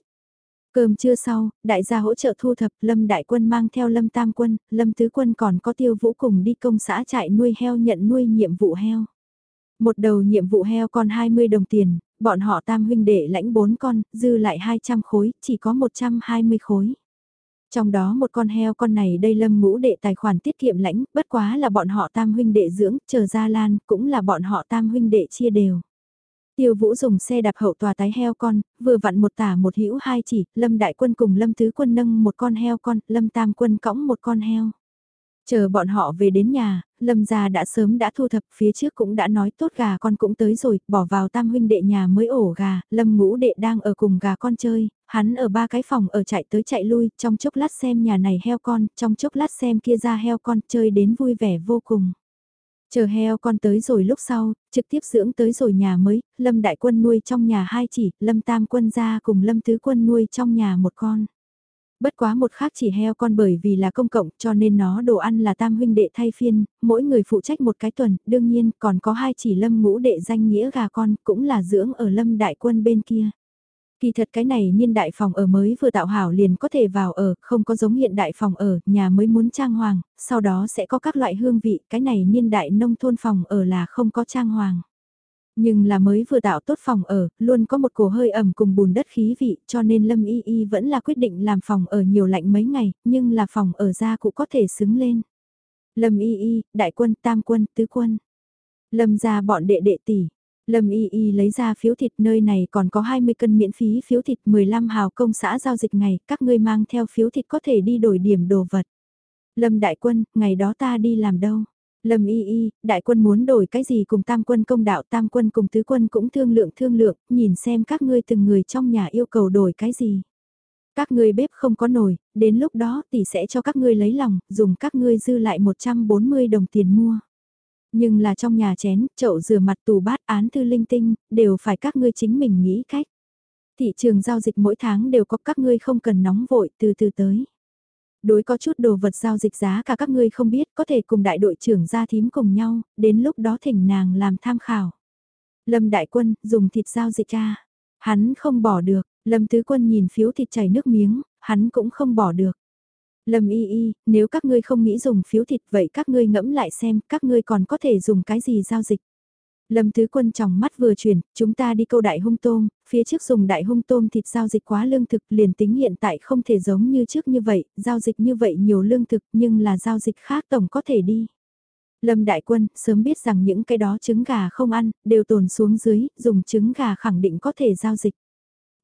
Cơm trưa sau, đại gia hỗ trợ thu thập, lâm đại quân mang theo lâm tam quân, lâm tứ quân còn có tiêu vũ cùng đi công xã trại nuôi heo nhận nuôi nhiệm vụ heo. Một đầu nhiệm vụ heo còn 20 đồng tiền, bọn họ tam huynh đệ lãnh 4 con, dư lại 200 khối, chỉ có 120 khối. Trong đó một con heo con này đây lâm ngũ đệ tài khoản tiết kiệm lãnh, bất quá là bọn họ tam huynh đệ dưỡng, chờ ra lan, cũng là bọn họ tam huynh đệ chia đều. Tiêu Vũ dùng xe đạp hậu tòa tái heo con, vừa vặn một tả một hữu hai chỉ, Lâm Đại Quân cùng Lâm Tứ Quân nâng một con heo con, Lâm Tam Quân cõng một con heo. Chờ bọn họ về đến nhà, Lâm gia đã sớm đã thu thập, phía trước cũng đã nói tốt gà con cũng tới rồi, bỏ vào tam huynh đệ nhà mới ổ gà, Lâm ngũ đệ đang ở cùng gà con chơi, hắn ở ba cái phòng ở chạy tới chạy lui, trong chốc lát xem nhà này heo con, trong chốc lát xem kia ra heo con, chơi đến vui vẻ vô cùng. Chờ heo con tới rồi lúc sau, trực tiếp dưỡng tới rồi nhà mới, Lâm đại quân nuôi trong nhà hai chỉ, Lâm tam quân ra cùng Lâm tứ quân nuôi trong nhà một con. Bất quá một khác chỉ heo con bởi vì là công cộng cho nên nó đồ ăn là tam huynh đệ thay phiên, mỗi người phụ trách một cái tuần, đương nhiên còn có hai chỉ lâm ngũ đệ danh nghĩa gà con cũng là dưỡng ở lâm đại quân bên kia. Kỳ thật cái này niên đại phòng ở mới vừa tạo hảo liền có thể vào ở, không có giống hiện đại phòng ở, nhà mới muốn trang hoàng, sau đó sẽ có các loại hương vị, cái này niên đại nông thôn phòng ở là không có trang hoàng. Nhưng là mới vừa tạo tốt phòng ở, luôn có một cổ hơi ẩm cùng bùn đất khí vị, cho nên Lâm Y Y vẫn là quyết định làm phòng ở nhiều lạnh mấy ngày, nhưng là phòng ở ra cũng có thể xứng lên. Lâm Y Y, đại quân, tam quân, tứ quân. Lâm ra bọn đệ đệ tỷ. Lâm Y Y lấy ra phiếu thịt nơi này còn có 20 cân miễn phí phiếu thịt 15 hào công xã giao dịch ngày, các ngươi mang theo phiếu thịt có thể đi đổi điểm đồ vật. Lâm đại quân, ngày đó ta đi làm đâu? Lâm y y, đại quân muốn đổi cái gì cùng tam quân công đạo tam quân cùng tứ quân cũng thương lượng thương lượng, nhìn xem các ngươi từng người trong nhà yêu cầu đổi cái gì. Các ngươi bếp không có nồi, đến lúc đó tỷ sẽ cho các ngươi lấy lòng, dùng các ngươi dư lại 140 đồng tiền mua. Nhưng là trong nhà chén, chậu rửa mặt tủ bát án thư linh tinh, đều phải các ngươi chính mình nghĩ cách. Thị trường giao dịch mỗi tháng đều có các ngươi không cần nóng vội từ từ tới đối có chút đồ vật giao dịch giá cả các ngươi không biết có thể cùng đại đội trưởng ra thím cùng nhau, đến lúc đó thỉnh nàng làm tham khảo. Lâm Đại Quân dùng thịt giao dịch ra, hắn không bỏ được, Lâm Tứ Quân nhìn phiếu thịt chảy nước miếng, hắn cũng không bỏ được. Lâm Y Y, nếu các ngươi không nghĩ dùng phiếu thịt vậy các ngươi ngẫm lại xem các ngươi còn có thể dùng cái gì giao dịch. Lâm Tứ Quân trong mắt vừa chuyển, chúng ta đi câu đại hung tôm, phía trước dùng đại hung tôm thịt giao dịch quá lương thực liền tính hiện tại không thể giống như trước như vậy, giao dịch như vậy nhiều lương thực nhưng là giao dịch khác tổng có thể đi. Lâm Đại Quân sớm biết rằng những cái đó trứng gà không ăn, đều tồn xuống dưới, dùng trứng gà khẳng định có thể giao dịch.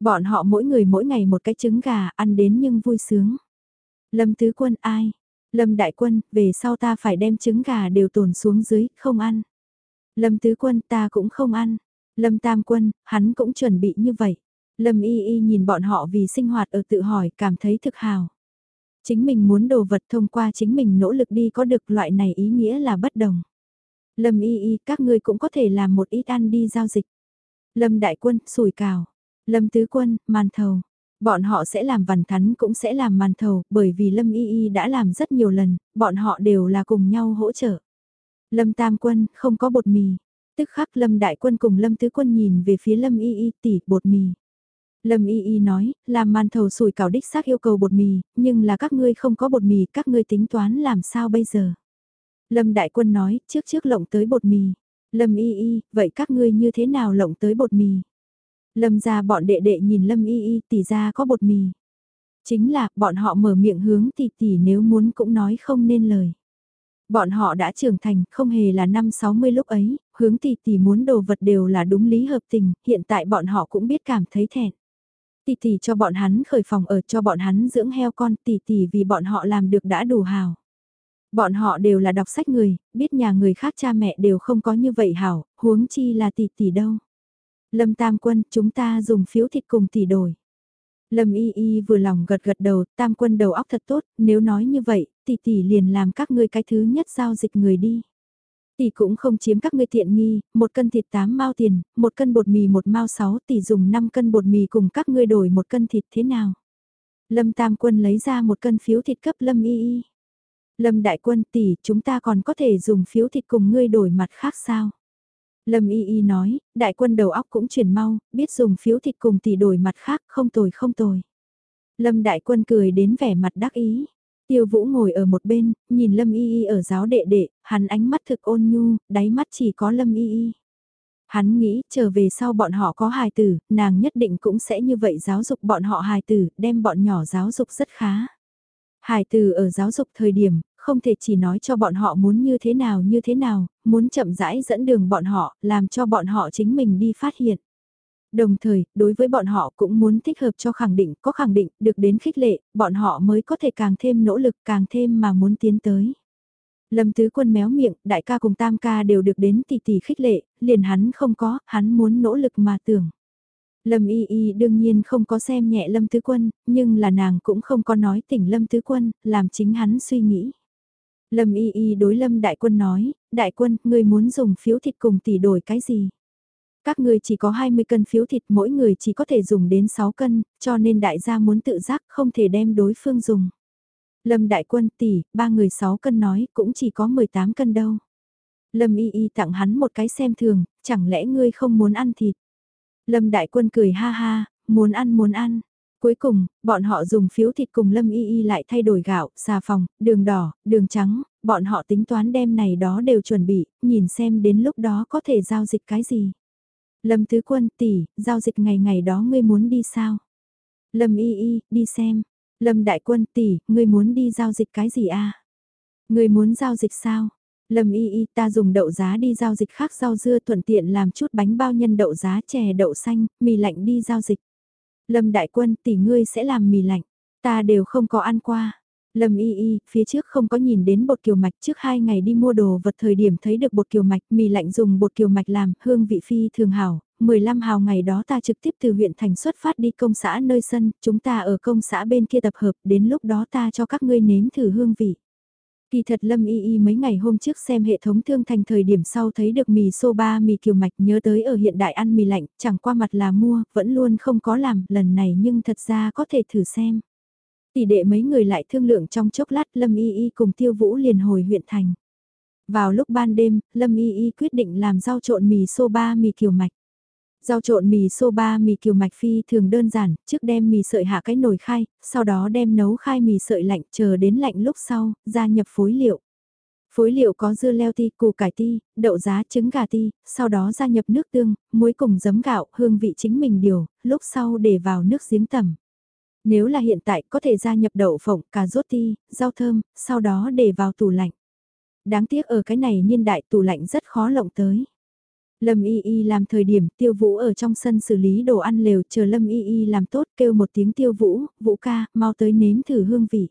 Bọn họ mỗi người mỗi ngày một cái trứng gà ăn đến nhưng vui sướng. Lâm Tứ Quân ai? Lâm Đại Quân, về sau ta phải đem trứng gà đều tồn xuống dưới, không ăn. Lâm Tứ Quân ta cũng không ăn. Lâm Tam Quân, hắn cũng chuẩn bị như vậy. Lâm Y Y nhìn bọn họ vì sinh hoạt ở tự hỏi cảm thấy thực hào. Chính mình muốn đồ vật thông qua chính mình nỗ lực đi có được loại này ý nghĩa là bất đồng. Lâm Y Y các ngươi cũng có thể làm một ít ăn đi giao dịch. Lâm Đại Quân, sủi cào. Lâm Tứ Quân, màn thầu. Bọn họ sẽ làm vằn thắn cũng sẽ làm màn thầu, bởi vì Lâm Y Y đã làm rất nhiều lần, bọn họ đều là cùng nhau hỗ trợ. Lâm Tam Quân, không có bột mì. Tức khắc Lâm Đại Quân cùng Lâm Tứ Quân nhìn về phía Lâm Y Y tỉ bột mì. Lâm Y Y nói, làm màn thầu sủi cảo đích xác yêu cầu bột mì, nhưng là các ngươi không có bột mì, các ngươi tính toán làm sao bây giờ? Lâm Đại Quân nói, trước trước lộng tới bột mì. Lâm Y Y, vậy các ngươi như thế nào lộng tới bột mì? Lâm ra bọn đệ đệ nhìn Lâm Y Y tỷ ra có bột mì. Chính là, bọn họ mở miệng hướng tỷ tỷ nếu muốn cũng nói không nên lời. Bọn họ đã trưởng thành, không hề là năm 60 lúc ấy, hướng tỷ tỷ muốn đồ vật đều là đúng lý hợp tình, hiện tại bọn họ cũng biết cảm thấy thẹn. Tỷ tỷ cho bọn hắn khởi phòng ở cho bọn hắn dưỡng heo con tỷ tỷ vì bọn họ làm được đã đủ hào. Bọn họ đều là đọc sách người, biết nhà người khác cha mẹ đều không có như vậy hảo, huống chi là tỷ tỷ đâu. Lâm Tam Quân, chúng ta dùng phiếu thịt cùng tỷ đổi. Lâm Y Y vừa lòng gật gật đầu, tam quân đầu óc thật tốt, nếu nói như vậy, tỷ tỷ liền làm các ngươi cái thứ nhất giao dịch người đi. Tỷ cũng không chiếm các ngươi tiện nghi, một cân thịt 8 mao tiền, một cân bột mì một mao 6 tỷ dùng 5 cân bột mì cùng các ngươi đổi một cân thịt thế nào. Lâm Tam Quân lấy ra một cân phiếu thịt cấp Lâm Y Y. Lâm Đại Quân tỷ, chúng ta còn có thể dùng phiếu thịt cùng ngươi đổi mặt khác sao? Lâm Y Y nói, đại quân đầu óc cũng chuyển mau, biết dùng phiếu thịt cùng tỷ đổi mặt khác, không tồi không tồi. Lâm Đại Quân cười đến vẻ mặt đắc ý. Tiêu Vũ ngồi ở một bên, nhìn Lâm Y Y ở giáo đệ đệ, hắn ánh mắt thực ôn nhu, đáy mắt chỉ có Lâm Y Y. Hắn nghĩ, trở về sau bọn họ có hài tử, nàng nhất định cũng sẽ như vậy giáo dục bọn họ hài tử, đem bọn nhỏ giáo dục rất khá. Hài tử ở giáo dục thời điểm, không thể chỉ nói cho bọn họ muốn như thế nào như thế nào, muốn chậm rãi dẫn đường bọn họ, làm cho bọn họ chính mình đi phát hiện. Đồng thời, đối với bọn họ cũng muốn thích hợp cho khẳng định, có khẳng định, được đến khích lệ, bọn họ mới có thể càng thêm nỗ lực, càng thêm mà muốn tiến tới. Lâm Tứ Quân méo miệng, đại ca cùng tam ca đều được đến tỷ tỷ khích lệ, liền hắn không có, hắn muốn nỗ lực mà tưởng. Lâm Y Y đương nhiên không có xem nhẹ Lâm Tứ Quân, nhưng là nàng cũng không có nói tỉnh Lâm Tứ Quân, làm chính hắn suy nghĩ. Lâm Y Y đối Lâm Đại Quân nói, Đại Quân, ngươi muốn dùng phiếu thịt cùng tỷ đổi cái gì? Các người chỉ có 20 cân phiếu thịt mỗi người chỉ có thể dùng đến 6 cân, cho nên đại gia muốn tự giác không thể đem đối phương dùng. Lâm Đại Quân tỷ, ba người 6 cân nói cũng chỉ có 18 cân đâu. Lâm Y Y tặng hắn một cái xem thường, chẳng lẽ ngươi không muốn ăn thịt? Lâm Đại Quân cười ha ha, muốn ăn muốn ăn. Cuối cùng, bọn họ dùng phiếu thịt cùng Lâm Y Y lại thay đổi gạo, xà phòng, đường đỏ, đường trắng, bọn họ tính toán đem này đó đều chuẩn bị, nhìn xem đến lúc đó có thể giao dịch cái gì. Lâm Tứ Quân tỷ, giao dịch ngày ngày đó ngươi muốn đi sao? Lâm Y Y, đi xem. Lâm Đại Quân tỷ, ngươi muốn đi giao dịch cái gì a? Ngươi muốn giao dịch sao? Lâm Y Y ta dùng đậu giá đi giao dịch khác rau dưa thuận tiện làm chút bánh bao nhân đậu giá chè đậu xanh, mì lạnh đi giao dịch. Lâm Đại Quân tỷ ngươi sẽ làm mì lạnh, ta đều không có ăn qua. Lâm y y, phía trước không có nhìn đến bột kiều mạch trước hai ngày đi mua đồ vật thời điểm thấy được bột kiều mạch, mì lạnh dùng bột kiều mạch làm, hương vị phi thường hảo. 15 hào ngày đó ta trực tiếp từ huyện thành xuất phát đi công xã nơi sân, chúng ta ở công xã bên kia tập hợp, đến lúc đó ta cho các ngươi nếm thử hương vị. Kỳ thật Lâm Y Y mấy ngày hôm trước xem hệ thống thương thành thời điểm sau thấy được mì soba mì kiều mạch nhớ tới ở hiện đại ăn mì lạnh, chẳng qua mặt là mua, vẫn luôn không có làm, lần này nhưng thật ra có thể thử xem. Tỷ đệ mấy người lại thương lượng trong chốc lát Lâm Y Y cùng Tiêu Vũ liền hồi huyện thành. Vào lúc ban đêm, Lâm Y Y quyết định làm rau trộn mì soba mì kiều mạch. Rau trộn mì soba mì kiều mạch phi thường đơn giản, trước đem mì sợi hạ cái nồi khai, sau đó đem nấu khai mì sợi lạnh chờ đến lạnh lúc sau, gia nhập phối liệu. Phối liệu có dưa leo ti, củ cải ti, đậu giá, trứng gà ti, sau đó gia nhập nước tương, muối cùng giấm gạo, hương vị chính mình điều, lúc sau để vào nước giếng tẩm. Nếu là hiện tại có thể gia nhập đậu phộng, cà rốt ti, rau thơm, sau đó để vào tủ lạnh. Đáng tiếc ở cái này niên đại tủ lạnh rất khó lộng tới. Lâm Y Y làm thời điểm tiêu vũ ở trong sân xử lý đồ ăn lều chờ Lâm Y Y làm tốt kêu một tiếng tiêu vũ, vũ ca, mau tới nếm thử hương vị.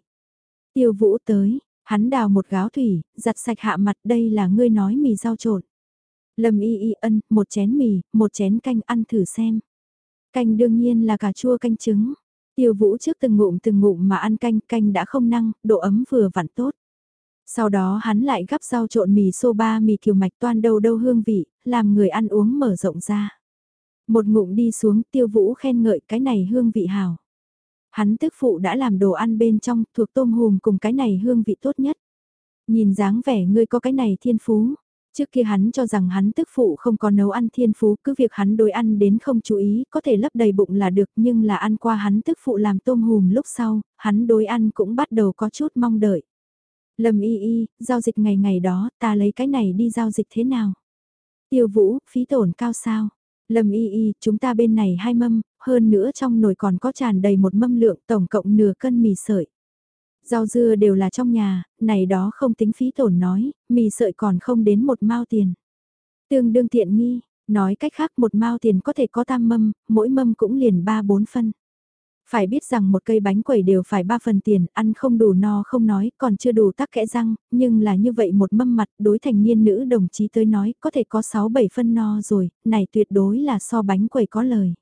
Tiêu vũ tới, hắn đào một gáo thủy, giặt sạch hạ mặt đây là ngươi nói mì rau trộn. Lâm Y Y ân, một chén mì, một chén canh ăn thử xem. Canh đương nhiên là cà chua canh trứng. Tiêu vũ trước từng ngụm từng ngụm mà ăn canh, canh đã không năng, độ ấm vừa vặn tốt. Sau đó hắn lại gắp rau trộn mì soba mì kiều mạch toan đâu đâu hương vị, làm người ăn uống mở rộng ra. Một ngụm đi xuống tiêu vũ khen ngợi cái này hương vị hào. Hắn tức phụ đã làm đồ ăn bên trong thuộc tôm hùm cùng cái này hương vị tốt nhất. Nhìn dáng vẻ ngươi có cái này thiên phú. Trước kia hắn cho rằng hắn tức phụ không có nấu ăn thiên phú, cứ việc hắn đối ăn đến không chú ý, có thể lấp đầy bụng là được nhưng là ăn qua hắn tức phụ làm tôm hùm lúc sau, hắn đối ăn cũng bắt đầu có chút mong đợi. Lâm y y, giao dịch ngày ngày đó, ta lấy cái này đi giao dịch thế nào? Tiêu vũ, phí tổn cao sao? Lâm y y, chúng ta bên này hai mâm, hơn nữa trong nồi còn có tràn đầy một mâm lượng tổng cộng nửa cân mì sợi. Rau dưa đều là trong nhà, này đó không tính phí tổn nói, mì sợi còn không đến một mao tiền. Tương đương tiện nghi, nói cách khác một mao tiền có thể có tam mâm, mỗi mâm cũng liền ba bốn phân. Phải biết rằng một cây bánh quẩy đều phải ba phần tiền, ăn không đủ no không nói, còn chưa đủ tắc kẽ răng, nhưng là như vậy một mâm mặt đối thành niên nữ đồng chí tới nói có thể có 6-7 phân no rồi, này tuyệt đối là so bánh quẩy có lời.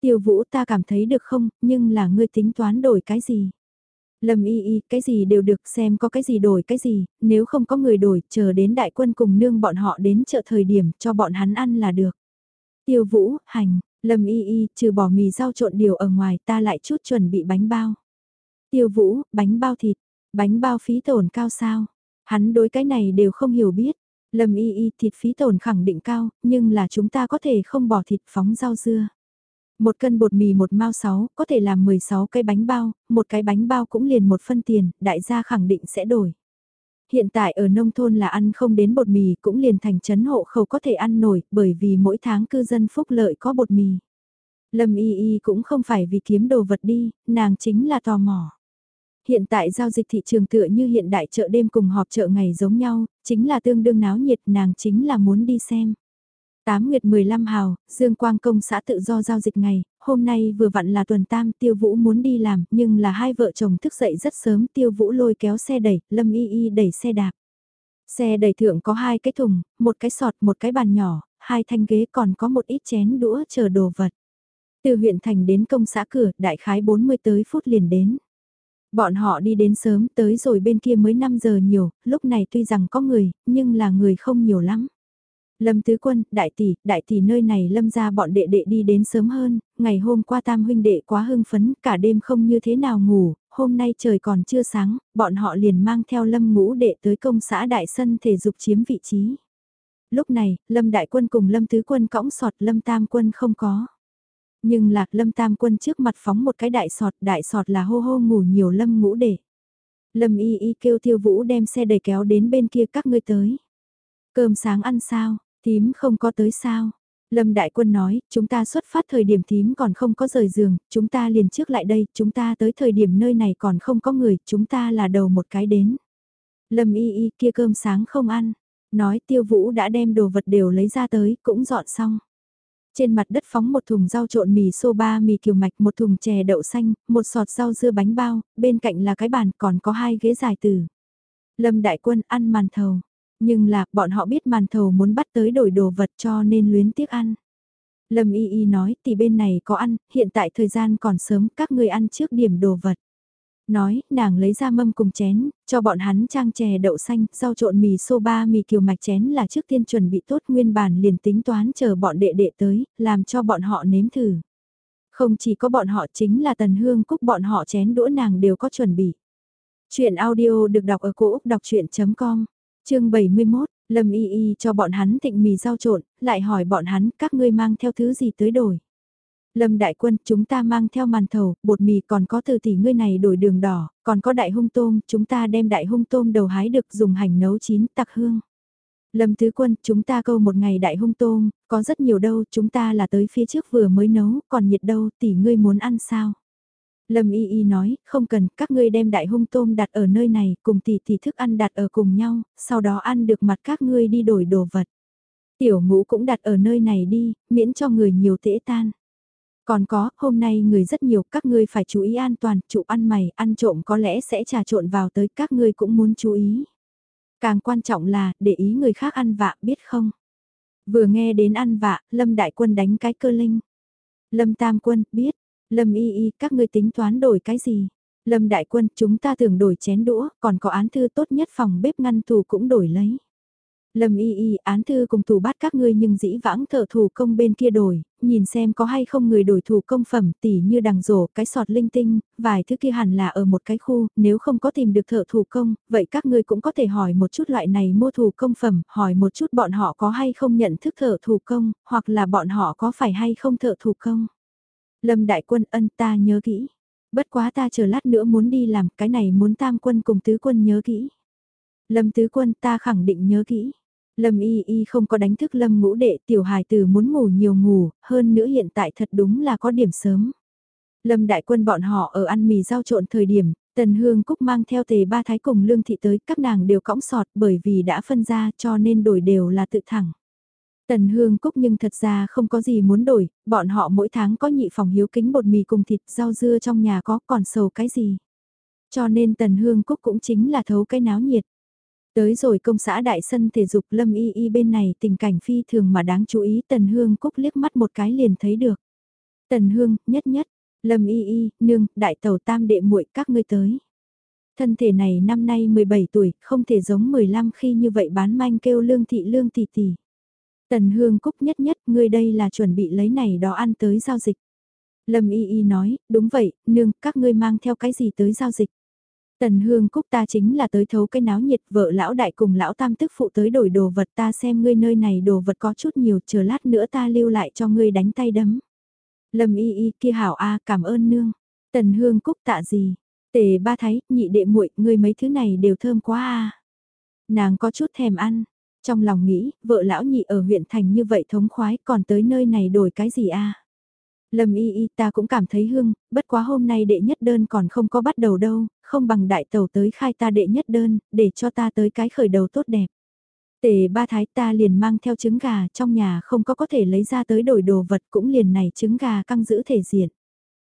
Tiêu vũ ta cảm thấy được không, nhưng là ngươi tính toán đổi cái gì? Lâm y y, cái gì đều được xem có cái gì đổi cái gì, nếu không có người đổi, chờ đến đại quân cùng nương bọn họ đến chợ thời điểm cho bọn hắn ăn là được. Tiêu vũ, hành, Lâm y y, trừ bỏ mì rau trộn điều ở ngoài ta lại chút chuẩn bị bánh bao. Tiêu vũ, bánh bao thịt. Bánh bao phí tổn cao sao? Hắn đối cái này đều không hiểu biết. Lâm y y thịt phí tổn khẳng định cao, nhưng là chúng ta có thể không bỏ thịt phóng rau dưa. Một cân bột mì một mao sáu, có thể làm 16 cái bánh bao, một cái bánh bao cũng liền một phân tiền, đại gia khẳng định sẽ đổi. Hiện tại ở nông thôn là ăn không đến bột mì cũng liền thành chấn hộ khẩu có thể ăn nổi bởi vì mỗi tháng cư dân phúc lợi có bột mì. Lâm y y cũng không phải vì kiếm đồ vật đi, nàng chính là tò mò. Hiện tại giao dịch thị trường tựa như hiện đại chợ đêm cùng họp chợ ngày giống nhau, chính là tương đương náo nhiệt nàng chính là muốn đi xem. 8 nguyệt 15 hào, Dương Quang Công xã tự do giao dịch ngày, hôm nay vừa vặn là tuần tam Tiêu Vũ muốn đi làm nhưng là hai vợ chồng thức dậy rất sớm Tiêu Vũ lôi kéo xe đẩy, Lâm Y Y đẩy xe đạp. Xe đẩy thượng có hai cái thùng, một cái sọt, một cái bàn nhỏ, hai thanh ghế còn có một ít chén đũa chờ đồ vật. Từ huyện thành đến công xã cửa, đại khái 40 tới phút liền đến. Bọn họ đi đến sớm tới rồi bên kia mới 5 giờ nhiều, lúc này tuy rằng có người, nhưng là người không nhiều lắm. Lâm Tứ Quân, đại tỷ, đại tỷ nơi này lâm ra bọn đệ đệ đi đến sớm hơn, ngày hôm qua tam huynh đệ quá hưng phấn, cả đêm không như thế nào ngủ, hôm nay trời còn chưa sáng, bọn họ liền mang theo lâm ngũ đệ tới công xã đại sân thể dục chiếm vị trí. Lúc này, lâm đại quân cùng lâm tứ quân cõng sọt lâm tam quân không có. Nhưng lạc lâm tam quân trước mặt phóng một cái đại sọt, đại sọt là hô hô ngủ nhiều lâm ngũ đệ. Lâm y y kêu tiêu vũ đem xe đẩy kéo đến bên kia các ngươi tới. Cơm sáng ăn sao, Tím không có tới sao? Lâm Đại Quân nói, chúng ta xuất phát thời điểm tím còn không có rời giường, chúng ta liền trước lại đây, chúng ta tới thời điểm nơi này còn không có người, chúng ta là đầu một cái đến. Lâm y y kia cơm sáng không ăn, nói tiêu vũ đã đem đồ vật đều lấy ra tới, cũng dọn xong. Trên mặt đất phóng một thùng rau trộn mì soba mì kiều mạch, một thùng chè đậu xanh, một sọt rau dưa bánh bao, bên cạnh là cái bàn còn có hai ghế dài từ. Lâm Đại Quân ăn màn thầu, nhưng là, bọn họ biết màn thầu muốn bắt tới đổi đồ vật cho nên luyến tiếc ăn. Lâm Y Y nói, thì bên này có ăn, hiện tại thời gian còn sớm, các người ăn trước điểm đồ vật. Nói, nàng lấy ra mâm cùng chén, cho bọn hắn trang chè đậu xanh, rau trộn mì soba mì kiều mạch chén là trước tiên chuẩn bị tốt nguyên bản liền tính toán chờ bọn đệ đệ tới, làm cho bọn họ nếm thử. Không chỉ có bọn họ chính là tần hương cúc bọn họ chén đũa nàng đều có chuẩn bị. Chuyện audio được đọc ở cổ Úc đọc chuyện.com chương 71, Lâm Y Y cho bọn hắn thịnh mì rau trộn, lại hỏi bọn hắn các ngươi mang theo thứ gì tới đổi. Lâm Đại Quân, chúng ta mang theo màn thầu, bột mì còn có từ tỷ ngươi này đổi đường đỏ, còn có đại hung tôm, chúng ta đem đại hung tôm đầu hái được dùng hành nấu chín tặc hương. Lâm Tứ Quân, chúng ta câu một ngày đại hung tôm, có rất nhiều đâu, chúng ta là tới phía trước vừa mới nấu, còn nhiệt đâu, tỷ ngươi muốn ăn sao? Lâm Y Y nói, không cần, các ngươi đem đại hung tôm đặt ở nơi này, cùng tỷ tỷ thức ăn đặt ở cùng nhau, sau đó ăn được mặt các ngươi đi đổi đồ vật. Tiểu ngũ cũng đặt ở nơi này đi, miễn cho người nhiều tễ tan. Còn có, hôm nay người rất nhiều, các ngươi phải chú ý an toàn, trụ ăn mày, ăn trộm có lẽ sẽ trà trộn vào tới, các ngươi cũng muốn chú ý. Càng quan trọng là, để ý người khác ăn vạ, biết không? Vừa nghe đến ăn vạ, Lâm Đại Quân đánh cái cơ linh. Lâm Tam Quân, biết, Lâm y y, các ngươi tính toán đổi cái gì? Lâm đại quân, chúng ta thường đổi chén đũa, còn có án thư tốt nhất phòng bếp ngăn tủ cũng đổi lấy. Lâm y y, án thư cùng thủ bát các ngươi nhưng dĩ vãng thợ thủ công bên kia đổi, nhìn xem có hay không người đổi thủ công phẩm tỉ như đằng rổ, cái sọt linh tinh, vài thứ kia hẳn là ở một cái khu, nếu không có tìm được thợ thủ công, vậy các ngươi cũng có thể hỏi một chút loại này mua thủ công phẩm, hỏi một chút bọn họ có hay không nhận thức thợ thủ công, hoặc là bọn họ có phải hay không thợ thủ công. Lâm đại quân ân ta nhớ kỹ. Bất quá ta chờ lát nữa muốn đi làm cái này muốn tam quân cùng tứ quân nhớ kỹ. Lâm tứ quân ta khẳng định nhớ kỹ. Lâm y y không có đánh thức lâm ngũ đệ tiểu hài tử muốn ngủ nhiều ngủ, hơn nữa hiện tại thật đúng là có điểm sớm. Lâm đại quân bọn họ ở ăn mì giao trộn thời điểm, tần hương cúc mang theo tề ba thái cùng lương thị tới, các nàng đều cõng sọt bởi vì đã phân ra cho nên đổi đều là tự thẳng. Tần Hương Cúc nhưng thật ra không có gì muốn đổi, bọn họ mỗi tháng có nhị phòng hiếu kính bột mì cùng thịt rau dưa trong nhà có còn sầu cái gì. Cho nên Tần Hương Cúc cũng chính là thấu cái náo nhiệt. Tới rồi công xã đại sân thể dục Lâm Y Y bên này tình cảnh phi thường mà đáng chú ý Tần Hương Cúc liếc mắt một cái liền thấy được. Tần Hương, nhất nhất, Lâm Y Y, nương, đại tàu tam đệ muội các ngươi tới. Thân thể này năm nay 17 tuổi, không thể giống 15 khi như vậy bán manh kêu lương thị lương tỷ tỷ. Tần Hương Cúc nhất nhất, ngươi đây là chuẩn bị lấy này đó ăn tới giao dịch. Lâm Y Y nói, đúng vậy, nương, các ngươi mang theo cái gì tới giao dịch. Tần Hương Cúc ta chính là tới thấu cái náo nhiệt vợ lão đại cùng lão tam tức phụ tới đổi đồ vật ta xem ngươi nơi này đồ vật có chút nhiều chờ lát nữa ta lưu lại cho ngươi đánh tay đấm. Lâm y y kia hảo a cảm ơn nương. Tần Hương Cúc tạ gì? Tề ba thái, nhị đệ muội ngươi mấy thứ này đều thơm quá a Nàng có chút thèm ăn. Trong lòng nghĩ, vợ lão nhị ở huyện thành như vậy thống khoái còn tới nơi này đổi cái gì a Lâm y y ta cũng cảm thấy hương, bất quá hôm nay đệ nhất đơn còn không có bắt đầu đâu, không bằng đại tàu tới khai ta đệ nhất đơn, để cho ta tới cái khởi đầu tốt đẹp. Tề ba thái ta liền mang theo trứng gà trong nhà không có có thể lấy ra tới đổi đồ vật cũng liền này trứng gà căng giữ thể diện.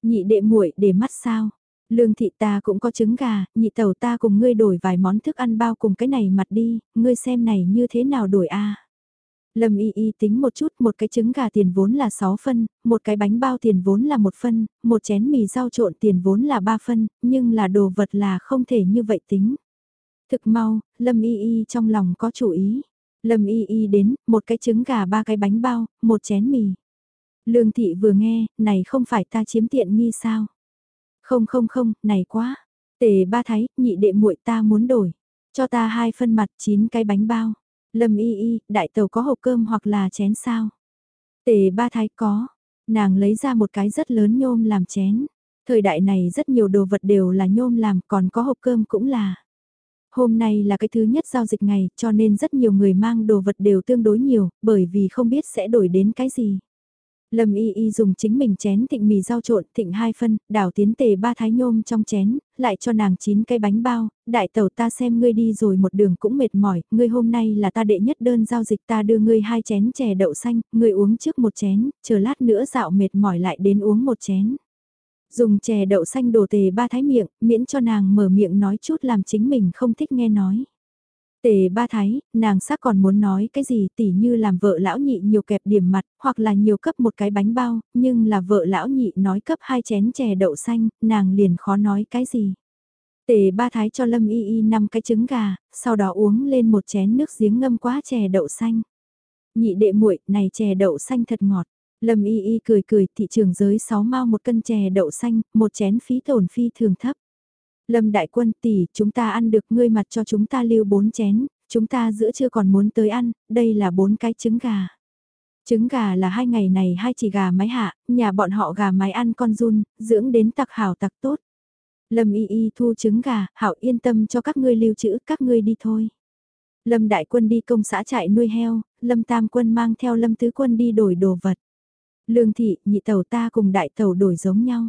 Nhị đệ muội để mắt sao? Lương thị ta cũng có trứng gà, nhị tàu ta cùng ngươi đổi vài món thức ăn bao cùng cái này mặt đi, ngươi xem này như thế nào đổi a Lâm y y tính một chút, một cái trứng gà tiền vốn là 6 phân, một cái bánh bao tiền vốn là một phân, một chén mì rau trộn tiền vốn là 3 phân, nhưng là đồ vật là không thể như vậy tính. Thực mau, Lâm y y trong lòng có chủ ý. Lâm y y đến, một cái trứng gà ba cái bánh bao, một chén mì. Lương thị vừa nghe, này không phải ta chiếm tiện nghi sao? Không không không, này quá. Tề ba thái, nhị đệ muội ta muốn đổi. Cho ta hai phân mặt chín cái bánh bao. Lâm y y, đại tàu có hộp cơm hoặc là chén sao? Tề ba thái có. Nàng lấy ra một cái rất lớn nhôm làm chén. Thời đại này rất nhiều đồ vật đều là nhôm làm còn có hộp cơm cũng là. Hôm nay là cái thứ nhất giao dịch ngày cho nên rất nhiều người mang đồ vật đều tương đối nhiều bởi vì không biết sẽ đổi đến cái gì. Lâm Y Y dùng chính mình chén thịnh mì rau trộn thịnh hai phân, đảo tiến tề ba thái nhôm trong chén, lại cho nàng chín cây bánh bao, đại tẩu ta xem ngươi đi rồi một đường cũng mệt mỏi, ngươi hôm nay là ta đệ nhất đơn giao dịch ta đưa ngươi hai chén chè đậu xanh, ngươi uống trước một chén, chờ lát nữa dạo mệt mỏi lại đến uống một chén. Dùng chè đậu xanh đổ tề ba thái miệng, miễn cho nàng mở miệng nói chút làm chính mình không thích nghe nói. Tề ba thái, nàng sắc còn muốn nói cái gì tỉ như làm vợ lão nhị nhiều kẹp điểm mặt, hoặc là nhiều cấp một cái bánh bao, nhưng là vợ lão nhị nói cấp hai chén chè đậu xanh, nàng liền khó nói cái gì. Tề ba thái cho Lâm Y Y năm cái trứng gà, sau đó uống lên một chén nước giếng ngâm quá chè đậu xanh. Nhị đệ muội này chè đậu xanh thật ngọt. Lâm Y Y cười cười thị trường giới 6 mao một cân chè đậu xanh, một chén phí tổn phi thường thấp. Lâm đại quân tỷ, chúng ta ăn được ngươi mặt cho chúng ta lưu bốn chén, chúng ta giữa chưa còn muốn tới ăn, đây là bốn cái trứng gà. Trứng gà là hai ngày này hai chỉ gà mái hạ, nhà bọn họ gà mái ăn con run, dưỡng đến tặc hảo tặc tốt. Lâm y y thu trứng gà, hảo yên tâm cho các ngươi lưu trữ, các ngươi đi thôi. Lâm đại quân đi công xã trại nuôi heo, Lâm tam quân mang theo Lâm tứ quân đi đổi đồ vật. Lương thị, nhị tàu ta cùng đại tàu đổi giống nhau.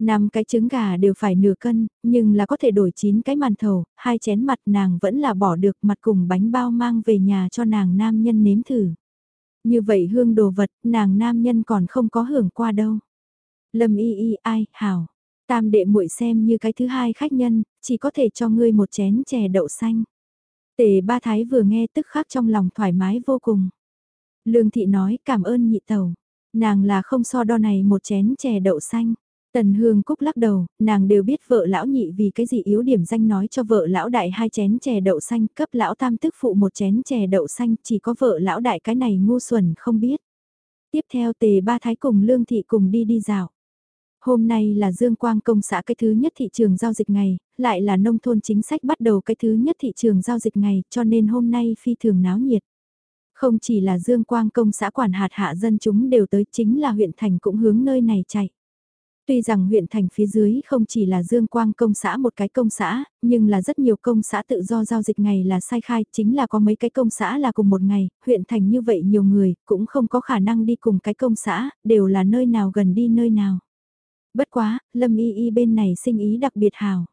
Năm cái trứng gà đều phải nửa cân, nhưng là có thể đổi 9 cái màn thầu, hai chén mặt nàng vẫn là bỏ được mặt cùng bánh bao mang về nhà cho nàng nam nhân nếm thử. Như vậy hương đồ vật, nàng nam nhân còn không có hưởng qua đâu. Lâm y y ai, hảo. Tam đệ muội xem như cái thứ hai khách nhân, chỉ có thể cho ngươi một chén chè đậu xanh. Tề ba thái vừa nghe tức khắc trong lòng thoải mái vô cùng. Lương thị nói cảm ơn nhị tàu. Nàng là không so đo này một chén chè đậu xanh. Tần Hương Cúc lắc đầu, nàng đều biết vợ lão nhị vì cái gì yếu điểm danh nói cho vợ lão đại hai chén chè đậu xanh, cấp lão tam tức phụ một chén chè đậu xanh, chỉ có vợ lão đại cái này ngu xuẩn không biết. Tiếp theo tề ba thái cùng lương thị cùng đi đi dạo. Hôm nay là Dương Quang công xã cái thứ nhất thị trường giao dịch ngày, lại là nông thôn chính sách bắt đầu cái thứ nhất thị trường giao dịch ngày, cho nên hôm nay phi thường náo nhiệt. Không chỉ là Dương Quang công xã quản hạt hạ dân chúng đều tới chính là huyện thành cũng hướng nơi này chạy. Tuy rằng huyện thành phía dưới không chỉ là Dương Quang công xã một cái công xã, nhưng là rất nhiều công xã tự do giao dịch ngày là sai khai, chính là có mấy cái công xã là cùng một ngày, huyện thành như vậy nhiều người, cũng không có khả năng đi cùng cái công xã, đều là nơi nào gần đi nơi nào. Bất quá, Lâm Y Y bên này sinh ý đặc biệt hào.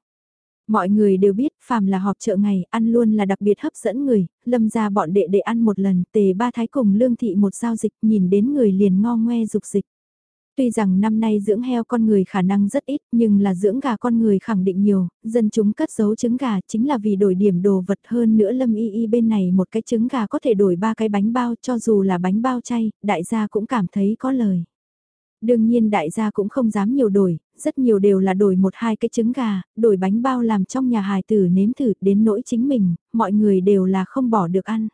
Mọi người đều biết, phàm là họp chợ ngày, ăn luôn là đặc biệt hấp dẫn người, lâm ra bọn đệ đệ ăn một lần, tề ba thái cùng lương thị một giao dịch, nhìn đến người liền ngo ngoe dục dịch. Tuy rằng năm nay dưỡng heo con người khả năng rất ít nhưng là dưỡng gà con người khẳng định nhiều, dân chúng cất giấu trứng gà chính là vì đổi điểm đồ vật hơn nữa lâm y y bên này một cái trứng gà có thể đổi ba cái bánh bao cho dù là bánh bao chay, đại gia cũng cảm thấy có lời. Đương nhiên đại gia cũng không dám nhiều đổi, rất nhiều đều là đổi một hai cái trứng gà, đổi bánh bao làm trong nhà hài tử nếm thử đến nỗi chính mình, mọi người đều là không bỏ được ăn.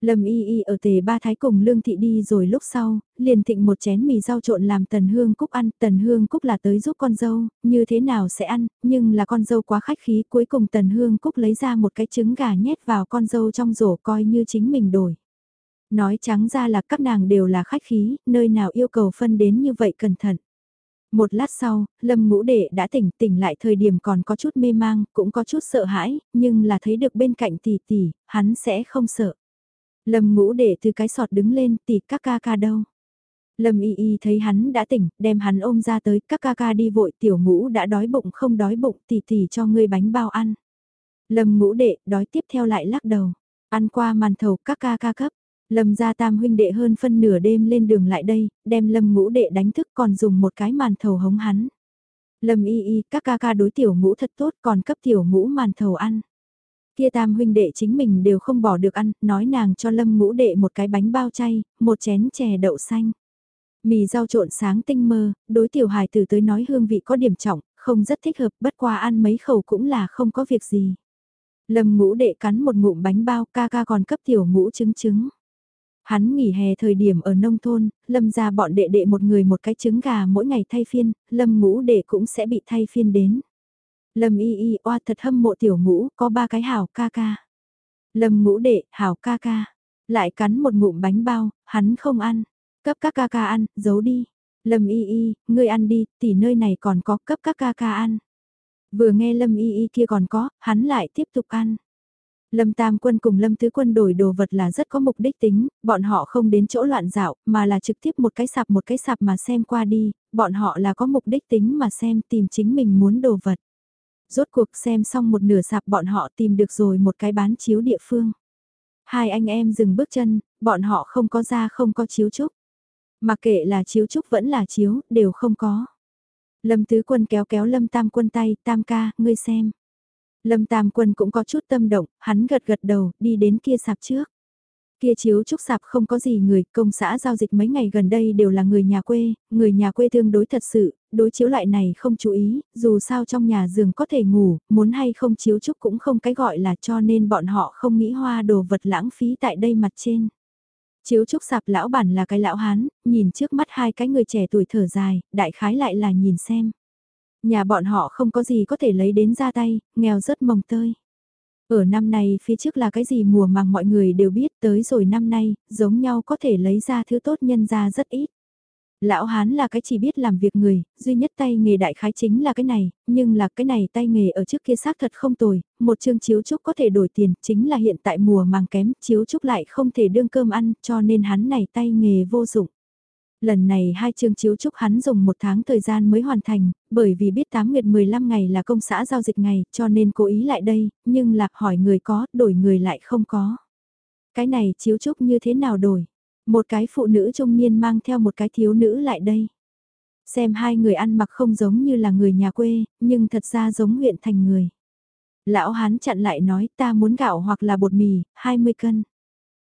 Lâm y y ở tề ba thái cùng lương thị đi rồi lúc sau, liền thịnh một chén mì rau trộn làm tần hương cúc ăn, tần hương cúc là tới giúp con dâu, như thế nào sẽ ăn, nhưng là con dâu quá khách khí, cuối cùng tần hương cúc lấy ra một cái trứng gà nhét vào con dâu trong rổ coi như chính mình đổi. Nói trắng ra là các nàng đều là khách khí, nơi nào yêu cầu phân đến như vậy cẩn thận. Một lát sau, Lâm ngũ đệ đã tỉnh, tỉnh lại thời điểm còn có chút mê mang, cũng có chút sợ hãi, nhưng là thấy được bên cạnh tỷ tỷ, hắn sẽ không sợ. Lâm ngũ đệ từ cái sọt đứng lên, tỷ các ca ca đâu. Lâm y y thấy hắn đã tỉnh, đem hắn ôm ra tới, các ca ca đi vội, tiểu ngũ đã đói bụng không đói bụng, tỷ tỷ cho ngươi bánh bao ăn. Lâm ngũ đệ, đói tiếp theo lại lắc đầu, ăn qua màn thầu các ca ca cấp. Lâm gia tam huynh đệ hơn phân nửa đêm lên đường lại đây, đem lâm ngũ đệ đánh thức còn dùng một cái màn thầu hống hắn. Lâm y y, các ca ca đối tiểu ngũ thật tốt còn cấp tiểu ngũ màn thầu ăn. Kia tam huynh đệ chính mình đều không bỏ được ăn, nói nàng cho lâm ngũ đệ một cái bánh bao chay, một chén chè đậu xanh. Mì rau trộn sáng tinh mơ, đối tiểu hài tử tới nói hương vị có điểm trọng, không rất thích hợp, bất qua ăn mấy khẩu cũng là không có việc gì. Lâm ngũ đệ cắn một ngụm bánh bao ca ca còn cấp tiểu ngũ trứng trứng. Hắn nghỉ hè thời điểm ở nông thôn, lâm ra bọn đệ đệ một người một cái trứng gà mỗi ngày thay phiên, lâm ngũ đệ cũng sẽ bị thay phiên đến. Lâm y y oa thật hâm mộ tiểu ngũ, có ba cái hảo ca ca. Lâm ngũ đệ, hảo ca ca. Lại cắn một ngụm bánh bao, hắn không ăn. Cấp các ca ca ăn, giấu đi. Lâm y y, ngươi ăn đi, tỷ nơi này còn có cấp các ca ca ăn. Vừa nghe Lâm y y kia còn có, hắn lại tiếp tục ăn. Lâm Tam Quân cùng Lâm Tứ Quân đổi đồ vật là rất có mục đích tính, bọn họ không đến chỗ loạn dạo, mà là trực tiếp một cái sạp một cái sạp mà xem qua đi, bọn họ là có mục đích tính mà xem tìm chính mình muốn đồ vật. Rốt cuộc xem xong một nửa sạp bọn họ tìm được rồi một cái bán chiếu địa phương. Hai anh em dừng bước chân, bọn họ không có ra không có chiếu trúc. Mà kệ là chiếu trúc vẫn là chiếu, đều không có. Lâm Tứ Quân kéo kéo Lâm Tam Quân tay, Tam ca, ngươi xem. Lâm Tam Quân cũng có chút tâm động, hắn gật gật đầu, đi đến kia sạp trước. Kia chiếu trúc sạp không có gì người, công xã giao dịch mấy ngày gần đây đều là người nhà quê, người nhà quê tương đối thật sự, đối chiếu lại này không chú ý, dù sao trong nhà giường có thể ngủ, muốn hay không chiếu trúc cũng không cái gọi là cho nên bọn họ không nghĩ hoa đồ vật lãng phí tại đây mặt trên. Chiếu trúc sạp lão bản là cái lão hán, nhìn trước mắt hai cái người trẻ tuổi thở dài, đại khái lại là nhìn xem. Nhà bọn họ không có gì có thể lấy đến ra tay, nghèo rất mồng tơi. Ở năm nay phía trước là cái gì mùa màng mọi người đều biết tới rồi năm nay, giống nhau có thể lấy ra thứ tốt nhân ra rất ít. Lão Hán là cái chỉ biết làm việc người, duy nhất tay nghề đại khái chính là cái này, nhưng là cái này tay nghề ở trước kia xác thật không tồi, một chương chiếu trúc có thể đổi tiền, chính là hiện tại mùa màng kém, chiếu trúc lại không thể đương cơm ăn, cho nên hắn này tay nghề vô dụng. Lần này hai chương chiếu trúc hắn dùng một tháng thời gian mới hoàn thành, bởi vì biết 8 nguyệt 15 ngày là công xã giao dịch ngày, cho nên cố ý lại đây, nhưng lạc hỏi người có, đổi người lại không có. Cái này chiếu trúc như thế nào đổi? Một cái phụ nữ trung niên mang theo một cái thiếu nữ lại đây. Xem hai người ăn mặc không giống như là người nhà quê, nhưng thật ra giống huyện thành người. Lão hán chặn lại nói ta muốn gạo hoặc là bột mì, 20 cân.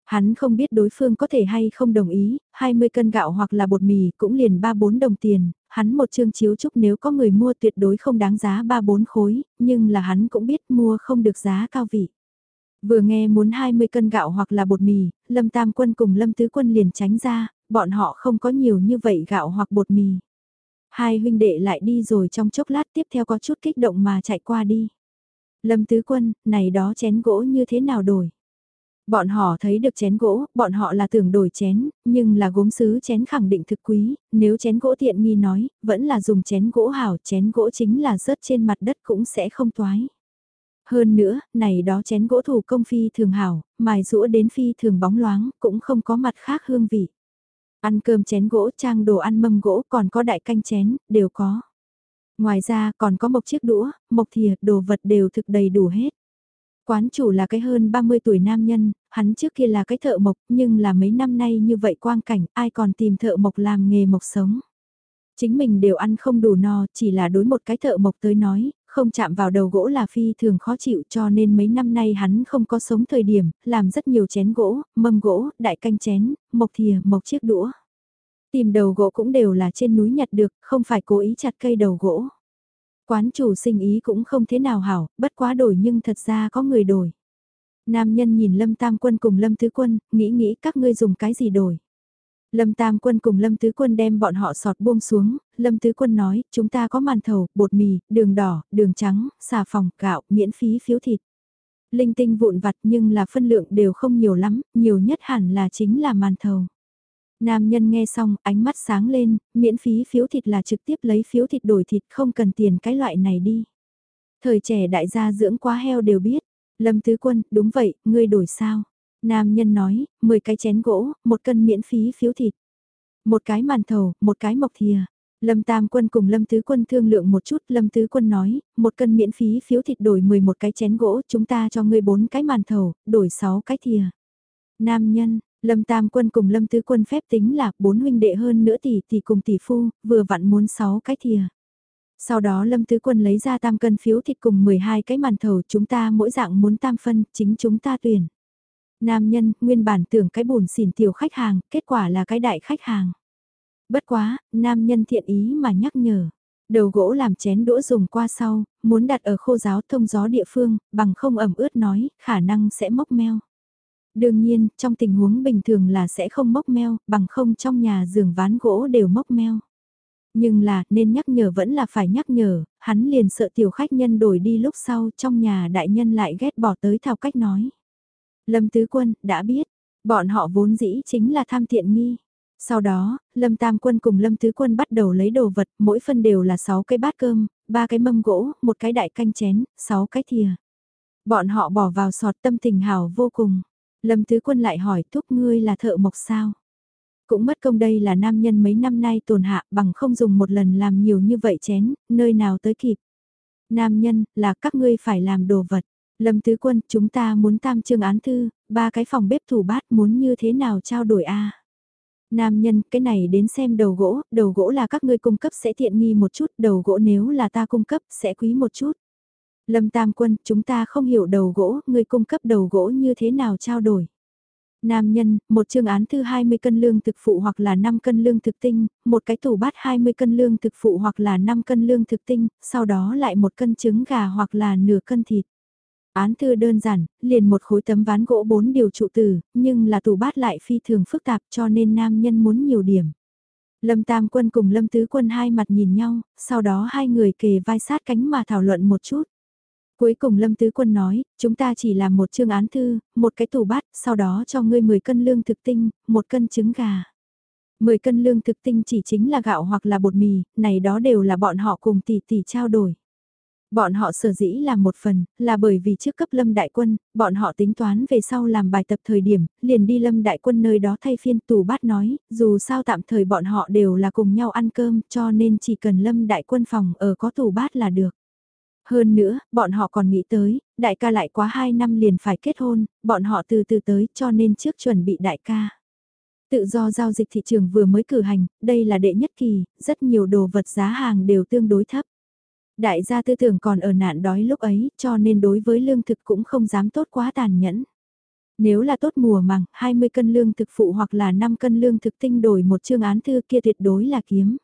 Hắn không biết đối phương có thể hay không đồng ý, 20 cân gạo hoặc là bột mì cũng liền 3-4 đồng tiền, hắn một chương chiếu trúc nếu có người mua tuyệt đối không đáng giá 3-4 khối, nhưng là hắn cũng biết mua không được giá cao vị. Vừa nghe muốn 20 cân gạo hoặc là bột mì, Lâm Tam Quân cùng Lâm Tứ Quân liền tránh ra, bọn họ không có nhiều như vậy gạo hoặc bột mì. Hai huynh đệ lại đi rồi trong chốc lát tiếp theo có chút kích động mà chạy qua đi. Lâm Tứ Quân, này đó chén gỗ như thế nào đổi? Bọn họ thấy được chén gỗ, bọn họ là tưởng đổi chén, nhưng là gốm sứ chén khẳng định thực quý, nếu chén gỗ tiện nghi nói, vẫn là dùng chén gỗ hảo, chén gỗ chính là rớt trên mặt đất cũng sẽ không toái. Hơn nữa, này đó chén gỗ thủ công phi thường hảo, mài rũa đến phi thường bóng loáng, cũng không có mặt khác hương vị. Ăn cơm chén gỗ trang đồ ăn mâm gỗ còn có đại canh chén, đều có. Ngoài ra còn có một chiếc đũa, một thìa, đồ vật đều thực đầy đủ hết. Quán chủ là cái hơn 30 tuổi nam nhân, hắn trước kia là cái thợ mộc nhưng là mấy năm nay như vậy quang cảnh ai còn tìm thợ mộc làm nghề mộc sống. Chính mình đều ăn không đủ no chỉ là đối một cái thợ mộc tới nói, không chạm vào đầu gỗ là phi thường khó chịu cho nên mấy năm nay hắn không có sống thời điểm, làm rất nhiều chén gỗ, mâm gỗ, đại canh chén, mộc thìa, mộc chiếc đũa. Tìm đầu gỗ cũng đều là trên núi nhặt được, không phải cố ý chặt cây đầu gỗ. Quán chủ sinh ý cũng không thế nào hảo, bất quá đổi nhưng thật ra có người đổi. Nam nhân nhìn Lâm Tam Quân cùng Lâm Tứ Quân, nghĩ nghĩ các ngươi dùng cái gì đổi. Lâm Tam Quân cùng Lâm Tứ Quân đem bọn họ sọt buông xuống, Lâm Tứ Quân nói, chúng ta có màn thầu, bột mì, đường đỏ, đường trắng, xà phòng, gạo, miễn phí phiếu thịt. Linh tinh vụn vặt nhưng là phân lượng đều không nhiều lắm, nhiều nhất hẳn là chính là màn thầu. Nam nhân nghe xong, ánh mắt sáng lên, miễn phí phiếu thịt là trực tiếp lấy phiếu thịt đổi thịt không cần tiền cái loại này đi. Thời trẻ đại gia dưỡng quá heo đều biết. Lâm Tứ Quân, đúng vậy, ngươi đổi sao? Nam nhân nói, 10 cái chén gỗ, một cân miễn phí phiếu thịt. Một cái màn thầu, một cái mộc thìa. Lâm Tam Quân cùng Lâm Tứ Quân thương lượng một chút, Lâm Tứ Quân nói, một cân miễn phí phiếu thịt đổi 11 cái chén gỗ, chúng ta cho ngươi bốn cái màn thầu, đổi 6 cái thìa. Nam nhân, Lâm Tam Quân cùng Lâm Tứ Quân phép tính là bốn huynh đệ hơn nữa tỷ tỷ cùng tỷ phu, vừa vặn muốn sáu cái thìa. Sau đó Lâm Tứ Quân lấy ra tam cân phiếu thịt cùng 12 cái màn thầu chúng ta mỗi dạng muốn tam phân, chính chúng ta tuyển. Nam nhân, nguyên bản tưởng cái bùn xỉn tiểu khách hàng, kết quả là cái đại khách hàng. Bất quá, nam nhân thiện ý mà nhắc nhở. Đầu gỗ làm chén đũa dùng qua sau, muốn đặt ở khô giáo thông gió địa phương, bằng không ẩm ướt nói, khả năng sẽ mốc meo. Đương nhiên, trong tình huống bình thường là sẽ không mốc meo, bằng không trong nhà giường ván gỗ đều mốc meo. Nhưng là, nên nhắc nhở vẫn là phải nhắc nhở, hắn liền sợ tiểu khách nhân đổi đi lúc sau trong nhà đại nhân lại ghét bỏ tới thao cách nói. Lâm Tứ Quân, đã biết, bọn họ vốn dĩ chính là tham thiện nghi. Sau đó, Lâm Tam Quân cùng Lâm Tứ Quân bắt đầu lấy đồ vật, mỗi phân đều là 6 cái bát cơm, 3 cái mâm gỗ, một cái đại canh chén, 6 cái thìa. Bọn họ bỏ vào sọt tâm tình hào vô cùng. Lâm Tứ Quân lại hỏi thúc ngươi là thợ mộc sao? Cũng mất công đây là nam nhân mấy năm nay tồn hạ bằng không dùng một lần làm nhiều như vậy chén, nơi nào tới kịp. Nam nhân, là các ngươi phải làm đồ vật. Lâm Tứ Quân, chúng ta muốn tam trương án thư, ba cái phòng bếp thủ bát muốn như thế nào trao đổi a Nam nhân, cái này đến xem đầu gỗ, đầu gỗ là các ngươi cung cấp sẽ tiện nghi một chút, đầu gỗ nếu là ta cung cấp sẽ quý một chút. Lâm Tam Quân, chúng ta không hiểu đầu gỗ, người cung cấp đầu gỗ như thế nào trao đổi. Nam nhân, một chương án thư 20 cân lương thực phụ hoặc là 5 cân lương thực tinh, một cái tủ bát 20 cân lương thực phụ hoặc là 5 cân lương thực tinh, sau đó lại một cân trứng gà hoặc là nửa cân thịt. Án thư đơn giản, liền một khối tấm ván gỗ bốn điều trụ từ, nhưng là tủ bát lại phi thường phức tạp cho nên nam nhân muốn nhiều điểm. Lâm Tam Quân cùng Lâm Tứ Quân hai mặt nhìn nhau, sau đó hai người kề vai sát cánh mà thảo luận một chút. Cuối cùng Lâm Tứ Quân nói, chúng ta chỉ làm một chương án thư, một cái tủ bát, sau đó cho ngươi 10 cân lương thực tinh, một cân trứng gà. 10 cân lương thực tinh chỉ chính là gạo hoặc là bột mì, này đó đều là bọn họ cùng tỷ tỷ trao đổi. Bọn họ sở dĩ làm một phần, là bởi vì trước cấp lâm đại quân, bọn họ tính toán về sau làm bài tập thời điểm, liền đi lâm đại quân nơi đó thay phiên tù bát nói, dù sao tạm thời bọn họ đều là cùng nhau ăn cơm cho nên chỉ cần lâm đại quân phòng ở có tù bát là được. Hơn nữa, bọn họ còn nghĩ tới, đại ca lại quá 2 năm liền phải kết hôn, bọn họ từ từ tới cho nên trước chuẩn bị đại ca. Tự do giao dịch thị trường vừa mới cử hành, đây là đệ nhất kỳ, rất nhiều đồ vật giá hàng đều tương đối thấp. Đại gia tư tưởng còn ở nạn đói lúc ấy, cho nên đối với lương thực cũng không dám tốt quá tàn nhẫn. Nếu là tốt mùa màng, 20 cân lương thực phụ hoặc là 5 cân lương thực tinh đổi một chương án thư kia tuyệt đối là kiếm.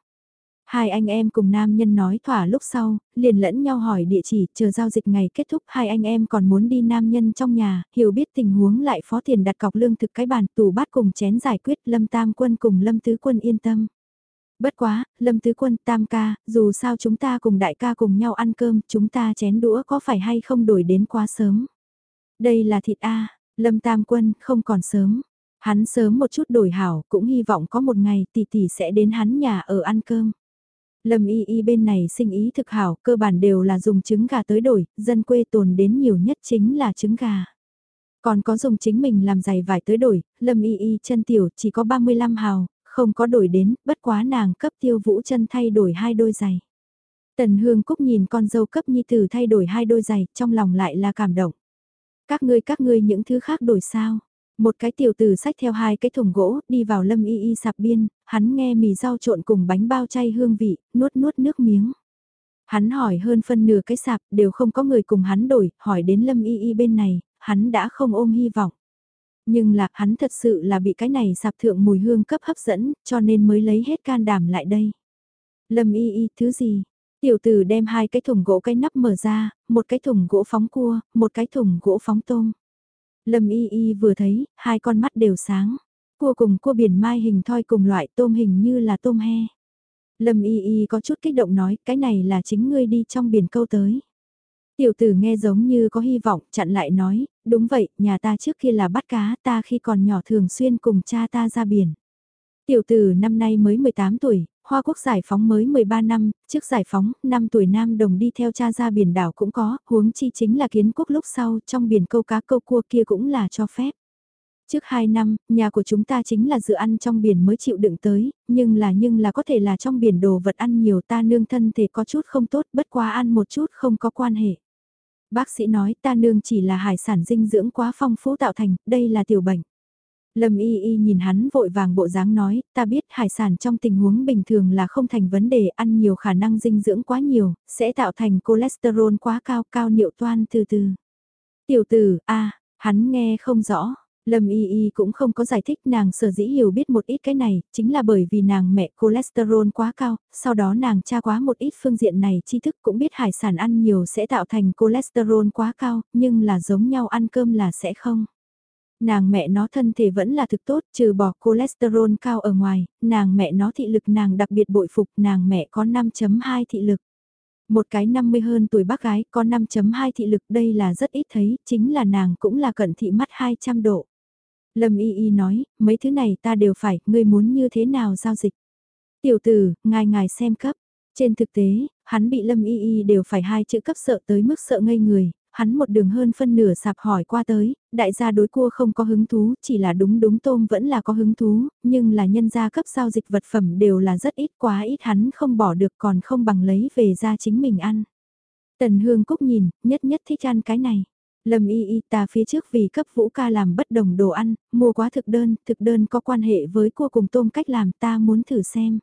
Hai anh em cùng nam nhân nói thỏa lúc sau, liền lẫn nhau hỏi địa chỉ, chờ giao dịch ngày kết thúc hai anh em còn muốn đi nam nhân trong nhà, hiểu biết tình huống lại phó tiền đặt cọc lương thực cái bàn tủ bát cùng chén giải quyết lâm tam quân cùng lâm tứ quân yên tâm. Bất quá, lâm tứ quân tam ca, dù sao chúng ta cùng đại ca cùng nhau ăn cơm, chúng ta chén đũa có phải hay không đổi đến quá sớm. Đây là thịt A, lâm tam quân không còn sớm. Hắn sớm một chút đổi hảo, cũng hy vọng có một ngày tỷ tỷ sẽ đến hắn nhà ở ăn cơm. Lâm y y bên này sinh ý thực hảo, cơ bản đều là dùng trứng gà tới đổi, dân quê tồn đến nhiều nhất chính là trứng gà. Còn có dùng chính mình làm giày vải tới đổi, Lâm y y chân tiểu chỉ có 35 hào, không có đổi đến, bất quá nàng cấp tiêu vũ chân thay đổi hai đôi giày. Tần Hương Cúc nhìn con dâu cấp nhi tử thay đổi hai đôi giày, trong lòng lại là cảm động. Các ngươi các ngươi những thứ khác đổi sao? Một cái tiểu tử sách theo hai cái thùng gỗ, đi vào lâm y y sạp biên, hắn nghe mì rau trộn cùng bánh bao chay hương vị, nuốt nuốt nước miếng. Hắn hỏi hơn phân nửa cái sạp, đều không có người cùng hắn đổi, hỏi đến lâm y y bên này, hắn đã không ôm hy vọng. Nhưng là, hắn thật sự là bị cái này sạp thượng mùi hương cấp hấp dẫn, cho nên mới lấy hết can đảm lại đây. Lâm y y, thứ gì? Tiểu tử đem hai cái thùng gỗ cái nắp mở ra, một cái thùng gỗ phóng cua, một cái thùng gỗ phóng tôm. Lâm y y vừa thấy, hai con mắt đều sáng. Cua cùng cua biển mai hình thoi cùng loại tôm hình như là tôm he. Lâm y y có chút kích động nói, cái này là chính ngươi đi trong biển câu tới. Tiểu tử nghe giống như có hy vọng, chặn lại nói, đúng vậy, nhà ta trước kia là bắt cá, ta khi còn nhỏ thường xuyên cùng cha ta ra biển. Tiểu tử năm nay mới 18 tuổi, Hoa Quốc giải phóng mới 13 năm, trước giải phóng, 5 tuổi Nam Đồng đi theo cha ra biển đảo cũng có, huống chi chính là kiến quốc lúc sau, trong biển câu cá câu cua kia cũng là cho phép. Trước 2 năm, nhà của chúng ta chính là dự ăn trong biển mới chịu đựng tới, nhưng là nhưng là có thể là trong biển đồ vật ăn nhiều ta nương thân thể có chút không tốt, bất quá ăn một chút không có quan hệ. Bác sĩ nói ta nương chỉ là hải sản dinh dưỡng quá phong phú tạo thành, đây là tiểu bệnh. Lâm y y nhìn hắn vội vàng bộ dáng nói, ta biết hải sản trong tình huống bình thường là không thành vấn đề ăn nhiều khả năng dinh dưỡng quá nhiều, sẽ tạo thành cholesterol quá cao cao niệu toan từ từ. Tiểu tử, a hắn nghe không rõ. Lâm Y Y cũng không có giải thích nàng sở dĩ hiểu biết một ít cái này, chính là bởi vì nàng mẹ cholesterol quá cao, sau đó nàng tra quá một ít phương diện này tri thức cũng biết hải sản ăn nhiều sẽ tạo thành cholesterol quá cao, nhưng là giống nhau ăn cơm là sẽ không. Nàng mẹ nó thân thể vẫn là thực tốt, trừ bỏ cholesterol cao ở ngoài, nàng mẹ nó thị lực nàng đặc biệt bội phục, nàng mẹ có 5.2 thị lực. Một cái 50 hơn tuổi bác gái có 5.2 thị lực đây là rất ít thấy, chính là nàng cũng là cận thị mắt 200 độ. Lâm Y Y nói, mấy thứ này ta đều phải, ngươi muốn như thế nào giao dịch. Tiểu tử, ngài ngài xem cấp. Trên thực tế, hắn bị Lâm Y Y đều phải hai chữ cấp sợ tới mức sợ ngây người, hắn một đường hơn phân nửa sạp hỏi qua tới, đại gia đối cua không có hứng thú, chỉ là đúng đúng tôm vẫn là có hứng thú, nhưng là nhân gia cấp giao dịch vật phẩm đều là rất ít quá ít hắn không bỏ được còn không bằng lấy về ra chính mình ăn. Tần Hương Cúc nhìn, nhất nhất thích ăn cái này. Lâm y y ta phía trước vì cấp vũ ca làm bất đồng đồ ăn, mua quá thực đơn, thực đơn có quan hệ với cua cùng tôm cách làm ta muốn thử xem.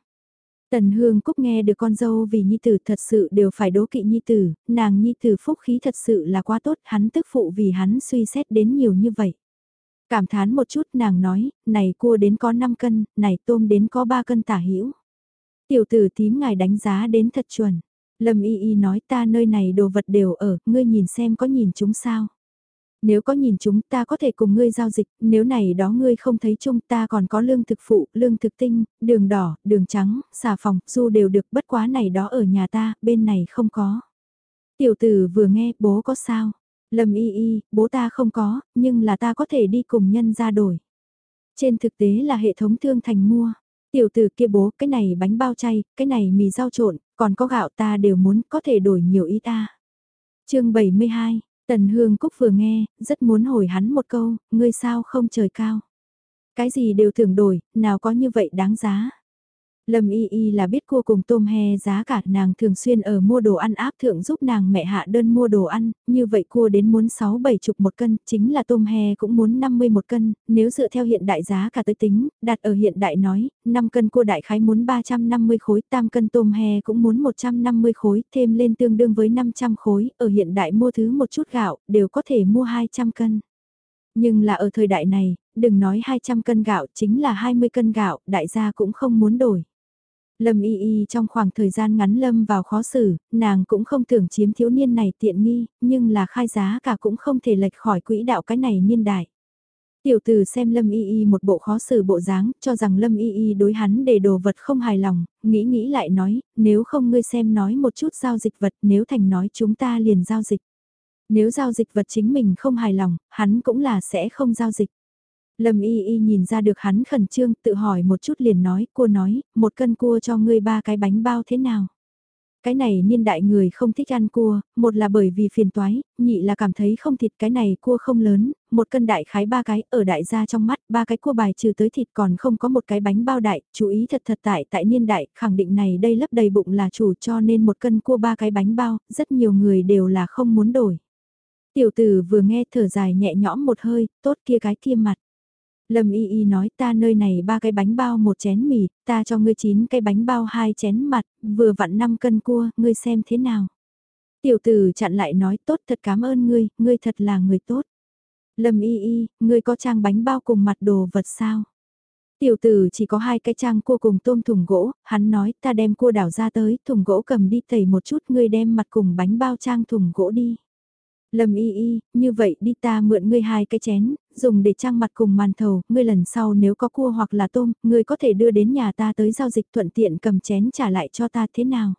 Tần Hương Cúc nghe được con dâu vì nhi tử thật sự đều phải đố kỵ nhi tử, nàng nhi tử phúc khí thật sự là quá tốt, hắn tức phụ vì hắn suy xét đến nhiều như vậy. Cảm thán một chút nàng nói, này cua đến có 5 cân, này tôm đến có 3 cân tả hữu Tiểu tử tím ngài đánh giá đến thật chuẩn. Lâm Y Y nói ta nơi này đồ vật đều ở, ngươi nhìn xem có nhìn chúng sao. Nếu có nhìn chúng ta có thể cùng ngươi giao dịch, nếu này đó ngươi không thấy chung ta còn có lương thực phụ, lương thực tinh, đường đỏ, đường trắng, xà phòng, du đều được bất quá này đó ở nhà ta, bên này không có. Tiểu tử vừa nghe, bố có sao? Lâm y y, bố ta không có, nhưng là ta có thể đi cùng nhân ra đổi. Trên thực tế là hệ thống thương thành mua. Tiểu tử kia bố, cái này bánh bao chay, cái này mì rau trộn, còn có gạo ta đều muốn, có thể đổi nhiều ý ta. chương 72, Tần Hương Cúc vừa nghe, rất muốn hỏi hắn một câu, ngươi sao không trời cao. Cái gì đều tưởng đổi, nào có như vậy đáng giá. Lâm Y Y là biết cua cùng tôm he giá cả nàng thường xuyên ở mua đồ ăn áp thượng giúp nàng mẹ hạ đơn mua đồ ăn, như vậy cua đến muốn 6-7 chục một cân, chính là tôm he cũng muốn 50 một cân, nếu dựa theo hiện đại giá cả tới tính, đặt ở hiện đại nói, 5 cân cua đại khái muốn 350 khối, tam cân tôm he cũng muốn 150 khối, thêm lên tương đương với 500 khối, ở hiện đại mua thứ một chút gạo, đều có thể mua 200 cân. Nhưng là ở thời đại này, đừng nói 200 cân gạo, chính là 20 cân gạo, đại gia cũng không muốn đổi. Lâm y y trong khoảng thời gian ngắn lâm vào khó xử, nàng cũng không tưởng chiếm thiếu niên này tiện nghi, nhưng là khai giá cả cũng không thể lệch khỏi quỹ đạo cái này niên đại. Tiểu tử xem Lâm Y Y một bộ khó xử bộ dáng, cho rằng Lâm Y Y đối hắn để đồ vật không hài lòng, nghĩ nghĩ lại nói, nếu không ngươi xem nói một chút giao dịch vật, nếu thành nói chúng ta liền giao dịch. Nếu giao dịch vật chính mình không hài lòng, hắn cũng là sẽ không giao dịch. Lâm y y nhìn ra được hắn khẩn trương, tự hỏi một chút liền nói, cua nói, một cân cua cho ngươi ba cái bánh bao thế nào? Cái này niên đại người không thích ăn cua, một là bởi vì phiền toái, nhị là cảm thấy không thịt cái này cua không lớn, một cân đại khái ba cái, ở đại gia trong mắt, ba cái cua bài trừ tới thịt còn không có một cái bánh bao đại, chú ý thật thật tại tại niên đại, khẳng định này đây lấp đầy bụng là chủ cho nên một cân cua ba cái bánh bao, rất nhiều người đều là không muốn đổi. Tiểu tử vừa nghe thở dài nhẹ nhõm một hơi, tốt kia cái kia mặt. Lâm Y Y nói ta nơi này ba cái bánh bao một chén mì, ta cho ngươi chín cái bánh bao hai chén mặt, vừa vặn 5 cân cua, ngươi xem thế nào. Tiểu tử chặn lại nói tốt thật cảm ơn ngươi, ngươi thật là người tốt. Lâm Y Y, ngươi có trang bánh bao cùng mặt đồ vật sao? Tiểu tử chỉ có hai cái trang cua cùng tôm thùng gỗ, hắn nói ta đem cua đảo ra tới, thùng gỗ cầm đi tẩy một chút ngươi đem mặt cùng bánh bao trang thùng gỗ đi. Lâm y y, như vậy đi ta mượn ngươi hai cái chén, dùng để trang mặt cùng màn thầu, ngươi lần sau nếu có cua hoặc là tôm, ngươi có thể đưa đến nhà ta tới giao dịch thuận tiện cầm chén trả lại cho ta thế nào.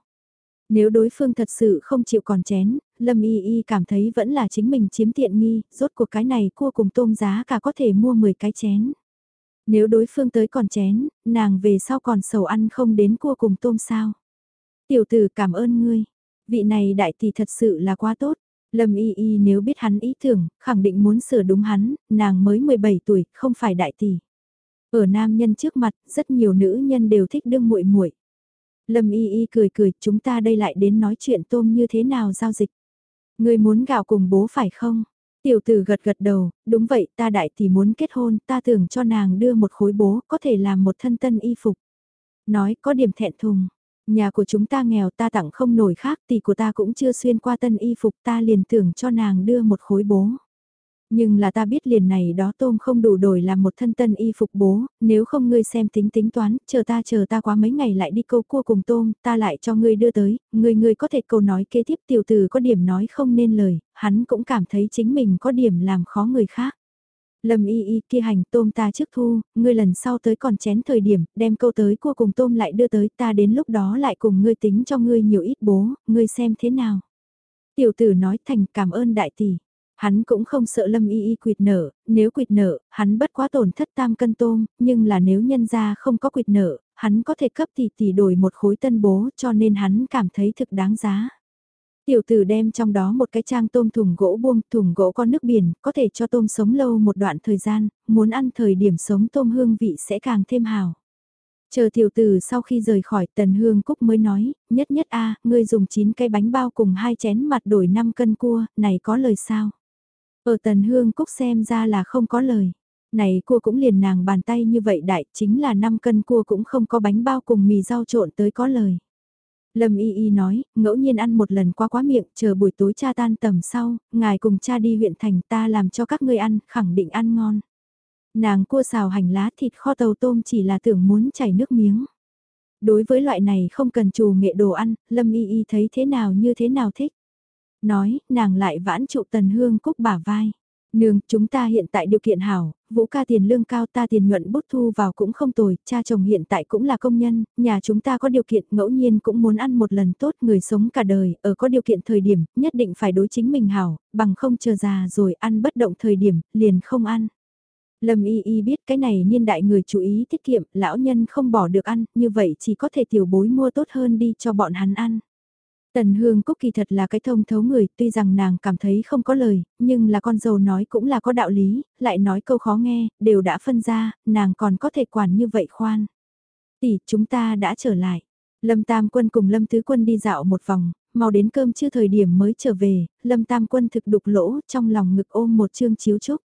Nếu đối phương thật sự không chịu còn chén, Lâm y y cảm thấy vẫn là chính mình chiếm tiện nghi, rốt cuộc cái này cua cùng tôm giá cả có thể mua 10 cái chén. Nếu đối phương tới còn chén, nàng về sau còn sầu ăn không đến cua cùng tôm sao. Tiểu tử cảm ơn ngươi, vị này đại tỷ thật sự là quá tốt Lâm Y Y nếu biết hắn ý tưởng, khẳng định muốn sửa đúng hắn, nàng mới 17 tuổi, không phải đại tỷ. Ở nam nhân trước mặt, rất nhiều nữ nhân đều thích đương muội muội. Lâm Y Y cười cười, chúng ta đây lại đến nói chuyện tôm như thế nào giao dịch. Người muốn gạo cùng bố phải không? Tiểu tử gật gật đầu, đúng vậy, ta đại tỷ muốn kết hôn, ta tưởng cho nàng đưa một khối bố, có thể làm một thân tân y phục. Nói, có điểm thẹn thùng, Nhà của chúng ta nghèo ta tặng không nổi khác tỷ của ta cũng chưa xuyên qua tân y phục ta liền tưởng cho nàng đưa một khối bố. Nhưng là ta biết liền này đó tôm không đủ đổi làm một thân tân y phục bố, nếu không ngươi xem tính tính toán, chờ ta chờ ta quá mấy ngày lại đi câu cua cùng tôm, ta lại cho ngươi đưa tới, ngươi ngươi có thể câu nói kế tiếp tiểu từ có điểm nói không nên lời, hắn cũng cảm thấy chính mình có điểm làm khó người khác. Lâm y y kia hành tôm ta trước thu, ngươi lần sau tới còn chén thời điểm, đem câu tới cua cùng tôm lại đưa tới ta đến lúc đó lại cùng ngươi tính cho ngươi nhiều ít bố, ngươi xem thế nào. Tiểu tử nói thành cảm ơn đại tỷ. Hắn cũng không sợ lâm y y quỵt nợ, nếu quỵt nợ, hắn bất quá tổn thất tam cân tôm, nhưng là nếu nhân ra không có quỵt nợ, hắn có thể cấp tỷ tỷ đổi một khối tân bố cho nên hắn cảm thấy thực đáng giá. Tiểu tử đem trong đó một cái trang tôm thùng gỗ buông, thùng gỗ có nước biển, có thể cho tôm sống lâu một đoạn thời gian, muốn ăn thời điểm sống tôm hương vị sẽ càng thêm hào. Chờ tiểu tử sau khi rời khỏi tần hương cúc mới nói, nhất nhất a ngươi dùng 9 cái bánh bao cùng hai chén mặt đổi 5 cân cua, này có lời sao? Ở tần hương cúc xem ra là không có lời. Này cua cũng liền nàng bàn tay như vậy đại, chính là 5 cân cua cũng không có bánh bao cùng mì rau trộn tới có lời. Lâm Y Y nói, ngẫu nhiên ăn một lần qua quá miệng, chờ buổi tối cha tan tầm sau, ngài cùng cha đi huyện thành ta làm cho các ngươi ăn, khẳng định ăn ngon. Nàng cua xào hành lá thịt kho tàu tôm chỉ là tưởng muốn chảy nước miếng. Đối với loại này không cần trù nghệ đồ ăn, Lâm Y Y thấy thế nào như thế nào thích. Nói, nàng lại vãn trụ tần hương cúc bả vai. Nương, chúng ta hiện tại điều kiện hảo, vũ ca tiền lương cao ta tiền nhuận bút thu vào cũng không tồi, cha chồng hiện tại cũng là công nhân, nhà chúng ta có điều kiện ngẫu nhiên cũng muốn ăn một lần tốt người sống cả đời, ở có điều kiện thời điểm, nhất định phải đối chính mình hảo, bằng không chờ già rồi ăn bất động thời điểm, liền không ăn. Lâm y y biết cái này niên đại người chú ý tiết kiệm, lão nhân không bỏ được ăn, như vậy chỉ có thể tiểu bối mua tốt hơn đi cho bọn hắn ăn. Tần Hương Cúc kỳ thật là cái thông thấu người, tuy rằng nàng cảm thấy không có lời, nhưng là con dâu nói cũng là có đạo lý, lại nói câu khó nghe, đều đã phân ra, nàng còn có thể quản như vậy khoan. Tỷ, chúng ta đã trở lại. Lâm Tam Quân cùng Lâm Tứ Quân đi dạo một vòng, mau đến cơm chưa thời điểm mới trở về, Lâm Tam Quân thực đục lỗ trong lòng ngực ôm một chương chiếu trúc.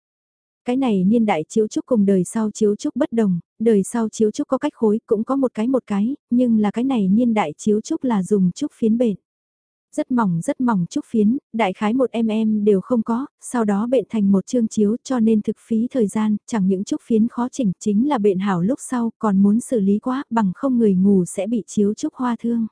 Cái này niên đại chiếu trúc cùng đời sau chiếu trúc bất đồng, đời sau chiếu trúc có cách khối cũng có một cái một cái, nhưng là cái này niên đại chiếu trúc là dùng trúc phiến bền. Rất mỏng rất mỏng trúc phiến, đại khái một em em đều không có, sau đó bệnh thành một chương chiếu cho nên thực phí thời gian, chẳng những trúc phiến khó chỉnh chính là bệnh hảo lúc sau còn muốn xử lý quá bằng không người ngủ sẽ bị chiếu trúc hoa thương.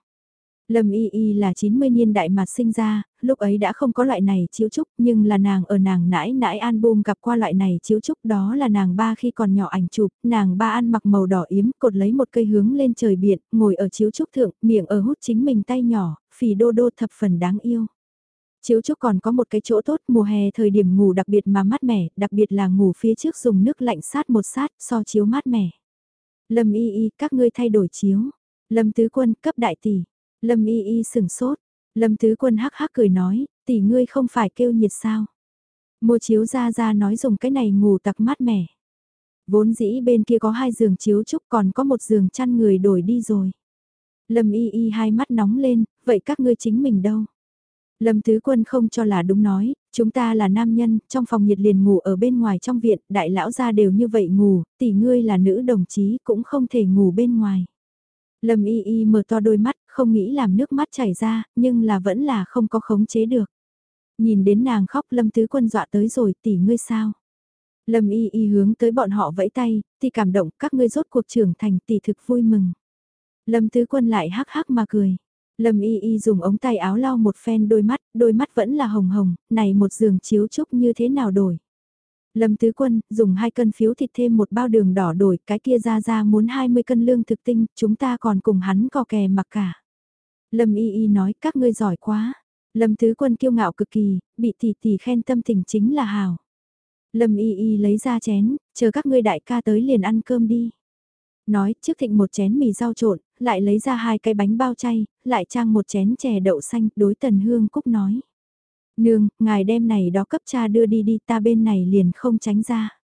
Lâm Y Y là 90 niên đại mà sinh ra, lúc ấy đã không có loại này chiếu trúc nhưng là nàng ở nàng nãi nãi album gặp qua loại này chiếu trúc đó là nàng ba khi còn nhỏ ảnh chụp, nàng ba ăn mặc màu đỏ yếm cột lấy một cây hướng lên trời biển, ngồi ở chiếu trúc thượng, miệng ở hút chính mình tay nhỏ, phì đô đô thập phần đáng yêu. Chiếu trúc còn có một cái chỗ tốt mùa hè thời điểm ngủ đặc biệt mà mát mẻ, đặc biệt là ngủ phía trước dùng nước lạnh sát một sát so chiếu mát mẻ. Lâm y y các ngươi thay đổi chiếu. Lâm tứ quân cấp đại tỷ. Lâm y y sừng sốt. Lâm tứ quân hắc hắc cười nói, tỷ ngươi không phải kêu nhiệt sao. Mua chiếu ra ra nói dùng cái này ngủ tặc mát mẻ. Vốn dĩ bên kia có hai giường chiếu trúc còn có một giường chăn người đổi đi rồi. Lâm y y hai mắt nóng lên, vậy các ngươi chính mình đâu? Lâm Tứ Quân không cho là đúng nói, chúng ta là nam nhân, trong phòng nhiệt liền ngủ ở bên ngoài trong viện, đại lão gia đều như vậy ngủ, tỷ ngươi là nữ đồng chí cũng không thể ngủ bên ngoài. Lâm y y mở to đôi mắt, không nghĩ làm nước mắt chảy ra, nhưng là vẫn là không có khống chế được. Nhìn đến nàng khóc Lâm Tứ Quân dọa tới rồi, tỷ ngươi sao? Lâm y y hướng tới bọn họ vẫy tay, thì cảm động các ngươi rốt cuộc trưởng thành tỷ thực vui mừng. Lâm Tứ Quân lại hắc hắc mà cười. Lâm Y Y dùng ống tay áo lau một phen đôi mắt, đôi mắt vẫn là hồng hồng, này một giường chiếu trúc như thế nào đổi. Lâm Tứ Quân, dùng hai cân phiếu thịt thêm một bao đường đỏ đổi, cái kia ra ra muốn 20 cân lương thực tinh, chúng ta còn cùng hắn co kè mặc cả. Lâm Y Y nói các ngươi giỏi quá. Lâm Tứ Quân kiêu ngạo cực kỳ, bị tỷ tỷ khen tâm tình chính là hào. Lâm Y Y lấy ra chén, chờ các ngươi đại ca tới liền ăn cơm đi. Nói trước thịnh một chén mì rau trộn, lại lấy ra hai cái bánh bao chay, lại trang một chén chè đậu xanh, đối Tần Hương Cúc nói. Nương, ngài đem này đó cấp cha đưa đi đi ta bên này liền không tránh ra.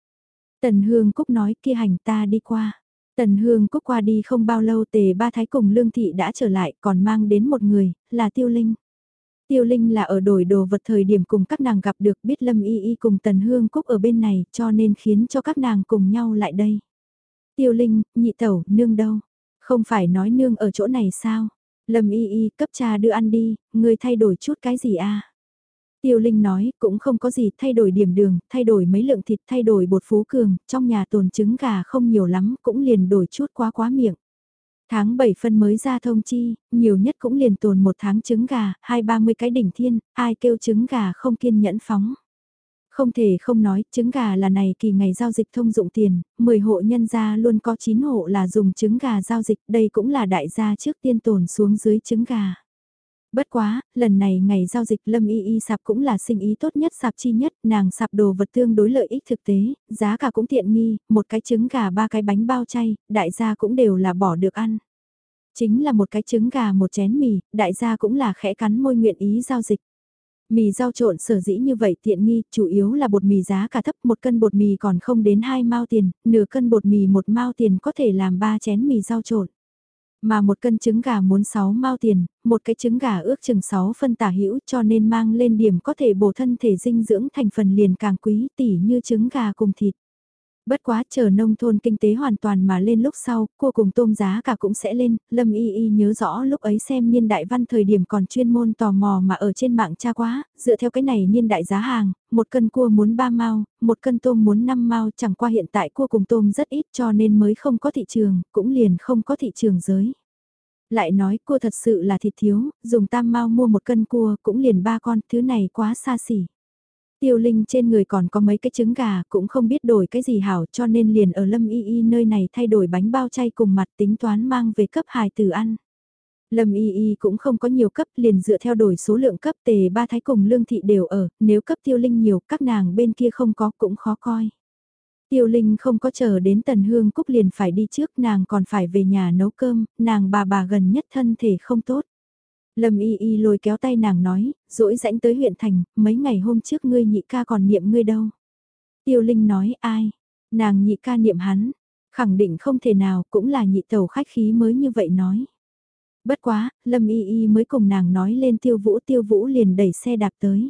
Tần Hương Cúc nói kia hành ta đi qua. Tần Hương Cúc qua đi không bao lâu tề ba thái cùng Lương Thị đã trở lại còn mang đến một người, là Tiêu Linh. Tiêu Linh là ở đổi đồ vật thời điểm cùng các nàng gặp được biết Lâm Y Y cùng Tần Hương Cúc ở bên này cho nên khiến cho các nàng cùng nhau lại đây. Tiêu Linh, nhị tẩu, nương đâu? Không phải nói nương ở chỗ này sao? Lâm Y Y cấp cha đưa ăn đi, người thay đổi chút cái gì à? Tiêu Linh nói, cũng không có gì, thay đổi điểm đường, thay đổi mấy lượng thịt, thay đổi bột phú cường, trong nhà tồn trứng gà không nhiều lắm, cũng liền đổi chút quá quá miệng. Tháng 7 phân mới ra thông chi, nhiều nhất cũng liền tồn một tháng trứng gà, hai ba mươi cái đỉnh thiên, ai kêu trứng gà không kiên nhẫn phóng. Không thể không nói, trứng gà là này kỳ ngày giao dịch thông dụng tiền, 10 hộ nhân gia luôn có 9 hộ là dùng trứng gà giao dịch, đây cũng là đại gia trước tiên tồn xuống dưới trứng gà. Bất quá, lần này ngày giao dịch Lâm Y Y sạp cũng là sinh ý tốt nhất sạp chi nhất, nàng sạp đồ vật tương đối lợi ích thực tế, giá cả cũng tiện nghi, một cái trứng gà ba cái bánh bao chay, đại gia cũng đều là bỏ được ăn. Chính là một cái trứng gà một chén mì, đại gia cũng là khẽ cắn môi nguyện ý giao dịch. Mì rau trộn sở dĩ như vậy tiện nghi, chủ yếu là bột mì giá cả thấp, một cân bột mì còn không đến hai mao tiền, nửa cân bột mì một mao tiền có thể làm ba chén mì rau trộn. Mà một cân trứng gà muốn 6 mao tiền, một cái trứng gà ước chừng 6 phân tả hữu cho nên mang lên điểm có thể bổ thân thể dinh dưỡng thành phần liền càng quý tỉ như trứng gà cùng thịt. Bất quá chờ nông thôn kinh tế hoàn toàn mà lên lúc sau, cua cùng tôm giá cả cũng sẽ lên, Lâm Y Y nhớ rõ lúc ấy xem niên đại văn thời điểm còn chuyên môn tò mò mà ở trên mạng tra quá, dựa theo cái này niên đại giá hàng, một cân cua muốn 3 mao, một cân tôm muốn 5 mao, chẳng qua hiện tại cua cùng tôm rất ít cho nên mới không có thị trường, cũng liền không có thị trường giới. Lại nói cua thật sự là thịt thiếu, dùng tam mao mua một cân cua cũng liền ba con, thứ này quá xa xỉ. Tiêu Linh trên người còn có mấy cái trứng gà cũng không biết đổi cái gì hảo cho nên liền ở Lâm Y Y nơi này thay đổi bánh bao chay cùng mặt tính toán mang về cấp hài tử ăn. Lâm Y Y cũng không có nhiều cấp liền dựa theo đổi số lượng cấp tề ba thái cùng lương thị đều ở, nếu cấp tiêu linh nhiều các nàng bên kia không có cũng khó coi. Tiêu Linh không có chờ đến Tần Hương Cúc liền phải đi trước nàng còn phải về nhà nấu cơm, nàng bà bà gần nhất thân thể không tốt. Lâm Y Y lôi kéo tay nàng nói, dỗi rãnh tới huyện thành, mấy ngày hôm trước ngươi nhị ca còn niệm ngươi đâu. Tiêu Linh nói ai, nàng nhị ca niệm hắn, khẳng định không thể nào cũng là nhị tàu khách khí mới như vậy nói. Bất quá, Lâm Y Y mới cùng nàng nói lên tiêu vũ tiêu vũ liền đẩy xe đạp tới.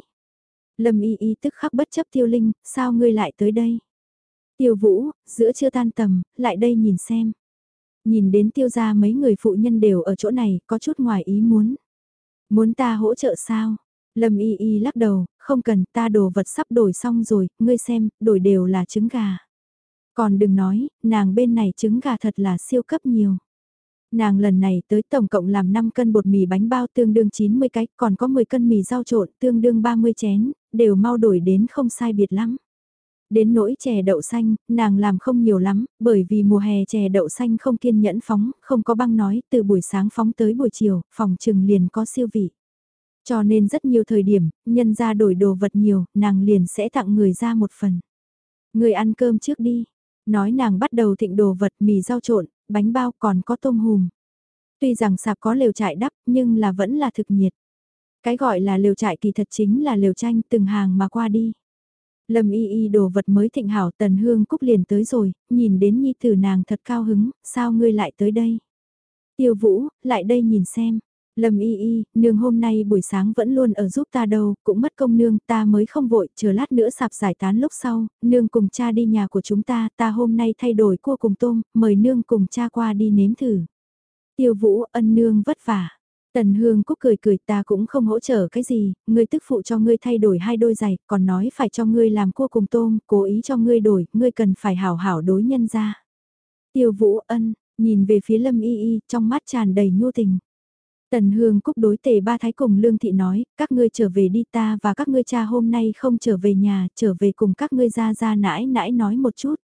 Lâm Y Y tức khắc bất chấp tiêu linh, sao ngươi lại tới đây? Tiêu vũ, giữa chưa tan tầm, lại đây nhìn xem. Nhìn đến tiêu gia mấy người phụ nhân đều ở chỗ này, có chút ngoài ý muốn. Muốn ta hỗ trợ sao? Lâm y y lắc đầu, không cần, ta đồ vật sắp đổi xong rồi, ngươi xem, đổi đều là trứng gà. Còn đừng nói, nàng bên này trứng gà thật là siêu cấp nhiều. Nàng lần này tới tổng cộng làm 5 cân bột mì bánh bao tương đương 90 cái, còn có 10 cân mì rau trộn tương đương 30 chén, đều mau đổi đến không sai biệt lắm. Đến nỗi chè đậu xanh, nàng làm không nhiều lắm, bởi vì mùa hè chè đậu xanh không kiên nhẫn phóng, không có băng nói, từ buổi sáng phóng tới buổi chiều, phòng trừng liền có siêu vị. Cho nên rất nhiều thời điểm, nhân ra đổi đồ vật nhiều, nàng liền sẽ tặng người ra một phần. Người ăn cơm trước đi. Nói nàng bắt đầu thịnh đồ vật mì rau trộn, bánh bao còn có tôm hùm. Tuy rằng sạp có lều trại đắp nhưng là vẫn là thực nhiệt. Cái gọi là lều trại kỳ thật chính là lều tranh từng hàng mà qua đi. Lâm y y đồ vật mới thịnh hảo tần hương cúc liền tới rồi, nhìn đến nhi tử nàng thật cao hứng, sao ngươi lại tới đây? Tiêu vũ, lại đây nhìn xem. Lâm y y, nương hôm nay buổi sáng vẫn luôn ở giúp ta đâu, cũng mất công nương, ta mới không vội, chờ lát nữa sạp giải tán lúc sau, nương cùng cha đi nhà của chúng ta, ta hôm nay thay đổi cua cùng tôm, mời nương cùng cha qua đi nếm thử. Tiêu vũ ân nương vất vả. Tần Hương Cúc cười cười ta cũng không hỗ trợ cái gì, ngươi tức phụ cho ngươi thay đổi hai đôi giày, còn nói phải cho ngươi làm cua cùng tôm, cố ý cho ngươi đổi, ngươi cần phải hảo hảo đối nhân ra. Tiêu Vũ ân, nhìn về phía Lâm Y Y, trong mắt tràn đầy nhu tình. Tần Hương Cúc đối tề ba thái cùng Lương Thị nói, các ngươi trở về đi ta và các ngươi cha hôm nay không trở về nhà, trở về cùng các ngươi ra ra nãi nãi nói một chút.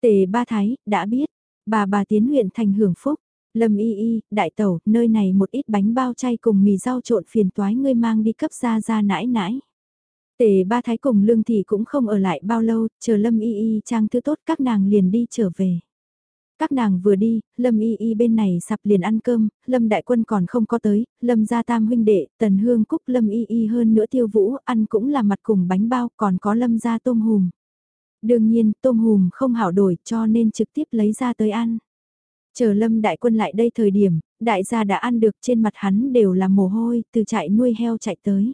Tề ba thái, đã biết, bà bà tiến huyện thành hưởng phúc, Lâm y y, đại tẩu, nơi này một ít bánh bao chay cùng mì rau trộn phiền toái ngươi mang đi cấp ra ra nãi nãi. Tề ba thái cùng lương thì cũng không ở lại bao lâu, chờ Lâm y y trang thứ tốt các nàng liền đi trở về. Các nàng vừa đi, Lâm Y Y bên này sạp liền ăn cơm, Lâm Đại Quân còn không có tới, Lâm gia tam huynh đệ, Tần Hương Cúc Lâm Y Y hơn nữa tiêu vũ, ăn cũng là mặt cùng bánh bao, còn có Lâm gia tôm hùm. Đương nhiên, tôm hùm không hảo đổi cho nên trực tiếp lấy ra tới ăn. Chờ Lâm Đại Quân lại đây thời điểm, đại gia đã ăn được trên mặt hắn đều là mồ hôi, từ chạy nuôi heo chạy tới.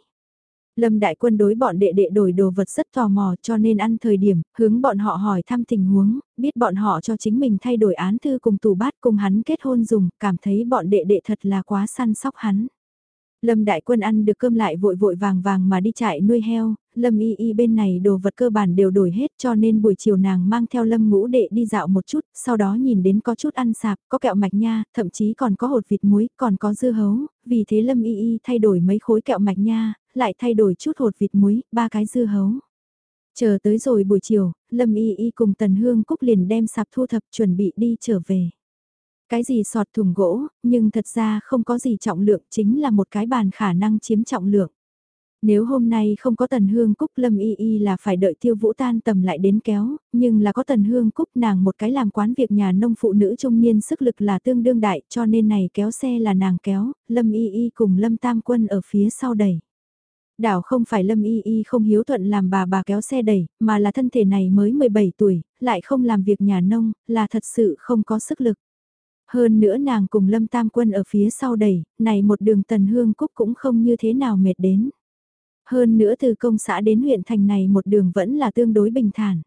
Lâm Đại Quân đối bọn đệ đệ đổi đồ vật rất tò mò cho nên ăn thời điểm, hướng bọn họ hỏi thăm tình huống, biết bọn họ cho chính mình thay đổi án thư cùng tù bát cùng hắn kết hôn dùng, cảm thấy bọn đệ đệ thật là quá săn sóc hắn. Lâm Đại Quân ăn được cơm lại vội vội vàng vàng mà đi chạy nuôi heo, Lâm Y Y bên này đồ vật cơ bản đều đổi hết cho nên buổi chiều nàng mang theo Lâm ngũ đệ đi dạo một chút, sau đó nhìn đến có chút ăn sạp, có kẹo mạch nha, thậm chí còn có hột vịt muối, còn có dưa hấu, vì thế Lâm Y Y thay đổi mấy khối kẹo mạch nha, lại thay đổi chút hột vịt muối, ba cái dưa hấu. Chờ tới rồi buổi chiều, Lâm Y Y cùng Tần Hương Cúc liền đem sạp thu thập chuẩn bị đi trở về. Cái gì sọt thùng gỗ, nhưng thật ra không có gì trọng lượng chính là một cái bàn khả năng chiếm trọng lượng. Nếu hôm nay không có tần hương cúc lâm y y là phải đợi tiêu vũ tan tầm lại đến kéo, nhưng là có tần hương cúc nàng một cái làm quán việc nhà nông phụ nữ trung niên sức lực là tương đương đại cho nên này kéo xe là nàng kéo, lâm y y cùng lâm tam quân ở phía sau đẩy. Đảo không phải Lâm Y Y không hiếu thuận làm bà bà kéo xe đẩy, mà là thân thể này mới 17 tuổi, lại không làm việc nhà nông, là thật sự không có sức lực. Hơn nữa nàng cùng Lâm Tam Quân ở phía sau đẩy, này một đường tần hương cúc cũng không như thế nào mệt đến. Hơn nữa từ công xã đến huyện thành này một đường vẫn là tương đối bình thản.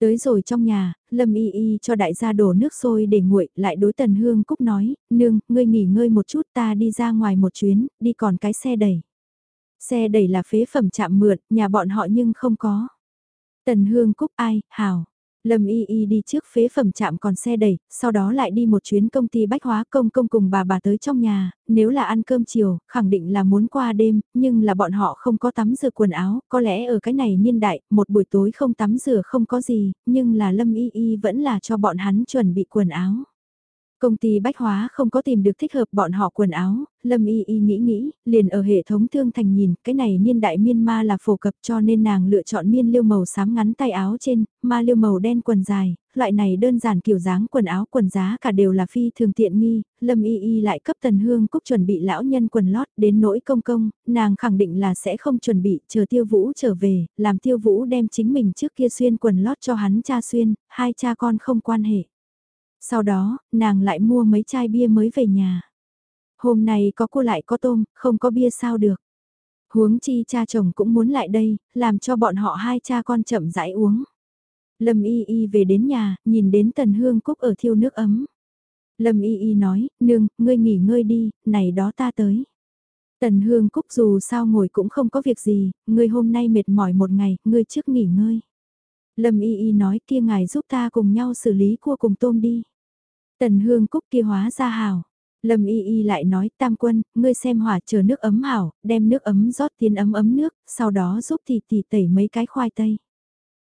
Tới rồi trong nhà, Lâm Y Y cho đại gia đổ nước sôi để nguội, lại đối Tần Hương Cúc nói, nương, ngươi nghỉ ngơi một chút ta đi ra ngoài một chuyến, đi còn cái xe đẩy. Xe đẩy là phế phẩm chạm mượn, nhà bọn họ nhưng không có. Tần Hương Cúc ai, hào. Lâm Y Y đi trước phế phẩm chạm còn xe đẩy, sau đó lại đi một chuyến công ty bách hóa công công cùng bà bà tới trong nhà, nếu là ăn cơm chiều, khẳng định là muốn qua đêm, nhưng là bọn họ không có tắm rửa quần áo, có lẽ ở cái này niên đại, một buổi tối không tắm rửa không có gì, nhưng là Lâm Y Y vẫn là cho bọn hắn chuẩn bị quần áo. Công ty bách hóa không có tìm được thích hợp bọn họ quần áo, Lâm Y Y nghĩ nghĩ, liền ở hệ thống thương thành nhìn, cái này niên đại miên ma là phổ cập cho nên nàng lựa chọn miên liêu màu xám ngắn tay áo trên, ma liêu màu đen quần dài, loại này đơn giản kiểu dáng quần áo quần giá cả đều là phi thường tiện nghi, Lâm Y Y lại cấp tần hương cúc chuẩn bị lão nhân quần lót đến nỗi công công, nàng khẳng định là sẽ không chuẩn bị, chờ tiêu vũ trở về, làm tiêu vũ đem chính mình trước kia xuyên quần lót cho hắn cha xuyên, hai cha con không quan hệ. Sau đó, nàng lại mua mấy chai bia mới về nhà. Hôm nay có cô lại có tôm, không có bia sao được. Huống chi cha chồng cũng muốn lại đây, làm cho bọn họ hai cha con chậm rãi uống. Lâm Y Y về đến nhà, nhìn đến Tần Hương Cúc ở thiêu nước ấm. Lâm Y Y nói, nương, ngươi nghỉ ngơi đi, này đó ta tới. Tần Hương Cúc dù sao ngồi cũng không có việc gì, ngươi hôm nay mệt mỏi một ngày, ngươi trước nghỉ ngơi. Lâm Y Y nói kia ngài giúp ta cùng nhau xử lý cua cùng tôm đi. Tần hương cúc kia hóa ra hào. Lâm y y lại nói tam quân, ngươi xem hỏa chờ nước ấm hảo, đem nước ấm rót tiến ấm ấm nước, sau đó giúp thì tỷ tẩy mấy cái khoai tây.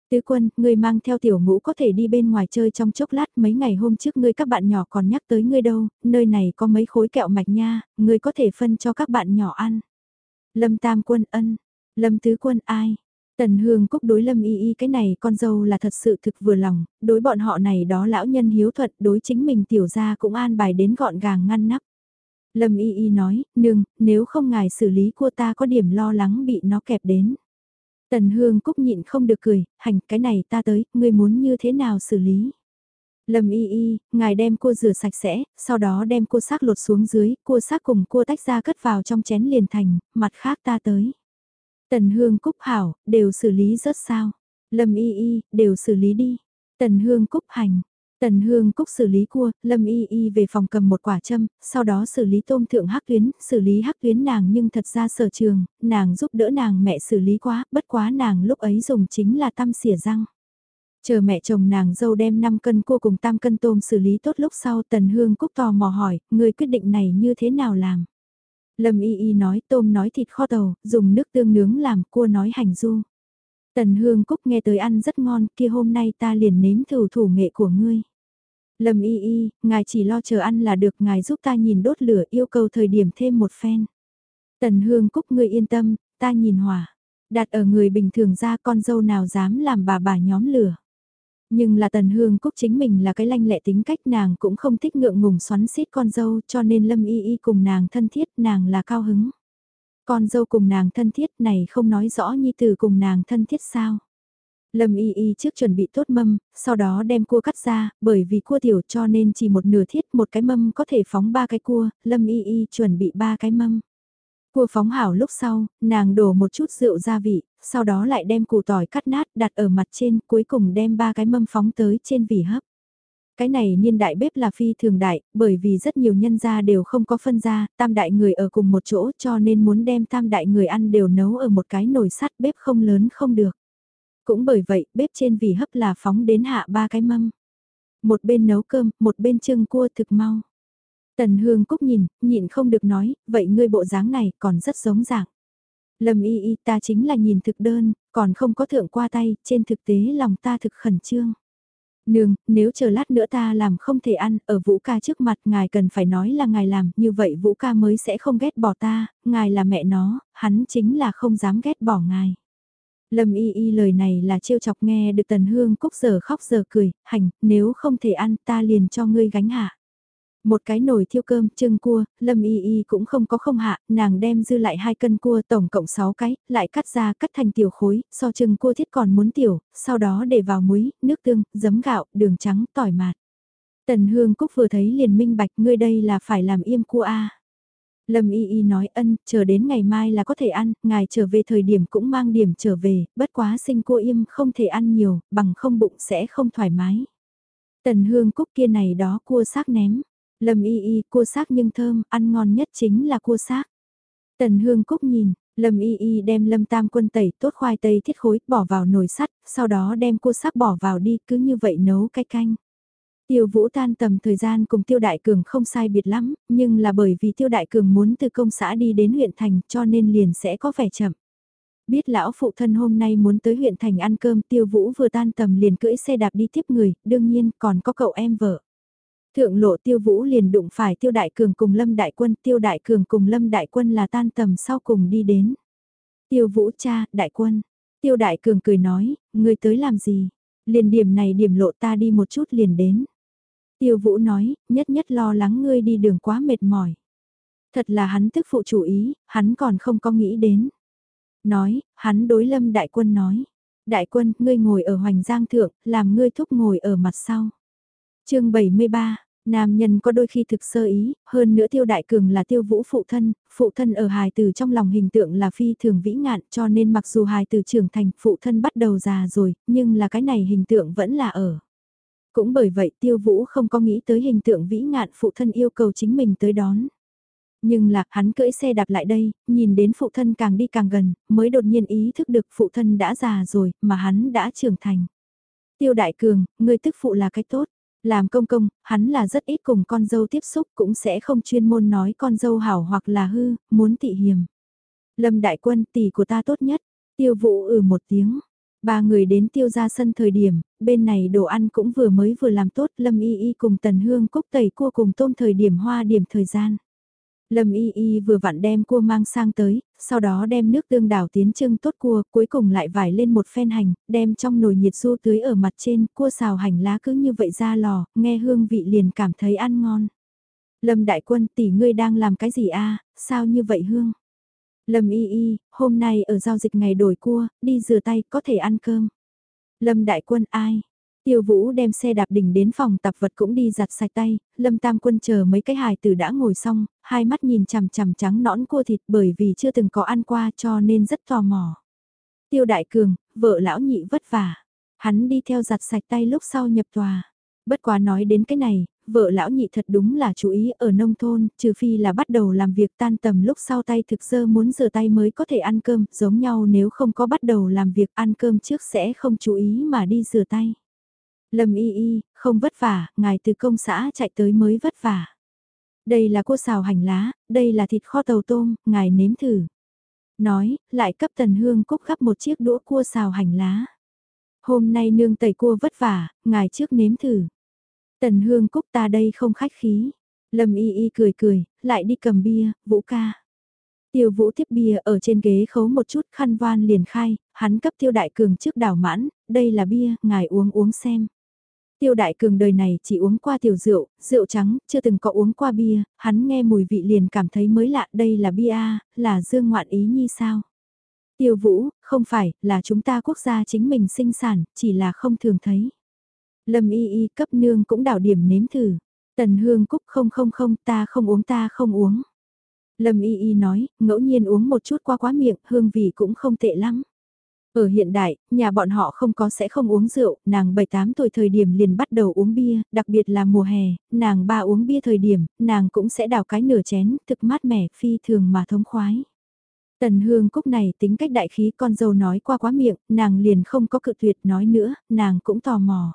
Tứ quân, ngươi mang theo tiểu ngũ có thể đi bên ngoài chơi trong chốc lát mấy ngày hôm trước ngươi các bạn nhỏ còn nhắc tới ngươi đâu, nơi này có mấy khối kẹo mạch nha, ngươi có thể phân cho các bạn nhỏ ăn. Lâm tam quân ân, lâm tứ quân ai, Tần Hương Cúc đối Lâm Y Y cái này con dâu là thật sự thực vừa lòng, đối bọn họ này đó lão nhân hiếu thuận đối chính mình tiểu gia cũng an bài đến gọn gàng ngăn nắp. Lâm Y Y nói, nương, nếu không ngài xử lý cô ta có điểm lo lắng bị nó kẹp đến. Tần Hương Cúc nhịn không được cười, hành cái này ta tới, ngươi muốn như thế nào xử lý. Lâm Y Y, ngài đem cua rửa sạch sẽ, sau đó đem cua xác lột xuống dưới, cua xác cùng cua tách ra cất vào trong chén liền thành, mặt khác ta tới. Tần Hương Cúc hảo, đều xử lý rất sao. Lâm Y Y, đều xử lý đi. Tần Hương Cúc hành. Tần Hương Cúc xử lý cua, Lâm Y Y về phòng cầm một quả châm, sau đó xử lý tôm thượng hắc tuyến, xử lý hắc tuyến nàng nhưng thật ra sở trường, nàng giúp đỡ nàng mẹ xử lý quá, bất quá nàng lúc ấy dùng chính là tăm xỉa răng. Chờ mẹ chồng nàng dâu đem 5 cân cua cùng tam cân tôm xử lý tốt lúc sau Tần Hương Cúc tò mò hỏi, người quyết định này như thế nào làm? Lâm Y Y nói tôm nói thịt kho tàu, dùng nước tương nướng làm cua nói hành du. Tần Hương Cúc nghe tới ăn rất ngon, kia hôm nay ta liền nếm thử thủ nghệ của ngươi. Lâm Y Y, ngài chỉ lo chờ ăn là được, ngài giúp ta nhìn đốt lửa yêu cầu thời điểm thêm một phen. Tần Hương Cúc ngươi yên tâm, ta nhìn hòa. Đặt ở người bình thường ra con dâu nào dám làm bà bà nhóm lửa. Nhưng là Tần Hương Cúc chính mình là cái lanh lẹ tính cách nàng cũng không thích ngượng ngùng xoắn xít con dâu cho nên Lâm Y Y cùng nàng thân thiết nàng là cao hứng. Con dâu cùng nàng thân thiết này không nói rõ nhi từ cùng nàng thân thiết sao. Lâm Y Y trước chuẩn bị tốt mâm, sau đó đem cua cắt ra, bởi vì cua tiểu cho nên chỉ một nửa thiết một cái mâm có thể phóng ba cái cua, Lâm Y Y chuẩn bị ba cái mâm. Cua phóng hảo lúc sau, nàng đổ một chút rượu gia vị, sau đó lại đem củ tỏi cắt nát đặt ở mặt trên, cuối cùng đem ba cái mâm phóng tới trên vỉ hấp. Cái này niên đại bếp là phi thường đại, bởi vì rất nhiều nhân gia đều không có phân gia, tam đại người ở cùng một chỗ cho nên muốn đem tam đại người ăn đều nấu ở một cái nồi sắt bếp không lớn không được. Cũng bởi vậy, bếp trên vỉ hấp là phóng đến hạ ba cái mâm. Một bên nấu cơm, một bên trưng cua thực mau. Tần Hương Cúc nhìn, nhịn không được nói, vậy ngươi bộ dáng này còn rất giống dạng. Lâm y y ta chính là nhìn thực đơn, còn không có thượng qua tay, trên thực tế lòng ta thực khẩn trương. Nương, nếu chờ lát nữa ta làm không thể ăn, ở Vũ ca trước mặt ngài cần phải nói là ngài làm, như vậy Vũ ca mới sẽ không ghét bỏ ta, ngài là mẹ nó, hắn chính là không dám ghét bỏ ngài. Lâm y y lời này là trêu chọc nghe được tần hương cúc giờ khóc giờ cười, hành, nếu không thể ăn ta liền cho ngươi gánh hạ. Một cái nồi thiêu cơm, trưng cua, Lâm Y Y cũng không có không hạ, nàng đem dư lại hai cân cua tổng cộng 6 cái, lại cắt ra cắt thành tiểu khối, so trưng cua thiết còn muốn tiểu, sau đó để vào muối, nước tương, giấm gạo, đường trắng, tỏi mạt. Tần Hương Cúc vừa thấy liền minh bạch ngươi đây là phải làm im cua a. Lâm Y Y nói ân, chờ đến ngày mai là có thể ăn, ngài trở về thời điểm cũng mang điểm trở về, bất quá sinh cua im không thể ăn nhiều, bằng không bụng sẽ không thoải mái. Tần Hương Cúc kia này đó cua xác ném. Lâm y y, cua xác nhưng thơm, ăn ngon nhất chính là cua xác. Tần Hương Cúc nhìn, Lâm y y đem Lâm Tam Quân tẩy tốt khoai tây thiết khối, bỏ vào nồi sắt, sau đó đem cua xác bỏ vào đi, cứ như vậy nấu cái canh. Tiêu Vũ tan tầm thời gian cùng Tiêu Đại Cường không sai biệt lắm, nhưng là bởi vì Tiêu Đại Cường muốn từ công xã đi đến huyện thành cho nên liền sẽ có vẻ chậm. Biết lão phụ thân hôm nay muốn tới huyện thành ăn cơm Tiêu Vũ vừa tan tầm liền cưỡi xe đạp đi tiếp người, đương nhiên còn có cậu em vợ. Thượng lộ tiêu vũ liền đụng phải tiêu đại cường cùng lâm đại quân, tiêu đại cường cùng lâm đại quân là tan tầm sau cùng đi đến. Tiêu vũ cha, đại quân, tiêu đại cường cười nói, người tới làm gì? Liền điểm này điểm lộ ta đi một chút liền đến. Tiêu vũ nói, nhất nhất lo lắng ngươi đi đường quá mệt mỏi. Thật là hắn tức phụ chủ ý, hắn còn không có nghĩ đến. Nói, hắn đối lâm đại quân nói. Đại quân, ngươi ngồi ở hoành giang thượng, làm ngươi thúc ngồi ở mặt sau. chương 73, Nam nhân có đôi khi thực sơ ý, hơn nữa tiêu đại cường là tiêu vũ phụ thân, phụ thân ở hài từ trong lòng hình tượng là phi thường vĩ ngạn cho nên mặc dù hài từ trưởng thành phụ thân bắt đầu già rồi, nhưng là cái này hình tượng vẫn là ở. Cũng bởi vậy tiêu vũ không có nghĩ tới hình tượng vĩ ngạn phụ thân yêu cầu chính mình tới đón. Nhưng là hắn cưỡi xe đạp lại đây, nhìn đến phụ thân càng đi càng gần, mới đột nhiên ý thức được phụ thân đã già rồi, mà hắn đã trưởng thành. Tiêu đại cường, người tức phụ là cái tốt làm công công, hắn là rất ít cùng con dâu tiếp xúc cũng sẽ không chuyên môn nói con dâu hảo hoặc là hư, muốn tị hiểm. Lâm đại quân tỷ của ta tốt nhất, tiêu vụ ừ một tiếng. Ba người đến tiêu ra sân thời điểm, bên này đồ ăn cũng vừa mới vừa làm tốt Lâm Y Y cùng Tần Hương Cúc tẩy cua cùng tôm thời điểm hoa điểm thời gian. Lâm Y Y vừa vặn đem cua mang sang tới, sau đó đem nước tương đảo tiến trưng tốt cua, cuối cùng lại vải lên một phen hành, đem trong nồi nhiệt du tưới ở mặt trên, cua xào hành lá cứ như vậy ra lò, nghe hương vị liền cảm thấy ăn ngon. Lâm Đại Quân tỷ ngươi đang làm cái gì a? sao như vậy hương? Lâm Y Y, hôm nay ở giao dịch ngày đổi cua, đi rửa tay có thể ăn cơm. Lâm Đại Quân ai? Tiêu Vũ đem xe đạp đỉnh đến phòng tạp vật cũng đi giặt sạch tay, Lâm Tam Quân chờ mấy cái hài tử đã ngồi xong, hai mắt nhìn chằm chằm trắng nõn cua thịt bởi vì chưa từng có ăn qua cho nên rất tò mò. Tiêu Đại Cường, vợ lão nhị vất vả. Hắn đi theo giặt sạch tay lúc sau nhập tòa. Bất quá nói đến cái này, vợ lão nhị thật đúng là chú ý ở nông thôn, trừ phi là bắt đầu làm việc tan tầm lúc sau tay thực sơ muốn rửa tay mới có thể ăn cơm, giống nhau nếu không có bắt đầu làm việc ăn cơm trước sẽ không chú ý mà đi rửa tay. Lâm y y, không vất vả, ngài từ công xã chạy tới mới vất vả. Đây là cua xào hành lá, đây là thịt kho tàu tôm, ngài nếm thử. Nói, lại cấp Tần Hương Cúc gắp một chiếc đũa cua xào hành lá. Hôm nay nương tẩy cua vất vả, ngài trước nếm thử. Tần Hương Cúc ta đây không khách khí. Lâm Y Y cười cười, lại đi cầm bia, vũ ca. Tiêu vũ tiếp bia ở trên ghế khấu một chút khăn van liền khai, hắn cấp tiêu đại cường trước đảo mãn, đây là bia, ngài uống uống xem. Tiêu đại cường đời này chỉ uống qua tiểu rượu, rượu trắng, chưa từng có uống qua bia, hắn nghe mùi vị liền cảm thấy mới lạ, đây là bia, là dương ngoạn ý nhi sao. Tiêu vũ, không phải, là chúng ta quốc gia chính mình sinh sản, chỉ là không thường thấy. Lâm y y cấp nương cũng đảo điểm nếm thử. Tần hương cúc không không không ta không uống ta không uống. Lâm y y nói, ngẫu nhiên uống một chút qua quá miệng, hương vị cũng không tệ lắm. Ở hiện đại, nhà bọn họ không có sẽ không uống rượu, nàng 7-8 tuổi thời điểm liền bắt đầu uống bia, đặc biệt là mùa hè, nàng ba uống bia thời điểm, nàng cũng sẽ đào cái nửa chén, thực mát mẻ, phi thường mà thống khoái. Tần hương cúc này tính cách đại khí con dâu nói qua quá miệng, nàng liền không có cự tuyệt nói nữa, nàng cũng tò mò.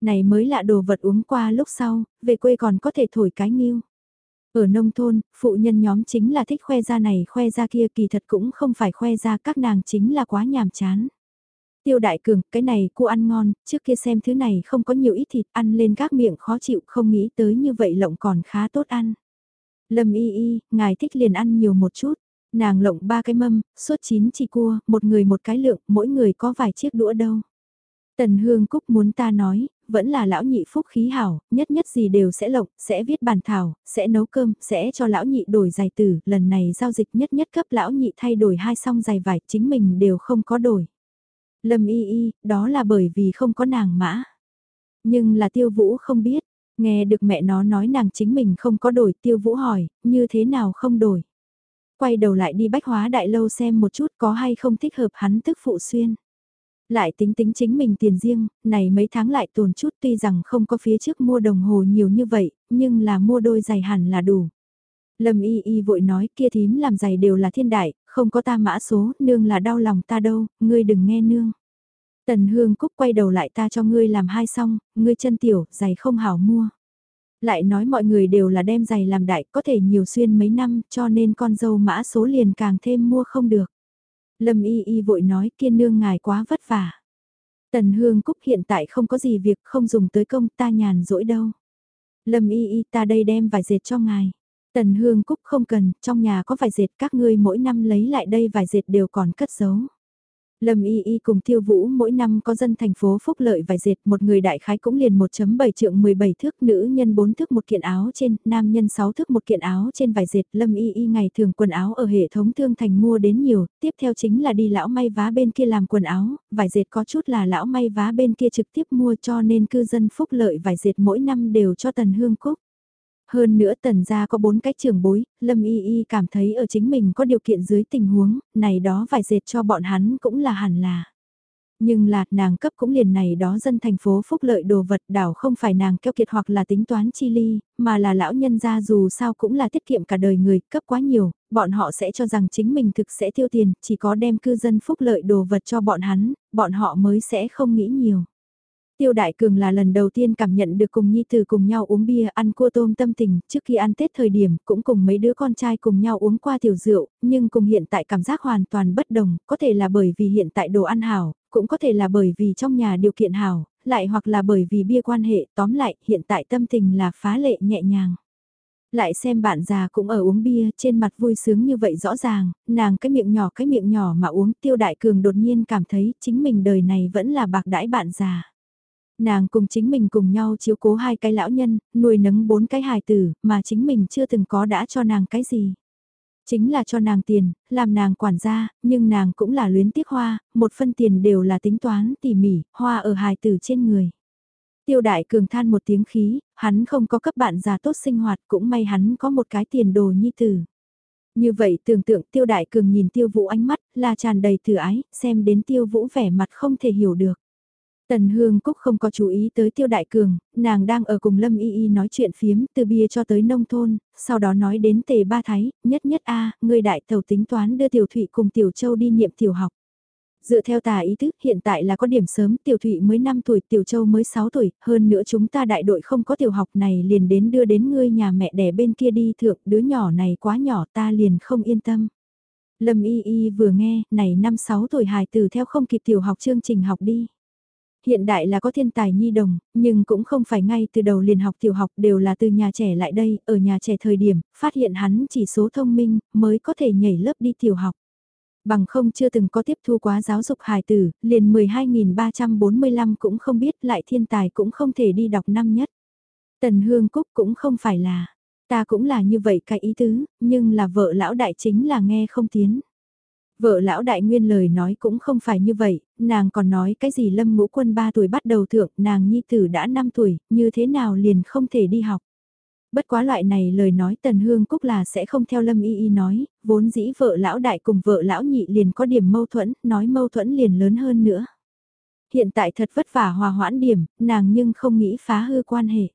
Này mới là đồ vật uống qua lúc sau, về quê còn có thể thổi cái nghiêu. Ở nông thôn, phụ nhân nhóm chính là thích khoe ra này khoe ra kia kỳ thật cũng không phải khoe ra các nàng chính là quá nhàm chán. Tiêu đại cường, cái này cô ăn ngon, trước kia xem thứ này không có nhiều ít thịt ăn lên các miệng khó chịu không nghĩ tới như vậy lộng còn khá tốt ăn. Lâm y y, ngài thích liền ăn nhiều một chút. Nàng lộng ba cái mâm, suốt chín chỉ cua, một người một cái lượng, mỗi người có vài chiếc đũa đâu. Tần Hương Cúc muốn ta nói, vẫn là lão nhị phúc khí hảo, nhất nhất gì đều sẽ lộng, sẽ viết bàn thảo, sẽ nấu cơm, sẽ cho lão nhị đổi giày tử, lần này giao dịch nhất nhất cấp lão nhị thay đổi hai song giày vải, chính mình đều không có đổi. Lâm y y, đó là bởi vì không có nàng mã. Nhưng là tiêu vũ không biết, nghe được mẹ nó nói nàng chính mình không có đổi, tiêu vũ hỏi, như thế nào không đổi. Quay đầu lại đi bách hóa đại lâu xem một chút có hay không thích hợp hắn tức phụ xuyên lại tính tính chính mình tiền riêng, này mấy tháng lại tồn chút tuy rằng không có phía trước mua đồng hồ nhiều như vậy, nhưng là mua đôi giày hẳn là đủ. Lâm y y vội nói kia thím làm giày đều là thiên đại, không có ta mã số, nương là đau lòng ta đâu, ngươi đừng nghe nương. Tần hương cúc quay đầu lại ta cho ngươi làm hai xong, ngươi chân tiểu, giày không hảo mua. Lại nói mọi người đều là đem giày làm đại, có thể nhiều xuyên mấy năm, cho nên con dâu mã số liền càng thêm mua không được. Lâm y y vội nói kiên nương ngài quá vất vả. Tần Hương Cúc hiện tại không có gì việc không dùng tới công ta nhàn rỗi đâu. Lâm y y ta đây đem vài dệt cho ngài. Tần Hương Cúc không cần, trong nhà có vài dệt các ngươi mỗi năm lấy lại đây vài dệt đều còn cất giấu. Lâm Y Y cùng Tiêu Vũ mỗi năm có dân thành phố phúc lợi vài dệt, một người đại khái cũng liền 1.7 trượng 17 thước, nữ nhân 4 thước một kiện áo trên, nam nhân 6 thước một kiện áo trên vài dệt. Lâm Y Y ngày thường quần áo ở hệ thống thương thành mua đến nhiều, tiếp theo chính là đi lão may vá bên kia làm quần áo, vài dệt có chút là lão may vá bên kia trực tiếp mua cho nên cư dân phúc lợi vài dệt mỗi năm đều cho Tần Hương Cúc. Hơn nữa tần gia có bốn cái trường bối, Lâm Y Y cảm thấy ở chính mình có điều kiện dưới tình huống, này đó phải dệt cho bọn hắn cũng là hẳn là. Nhưng là, nàng cấp cũng liền này đó dân thành phố phúc lợi đồ vật đảo không phải nàng keo kiệt hoặc là tính toán chi ly, mà là lão nhân gia dù sao cũng là tiết kiệm cả đời người, cấp quá nhiều, bọn họ sẽ cho rằng chính mình thực sẽ tiêu tiền, chỉ có đem cư dân phúc lợi đồ vật cho bọn hắn, bọn họ mới sẽ không nghĩ nhiều. Tiêu Đại Cường là lần đầu tiên cảm nhận được cùng Nhi Tử cùng nhau uống bia ăn cua tôm tâm tình, trước khi ăn Tết thời điểm cũng cùng mấy đứa con trai cùng nhau uống qua tiểu rượu, nhưng cùng hiện tại cảm giác hoàn toàn bất đồng, có thể là bởi vì hiện tại đồ ăn hảo, cũng có thể là bởi vì trong nhà điều kiện hảo, lại hoặc là bởi vì bia quan hệ, tóm lại hiện tại tâm tình là phá lệ nhẹ nhàng. Lại xem bạn già cũng ở uống bia trên mặt vui sướng như vậy rõ ràng, nàng cái miệng nhỏ cái miệng nhỏ mà uống tiêu đại cường đột nhiên cảm thấy chính mình đời này vẫn là bạc đãi bạn già. Nàng cùng chính mình cùng nhau chiếu cố hai cái lão nhân, nuôi nấng bốn cái hài tử, mà chính mình chưa từng có đã cho nàng cái gì. Chính là cho nàng tiền, làm nàng quản gia, nhưng nàng cũng là luyến tiếc hoa, một phân tiền đều là tính toán tỉ mỉ, hoa ở hài tử trên người. Tiêu đại cường than một tiếng khí, hắn không có cấp bạn già tốt sinh hoạt cũng may hắn có một cái tiền đồ nhi tử. Như vậy tưởng tượng tiêu đại cường nhìn tiêu vũ ánh mắt là tràn đầy từ ái, xem đến tiêu vũ vẻ mặt không thể hiểu được. Tần Hương Cúc không có chú ý tới Tiêu Đại Cường, nàng đang ở cùng Lâm Y Y nói chuyện phiếm từ bia cho tới nông thôn, sau đó nói đến tề ba thái, nhất nhất a người đại tàu tính toán đưa Tiểu Thụy cùng Tiểu Châu đi niệm tiểu học. Dựa theo tà ý thức hiện tại là có điểm sớm, Tiểu Thụy mới 5 tuổi, Tiểu Châu mới 6 tuổi, hơn nữa chúng ta đại đội không có tiểu học này liền đến đưa đến ngươi nhà mẹ đẻ bên kia đi thượng, đứa nhỏ này quá nhỏ ta liền không yên tâm. Lâm Y Y vừa nghe, này năm 6 tuổi hài tử theo không kịp tiểu học chương trình học đi. Hiện đại là có thiên tài nhi đồng, nhưng cũng không phải ngay từ đầu liền học tiểu học đều là từ nhà trẻ lại đây, ở nhà trẻ thời điểm, phát hiện hắn chỉ số thông minh, mới có thể nhảy lớp đi tiểu học. Bằng không chưa từng có tiếp thu quá giáo dục hài tử, liền 12.345 cũng không biết lại thiên tài cũng không thể đi đọc năm nhất. Tần Hương Cúc cũng không phải là, ta cũng là như vậy cái ý tứ, nhưng là vợ lão đại chính là nghe không tiến. Vợ lão đại nguyên lời nói cũng không phải như vậy, nàng còn nói cái gì lâm ngũ quân 3 tuổi bắt đầu thượng, nàng nhi tử đã 5 tuổi, như thế nào liền không thể đi học. Bất quá loại này lời nói Tần Hương Cúc là sẽ không theo Lâm Y Y nói, vốn dĩ vợ lão đại cùng vợ lão nhị liền có điểm mâu thuẫn, nói mâu thuẫn liền lớn hơn nữa. Hiện tại thật vất vả hòa hoãn điểm, nàng nhưng không nghĩ phá hư quan hệ.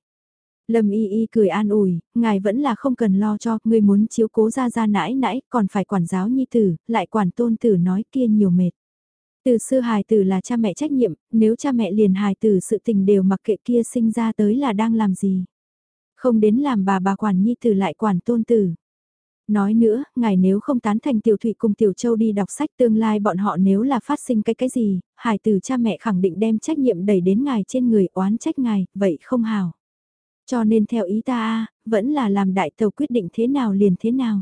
Lâm Y Y cười an ủi, ngài vẫn là không cần lo cho, người muốn chiếu cố ra ra nãi nãi, còn phải quản giáo nhi tử, lại quản tôn tử nói kia nhiều mệt. Từ xưa hài tử là cha mẹ trách nhiệm, nếu cha mẹ liền hài tử sự tình đều mặc kệ kia sinh ra tới là đang làm gì. Không đến làm bà bà quản nhi tử lại quản tôn tử. Nói nữa, ngài nếu không tán thành tiểu thụy cùng tiểu châu đi đọc sách tương lai bọn họ nếu là phát sinh cái cái gì, hài tử cha mẹ khẳng định đem trách nhiệm đẩy đến ngài trên người oán trách ngài, vậy không hào. Cho nên theo ý ta, vẫn là làm đại tàu quyết định thế nào liền thế nào.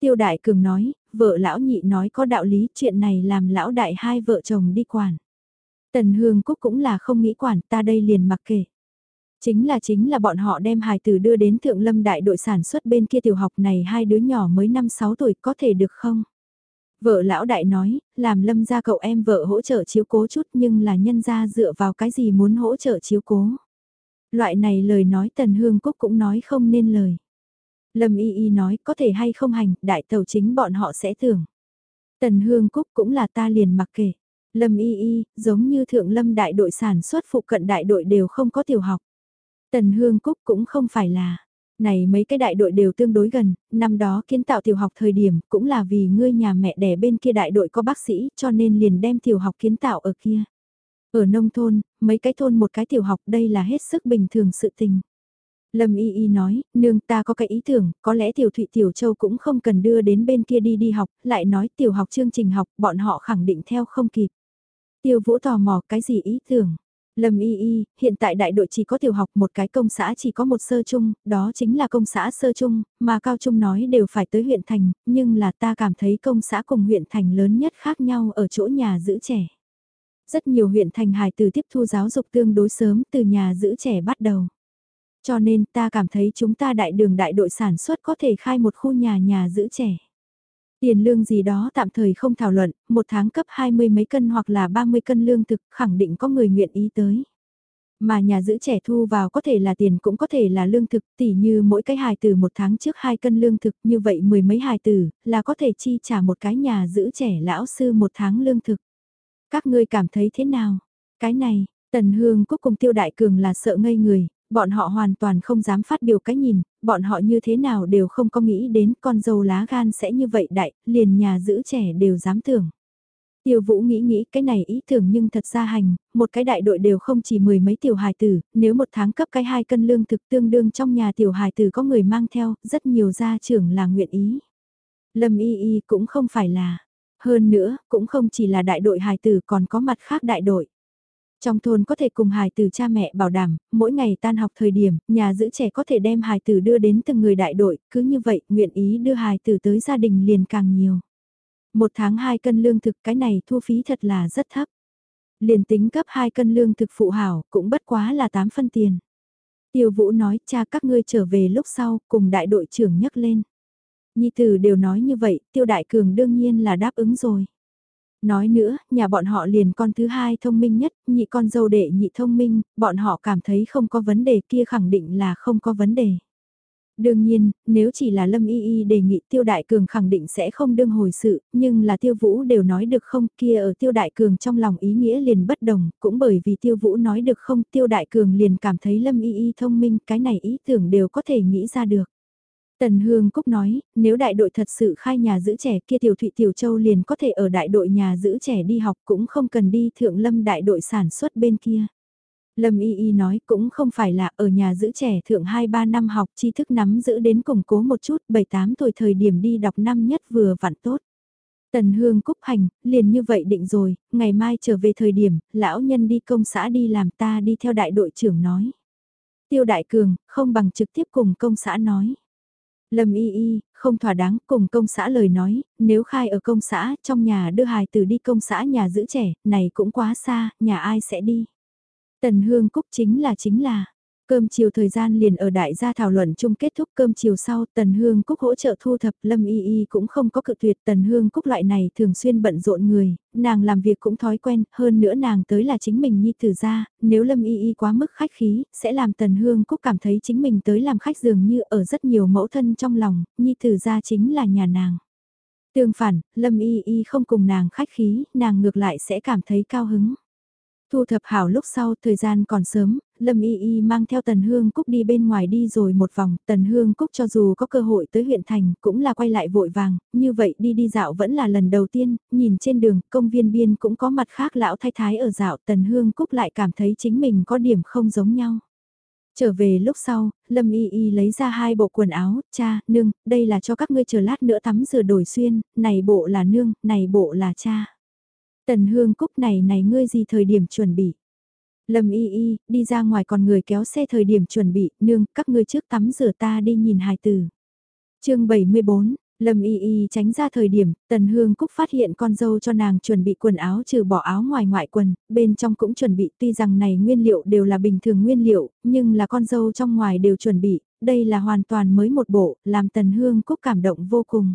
Tiêu đại cường nói, vợ lão nhị nói có đạo lý chuyện này làm lão đại hai vợ chồng đi quản. Tần Hương Cúc cũng là không nghĩ quản ta đây liền mặc kệ. Chính là chính là bọn họ đem hài tử đưa đến thượng lâm đại đội sản xuất bên kia tiểu học này hai đứa nhỏ mới 5-6 tuổi có thể được không? Vợ lão đại nói, làm lâm ra cậu em vợ hỗ trợ chiếu cố chút nhưng là nhân ra dựa vào cái gì muốn hỗ trợ chiếu cố. Loại này lời nói Tần Hương Cúc cũng nói không nên lời. Lâm Y Y nói có thể hay không hành, đại tàu chính bọn họ sẽ tưởng. Tần Hương Cúc cũng là ta liền mặc kệ. Lâm Y Y, giống như thượng lâm đại đội sản xuất phụ cận đại đội đều không có tiểu học. Tần Hương Cúc cũng không phải là. Này mấy cái đại đội đều tương đối gần, năm đó kiến tạo tiểu học thời điểm cũng là vì ngươi nhà mẹ đẻ bên kia đại đội có bác sĩ cho nên liền đem tiểu học kiến tạo ở kia. Ở nông thôn, mấy cái thôn một cái tiểu học đây là hết sức bình thường sự tình. Lâm Y Y nói, nương ta có cái ý tưởng, có lẽ tiểu thụy tiểu châu cũng không cần đưa đến bên kia đi đi học, lại nói tiểu học chương trình học, bọn họ khẳng định theo không kịp. Tiêu vũ tò mò cái gì ý tưởng? Lâm Y Y, hiện tại đại đội chỉ có tiểu học một cái công xã chỉ có một sơ trung, đó chính là công xã sơ trung, mà cao trung nói đều phải tới huyện thành, nhưng là ta cảm thấy công xã cùng huyện thành lớn nhất khác nhau ở chỗ nhà giữ trẻ. Rất nhiều huyện thành hài từ tiếp thu giáo dục tương đối sớm từ nhà giữ trẻ bắt đầu. Cho nên ta cảm thấy chúng ta đại đường đại đội sản xuất có thể khai một khu nhà nhà giữ trẻ. Tiền lương gì đó tạm thời không thảo luận, một tháng cấp 20 mấy cân hoặc là 30 cân lương thực khẳng định có người nguyện ý tới. Mà nhà giữ trẻ thu vào có thể là tiền cũng có thể là lương thực, tỉ như mỗi cái hài tử một tháng trước hai cân lương thực như vậy mười mấy hài tử là có thể chi trả một cái nhà giữ trẻ lão sư một tháng lương thực. Các ngươi cảm thấy thế nào? Cái này, Tần Hương Cúc cùng Tiêu Đại Cường là sợ ngây người, bọn họ hoàn toàn không dám phát biểu cái nhìn, bọn họ như thế nào đều không có nghĩ đến con dâu lá gan sẽ như vậy đại, liền nhà giữ trẻ đều dám tưởng. Tiêu Vũ nghĩ nghĩ cái này ý tưởng nhưng thật ra hành, một cái đại đội đều không chỉ mười mấy tiểu hài tử, nếu một tháng cấp cái hai cân lương thực tương đương trong nhà tiểu hài tử có người mang theo, rất nhiều gia trưởng là nguyện ý. Lâm Y Y cũng không phải là, hơn nữa, cũng không chỉ là đại đội hài tử còn có mặt khác đại đội. Trong thôn có thể cùng hài tử cha mẹ bảo đảm, mỗi ngày tan học thời điểm, nhà giữ trẻ có thể đem hài tử đưa đến từng người đại đội, cứ như vậy, nguyện ý đưa hài tử tới gia đình liền càng nhiều. Một tháng hai cân lương thực cái này thu phí thật là rất thấp. Liền tính cấp hai cân lương thực phụ hảo, cũng bất quá là 8 phân tiền. Tiêu Vũ nói, cha các ngươi trở về lúc sau, cùng đại đội trưởng nhắc lên. Nhi tử đều nói như vậy, tiêu đại cường đương nhiên là đáp ứng rồi. Nói nữa, nhà bọn họ liền con thứ hai thông minh nhất, nhị con dâu đệ nhị thông minh, bọn họ cảm thấy không có vấn đề kia khẳng định là không có vấn đề. Đương nhiên, nếu chỉ là Lâm Y Y đề nghị Tiêu Đại Cường khẳng định sẽ không đương hồi sự, nhưng là Tiêu Vũ đều nói được không kia ở Tiêu Đại Cường trong lòng ý nghĩa liền bất đồng, cũng bởi vì Tiêu Vũ nói được không Tiêu Đại Cường liền cảm thấy Lâm Y Y thông minh cái này ý tưởng đều có thể nghĩ ra được. Tần Hương Cúc nói, nếu đại đội thật sự khai nhà giữ trẻ kia Tiểu Thụy Tiểu Châu liền có thể ở đại đội nhà giữ trẻ đi học cũng không cần đi thượng lâm đại đội sản xuất bên kia. Lâm Y Y nói cũng không phải là ở nhà giữ trẻ thượng 2-3 năm học tri thức nắm giữ đến củng cố một chút 7-8 tuổi thời điểm đi đọc năm nhất vừa vặn tốt. Tần Hương Cúc hành, liền như vậy định rồi, ngày mai trở về thời điểm, lão nhân đi công xã đi làm ta đi theo đại đội trưởng nói. Tiêu Đại Cường, không bằng trực tiếp cùng công xã nói. Lâm y y, không thỏa đáng cùng công xã lời nói, nếu khai ở công xã, trong nhà đưa hài tử đi công xã nhà giữ trẻ, này cũng quá xa, nhà ai sẽ đi. Tần Hương Cúc chính là chính là, Cơm chiều thời gian liền ở đại gia thảo luận chung kết thúc cơm chiều sau, Tần Hương Cúc hỗ trợ thu thập, Lâm Y Y cũng không có cự tuyệt, Tần Hương Cúc loại này thường xuyên bận rộn người, nàng làm việc cũng thói quen, hơn nữa nàng tới là chính mình nhi tử ra, nếu Lâm Y Y quá mức khách khí, sẽ làm Tần Hương Cúc cảm thấy chính mình tới làm khách dường như ở rất nhiều mẫu thân trong lòng, nhi tử ra chính là nhà nàng. Tương phản, Lâm Y Y không cùng nàng khách khí, nàng ngược lại sẽ cảm thấy cao hứng. Thu thập hảo lúc sau, thời gian còn sớm, Lâm Y Y mang theo Tần Hương Cúc đi bên ngoài đi rồi một vòng, Tần Hương Cúc cho dù có cơ hội tới huyện thành, cũng là quay lại vội vàng, như vậy đi đi dạo vẫn là lần đầu tiên, nhìn trên đường, công viên biên cũng có mặt khác lão thái thái ở dạo, Tần Hương Cúc lại cảm thấy chính mình có điểm không giống nhau. Trở về lúc sau, Lâm Y Y lấy ra hai bộ quần áo, cha, nương, đây là cho các ngươi chờ lát nữa tắm rửa đổi xuyên, này bộ là nương, này bộ là cha. Tần Hương Cúc này này ngươi gì thời điểm chuẩn bị? Lâm y y, đi ra ngoài còn người kéo xe thời điểm chuẩn bị, nương, các ngươi trước tắm rửa ta đi nhìn hài tử. chương 74, Lâm y y tránh ra thời điểm, Tần Hương Cúc phát hiện con dâu cho nàng chuẩn bị quần áo trừ bỏ áo ngoài ngoại quần, bên trong cũng chuẩn bị tuy rằng này nguyên liệu đều là bình thường nguyên liệu, nhưng là con dâu trong ngoài đều chuẩn bị, đây là hoàn toàn mới một bộ, làm Tần Hương Cúc cảm động vô cùng.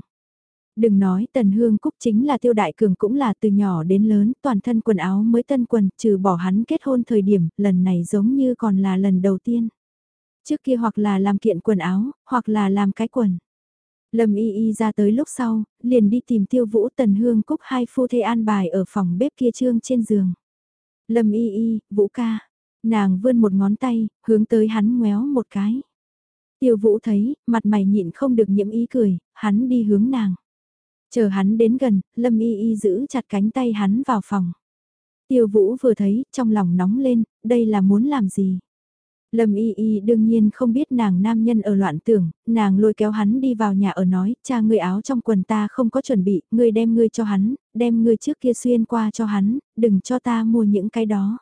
Đừng nói Tần Hương Cúc chính là tiêu đại cường cũng là từ nhỏ đến lớn, toàn thân quần áo mới tân quần, trừ bỏ hắn kết hôn thời điểm, lần này giống như còn là lần đầu tiên. Trước kia hoặc là làm kiện quần áo, hoặc là làm cái quần. Lâm y y ra tới lúc sau, liền đi tìm tiêu vũ Tần Hương Cúc hai phu thê an bài ở phòng bếp kia trương trên giường. Lâm y y, vũ ca, nàng vươn một ngón tay, hướng tới hắn ngoéo một cái. Tiêu vũ thấy, mặt mày nhịn không được nhiễm ý cười, hắn đi hướng nàng. Chờ hắn đến gần, Lâm Y Y giữ chặt cánh tay hắn vào phòng. Tiêu Vũ vừa thấy, trong lòng nóng lên, đây là muốn làm gì? Lâm Y Y đương nhiên không biết nàng nam nhân ở loạn tưởng, nàng lôi kéo hắn đi vào nhà ở nói, cha ngươi áo trong quần ta không có chuẩn bị, ngươi đem ngươi cho hắn, đem ngươi trước kia xuyên qua cho hắn, đừng cho ta mua những cái đó.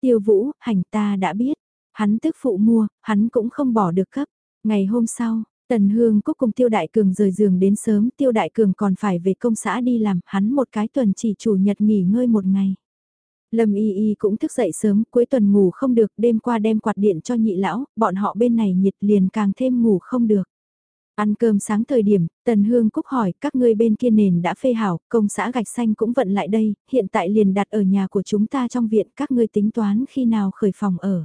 Tiêu Vũ, hành ta đã biết, hắn tức phụ mua, hắn cũng không bỏ được cấp. Ngày hôm sau, Tần Hương Cúc cùng Tiêu Đại Cường rời giường đến sớm, Tiêu Đại Cường còn phải về công xã đi làm, hắn một cái tuần chỉ chủ nhật nghỉ ngơi một ngày. Lâm Y Y cũng thức dậy sớm, cuối tuần ngủ không được, đêm qua đem quạt điện cho nhị lão, bọn họ bên này nhiệt liền càng thêm ngủ không được. Ăn cơm sáng thời điểm, Tần Hương Cúc hỏi các ngươi bên kia nền đã phê hảo, công xã gạch xanh cũng vận lại đây, hiện tại liền đặt ở nhà của chúng ta trong viện các ngươi tính toán khi nào khởi phòng ở.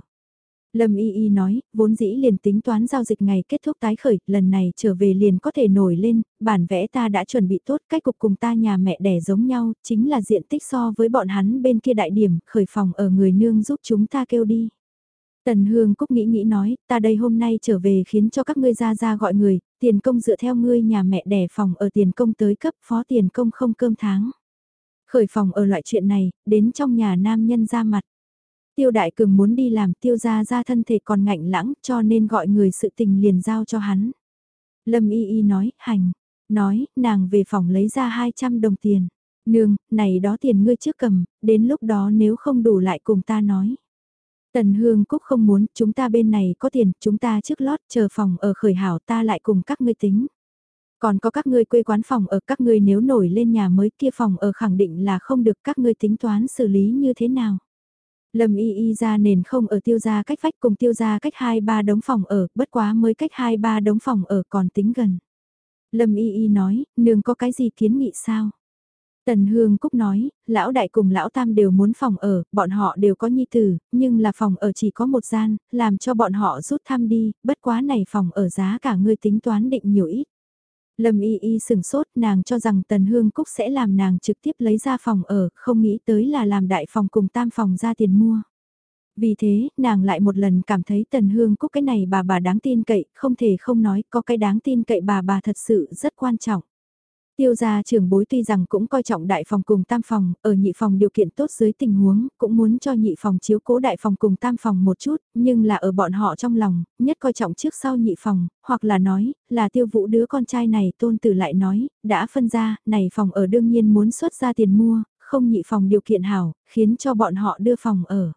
Lâm Y Y nói, vốn dĩ liền tính toán giao dịch ngày kết thúc tái khởi, lần này trở về liền có thể nổi lên, bản vẽ ta đã chuẩn bị tốt, cách cục cùng ta nhà mẹ đẻ giống nhau, chính là diện tích so với bọn hắn bên kia đại điểm, khởi phòng ở người nương giúp chúng ta kêu đi. Tần Hương Cúc nghĩ nghĩ nói, ta đây hôm nay trở về khiến cho các ngươi ra ra gọi người, tiền công dựa theo ngươi nhà mẹ đẻ phòng ở tiền công tới cấp phó tiền công không cơm tháng. Khởi phòng ở loại chuyện này, đến trong nhà nam nhân ra mặt. Tiêu đại cường muốn đi làm tiêu gia ra thân thể còn ngạnh lãng cho nên gọi người sự tình liền giao cho hắn. Lâm y y nói, hành, nói, nàng về phòng lấy ra 200 đồng tiền. Nương, này đó tiền ngươi trước cầm, đến lúc đó nếu không đủ lại cùng ta nói. Tần Hương Cúc không muốn, chúng ta bên này có tiền, chúng ta trước lót chờ phòng ở khởi hảo ta lại cùng các ngươi tính. Còn có các ngươi quê quán phòng ở các ngươi nếu nổi lên nhà mới kia phòng ở khẳng định là không được các ngươi tính toán xử lý như thế nào. Lâm y y ra nền không ở tiêu gia cách vách cùng tiêu gia cách hai ba đống phòng ở, bất quá mới cách hai ba đống phòng ở còn tính gần. Lâm y y nói, nương có cái gì kiến nghị sao? Tần Hương Cúc nói, lão đại cùng lão tam đều muốn phòng ở, bọn họ đều có nhi tử, nhưng là phòng ở chỉ có một gian, làm cho bọn họ rút thăm đi, bất quá này phòng ở giá cả ngươi tính toán định nhiều ít. Lâm y y sừng sốt nàng cho rằng Tần Hương Cúc sẽ làm nàng trực tiếp lấy ra phòng ở, không nghĩ tới là làm đại phòng cùng tam phòng ra tiền mua. Vì thế, nàng lại một lần cảm thấy Tần Hương Cúc cái này bà bà đáng tin cậy, không thể không nói có cái đáng tin cậy bà bà thật sự rất quan trọng. Tiêu gia trưởng bối tuy rằng cũng coi trọng đại phòng cùng tam phòng, ở nhị phòng điều kiện tốt dưới tình huống, cũng muốn cho nhị phòng chiếu cố đại phòng cùng tam phòng một chút, nhưng là ở bọn họ trong lòng, nhất coi trọng trước sau nhị phòng, hoặc là nói, là tiêu vũ đứa con trai này tôn tử lại nói, đã phân ra, này phòng ở đương nhiên muốn xuất ra tiền mua, không nhị phòng điều kiện hảo, khiến cho bọn họ đưa phòng ở.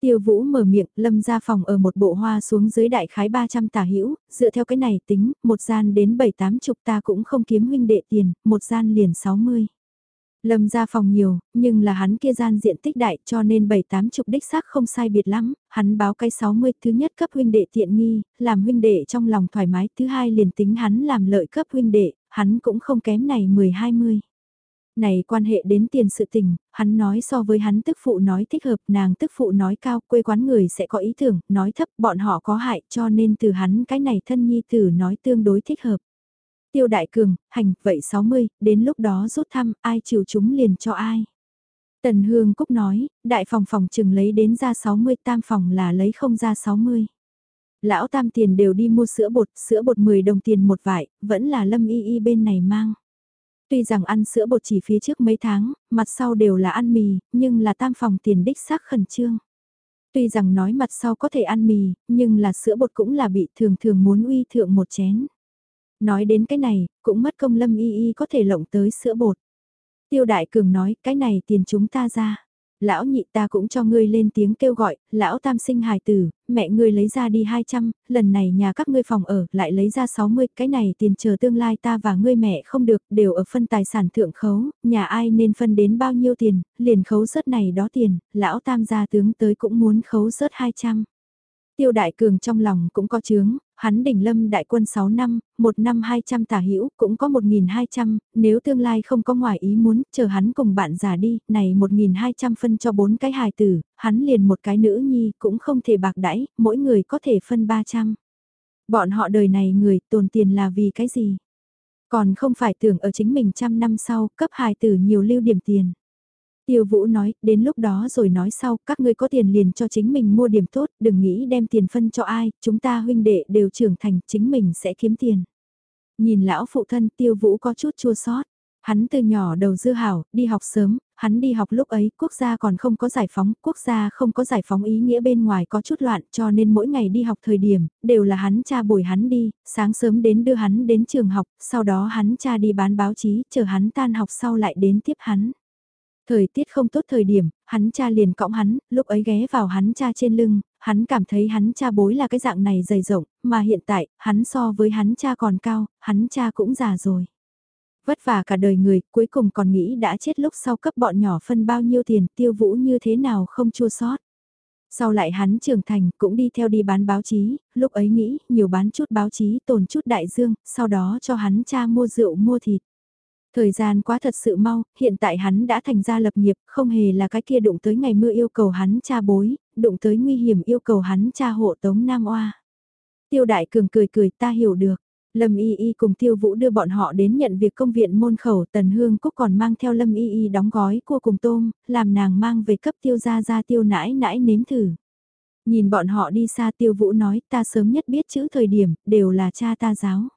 Tiêu Vũ mở miệng, lâm ra phòng ở một bộ hoa xuống dưới đại khái 300 tả hữu dựa theo cái này tính, một gian đến 7-8 chục ta cũng không kiếm huynh đệ tiền, một gian liền 60. Lâm ra phòng nhiều, nhưng là hắn kia gian diện tích đại cho nên 7-8 chục đích xác không sai biệt lắm, hắn báo cái 60 thứ nhất cấp huynh đệ tiện nghi, làm huynh đệ trong lòng thoải mái, thứ hai liền tính hắn làm lợi cấp huynh đệ, hắn cũng không kém này 10-20 này quan hệ đến tiền sự tình, hắn nói so với hắn tức phụ nói thích hợp, nàng tức phụ nói cao, quê quán người sẽ có ý tưởng, nói thấp, bọn họ có hại, cho nên từ hắn cái này thân nhi tử nói tương đối thích hợp. Tiêu đại cường, hành, vậy 60, đến lúc đó rút thăm, ai chịu chúng liền cho ai. Tần Hương Cúc nói, đại phòng phòng chừng lấy đến ra 60, tam phòng là lấy không ra 60. Lão tam tiền đều đi mua sữa bột, sữa bột 10 đồng tiền một vải, vẫn là lâm y y bên này mang. Tuy rằng ăn sữa bột chỉ phía trước mấy tháng, mặt sau đều là ăn mì, nhưng là tam phòng tiền đích xác khẩn trương. Tuy rằng nói mặt sau có thể ăn mì, nhưng là sữa bột cũng là bị thường thường muốn uy thượng một chén. Nói đến cái này, cũng mất công lâm y y có thể lộng tới sữa bột. Tiêu đại cường nói, cái này tiền chúng ta ra lão nhị ta cũng cho ngươi lên tiếng kêu gọi, lão tam sinh hài tử, mẹ ngươi lấy ra đi 200, lần này nhà các ngươi phòng ở lại lấy ra 60, cái này tiền chờ tương lai ta và ngươi mẹ không được, đều ở phân tài sản thượng khấu, nhà ai nên phân đến bao nhiêu tiền, liền khấu rớt này đó tiền, lão tam gia tướng tới cũng muốn khấu rớt 200. Tiêu đại cường trong lòng cũng có chướng, hắn đỉnh lâm đại quân 6 năm, một năm 200 tả hữu cũng có 1.200, nếu tương lai không có ngoài ý muốn, chờ hắn cùng bạn già đi, này 1.200 phân cho bốn cái hài tử, hắn liền một cái nữ nhi cũng không thể bạc đãi, mỗi người có thể phân 300. Bọn họ đời này người tồn tiền là vì cái gì? Còn không phải tưởng ở chính mình trăm năm sau cấp hài tử nhiều lưu điểm tiền. Tiêu Vũ nói, đến lúc đó rồi nói sau, các ngươi có tiền liền cho chính mình mua điểm tốt, đừng nghĩ đem tiền phân cho ai, chúng ta huynh đệ đều trưởng thành, chính mình sẽ kiếm tiền. Nhìn lão phụ thân Tiêu Vũ có chút chua sót. Hắn từ nhỏ đầu dư hảo, đi học sớm, hắn đi học lúc ấy quốc gia còn không có giải phóng, quốc gia không có giải phóng ý nghĩa bên ngoài có chút loạn cho nên mỗi ngày đi học thời điểm, đều là hắn cha bồi hắn đi, sáng sớm đến đưa hắn đến trường học, sau đó hắn cha đi bán báo chí, chờ hắn tan học sau lại đến tiếp hắn. Thời tiết không tốt thời điểm, hắn cha liền cõng hắn, lúc ấy ghé vào hắn cha trên lưng, hắn cảm thấy hắn cha bối là cái dạng này dày rộng, mà hiện tại, hắn so với hắn cha còn cao, hắn cha cũng già rồi. Vất vả cả đời người, cuối cùng còn nghĩ đã chết lúc sau cấp bọn nhỏ phân bao nhiêu tiền tiêu vũ như thế nào không chua sót. Sau lại hắn trưởng thành cũng đi theo đi bán báo chí, lúc ấy nghĩ nhiều bán chút báo chí tồn chút đại dương, sau đó cho hắn cha mua rượu mua thịt. Thời gian quá thật sự mau, hiện tại hắn đã thành ra lập nghiệp, không hề là cái kia đụng tới ngày mưa yêu cầu hắn cha bối, đụng tới nguy hiểm yêu cầu hắn cha hộ tống Nam Oa. Tiêu đại cường cười cười ta hiểu được. Lâm Y Y cùng Tiêu Vũ đưa bọn họ đến nhận việc công viện môn khẩu Tần Hương Cúc còn mang theo Lâm Y Y đóng gói cua cùng tôm, làm nàng mang về cấp tiêu gia gia tiêu nãi nãi nếm thử. Nhìn bọn họ đi xa Tiêu Vũ nói ta sớm nhất biết chữ thời điểm, đều là cha ta giáo.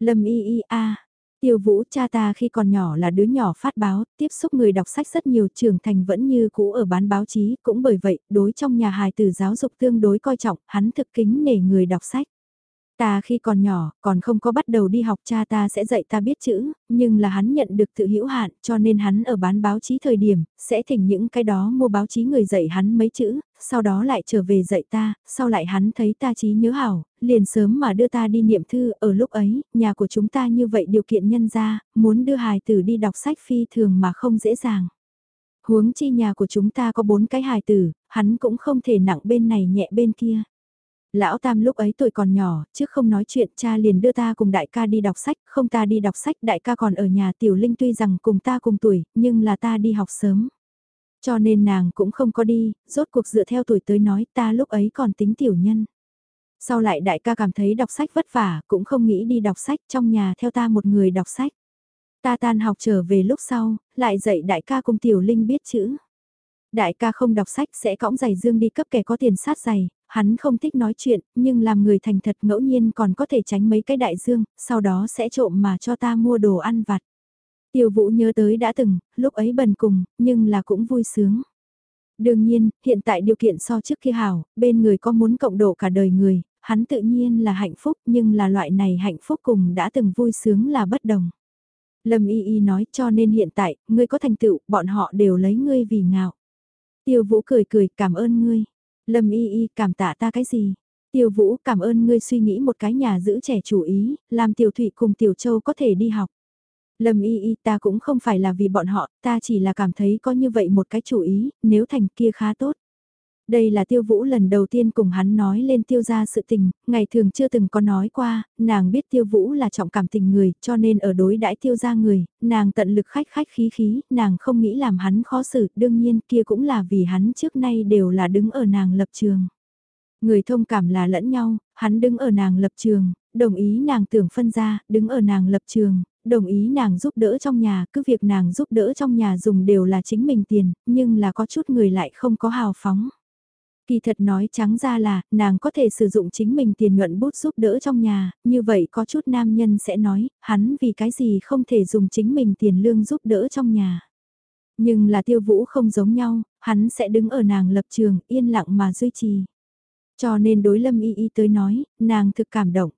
Lâm Y Y a Tiêu Vũ cha ta khi còn nhỏ là đứa nhỏ phát báo, tiếp xúc người đọc sách rất nhiều trưởng thành vẫn như cũ ở bán báo chí, cũng bởi vậy, đối trong nhà hài tử giáo dục tương đối coi trọng, hắn thực kính nể người đọc sách. Ta khi còn nhỏ, còn không có bắt đầu đi học cha ta sẽ dạy ta biết chữ, nhưng là hắn nhận được tự hữu hạn cho nên hắn ở bán báo chí thời điểm, sẽ thỉnh những cái đó mua báo chí người dạy hắn mấy chữ, sau đó lại trở về dạy ta, sau lại hắn thấy ta trí nhớ hảo, liền sớm mà đưa ta đi niệm thư, ở lúc ấy, nhà của chúng ta như vậy điều kiện nhân ra, muốn đưa hài tử đi đọc sách phi thường mà không dễ dàng. Huống chi nhà của chúng ta có bốn cái hài tử, hắn cũng không thể nặng bên này nhẹ bên kia. Lão Tam lúc ấy tuổi còn nhỏ, trước không nói chuyện cha liền đưa ta cùng đại ca đi đọc sách, không ta đi đọc sách đại ca còn ở nhà tiểu linh tuy rằng cùng ta cùng tuổi, nhưng là ta đi học sớm. Cho nên nàng cũng không có đi, rốt cuộc dựa theo tuổi tới nói ta lúc ấy còn tính tiểu nhân. Sau lại đại ca cảm thấy đọc sách vất vả, cũng không nghĩ đi đọc sách trong nhà theo ta một người đọc sách. Ta tan học trở về lúc sau, lại dạy đại ca cùng tiểu linh biết chữ. Đại ca không đọc sách sẽ cõng giày dương đi cấp kẻ có tiền sát giày, hắn không thích nói chuyện, nhưng làm người thành thật ngẫu nhiên còn có thể tránh mấy cái đại dương, sau đó sẽ trộm mà cho ta mua đồ ăn vặt. Tiêu vũ nhớ tới đã từng, lúc ấy bần cùng, nhưng là cũng vui sướng. Đương nhiên, hiện tại điều kiện so trước kia hảo, bên người có muốn cộng độ cả đời người, hắn tự nhiên là hạnh phúc nhưng là loại này hạnh phúc cùng đã từng vui sướng là bất đồng. Lâm Y Y nói cho nên hiện tại, ngươi có thành tựu, bọn họ đều lấy ngươi vì ngạo. Tiêu Vũ cười cười cảm ơn ngươi. Lâm Y Y cảm tạ ta cái gì? Tiêu Vũ cảm ơn ngươi suy nghĩ một cái nhà giữ trẻ chủ ý, làm Tiểu Thụy cùng Tiểu Châu có thể đi học. Lâm y y ta cũng không phải là vì bọn họ, ta chỉ là cảm thấy có như vậy một cái chủ ý, nếu thành kia khá tốt. Đây là tiêu vũ lần đầu tiên cùng hắn nói lên tiêu gia sự tình, ngày thường chưa từng có nói qua, nàng biết tiêu vũ là trọng cảm tình người, cho nên ở đối đãi tiêu gia người, nàng tận lực khách khách khí khí, nàng không nghĩ làm hắn khó xử, đương nhiên kia cũng là vì hắn trước nay đều là đứng ở nàng lập trường. Người thông cảm là lẫn nhau, hắn đứng ở nàng lập trường, đồng ý nàng tưởng phân ra, đứng ở nàng lập trường, đồng ý nàng giúp đỡ trong nhà, cứ việc nàng giúp đỡ trong nhà dùng đều là chính mình tiền, nhưng là có chút người lại không có hào phóng. Kỳ thật nói trắng ra là, nàng có thể sử dụng chính mình tiền nhuận bút giúp đỡ trong nhà, như vậy có chút nam nhân sẽ nói, hắn vì cái gì không thể dùng chính mình tiền lương giúp đỡ trong nhà. Nhưng là tiêu vũ không giống nhau, hắn sẽ đứng ở nàng lập trường, yên lặng mà duy trì. Cho nên đối lâm y y tới nói, nàng thực cảm động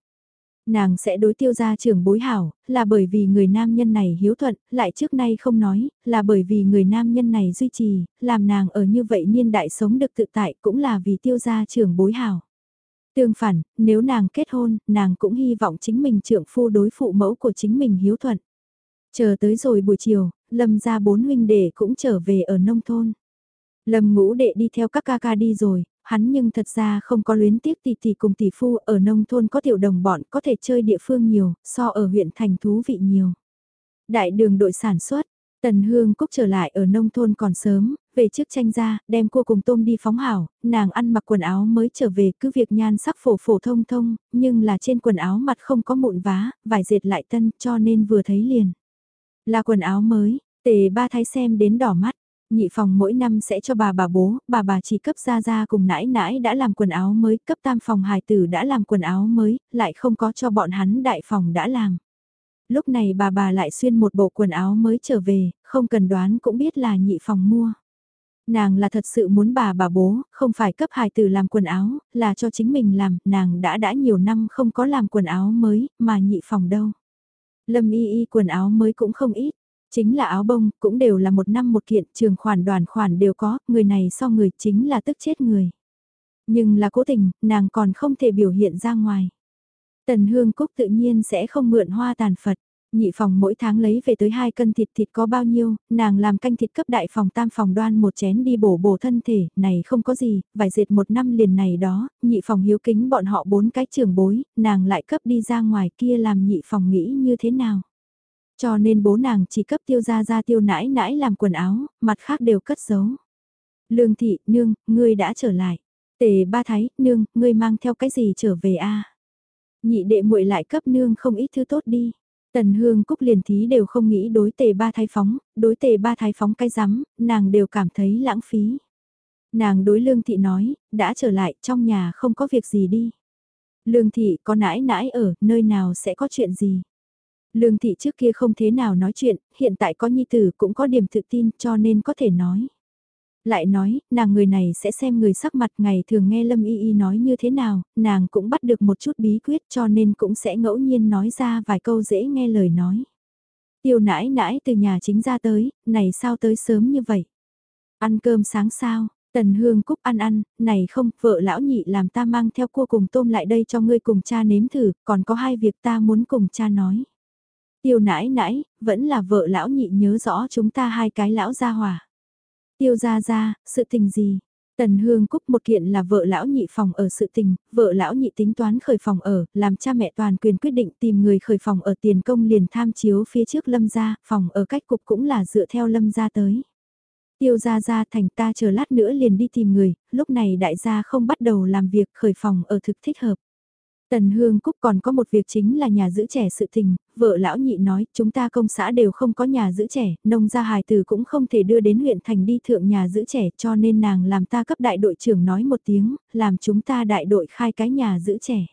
nàng sẽ đối tiêu gia trưởng bối hảo, là bởi vì người nam nhân này hiếu thuận, lại trước nay không nói, là bởi vì người nam nhân này duy trì, làm nàng ở như vậy niên đại sống được tự tại cũng là vì tiêu gia trưởng bối hảo. Tương phản, nếu nàng kết hôn, nàng cũng hy vọng chính mình trưởng phu đối phụ mẫu của chính mình hiếu thuận. Chờ tới rồi buổi chiều, lâm gia bốn huynh đệ cũng trở về ở nông thôn. Lâm ngũ đệ đi theo các ca ca đi rồi, hắn nhưng thật ra không có luyến tiếc tỷ tỷ cùng tỷ phu ở nông thôn có tiểu đồng bọn có thể chơi địa phương nhiều, so ở huyện thành thú vị nhiều. Đại đường đội sản xuất, Tần Hương Cúc trở lại ở nông thôn còn sớm, về trước tranh ra, đem cua cùng tôm đi phóng hảo, nàng ăn mặc quần áo mới trở về cứ việc nhan sắc phổ phổ thông thông, nhưng là trên quần áo mặt không có mụn vá, vải dệt lại tân cho nên vừa thấy liền. Là quần áo mới, tề ba thái xem đến đỏ mắt, nhị phòng mỗi năm sẽ cho bà bà bố, bà bà chỉ cấp ra ra cùng nãi nãi đã làm quần áo mới, cấp tam phòng hài tử đã làm quần áo mới, lại không có cho bọn hắn đại phòng đã làm. Lúc này bà bà lại xuyên một bộ quần áo mới trở về, không cần đoán cũng biết là nhị phòng mua. Nàng là thật sự muốn bà bà bố, không phải cấp hài tử làm quần áo, là cho chính mình làm, nàng đã đã nhiều năm không có làm quần áo mới, mà nhị phòng đâu. Lâm y y quần áo mới cũng không ít, Chính là áo bông, cũng đều là một năm một kiện, trường khoản đoàn khoản đều có, người này so người chính là tức chết người. Nhưng là cố tình, nàng còn không thể biểu hiện ra ngoài. Tần Hương Cúc tự nhiên sẽ không mượn hoa tàn Phật. Nhị phòng mỗi tháng lấy về tới hai cân thịt thịt có bao nhiêu, nàng làm canh thịt cấp đại phòng tam phòng đoan một chén đi bổ bổ thân thể, này không có gì, vài dệt một năm liền này đó, nhị phòng hiếu kính bọn họ bốn cái trường bối, nàng lại cấp đi ra ngoài kia làm nhị phòng nghĩ như thế nào. Cho nên bố nàng chỉ cấp tiêu ra ra tiêu nãi nãi làm quần áo, mặt khác đều cất giấu. Lương thị, nương, ngươi đã trở lại. Tề ba thái, nương, ngươi mang theo cái gì trở về a? Nhị đệ muội lại cấp nương không ít thứ tốt đi. Tần hương cúc liền thí đều không nghĩ đối tề ba thái phóng, đối tề ba thái phóng cái rắm, nàng đều cảm thấy lãng phí. Nàng đối lương thị nói, đã trở lại trong nhà không có việc gì đi. Lương thị có nãi nãi ở, nơi nào sẽ có chuyện gì. Lương thị trước kia không thế nào nói chuyện, hiện tại có nhi tử cũng có điểm tự tin cho nên có thể nói. Lại nói, nàng người này sẽ xem người sắc mặt ngày thường nghe Lâm Y Y nói như thế nào, nàng cũng bắt được một chút bí quyết cho nên cũng sẽ ngẫu nhiên nói ra vài câu dễ nghe lời nói. Tiêu nãi nãi từ nhà chính ra tới, này sao tới sớm như vậy? Ăn cơm sáng sao? Tần Hương Cúc ăn ăn, này không, vợ lão nhị làm ta mang theo cua cùng tôm lại đây cho ngươi cùng cha nếm thử, còn có hai việc ta muốn cùng cha nói. Tiêu nãi nãi, vẫn là vợ lão nhị nhớ rõ chúng ta hai cái lão gia hòa. Tiêu gia gia sự tình gì? Tần Hương Cúc một kiện là vợ lão nhị phòng ở sự tình, vợ lão nhị tính toán khởi phòng ở, làm cha mẹ toàn quyền quyết định tìm người khởi phòng ở tiền công liền tham chiếu phía trước lâm gia, phòng ở cách cục cũng là dựa theo lâm gia tới. Tiêu gia gia thành ta chờ lát nữa liền đi tìm người, lúc này đại gia không bắt đầu làm việc khởi phòng ở thực thích hợp. Tần Hương Cúc còn có một việc chính là nhà giữ trẻ sự tình, vợ lão nhị nói chúng ta công xã đều không có nhà giữ trẻ, nông gia hài tử cũng không thể đưa đến huyện thành đi thượng nhà giữ trẻ cho nên nàng làm ta cấp đại đội trưởng nói một tiếng, làm chúng ta đại đội khai cái nhà giữ trẻ.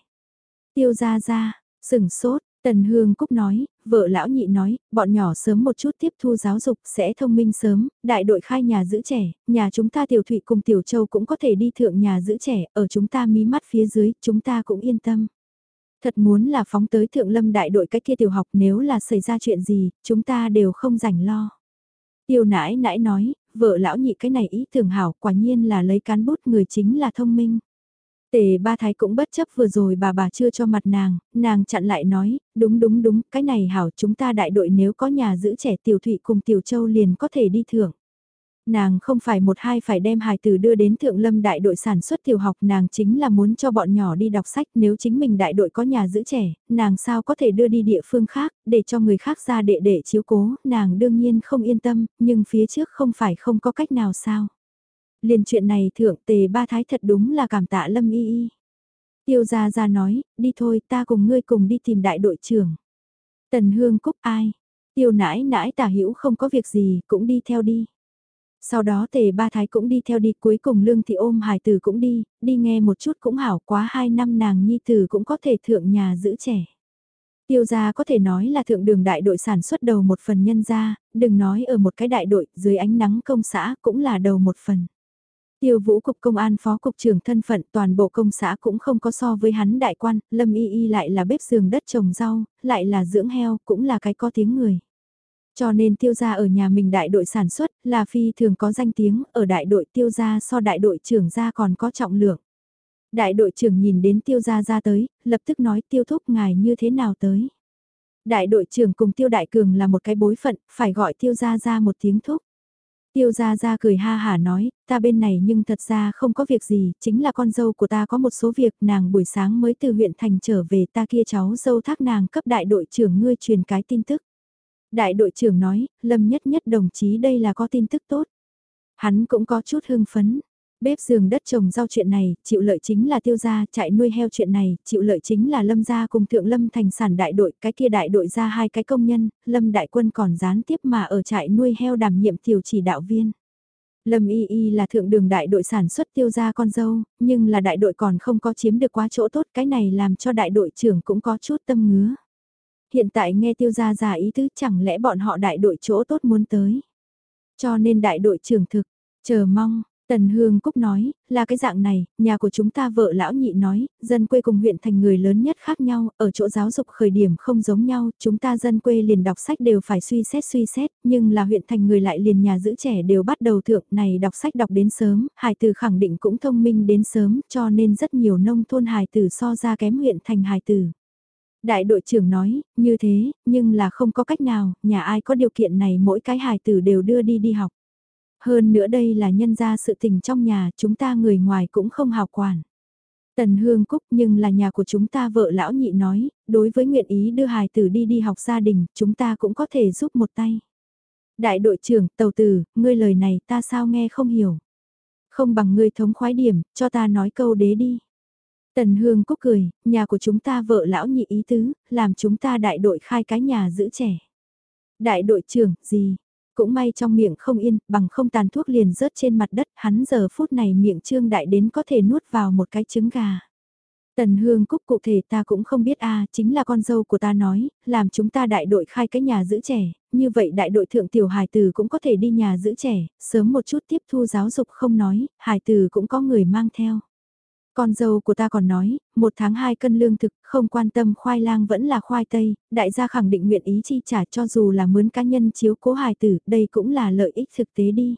Tiêu ra ra, sừng sốt, Tần Hương Cúc nói, vợ lão nhị nói, bọn nhỏ sớm một chút tiếp thu giáo dục sẽ thông minh sớm, đại đội khai nhà giữ trẻ, nhà chúng ta tiểu thụy cùng tiểu châu cũng có thể đi thượng nhà giữ trẻ, ở chúng ta mí mắt phía dưới, chúng ta cũng yên tâm. Thật muốn là phóng tới thượng lâm đại đội cái kia tiểu học nếu là xảy ra chuyện gì, chúng ta đều không rảnh lo. Tiêu nãi nãi nói, vợ lão nhị cái này ý tưởng hảo quả nhiên là lấy cán bút người chính là thông minh. Tề ba thái cũng bất chấp vừa rồi bà bà chưa cho mặt nàng, nàng chặn lại nói, đúng đúng đúng, cái này hảo chúng ta đại đội nếu có nhà giữ trẻ tiểu thụy cùng tiểu châu liền có thể đi thưởng. Nàng không phải một hai phải đem hài tử đưa đến thượng lâm đại đội sản xuất tiểu học nàng chính là muốn cho bọn nhỏ đi đọc sách nếu chính mình đại đội có nhà giữ trẻ, nàng sao có thể đưa đi địa phương khác, để cho người khác ra đệ để chiếu cố, nàng đương nhiên không yên tâm, nhưng phía trước không phải không có cách nào sao. Liền chuyện này thượng tề ba thái thật đúng là cảm tạ lâm y y. Tiêu gia gia nói, đi thôi ta cùng ngươi cùng đi tìm đại đội trưởng. Tần hương cúc ai? Tiêu nãi nãi tả hữu không có việc gì, cũng đi theo đi. Sau đó tề ba thái cũng đi theo đi cuối cùng lương thị ôm hải tử cũng đi, đi nghe một chút cũng hảo quá hai năm nàng nhi tử cũng có thể thượng nhà giữ trẻ. Tiêu gia có thể nói là thượng đường đại đội sản xuất đầu một phần nhân gia, đừng nói ở một cái đại đội dưới ánh nắng công xã cũng là đầu một phần. Tiêu vũ cục công an phó cục trưởng thân phận toàn bộ công xã cũng không có so với hắn đại quan, lâm y y lại là bếp giường đất trồng rau, lại là dưỡng heo, cũng là cái có tiếng người. Cho nên tiêu gia ở nhà mình đại đội sản xuất là phi thường có danh tiếng, ở đại đội tiêu gia so đại đội trưởng gia còn có trọng lượng. Đại đội trưởng nhìn đến tiêu gia ra tới, lập tức nói tiêu thúc ngài như thế nào tới. Đại đội trưởng cùng tiêu đại cường là một cái bối phận, phải gọi tiêu gia ra một tiếng thúc. Tiêu gia gia cười ha hả nói, ta bên này nhưng thật ra không có việc gì, chính là con dâu của ta có một số việc, nàng buổi sáng mới từ huyện thành trở về ta kia cháu dâu thác nàng cấp đại đội trưởng ngươi truyền cái tin tức. Đại đội trưởng nói, Lâm nhất nhất đồng chí đây là có tin tức tốt. Hắn cũng có chút hưng phấn. Bếp giường đất trồng rau chuyện này, chịu lợi chính là tiêu gia, chạy nuôi heo chuyện này, chịu lợi chính là lâm gia cùng thượng lâm thành sản đại đội, cái kia đại đội ra hai cái công nhân, lâm đại quân còn gián tiếp mà ở trại nuôi heo đảm nhiệm tiểu chỉ đạo viên. Lâm Y Y là thượng đường đại đội sản xuất tiêu gia con dâu, nhưng là đại đội còn không có chiếm được quá chỗ tốt, cái này làm cho đại đội trưởng cũng có chút tâm ngứa. Hiện tại nghe tiêu gia già ý tứ chẳng lẽ bọn họ đại đội chỗ tốt muốn tới. Cho nên đại đội trưởng thực, chờ mong, Tần Hương Cúc nói, là cái dạng này, nhà của chúng ta vợ lão nhị nói, dân quê cùng huyện thành người lớn nhất khác nhau, ở chỗ giáo dục khởi điểm không giống nhau, chúng ta dân quê liền đọc sách đều phải suy xét suy xét, nhưng là huyện thành người lại liền nhà giữ trẻ đều bắt đầu thượng này đọc sách đọc đến sớm, hài tử khẳng định cũng thông minh đến sớm, cho nên rất nhiều nông thôn hài tử so ra kém huyện thành hài tử. Đại đội trưởng nói, như thế, nhưng là không có cách nào, nhà ai có điều kiện này mỗi cái hài tử đều đưa đi đi học. Hơn nữa đây là nhân ra sự tình trong nhà, chúng ta người ngoài cũng không hào quản. Tần Hương Cúc nhưng là nhà của chúng ta vợ lão nhị nói, đối với nguyện ý đưa hài tử đi đi học gia đình, chúng ta cũng có thể giúp một tay. Đại đội trưởng, tàu tử, ngươi lời này ta sao nghe không hiểu. Không bằng ngươi thống khoái điểm, cho ta nói câu đế đi. Tần Hương Cúc cười, nhà của chúng ta vợ lão nhị ý tứ, làm chúng ta đại đội khai cái nhà giữ trẻ. Đại đội trưởng, gì? Cũng may trong miệng không yên, bằng không tàn thuốc liền rớt trên mặt đất, hắn giờ phút này miệng trương đại đến có thể nuốt vào một cái trứng gà. Tần Hương Cúc cụ thể ta cũng không biết a chính là con dâu của ta nói, làm chúng ta đại đội khai cái nhà giữ trẻ, như vậy đại đội thượng tiểu hài tử cũng có thể đi nhà giữ trẻ, sớm một chút tiếp thu giáo dục không nói, hài tử cũng có người mang theo. Con dâu của ta còn nói, một tháng hai cân lương thực, không quan tâm khoai lang vẫn là khoai tây, đại gia khẳng định nguyện ý chi trả cho dù là mướn cá nhân chiếu cố hài tử, đây cũng là lợi ích thực tế đi.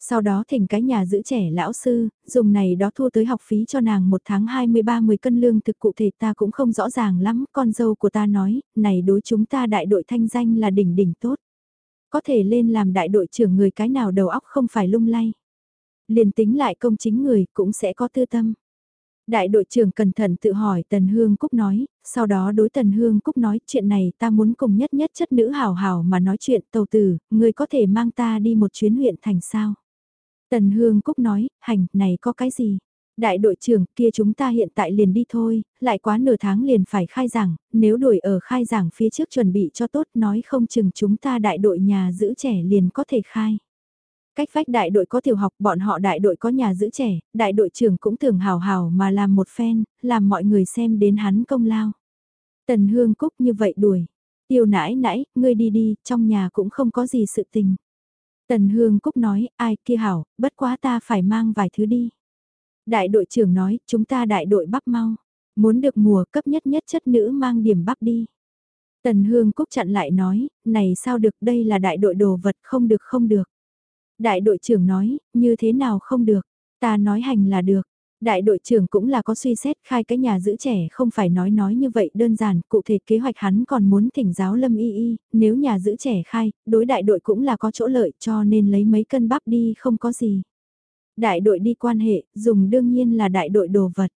Sau đó thỉnh cái nhà giữ trẻ lão sư, dùng này đó thu tới học phí cho nàng một tháng 23-10 cân lương thực cụ thể ta cũng không rõ ràng lắm, con dâu của ta nói, này đối chúng ta đại đội thanh danh là đỉnh đỉnh tốt. Có thể lên làm đại đội trưởng người cái nào đầu óc không phải lung lay. Liền tính lại công chính người cũng sẽ có tư tâm. Đại đội trưởng cẩn thận tự hỏi Tần Hương Cúc nói, sau đó đối Tần Hương Cúc nói chuyện này ta muốn cùng nhất nhất chất nữ hào hào mà nói chuyện tàu tử, người có thể mang ta đi một chuyến huyện thành sao. Tần Hương Cúc nói, hành, này có cái gì? Đại đội trưởng kia chúng ta hiện tại liền đi thôi, lại quá nửa tháng liền phải khai giảng, nếu đuổi ở khai giảng phía trước chuẩn bị cho tốt nói không chừng chúng ta đại đội nhà giữ trẻ liền có thể khai. Cách vách đại đội có tiểu học, bọn họ đại đội có nhà giữ trẻ, đại đội trưởng cũng tưởng hào hào mà làm một phen, làm mọi người xem đến hắn công lao. Tần Hương Cúc như vậy đuổi. Tiêu nãi nãi, ngươi đi đi, trong nhà cũng không có gì sự tình. Tần Hương Cúc nói, ai kia hảo, bất quá ta phải mang vài thứ đi. Đại đội trưởng nói, chúng ta đại đội bắp mau. Muốn được mùa cấp nhất nhất chất nữ mang điểm bắp đi. Tần Hương Cúc chặn lại nói, này sao được đây là đại đội đồ vật không được không được. Đại đội trưởng nói, như thế nào không được, ta nói hành là được. Đại đội trưởng cũng là có suy xét khai cái nhà giữ trẻ không phải nói nói như vậy đơn giản, cụ thể kế hoạch hắn còn muốn thỉnh giáo lâm y y, nếu nhà giữ trẻ khai, đối đại đội cũng là có chỗ lợi cho nên lấy mấy cân bắp đi không có gì. Đại đội đi quan hệ, dùng đương nhiên là đại đội đồ vật.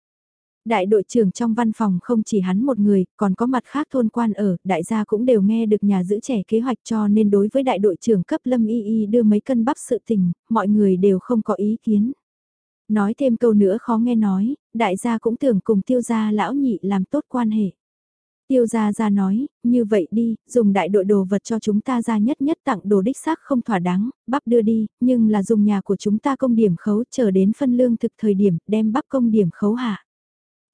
Đại đội trưởng trong văn phòng không chỉ hắn một người, còn có mặt khác thôn quan ở, đại gia cũng đều nghe được nhà giữ trẻ kế hoạch cho nên đối với đại đội trưởng cấp lâm y y đưa mấy cân bắp sự tình, mọi người đều không có ý kiến. Nói thêm câu nữa khó nghe nói, đại gia cũng tưởng cùng tiêu gia lão nhị làm tốt quan hệ. Tiêu gia gia nói, như vậy đi, dùng đại đội đồ vật cho chúng ta ra nhất nhất tặng đồ đích xác không thỏa đáng, bắp đưa đi, nhưng là dùng nhà của chúng ta công điểm khấu chờ đến phân lương thực thời điểm đem bắp công điểm khấu hạ.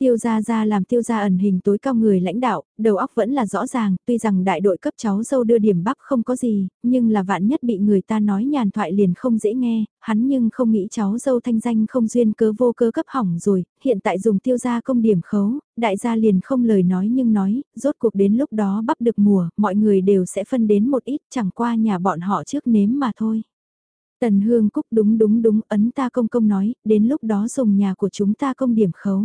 Tiêu gia gia làm tiêu gia ẩn hình tối cao người lãnh đạo, đầu óc vẫn là rõ ràng, tuy rằng đại đội cấp cháu dâu đưa điểm bắp không có gì, nhưng là vạn nhất bị người ta nói nhàn thoại liền không dễ nghe, hắn nhưng không nghĩ cháu dâu thanh danh không duyên cớ vô cớ cấp hỏng rồi, hiện tại dùng tiêu gia công điểm khấu, đại gia liền không lời nói nhưng nói, rốt cuộc đến lúc đó bắp được mùa, mọi người đều sẽ phân đến một ít chẳng qua nhà bọn họ trước nếm mà thôi. Tần Hương Cúc đúng đúng đúng ấn ta công công nói, đến lúc đó dùng nhà của chúng ta công điểm khấu.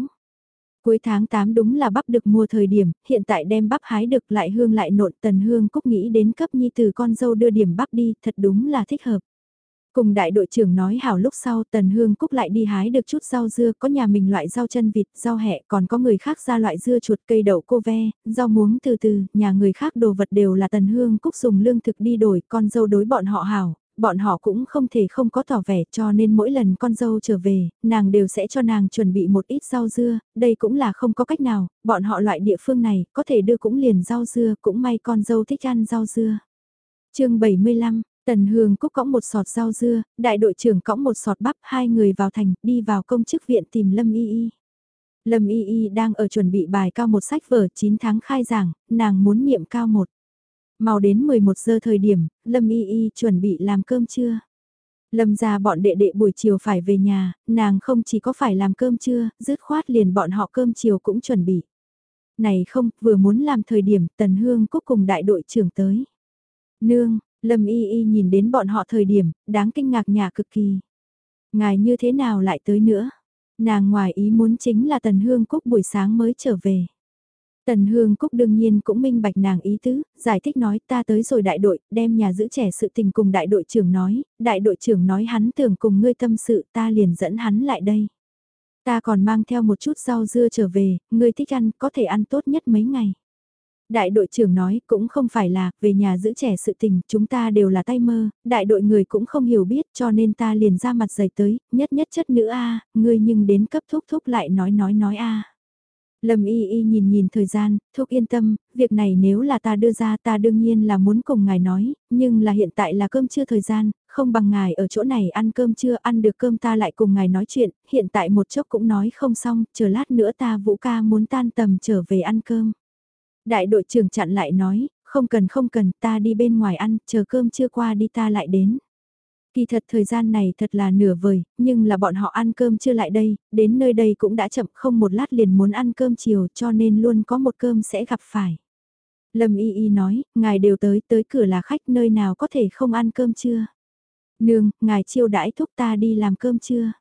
Cuối tháng 8 đúng là bắp được mua thời điểm, hiện tại đem bắp hái được lại hương lại nộn tần hương cúc nghĩ đến cấp nhi từ con dâu đưa điểm bắp đi, thật đúng là thích hợp. Cùng đại đội trưởng nói hảo lúc sau tần hương cúc lại đi hái được chút rau dưa, có nhà mình loại rau chân vịt, rau hẹ, còn có người khác ra loại dưa chuột cây đậu cô ve, rau muống từ từ, nhà người khác đồ vật đều là tần hương cúc dùng lương thực đi đổi, con dâu đối bọn họ hảo, bọn họ cũng không thể không có tỏ vẻ cho nên mỗi lần con dâu trở về, nàng đều sẽ cho nàng chuẩn bị một ít rau dưa, đây cũng là không có cách nào, bọn họ loại địa phương này có thể đưa cũng liền rau dưa, cũng may con dâu thích ăn rau dưa. chương 75 Tần Hương Cúc cõng một sọt rau dưa, đại đội trưởng cõng một sọt bắp, hai người vào thành, đi vào công chức viện tìm Lâm Y Y. Lâm Y Y đang ở chuẩn bị bài cao một sách vở 9 tháng khai giảng, nàng muốn niệm cao một. Mau đến 11 giờ thời điểm, Lâm Y Y chuẩn bị làm cơm trưa. Lâm ra bọn đệ đệ buổi chiều phải về nhà, nàng không chỉ có phải làm cơm trưa, dứt khoát liền bọn họ cơm chiều cũng chuẩn bị. Này không, vừa muốn làm thời điểm Tần Hương Cúc cùng đại đội trưởng tới. Nương, Lâm Y Y nhìn đến bọn họ thời điểm, đáng kinh ngạc nhà cực kỳ. Ngài như thế nào lại tới nữa? Nàng ngoài ý muốn chính là Tần Hương Cúc buổi sáng mới trở về. Tần Hương Cúc đương nhiên cũng minh bạch nàng ý tứ, giải thích nói ta tới rồi đại đội, đem nhà giữ trẻ sự tình cùng đại đội trưởng nói, đại đội trưởng nói hắn tưởng cùng ngươi tâm sự ta liền dẫn hắn lại đây. Ta còn mang theo một chút rau dưa trở về, ngươi thích ăn có thể ăn tốt nhất mấy ngày. Đại đội trưởng nói cũng không phải là về nhà giữ trẻ sự tình chúng ta đều là tay mơ, đại đội người cũng không hiểu biết cho nên ta liền ra mặt dày tới, nhất nhất chất nữ a ngươi nhưng đến cấp thúc thúc lại nói nói nói a Lâm y y nhìn nhìn thời gian, thúc yên tâm, việc này nếu là ta đưa ra ta đương nhiên là muốn cùng ngài nói, nhưng là hiện tại là cơm trưa thời gian, không bằng ngài ở chỗ này ăn cơm trưa ăn được cơm ta lại cùng ngài nói chuyện, hiện tại một chốc cũng nói không xong, chờ lát nữa ta vũ ca muốn tan tầm trở về ăn cơm. Đại đội trưởng chặn lại nói, không cần không cần ta đi bên ngoài ăn, chờ cơm trưa qua đi ta lại đến. Kỳ thật thời gian này thật là nửa vời, nhưng là bọn họ ăn cơm chưa lại đây, đến nơi đây cũng đã chậm không một lát liền muốn ăn cơm chiều cho nên luôn có một cơm sẽ gặp phải. Lâm Y Y nói, ngài đều tới, tới cửa là khách nơi nào có thể không ăn cơm chưa? Nương, ngài chiêu đãi thúc ta đi làm cơm chưa?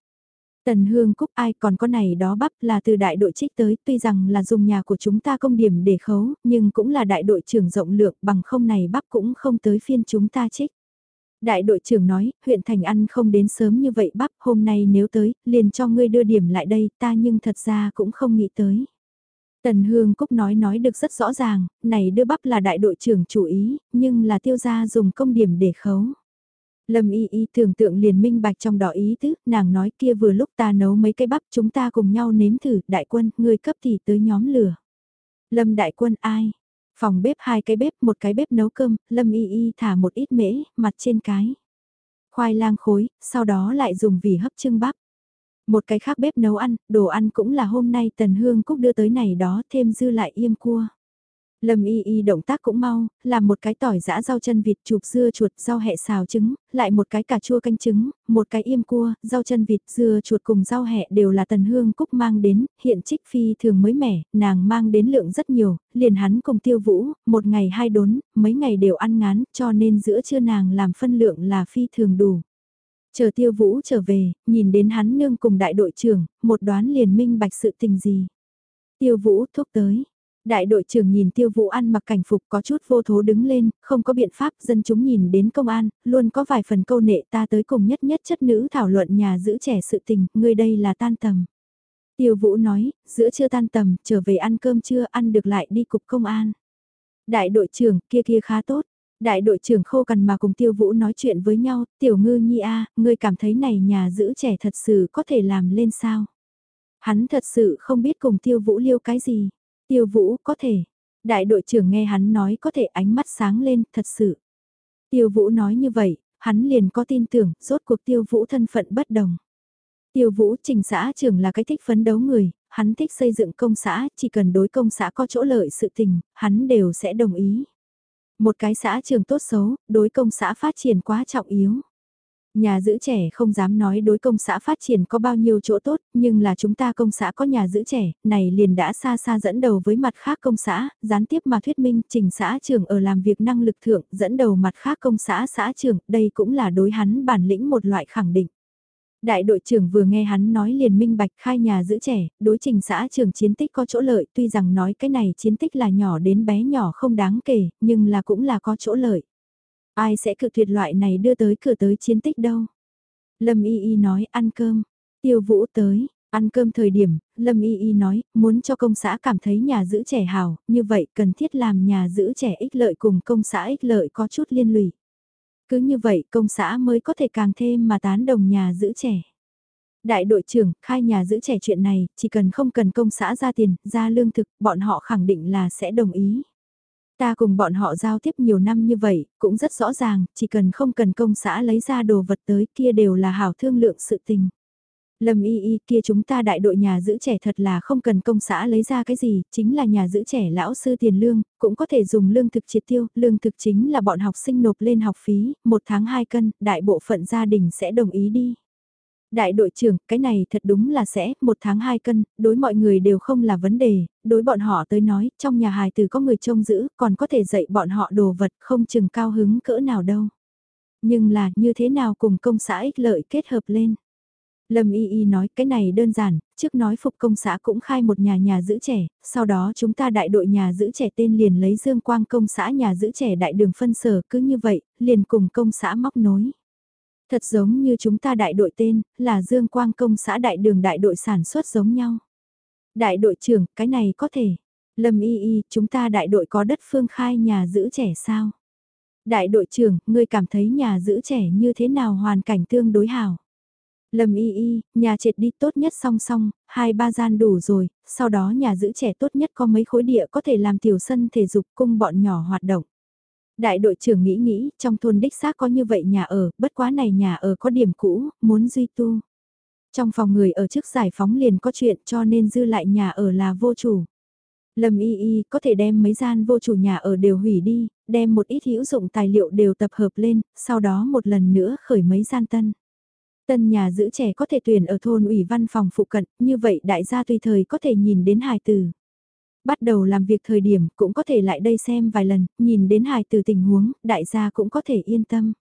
Tần Hương Cúc ai còn có này đó bắp là từ đại đội trích tới, tuy rằng là dùng nhà của chúng ta công điểm để khấu, nhưng cũng là đại đội trưởng rộng lượng bằng không này bắp cũng không tới phiên chúng ta trích. Đại đội trưởng nói, huyện thành ăn không đến sớm như vậy bắp, hôm nay nếu tới, liền cho ngươi đưa điểm lại đây, ta nhưng thật ra cũng không nghĩ tới. Tần Hương Cúc nói nói được rất rõ ràng, này đưa bắp là đại đội trưởng chủ ý, nhưng là tiêu gia dùng công điểm để khấu. Lâm y y tưởng tượng liền minh bạch trong đó ý tứ, nàng nói kia vừa lúc ta nấu mấy cái bắp chúng ta cùng nhau nếm thử, đại quân, ngươi cấp thì tới nhóm lửa. Lâm đại quân ai? Phòng bếp hai cái bếp, một cái bếp nấu cơm, Lâm y y thả một ít mễ, mặt trên cái. Khoai lang khối, sau đó lại dùng vì hấp trưng bắp. Một cái khác bếp nấu ăn, đồ ăn cũng là hôm nay Tần Hương Cúc đưa tới này đó, thêm dư lại yêm cua. Lâm y y động tác cũng mau, làm một cái tỏi giã rau chân vịt chụp dưa chuột rau hẹ xào trứng, lại một cái cà chua canh trứng, một cái yêm cua, rau chân vịt dưa chuột cùng rau hẹ đều là tần hương cúc mang đến, hiện trích phi thường mới mẻ, nàng mang đến lượng rất nhiều, liền hắn cùng tiêu vũ, một ngày hai đốn, mấy ngày đều ăn ngán, cho nên giữa trưa nàng làm phân lượng là phi thường đủ. Chờ tiêu vũ trở về, nhìn đến hắn nương cùng đại đội trưởng, một đoán liền minh bạch sự tình gì. Tiêu vũ thúc tới Đại đội trưởng nhìn tiêu vũ ăn mặc cảnh phục có chút vô thố đứng lên, không có biện pháp dân chúng nhìn đến công an, luôn có vài phần câu nệ ta tới cùng nhất nhất chất nữ thảo luận nhà giữ trẻ sự tình, người đây là tan tầm. Tiêu vũ nói, giữa chưa tan tầm, trở về ăn cơm chưa ăn được lại đi cục công an. Đại đội trưởng kia kia khá tốt. Đại đội trưởng khô cằn mà cùng tiêu vũ nói chuyện với nhau, tiểu ngư nhi a ngươi cảm thấy này nhà giữ trẻ thật sự có thể làm lên sao? Hắn thật sự không biết cùng tiêu vũ liêu cái gì. Tiêu Vũ có thể. Đại đội trưởng nghe hắn nói có thể ánh mắt sáng lên, thật sự. Tiêu Vũ nói như vậy, hắn liền có tin tưởng, rốt cuộc Tiêu Vũ thân phận bất đồng. Tiêu Vũ trình xã trưởng là cái thích phấn đấu người, hắn thích xây dựng công xã, chỉ cần đối công xã có chỗ lợi sự tình, hắn đều sẽ đồng ý. Một cái xã trường tốt xấu, đối công xã phát triển quá trọng yếu. Nhà giữ trẻ không dám nói đối công xã phát triển có bao nhiêu chỗ tốt, nhưng là chúng ta công xã có nhà giữ trẻ, này liền đã xa xa dẫn đầu với mặt khác công xã, gián tiếp mà thuyết minh trình xã trưởng ở làm việc năng lực thượng, dẫn đầu mặt khác công xã xã trưởng, đây cũng là đối hắn bản lĩnh một loại khẳng định. Đại đội trưởng vừa nghe hắn nói liền minh bạch khai nhà giữ trẻ, đối trình xã trưởng chiến tích có chỗ lợi, tuy rằng nói cái này chiến tích là nhỏ đến bé nhỏ không đáng kể, nhưng là cũng là có chỗ lợi. Ai sẽ cự tuyệt loại này đưa tới cửa tới chiến tích đâu. Lâm Y Y nói ăn cơm. Tiêu Vũ tới, ăn cơm thời điểm, Lâm Y Y nói, muốn cho công xã cảm thấy nhà giữ trẻ hào, như vậy cần thiết làm nhà giữ trẻ ích lợi cùng công xã ích lợi có chút liên lụy. Cứ như vậy công xã mới có thể càng thêm mà tán đồng nhà giữ trẻ. Đại đội trưởng, khai nhà giữ trẻ chuyện này, chỉ cần không cần công xã ra tiền, ra lương thực, bọn họ khẳng định là sẽ đồng ý. Ta cùng bọn họ giao tiếp nhiều năm như vậy, cũng rất rõ ràng, chỉ cần không cần công xã lấy ra đồ vật tới kia đều là hảo thương lượng sự tình. Lâm y y kia chúng ta đại đội nhà giữ trẻ thật là không cần công xã lấy ra cái gì, chính là nhà giữ trẻ lão sư tiền lương, cũng có thể dùng lương thực triệt tiêu, lương thực chính là bọn học sinh nộp lên học phí, một tháng hai cân, đại bộ phận gia đình sẽ đồng ý đi. Đại đội trưởng, cái này thật đúng là sẽ, một tháng hai cân, đối mọi người đều không là vấn đề, đối bọn họ tới nói, trong nhà hài từ có người trông giữ, còn có thể dạy bọn họ đồ vật không chừng cao hứng cỡ nào đâu. Nhưng là, như thế nào cùng công xã ích lợi kết hợp lên? Lâm Y Y nói cái này đơn giản, trước nói phục công xã cũng khai một nhà nhà giữ trẻ, sau đó chúng ta đại đội nhà giữ trẻ tên liền lấy dương quang công xã nhà giữ trẻ đại đường phân sở cứ như vậy, liền cùng công xã móc nối. Thật giống như chúng ta đại đội tên, là Dương Quang Công xã đại đường đại đội sản xuất giống nhau. Đại đội trưởng, cái này có thể. Lâm y y, chúng ta đại đội có đất phương khai nhà giữ trẻ sao? Đại đội trưởng, ngươi cảm thấy nhà giữ trẻ như thế nào hoàn cảnh tương đối hảo? Lâm y y, nhà trệt đi tốt nhất song song, hai ba gian đủ rồi, sau đó nhà giữ trẻ tốt nhất có mấy khối địa có thể làm tiểu sân thể dục cung bọn nhỏ hoạt động. Đại đội trưởng nghĩ nghĩ, trong thôn đích xác có như vậy nhà ở, bất quá này nhà ở có điểm cũ, muốn duy tu. Trong phòng người ở trước giải phóng liền có chuyện cho nên dư lại nhà ở là vô chủ. Lâm y y có thể đem mấy gian vô chủ nhà ở đều hủy đi, đem một ít hữu dụng tài liệu đều tập hợp lên, sau đó một lần nữa khởi mấy gian tân. Tân nhà giữ trẻ có thể tuyển ở thôn ủy văn phòng phụ cận, như vậy đại gia tùy thời có thể nhìn đến hài từ. Bắt đầu làm việc thời điểm cũng có thể lại đây xem vài lần, nhìn đến hài từ tình huống, đại gia cũng có thể yên tâm.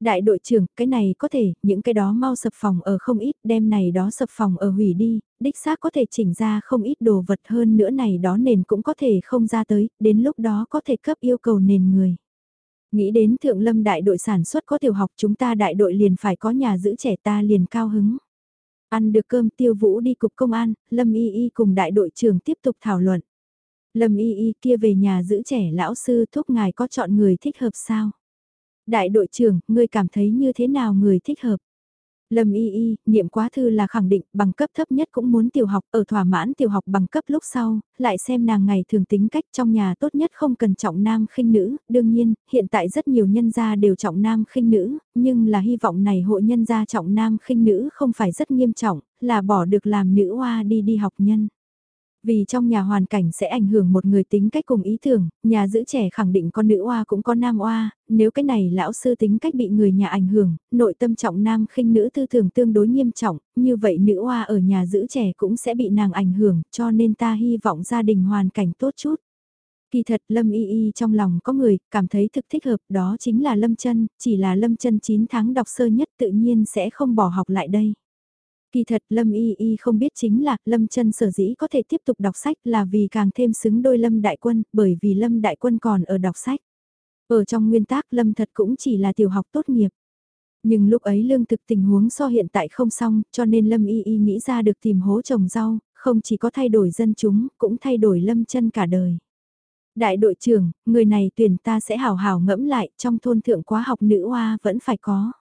Đại đội trưởng, cái này có thể, những cái đó mau sập phòng ở không ít, đem này đó sập phòng ở hủy đi, đích xác có thể chỉnh ra không ít đồ vật hơn nữa này đó nền cũng có thể không ra tới, đến lúc đó có thể cấp yêu cầu nền người. Nghĩ đến thượng lâm đại đội sản xuất có tiểu học chúng ta đại đội liền phải có nhà giữ trẻ ta liền cao hứng. Ăn được cơm tiêu vũ đi cục công an, lâm y y cùng đại đội trưởng tiếp tục thảo luận. Lâm y y kia về nhà giữ trẻ lão sư thúc ngài có chọn người thích hợp sao? Đại đội trưởng, ngươi cảm thấy như thế nào người thích hợp? Lâm y y, niệm quá thư là khẳng định, bằng cấp thấp nhất cũng muốn tiểu học, ở thỏa mãn tiểu học bằng cấp lúc sau, lại xem nàng ngày thường tính cách trong nhà tốt nhất không cần trọng nam khinh nữ, đương nhiên, hiện tại rất nhiều nhân gia đều trọng nam khinh nữ, nhưng là hy vọng này hộ nhân gia trọng nam khinh nữ không phải rất nghiêm trọng, là bỏ được làm nữ hoa đi đi học nhân. Vì trong nhà hoàn cảnh sẽ ảnh hưởng một người tính cách cùng ý tưởng, nhà giữ trẻ khẳng định con nữ oa cũng có nam oa, nếu cái này lão sư tính cách bị người nhà ảnh hưởng, nội tâm trọng nam khinh nữ tư tưởng tương đối nghiêm trọng, như vậy nữ oa ở nhà giữ trẻ cũng sẽ bị nàng ảnh hưởng, cho nên ta hy vọng gia đình hoàn cảnh tốt chút. Kỳ thật Lâm Y Y trong lòng có người cảm thấy thực thích hợp đó chính là Lâm chân chỉ là Lâm chân 9 tháng đọc sơ nhất tự nhiên sẽ không bỏ học lại đây. Kỳ thật Lâm Y Y không biết chính là Lâm chân sở dĩ có thể tiếp tục đọc sách là vì càng thêm xứng đôi Lâm Đại Quân bởi vì Lâm Đại Quân còn ở đọc sách. Ở trong nguyên tác Lâm thật cũng chỉ là tiểu học tốt nghiệp. Nhưng lúc ấy lương thực tình huống so hiện tại không xong cho nên Lâm Y Y nghĩ ra được tìm hố trồng rau, không chỉ có thay đổi dân chúng cũng thay đổi Lâm chân cả đời. Đại đội trưởng, người này tuyển ta sẽ hào hào ngẫm lại trong thôn thượng quá học nữ hoa vẫn phải có.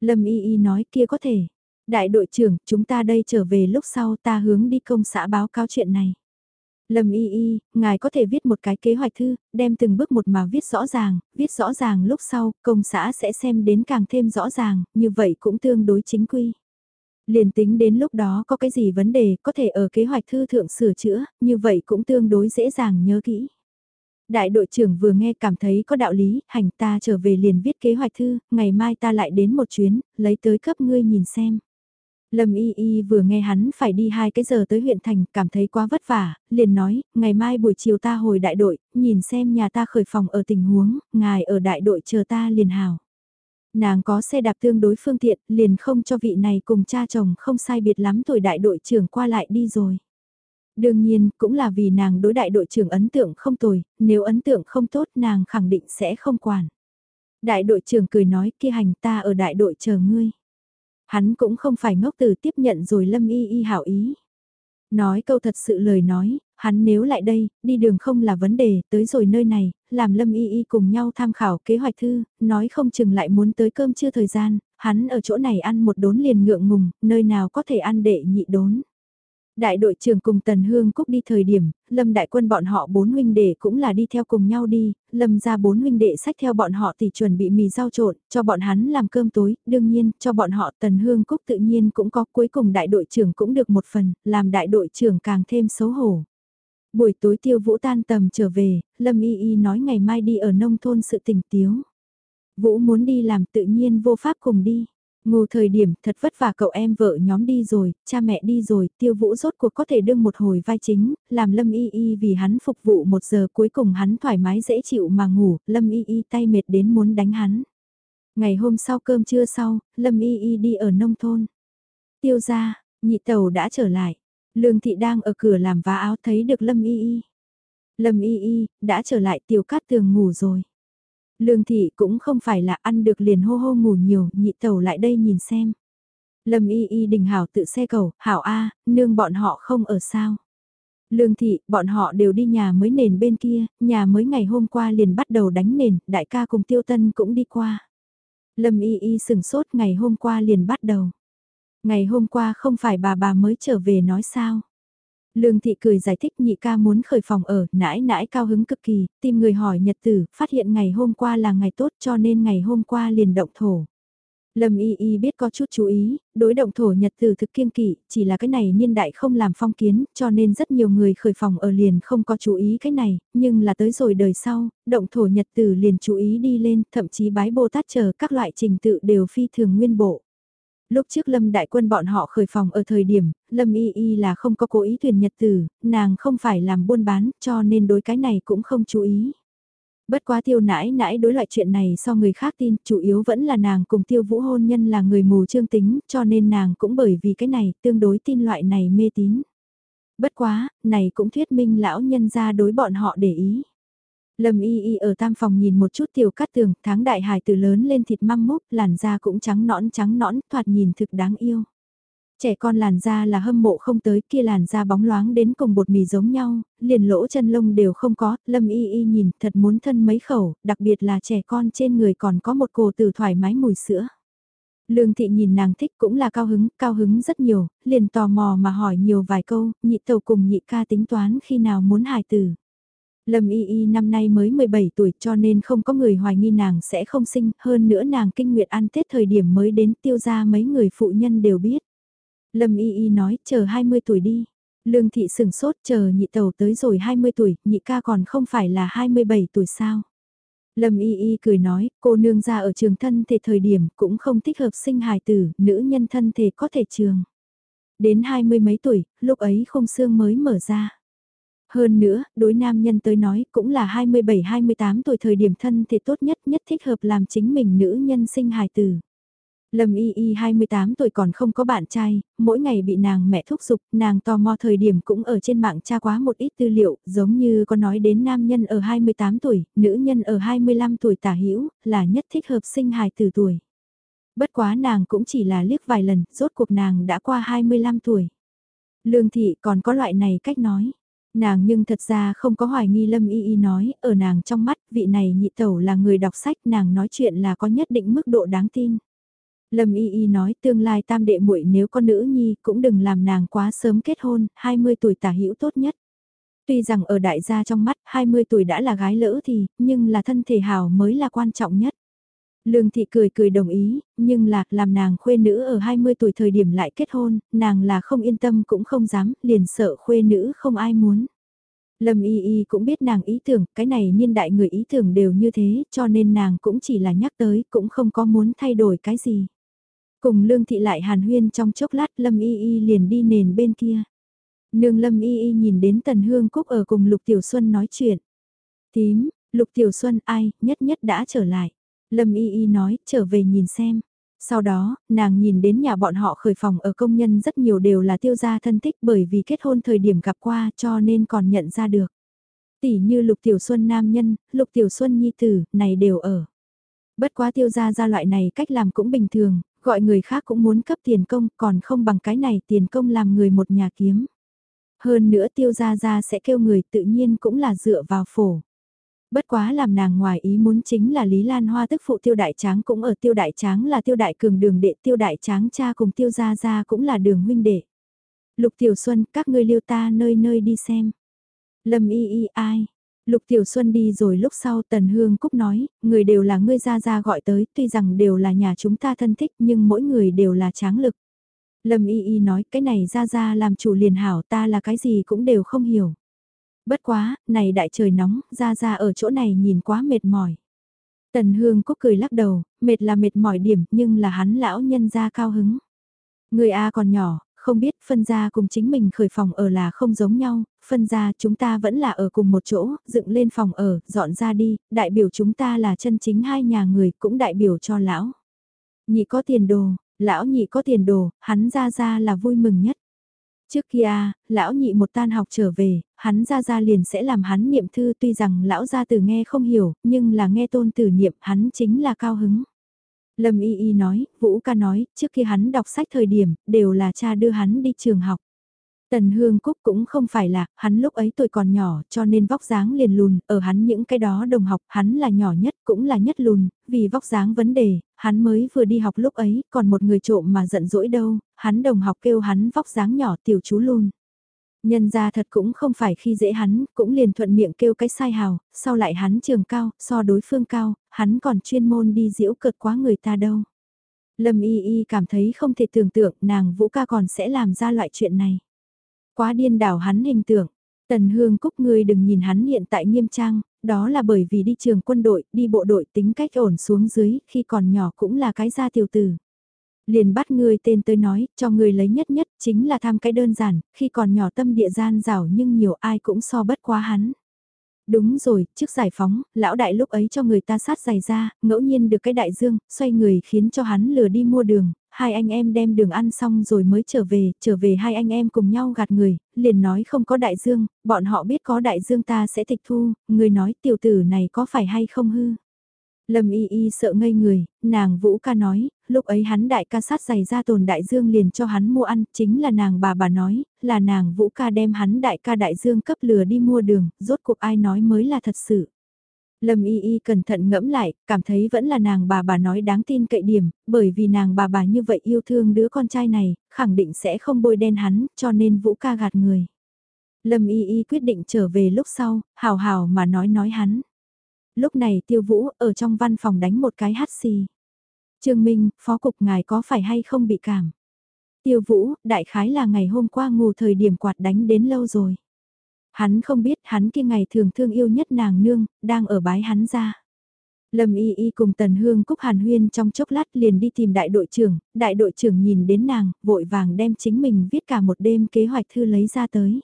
Lâm Y Y nói kia có thể, Đại đội trưởng, chúng ta đây trở về lúc sau ta hướng đi công xã báo cáo chuyện này. Lâm y y, ngài có thể viết một cái kế hoạch thư, đem từng bước một mà viết rõ ràng, viết rõ ràng lúc sau, công xã sẽ xem đến càng thêm rõ ràng, như vậy cũng tương đối chính quy. Liền tính đến lúc đó có cái gì vấn đề có thể ở kế hoạch thư thượng sửa chữa, như vậy cũng tương đối dễ dàng nhớ kỹ. Đại đội trưởng vừa nghe cảm thấy có đạo lý, hành ta trở về liền viết kế hoạch thư, ngày mai ta lại đến một chuyến, lấy tới cấp ngươi nhìn xem. Lâm Y Y vừa nghe hắn phải đi hai cái giờ tới huyện thành, cảm thấy quá vất vả, liền nói, ngày mai buổi chiều ta hồi đại đội, nhìn xem nhà ta khởi phòng ở tình huống, ngài ở đại đội chờ ta liền hào. Nàng có xe đạp tương đối phương tiện, liền không cho vị này cùng cha chồng không sai biệt lắm tuổi đại đội trưởng qua lại đi rồi. Đương nhiên, cũng là vì nàng đối đại đội trưởng ấn tượng không tồi, nếu ấn tượng không tốt nàng khẳng định sẽ không quản. Đại đội trưởng cười nói kia hành ta ở đại đội chờ ngươi. Hắn cũng không phải ngốc từ tiếp nhận rồi Lâm Y Y hảo ý. Nói câu thật sự lời nói, hắn nếu lại đây, đi đường không là vấn đề, tới rồi nơi này, làm Lâm Y Y cùng nhau tham khảo kế hoạch thư, nói không chừng lại muốn tới cơm chưa thời gian, hắn ở chỗ này ăn một đốn liền ngượng ngùng, nơi nào có thể ăn đệ nhị đốn. Đại đội trưởng cùng Tần Hương Cúc đi thời điểm, Lâm đại quân bọn họ bốn huynh đệ cũng là đi theo cùng nhau đi, Lâm ra bốn huynh đệ sách theo bọn họ thì chuẩn bị mì rau trộn, cho bọn hắn làm cơm tối, đương nhiên, cho bọn họ Tần Hương Cúc tự nhiên cũng có, cuối cùng đại đội trưởng cũng được một phần, làm đại đội trưởng càng thêm xấu hổ. Buổi tối tiêu vũ tan tầm trở về, Lâm Y Y nói ngày mai đi ở nông thôn sự tình tiếu. Vũ muốn đi làm tự nhiên vô pháp cùng đi ngủ thời điểm thật vất vả cậu em vợ nhóm đi rồi, cha mẹ đi rồi, tiêu vũ rốt cuộc có thể đương một hồi vai chính, làm lâm y y vì hắn phục vụ một giờ cuối cùng hắn thoải mái dễ chịu mà ngủ, lâm y y tay mệt đến muốn đánh hắn. Ngày hôm sau cơm trưa sau, lâm y y đi ở nông thôn. Tiêu ra, nhị tàu đã trở lại. Lương thị đang ở cửa làm vá áo thấy được lâm y y. Lâm y y, đã trở lại tiểu cát tường ngủ rồi. Lương thị cũng không phải là ăn được liền hô hô ngủ nhiều, nhị tẩu lại đây nhìn xem. Lâm y y đình hảo tự xe cầu, hảo A, nương bọn họ không ở sao. Lương thị, bọn họ đều đi nhà mới nền bên kia, nhà mới ngày hôm qua liền bắt đầu đánh nền, đại ca cùng tiêu tân cũng đi qua. Lâm y y sừng sốt ngày hôm qua liền bắt đầu. Ngày hôm qua không phải bà bà mới trở về nói sao. Lương thị cười giải thích nhị ca muốn khởi phòng ở, nãi nãi cao hứng cực kỳ, tìm người hỏi nhật tử, phát hiện ngày hôm qua là ngày tốt cho nên ngày hôm qua liền động thổ. Lâm Y Y biết có chút chú ý, đối động thổ nhật tử thực kiên kỵ, chỉ là cái này niên đại không làm phong kiến, cho nên rất nhiều người khởi phòng ở liền không có chú ý cái này, nhưng là tới rồi đời sau, động thổ nhật tử liền chú ý đi lên, thậm chí bái Bồ Tát chờ các loại trình tự đều phi thường nguyên bộ. Lúc trước Lâm Đại Quân bọn họ khởi phòng ở thời điểm, Lâm Y Y là không có cố ý thuyền nhật tử, nàng không phải làm buôn bán, cho nên đối cái này cũng không chú ý. Bất quá tiêu nãi nãi đối loại chuyện này so người khác tin, chủ yếu vẫn là nàng cùng tiêu vũ hôn nhân là người mù trương tính, cho nên nàng cũng bởi vì cái này tương đối tin loại này mê tín. Bất quá, này cũng thuyết minh lão nhân ra đối bọn họ để ý. Lâm y y ở tam phòng nhìn một chút tiểu cát tường, tháng đại hải từ lớn lên thịt măng múc, làn da cũng trắng nõn trắng nõn, thoạt nhìn thực đáng yêu. Trẻ con làn da là hâm mộ không tới kia làn da bóng loáng đến cùng bột mì giống nhau, liền lỗ chân lông đều không có, lâm y y nhìn thật muốn thân mấy khẩu, đặc biệt là trẻ con trên người còn có một cổ từ thoải mái mùi sữa. Lương thị nhìn nàng thích cũng là cao hứng, cao hứng rất nhiều, liền tò mò mà hỏi nhiều vài câu, nhị tàu cùng nhị ca tính toán khi nào muốn hài tử. Lâm Y Y năm nay mới 17 tuổi cho nên không có người hoài nghi nàng sẽ không sinh, hơn nữa nàng kinh nguyệt ăn Tết thời điểm mới đến tiêu ra mấy người phụ nhân đều biết. Lâm Y Y nói chờ 20 tuổi đi. Lương thị sừng sốt chờ nhị tàu tới rồi 20 tuổi, nhị ca còn không phải là 27 tuổi sao. Lâm Y Y cười nói, cô nương ra ở trường thân thể thời điểm cũng không thích hợp sinh hài tử, nữ nhân thân thể có thể trường. Đến hai mươi mấy tuổi, lúc ấy không xương mới mở ra. Hơn nữa, đối nam nhân tới nói cũng là 27-28 tuổi thời điểm thân thể tốt nhất nhất thích hợp làm chính mình nữ nhân sinh hài tử. Lâm Y Y 28 tuổi còn không có bạn trai, mỗi ngày bị nàng mẹ thúc giục, nàng tò mò thời điểm cũng ở trên mạng tra quá một ít tư liệu, giống như có nói đến nam nhân ở 28 tuổi, nữ nhân ở 25 tuổi tả hữu là nhất thích hợp sinh hài từ tuổi. Bất quá nàng cũng chỉ là liếc vài lần, rốt cuộc nàng đã qua 25 tuổi. Lương thị còn có loại này cách nói. Nàng nhưng thật ra không có hoài nghi Lâm Y Y nói, ở nàng trong mắt, vị này nhị tẩu là người đọc sách, nàng nói chuyện là có nhất định mức độ đáng tin. Lâm Y Y nói tương lai tam đệ muội nếu có nữ nhi cũng đừng làm nàng quá sớm kết hôn, 20 tuổi tả hữu tốt nhất. Tuy rằng ở đại gia trong mắt 20 tuổi đã là gái lỡ thì, nhưng là thân thể hào mới là quan trọng nhất. Lương thị cười cười đồng ý, nhưng là làm nàng khuê nữ ở 20 tuổi thời điểm lại kết hôn, nàng là không yên tâm cũng không dám, liền sợ khuê nữ không ai muốn. Lâm Y Y cũng biết nàng ý tưởng, cái này niên đại người ý tưởng đều như thế, cho nên nàng cũng chỉ là nhắc tới, cũng không có muốn thay đổi cái gì. Cùng lương thị lại hàn huyên trong chốc lát Lâm Y Y liền đi nền bên kia. Nương Lâm Y Y nhìn đến Tần Hương Cúc ở cùng Lục Tiểu Xuân nói chuyện. Tím, Lục Tiểu Xuân ai, nhất nhất đã trở lại. Lâm Y Y nói, trở về nhìn xem. Sau đó, nàng nhìn đến nhà bọn họ khởi phòng ở công nhân rất nhiều đều là tiêu gia thân thích bởi vì kết hôn thời điểm gặp qua cho nên còn nhận ra được. Tỷ như Lục Tiểu Xuân nam nhân, Lục Tiểu Xuân nhi tử, này đều ở. Bất quá tiêu gia ra loại này cách làm cũng bình thường, Gọi người khác cũng muốn cấp tiền công còn không bằng cái này tiền công làm người một nhà kiếm. Hơn nữa tiêu gia gia sẽ kêu người tự nhiên cũng là dựa vào phổ. Bất quá làm nàng ngoài ý muốn chính là Lý Lan Hoa tức phụ tiêu đại tráng cũng ở tiêu đại tráng là tiêu đại cường đường đệ tiêu đại tráng cha cùng tiêu gia gia cũng là đường huynh đệ. Lục Tiểu Xuân các ngươi liêu ta nơi nơi đi xem. Lâm y y ai, Lục Tiểu Xuân đi rồi lúc sau Tần Hương Cúc nói, người đều là ngươi ra ra gọi tới, tuy rằng đều là nhà chúng ta thân thích nhưng mỗi người đều là tráng lực. Lâm Y Y nói cái này ra ra làm chủ liền hảo ta là cái gì cũng đều không hiểu. Bất quá, này đại trời nóng, ra ra ở chỗ này nhìn quá mệt mỏi. Tần Hương Cúc cười lắc đầu, mệt là mệt mỏi điểm nhưng là hắn lão nhân ra cao hứng. Người A còn nhỏ, không biết phân gia cùng chính mình khởi phòng ở là không giống nhau, phân gia chúng ta vẫn là ở cùng một chỗ, dựng lên phòng ở, dọn ra đi, đại biểu chúng ta là chân chính hai nhà người cũng đại biểu cho lão. Nhị có tiền đồ, lão nhị có tiền đồ, hắn ra ra là vui mừng nhất. Trước kia, lão nhị một tan học trở về, hắn ra ra liền sẽ làm hắn niệm thư tuy rằng lão gia từ nghe không hiểu, nhưng là nghe tôn tử niệm hắn chính là cao hứng. Lâm Y Y nói, Vũ ca nói, trước khi hắn đọc sách thời điểm, đều là cha đưa hắn đi trường học. Tần Hương Cúc cũng không phải là, hắn lúc ấy tuổi còn nhỏ cho nên vóc dáng liền lùn, ở hắn những cái đó đồng học, hắn là nhỏ nhất cũng là nhất lùn, vì vóc dáng vấn đề, hắn mới vừa đi học lúc ấy, còn một người trộm mà giận dỗi đâu, hắn đồng học kêu hắn vóc dáng nhỏ tiểu chú lùn. Nhân ra thật cũng không phải khi dễ hắn, cũng liền thuận miệng kêu cái sai hào, sau lại hắn trường cao, so đối phương cao, hắn còn chuyên môn đi diễu cợt quá người ta đâu. Lâm y y cảm thấy không thể tưởng tượng nàng vũ ca còn sẽ làm ra loại chuyện này. Quá điên đảo hắn hình tượng. Tần Hương Cúc ngươi đừng nhìn hắn hiện tại nghiêm trang, đó là bởi vì đi trường quân đội, đi bộ đội tính cách ổn xuống dưới, khi còn nhỏ cũng là cái gia tiểu tử. Liền bắt người tên tới nói, cho người lấy nhất nhất, chính là tham cái đơn giản, khi còn nhỏ tâm địa gian rào nhưng nhiều ai cũng so bất quá hắn. Đúng rồi, trước giải phóng, lão đại lúc ấy cho người ta sát giày ra, ngẫu nhiên được cái đại dương, xoay người khiến cho hắn lừa đi mua đường, hai anh em đem đường ăn xong rồi mới trở về, trở về hai anh em cùng nhau gạt người, liền nói không có đại dương, bọn họ biết có đại dương ta sẽ tịch thu, người nói tiểu tử này có phải hay không hư. Lâm y y sợ ngây người, nàng Vũ ca nói, lúc ấy hắn đại ca sát giày ra tồn đại dương liền cho hắn mua ăn, chính là nàng bà bà nói, là nàng Vũ ca đem hắn đại ca đại dương cấp lừa đi mua đường, rốt cuộc ai nói mới là thật sự. Lâm Y Y cẩn thận ngẫm lại, cảm thấy vẫn là nàng bà bà nói đáng tin cậy điểm, bởi vì nàng bà bà như vậy yêu thương đứa con trai này, khẳng định sẽ không bôi đen hắn, cho nên Vũ ca gạt người. Lâm Y Y quyết định trở về lúc sau, hào hào mà nói nói hắn. Lúc này Tiêu Vũ ở trong văn phòng đánh một cái hát xì. Trương Minh, phó cục ngài có phải hay không bị cảm? Tiêu Vũ, đại khái là ngày hôm qua ngủ thời điểm quạt đánh đến lâu rồi. Hắn không biết hắn kia ngày thường thương yêu nhất nàng nương, đang ở bái hắn ra. Lâm Y Y cùng Tần Hương Cúc Hàn Huyên trong chốc lát liền đi tìm đại đội trưởng, đại đội trưởng nhìn đến nàng, vội vàng đem chính mình viết cả một đêm kế hoạch thư lấy ra tới.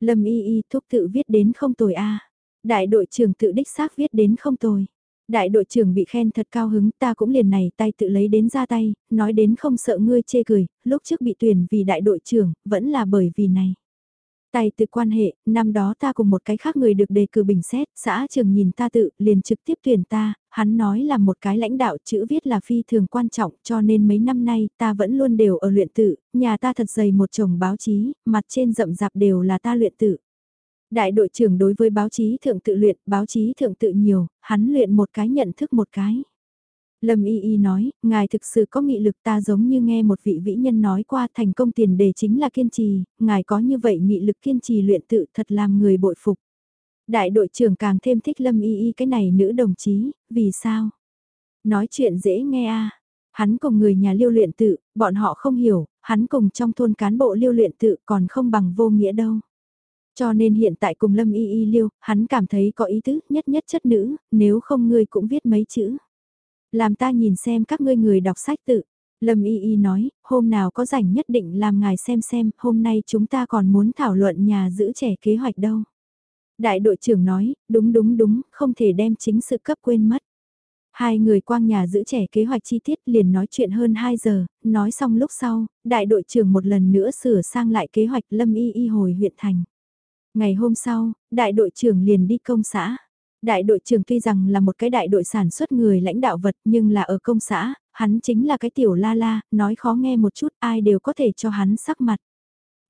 Lâm Y Y thúc tự viết đến không tồi a Đại đội trưởng tự đích xác viết đến không tồi. Đại đội trưởng bị khen thật cao hứng ta cũng liền này tay tự lấy đến ra tay, nói đến không sợ ngươi chê cười, lúc trước bị tuyển vì đại đội trưởng, vẫn là bởi vì này. Tài tự quan hệ, năm đó ta cùng một cái khác người được đề cử bình xét, xã trường nhìn ta tự, liền trực tiếp tuyển ta, hắn nói là một cái lãnh đạo chữ viết là phi thường quan trọng cho nên mấy năm nay ta vẫn luôn đều ở luyện tự, nhà ta thật dày một chồng báo chí, mặt trên rậm rạp đều là ta luyện tự. Đại đội trưởng đối với báo chí thượng tự luyện, báo chí thượng tự nhiều, hắn luyện một cái nhận thức một cái. Lâm Y Y nói, ngài thực sự có nghị lực ta giống như nghe một vị vĩ nhân nói qua thành công tiền đề chính là kiên trì, ngài có như vậy nghị lực kiên trì luyện tự thật làm người bội phục. Đại đội trưởng càng thêm thích Lâm Y Y cái này nữ đồng chí, vì sao? Nói chuyện dễ nghe a Hắn cùng người nhà liêu luyện tự, bọn họ không hiểu, hắn cùng trong thôn cán bộ liêu luyện tự còn không bằng vô nghĩa đâu. Cho nên hiện tại cùng Lâm Y Y liêu, hắn cảm thấy có ý tứ nhất nhất chất nữ, nếu không ngươi cũng viết mấy chữ. Làm ta nhìn xem các ngươi người đọc sách tự. Lâm Y Y nói, hôm nào có rảnh nhất định làm ngài xem xem, hôm nay chúng ta còn muốn thảo luận nhà giữ trẻ kế hoạch đâu. Đại đội trưởng nói, đúng đúng đúng, không thể đem chính sự cấp quên mất. Hai người quang nhà giữ trẻ kế hoạch chi tiết liền nói chuyện hơn 2 giờ, nói xong lúc sau, đại đội trưởng một lần nữa sửa sang lại kế hoạch Lâm Y Y hồi huyện thành. Ngày hôm sau, đại đội trưởng liền đi công xã. Đại đội trưởng tuy rằng là một cái đại đội sản xuất người lãnh đạo vật nhưng là ở công xã, hắn chính là cái tiểu la la, nói khó nghe một chút ai đều có thể cho hắn sắc mặt.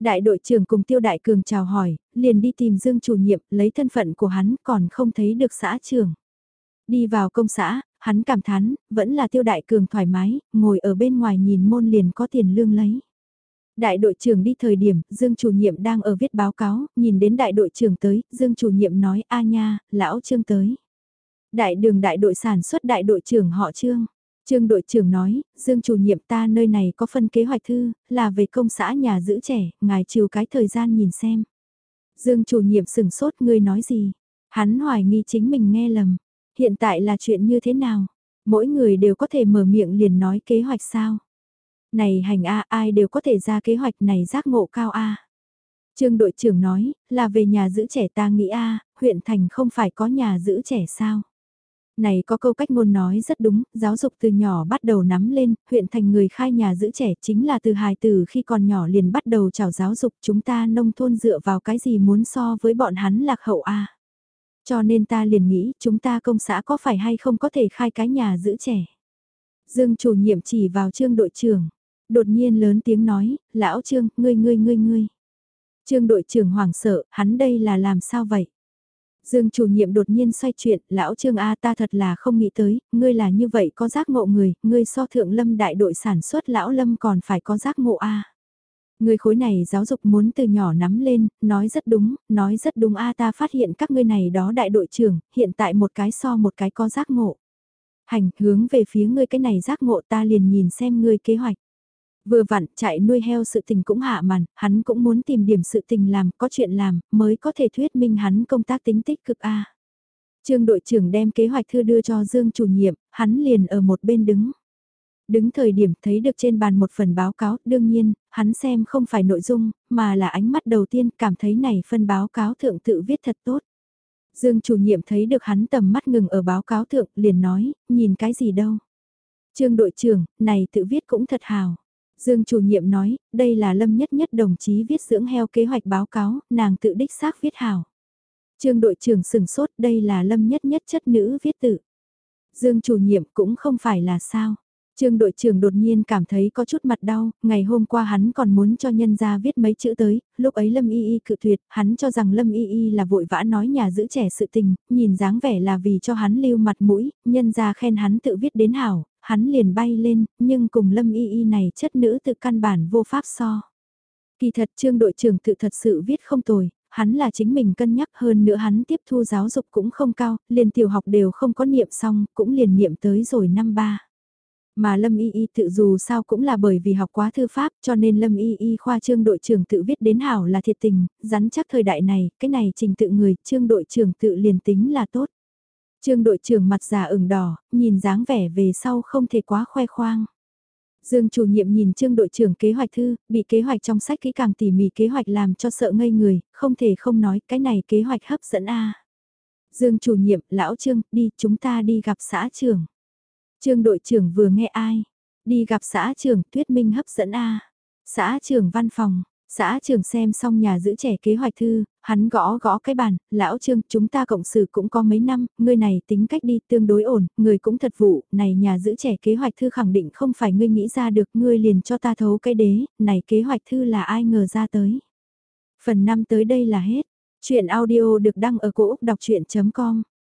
Đại đội trưởng cùng tiêu đại cường chào hỏi, liền đi tìm Dương chủ nhiệm, lấy thân phận của hắn còn không thấy được xã trưởng. Đi vào công xã, hắn cảm thán, vẫn là tiêu đại cường thoải mái, ngồi ở bên ngoài nhìn môn liền có tiền lương lấy. Đại đội trưởng đi thời điểm, Dương chủ nhiệm đang ở viết báo cáo, nhìn đến đại đội trưởng tới, Dương chủ nhiệm nói a nha, lão Trương tới. Đại đường đại đội sản xuất đại đội trưởng họ Trương. Trương đội trưởng nói, Dương chủ nhiệm ta nơi này có phân kế hoạch thư, là về công xã nhà giữ trẻ, ngài chiều cái thời gian nhìn xem. Dương chủ nhiệm sừng sốt ngươi nói gì? Hắn hoài nghi chính mình nghe lầm. Hiện tại là chuyện như thế nào? Mỗi người đều có thể mở miệng liền nói kế hoạch sao? Này hành A ai đều có thể ra kế hoạch này giác ngộ cao A. Trương đội trưởng nói, là về nhà giữ trẻ ta nghĩ A, huyện thành không phải có nhà giữ trẻ sao. Này có câu cách ngôn nói rất đúng, giáo dục từ nhỏ bắt đầu nắm lên, huyện thành người khai nhà giữ trẻ chính là từ hài từ khi còn nhỏ liền bắt đầu chào giáo dục chúng ta nông thôn dựa vào cái gì muốn so với bọn hắn lạc hậu a Cho nên ta liền nghĩ chúng ta công xã có phải hay không có thể khai cái nhà giữ trẻ. Dương chủ nhiệm chỉ vào trương đội trưởng đột nhiên lớn tiếng nói, lão Trương, ngươi ngươi ngươi ngươi. Trương đội trưởng hoảng sợ, hắn đây là làm sao vậy? Dương chủ nhiệm đột nhiên xoay chuyện, lão Trương A ta thật là không nghĩ tới, ngươi là như vậy có giác ngộ người, ngươi so thượng lâm đại đội sản xuất lão lâm còn phải có giác ngộ A. Người khối này giáo dục muốn từ nhỏ nắm lên, nói rất đúng, nói rất đúng A ta phát hiện các ngươi này đó đại đội trưởng, hiện tại một cái so một cái có giác ngộ. Hành, hướng về phía ngươi cái này giác ngộ ta liền nhìn xem ngươi kế hoạch. Vừa vặn, chạy nuôi heo sự tình cũng hạ màn, hắn cũng muốn tìm điểm sự tình làm, có chuyện làm, mới có thể thuyết minh hắn công tác tính tích cực A. Trương đội trưởng đem kế hoạch thư đưa cho Dương chủ nhiệm, hắn liền ở một bên đứng. Đứng thời điểm thấy được trên bàn một phần báo cáo, đương nhiên, hắn xem không phải nội dung, mà là ánh mắt đầu tiên cảm thấy này phân báo cáo thượng tự viết thật tốt. Dương chủ nhiệm thấy được hắn tầm mắt ngừng ở báo cáo thượng, liền nói, nhìn cái gì đâu. Trương đội trưởng, này tự viết cũng thật hào. Dương chủ nhiệm nói, đây là lâm nhất nhất đồng chí viết dưỡng heo kế hoạch báo cáo, nàng tự đích xác viết hảo. Trương đội trưởng sừng sốt, đây là lâm nhất nhất chất nữ viết tự. Dương chủ nhiệm cũng không phải là sao. Trương đội trưởng đột nhiên cảm thấy có chút mặt đau, ngày hôm qua hắn còn muốn cho nhân gia viết mấy chữ tới, lúc ấy Lâm Y Y cự tuyệt, hắn cho rằng Lâm Y Y là vội vã nói nhà giữ trẻ sự tình, nhìn dáng vẻ là vì cho hắn lưu mặt mũi, nhân gia khen hắn tự viết đến hảo, hắn liền bay lên, nhưng cùng Lâm Y Y này chất nữ tự căn bản vô pháp so. Kỳ thật trương đội trưởng tự thật sự viết không tồi, hắn là chính mình cân nhắc hơn nữa hắn tiếp thu giáo dục cũng không cao, liền tiểu học đều không có niệm xong, cũng liền niệm tới rồi năm ba. Mà Lâm Y Y tự dù sao cũng là bởi vì học quá thư pháp cho nên Lâm Y Y khoa trương đội trưởng tự viết đến hảo là thiệt tình, rắn chắc thời đại này, cái này trình tự người, trương đội trưởng tự liền tính là tốt. Trương đội trưởng mặt già ửng đỏ, nhìn dáng vẻ về sau không thể quá khoe khoang. Dương chủ nhiệm nhìn trương đội trưởng kế hoạch thư, bị kế hoạch trong sách kỹ càng tỉ mỉ kế hoạch làm cho sợ ngây người, không thể không nói cái này kế hoạch hấp dẫn a. Dương chủ nhiệm, lão trương, đi, chúng ta đi gặp xã trưởng. Trương đội trưởng vừa nghe ai, đi gặp xã trưởng, tuyết minh hấp dẫn a. Xã trưởng văn phòng, Xã trường xem xong nhà giữ trẻ kế hoạch thư, hắn gõ gõ cái bàn, lão trương chúng ta cộng sự cũng có mấy năm, ngươi này tính cách đi tương đối ổn, người cũng thật vụ, này nhà giữ trẻ kế hoạch thư khẳng định không phải ngươi nghĩ ra được, ngươi liền cho ta thấu cái đế, này kế hoạch thư là ai ngờ ra tới. Phần 5 tới đây là hết. Chuyện audio được đăng ở cổ Úc đọc chuyện.com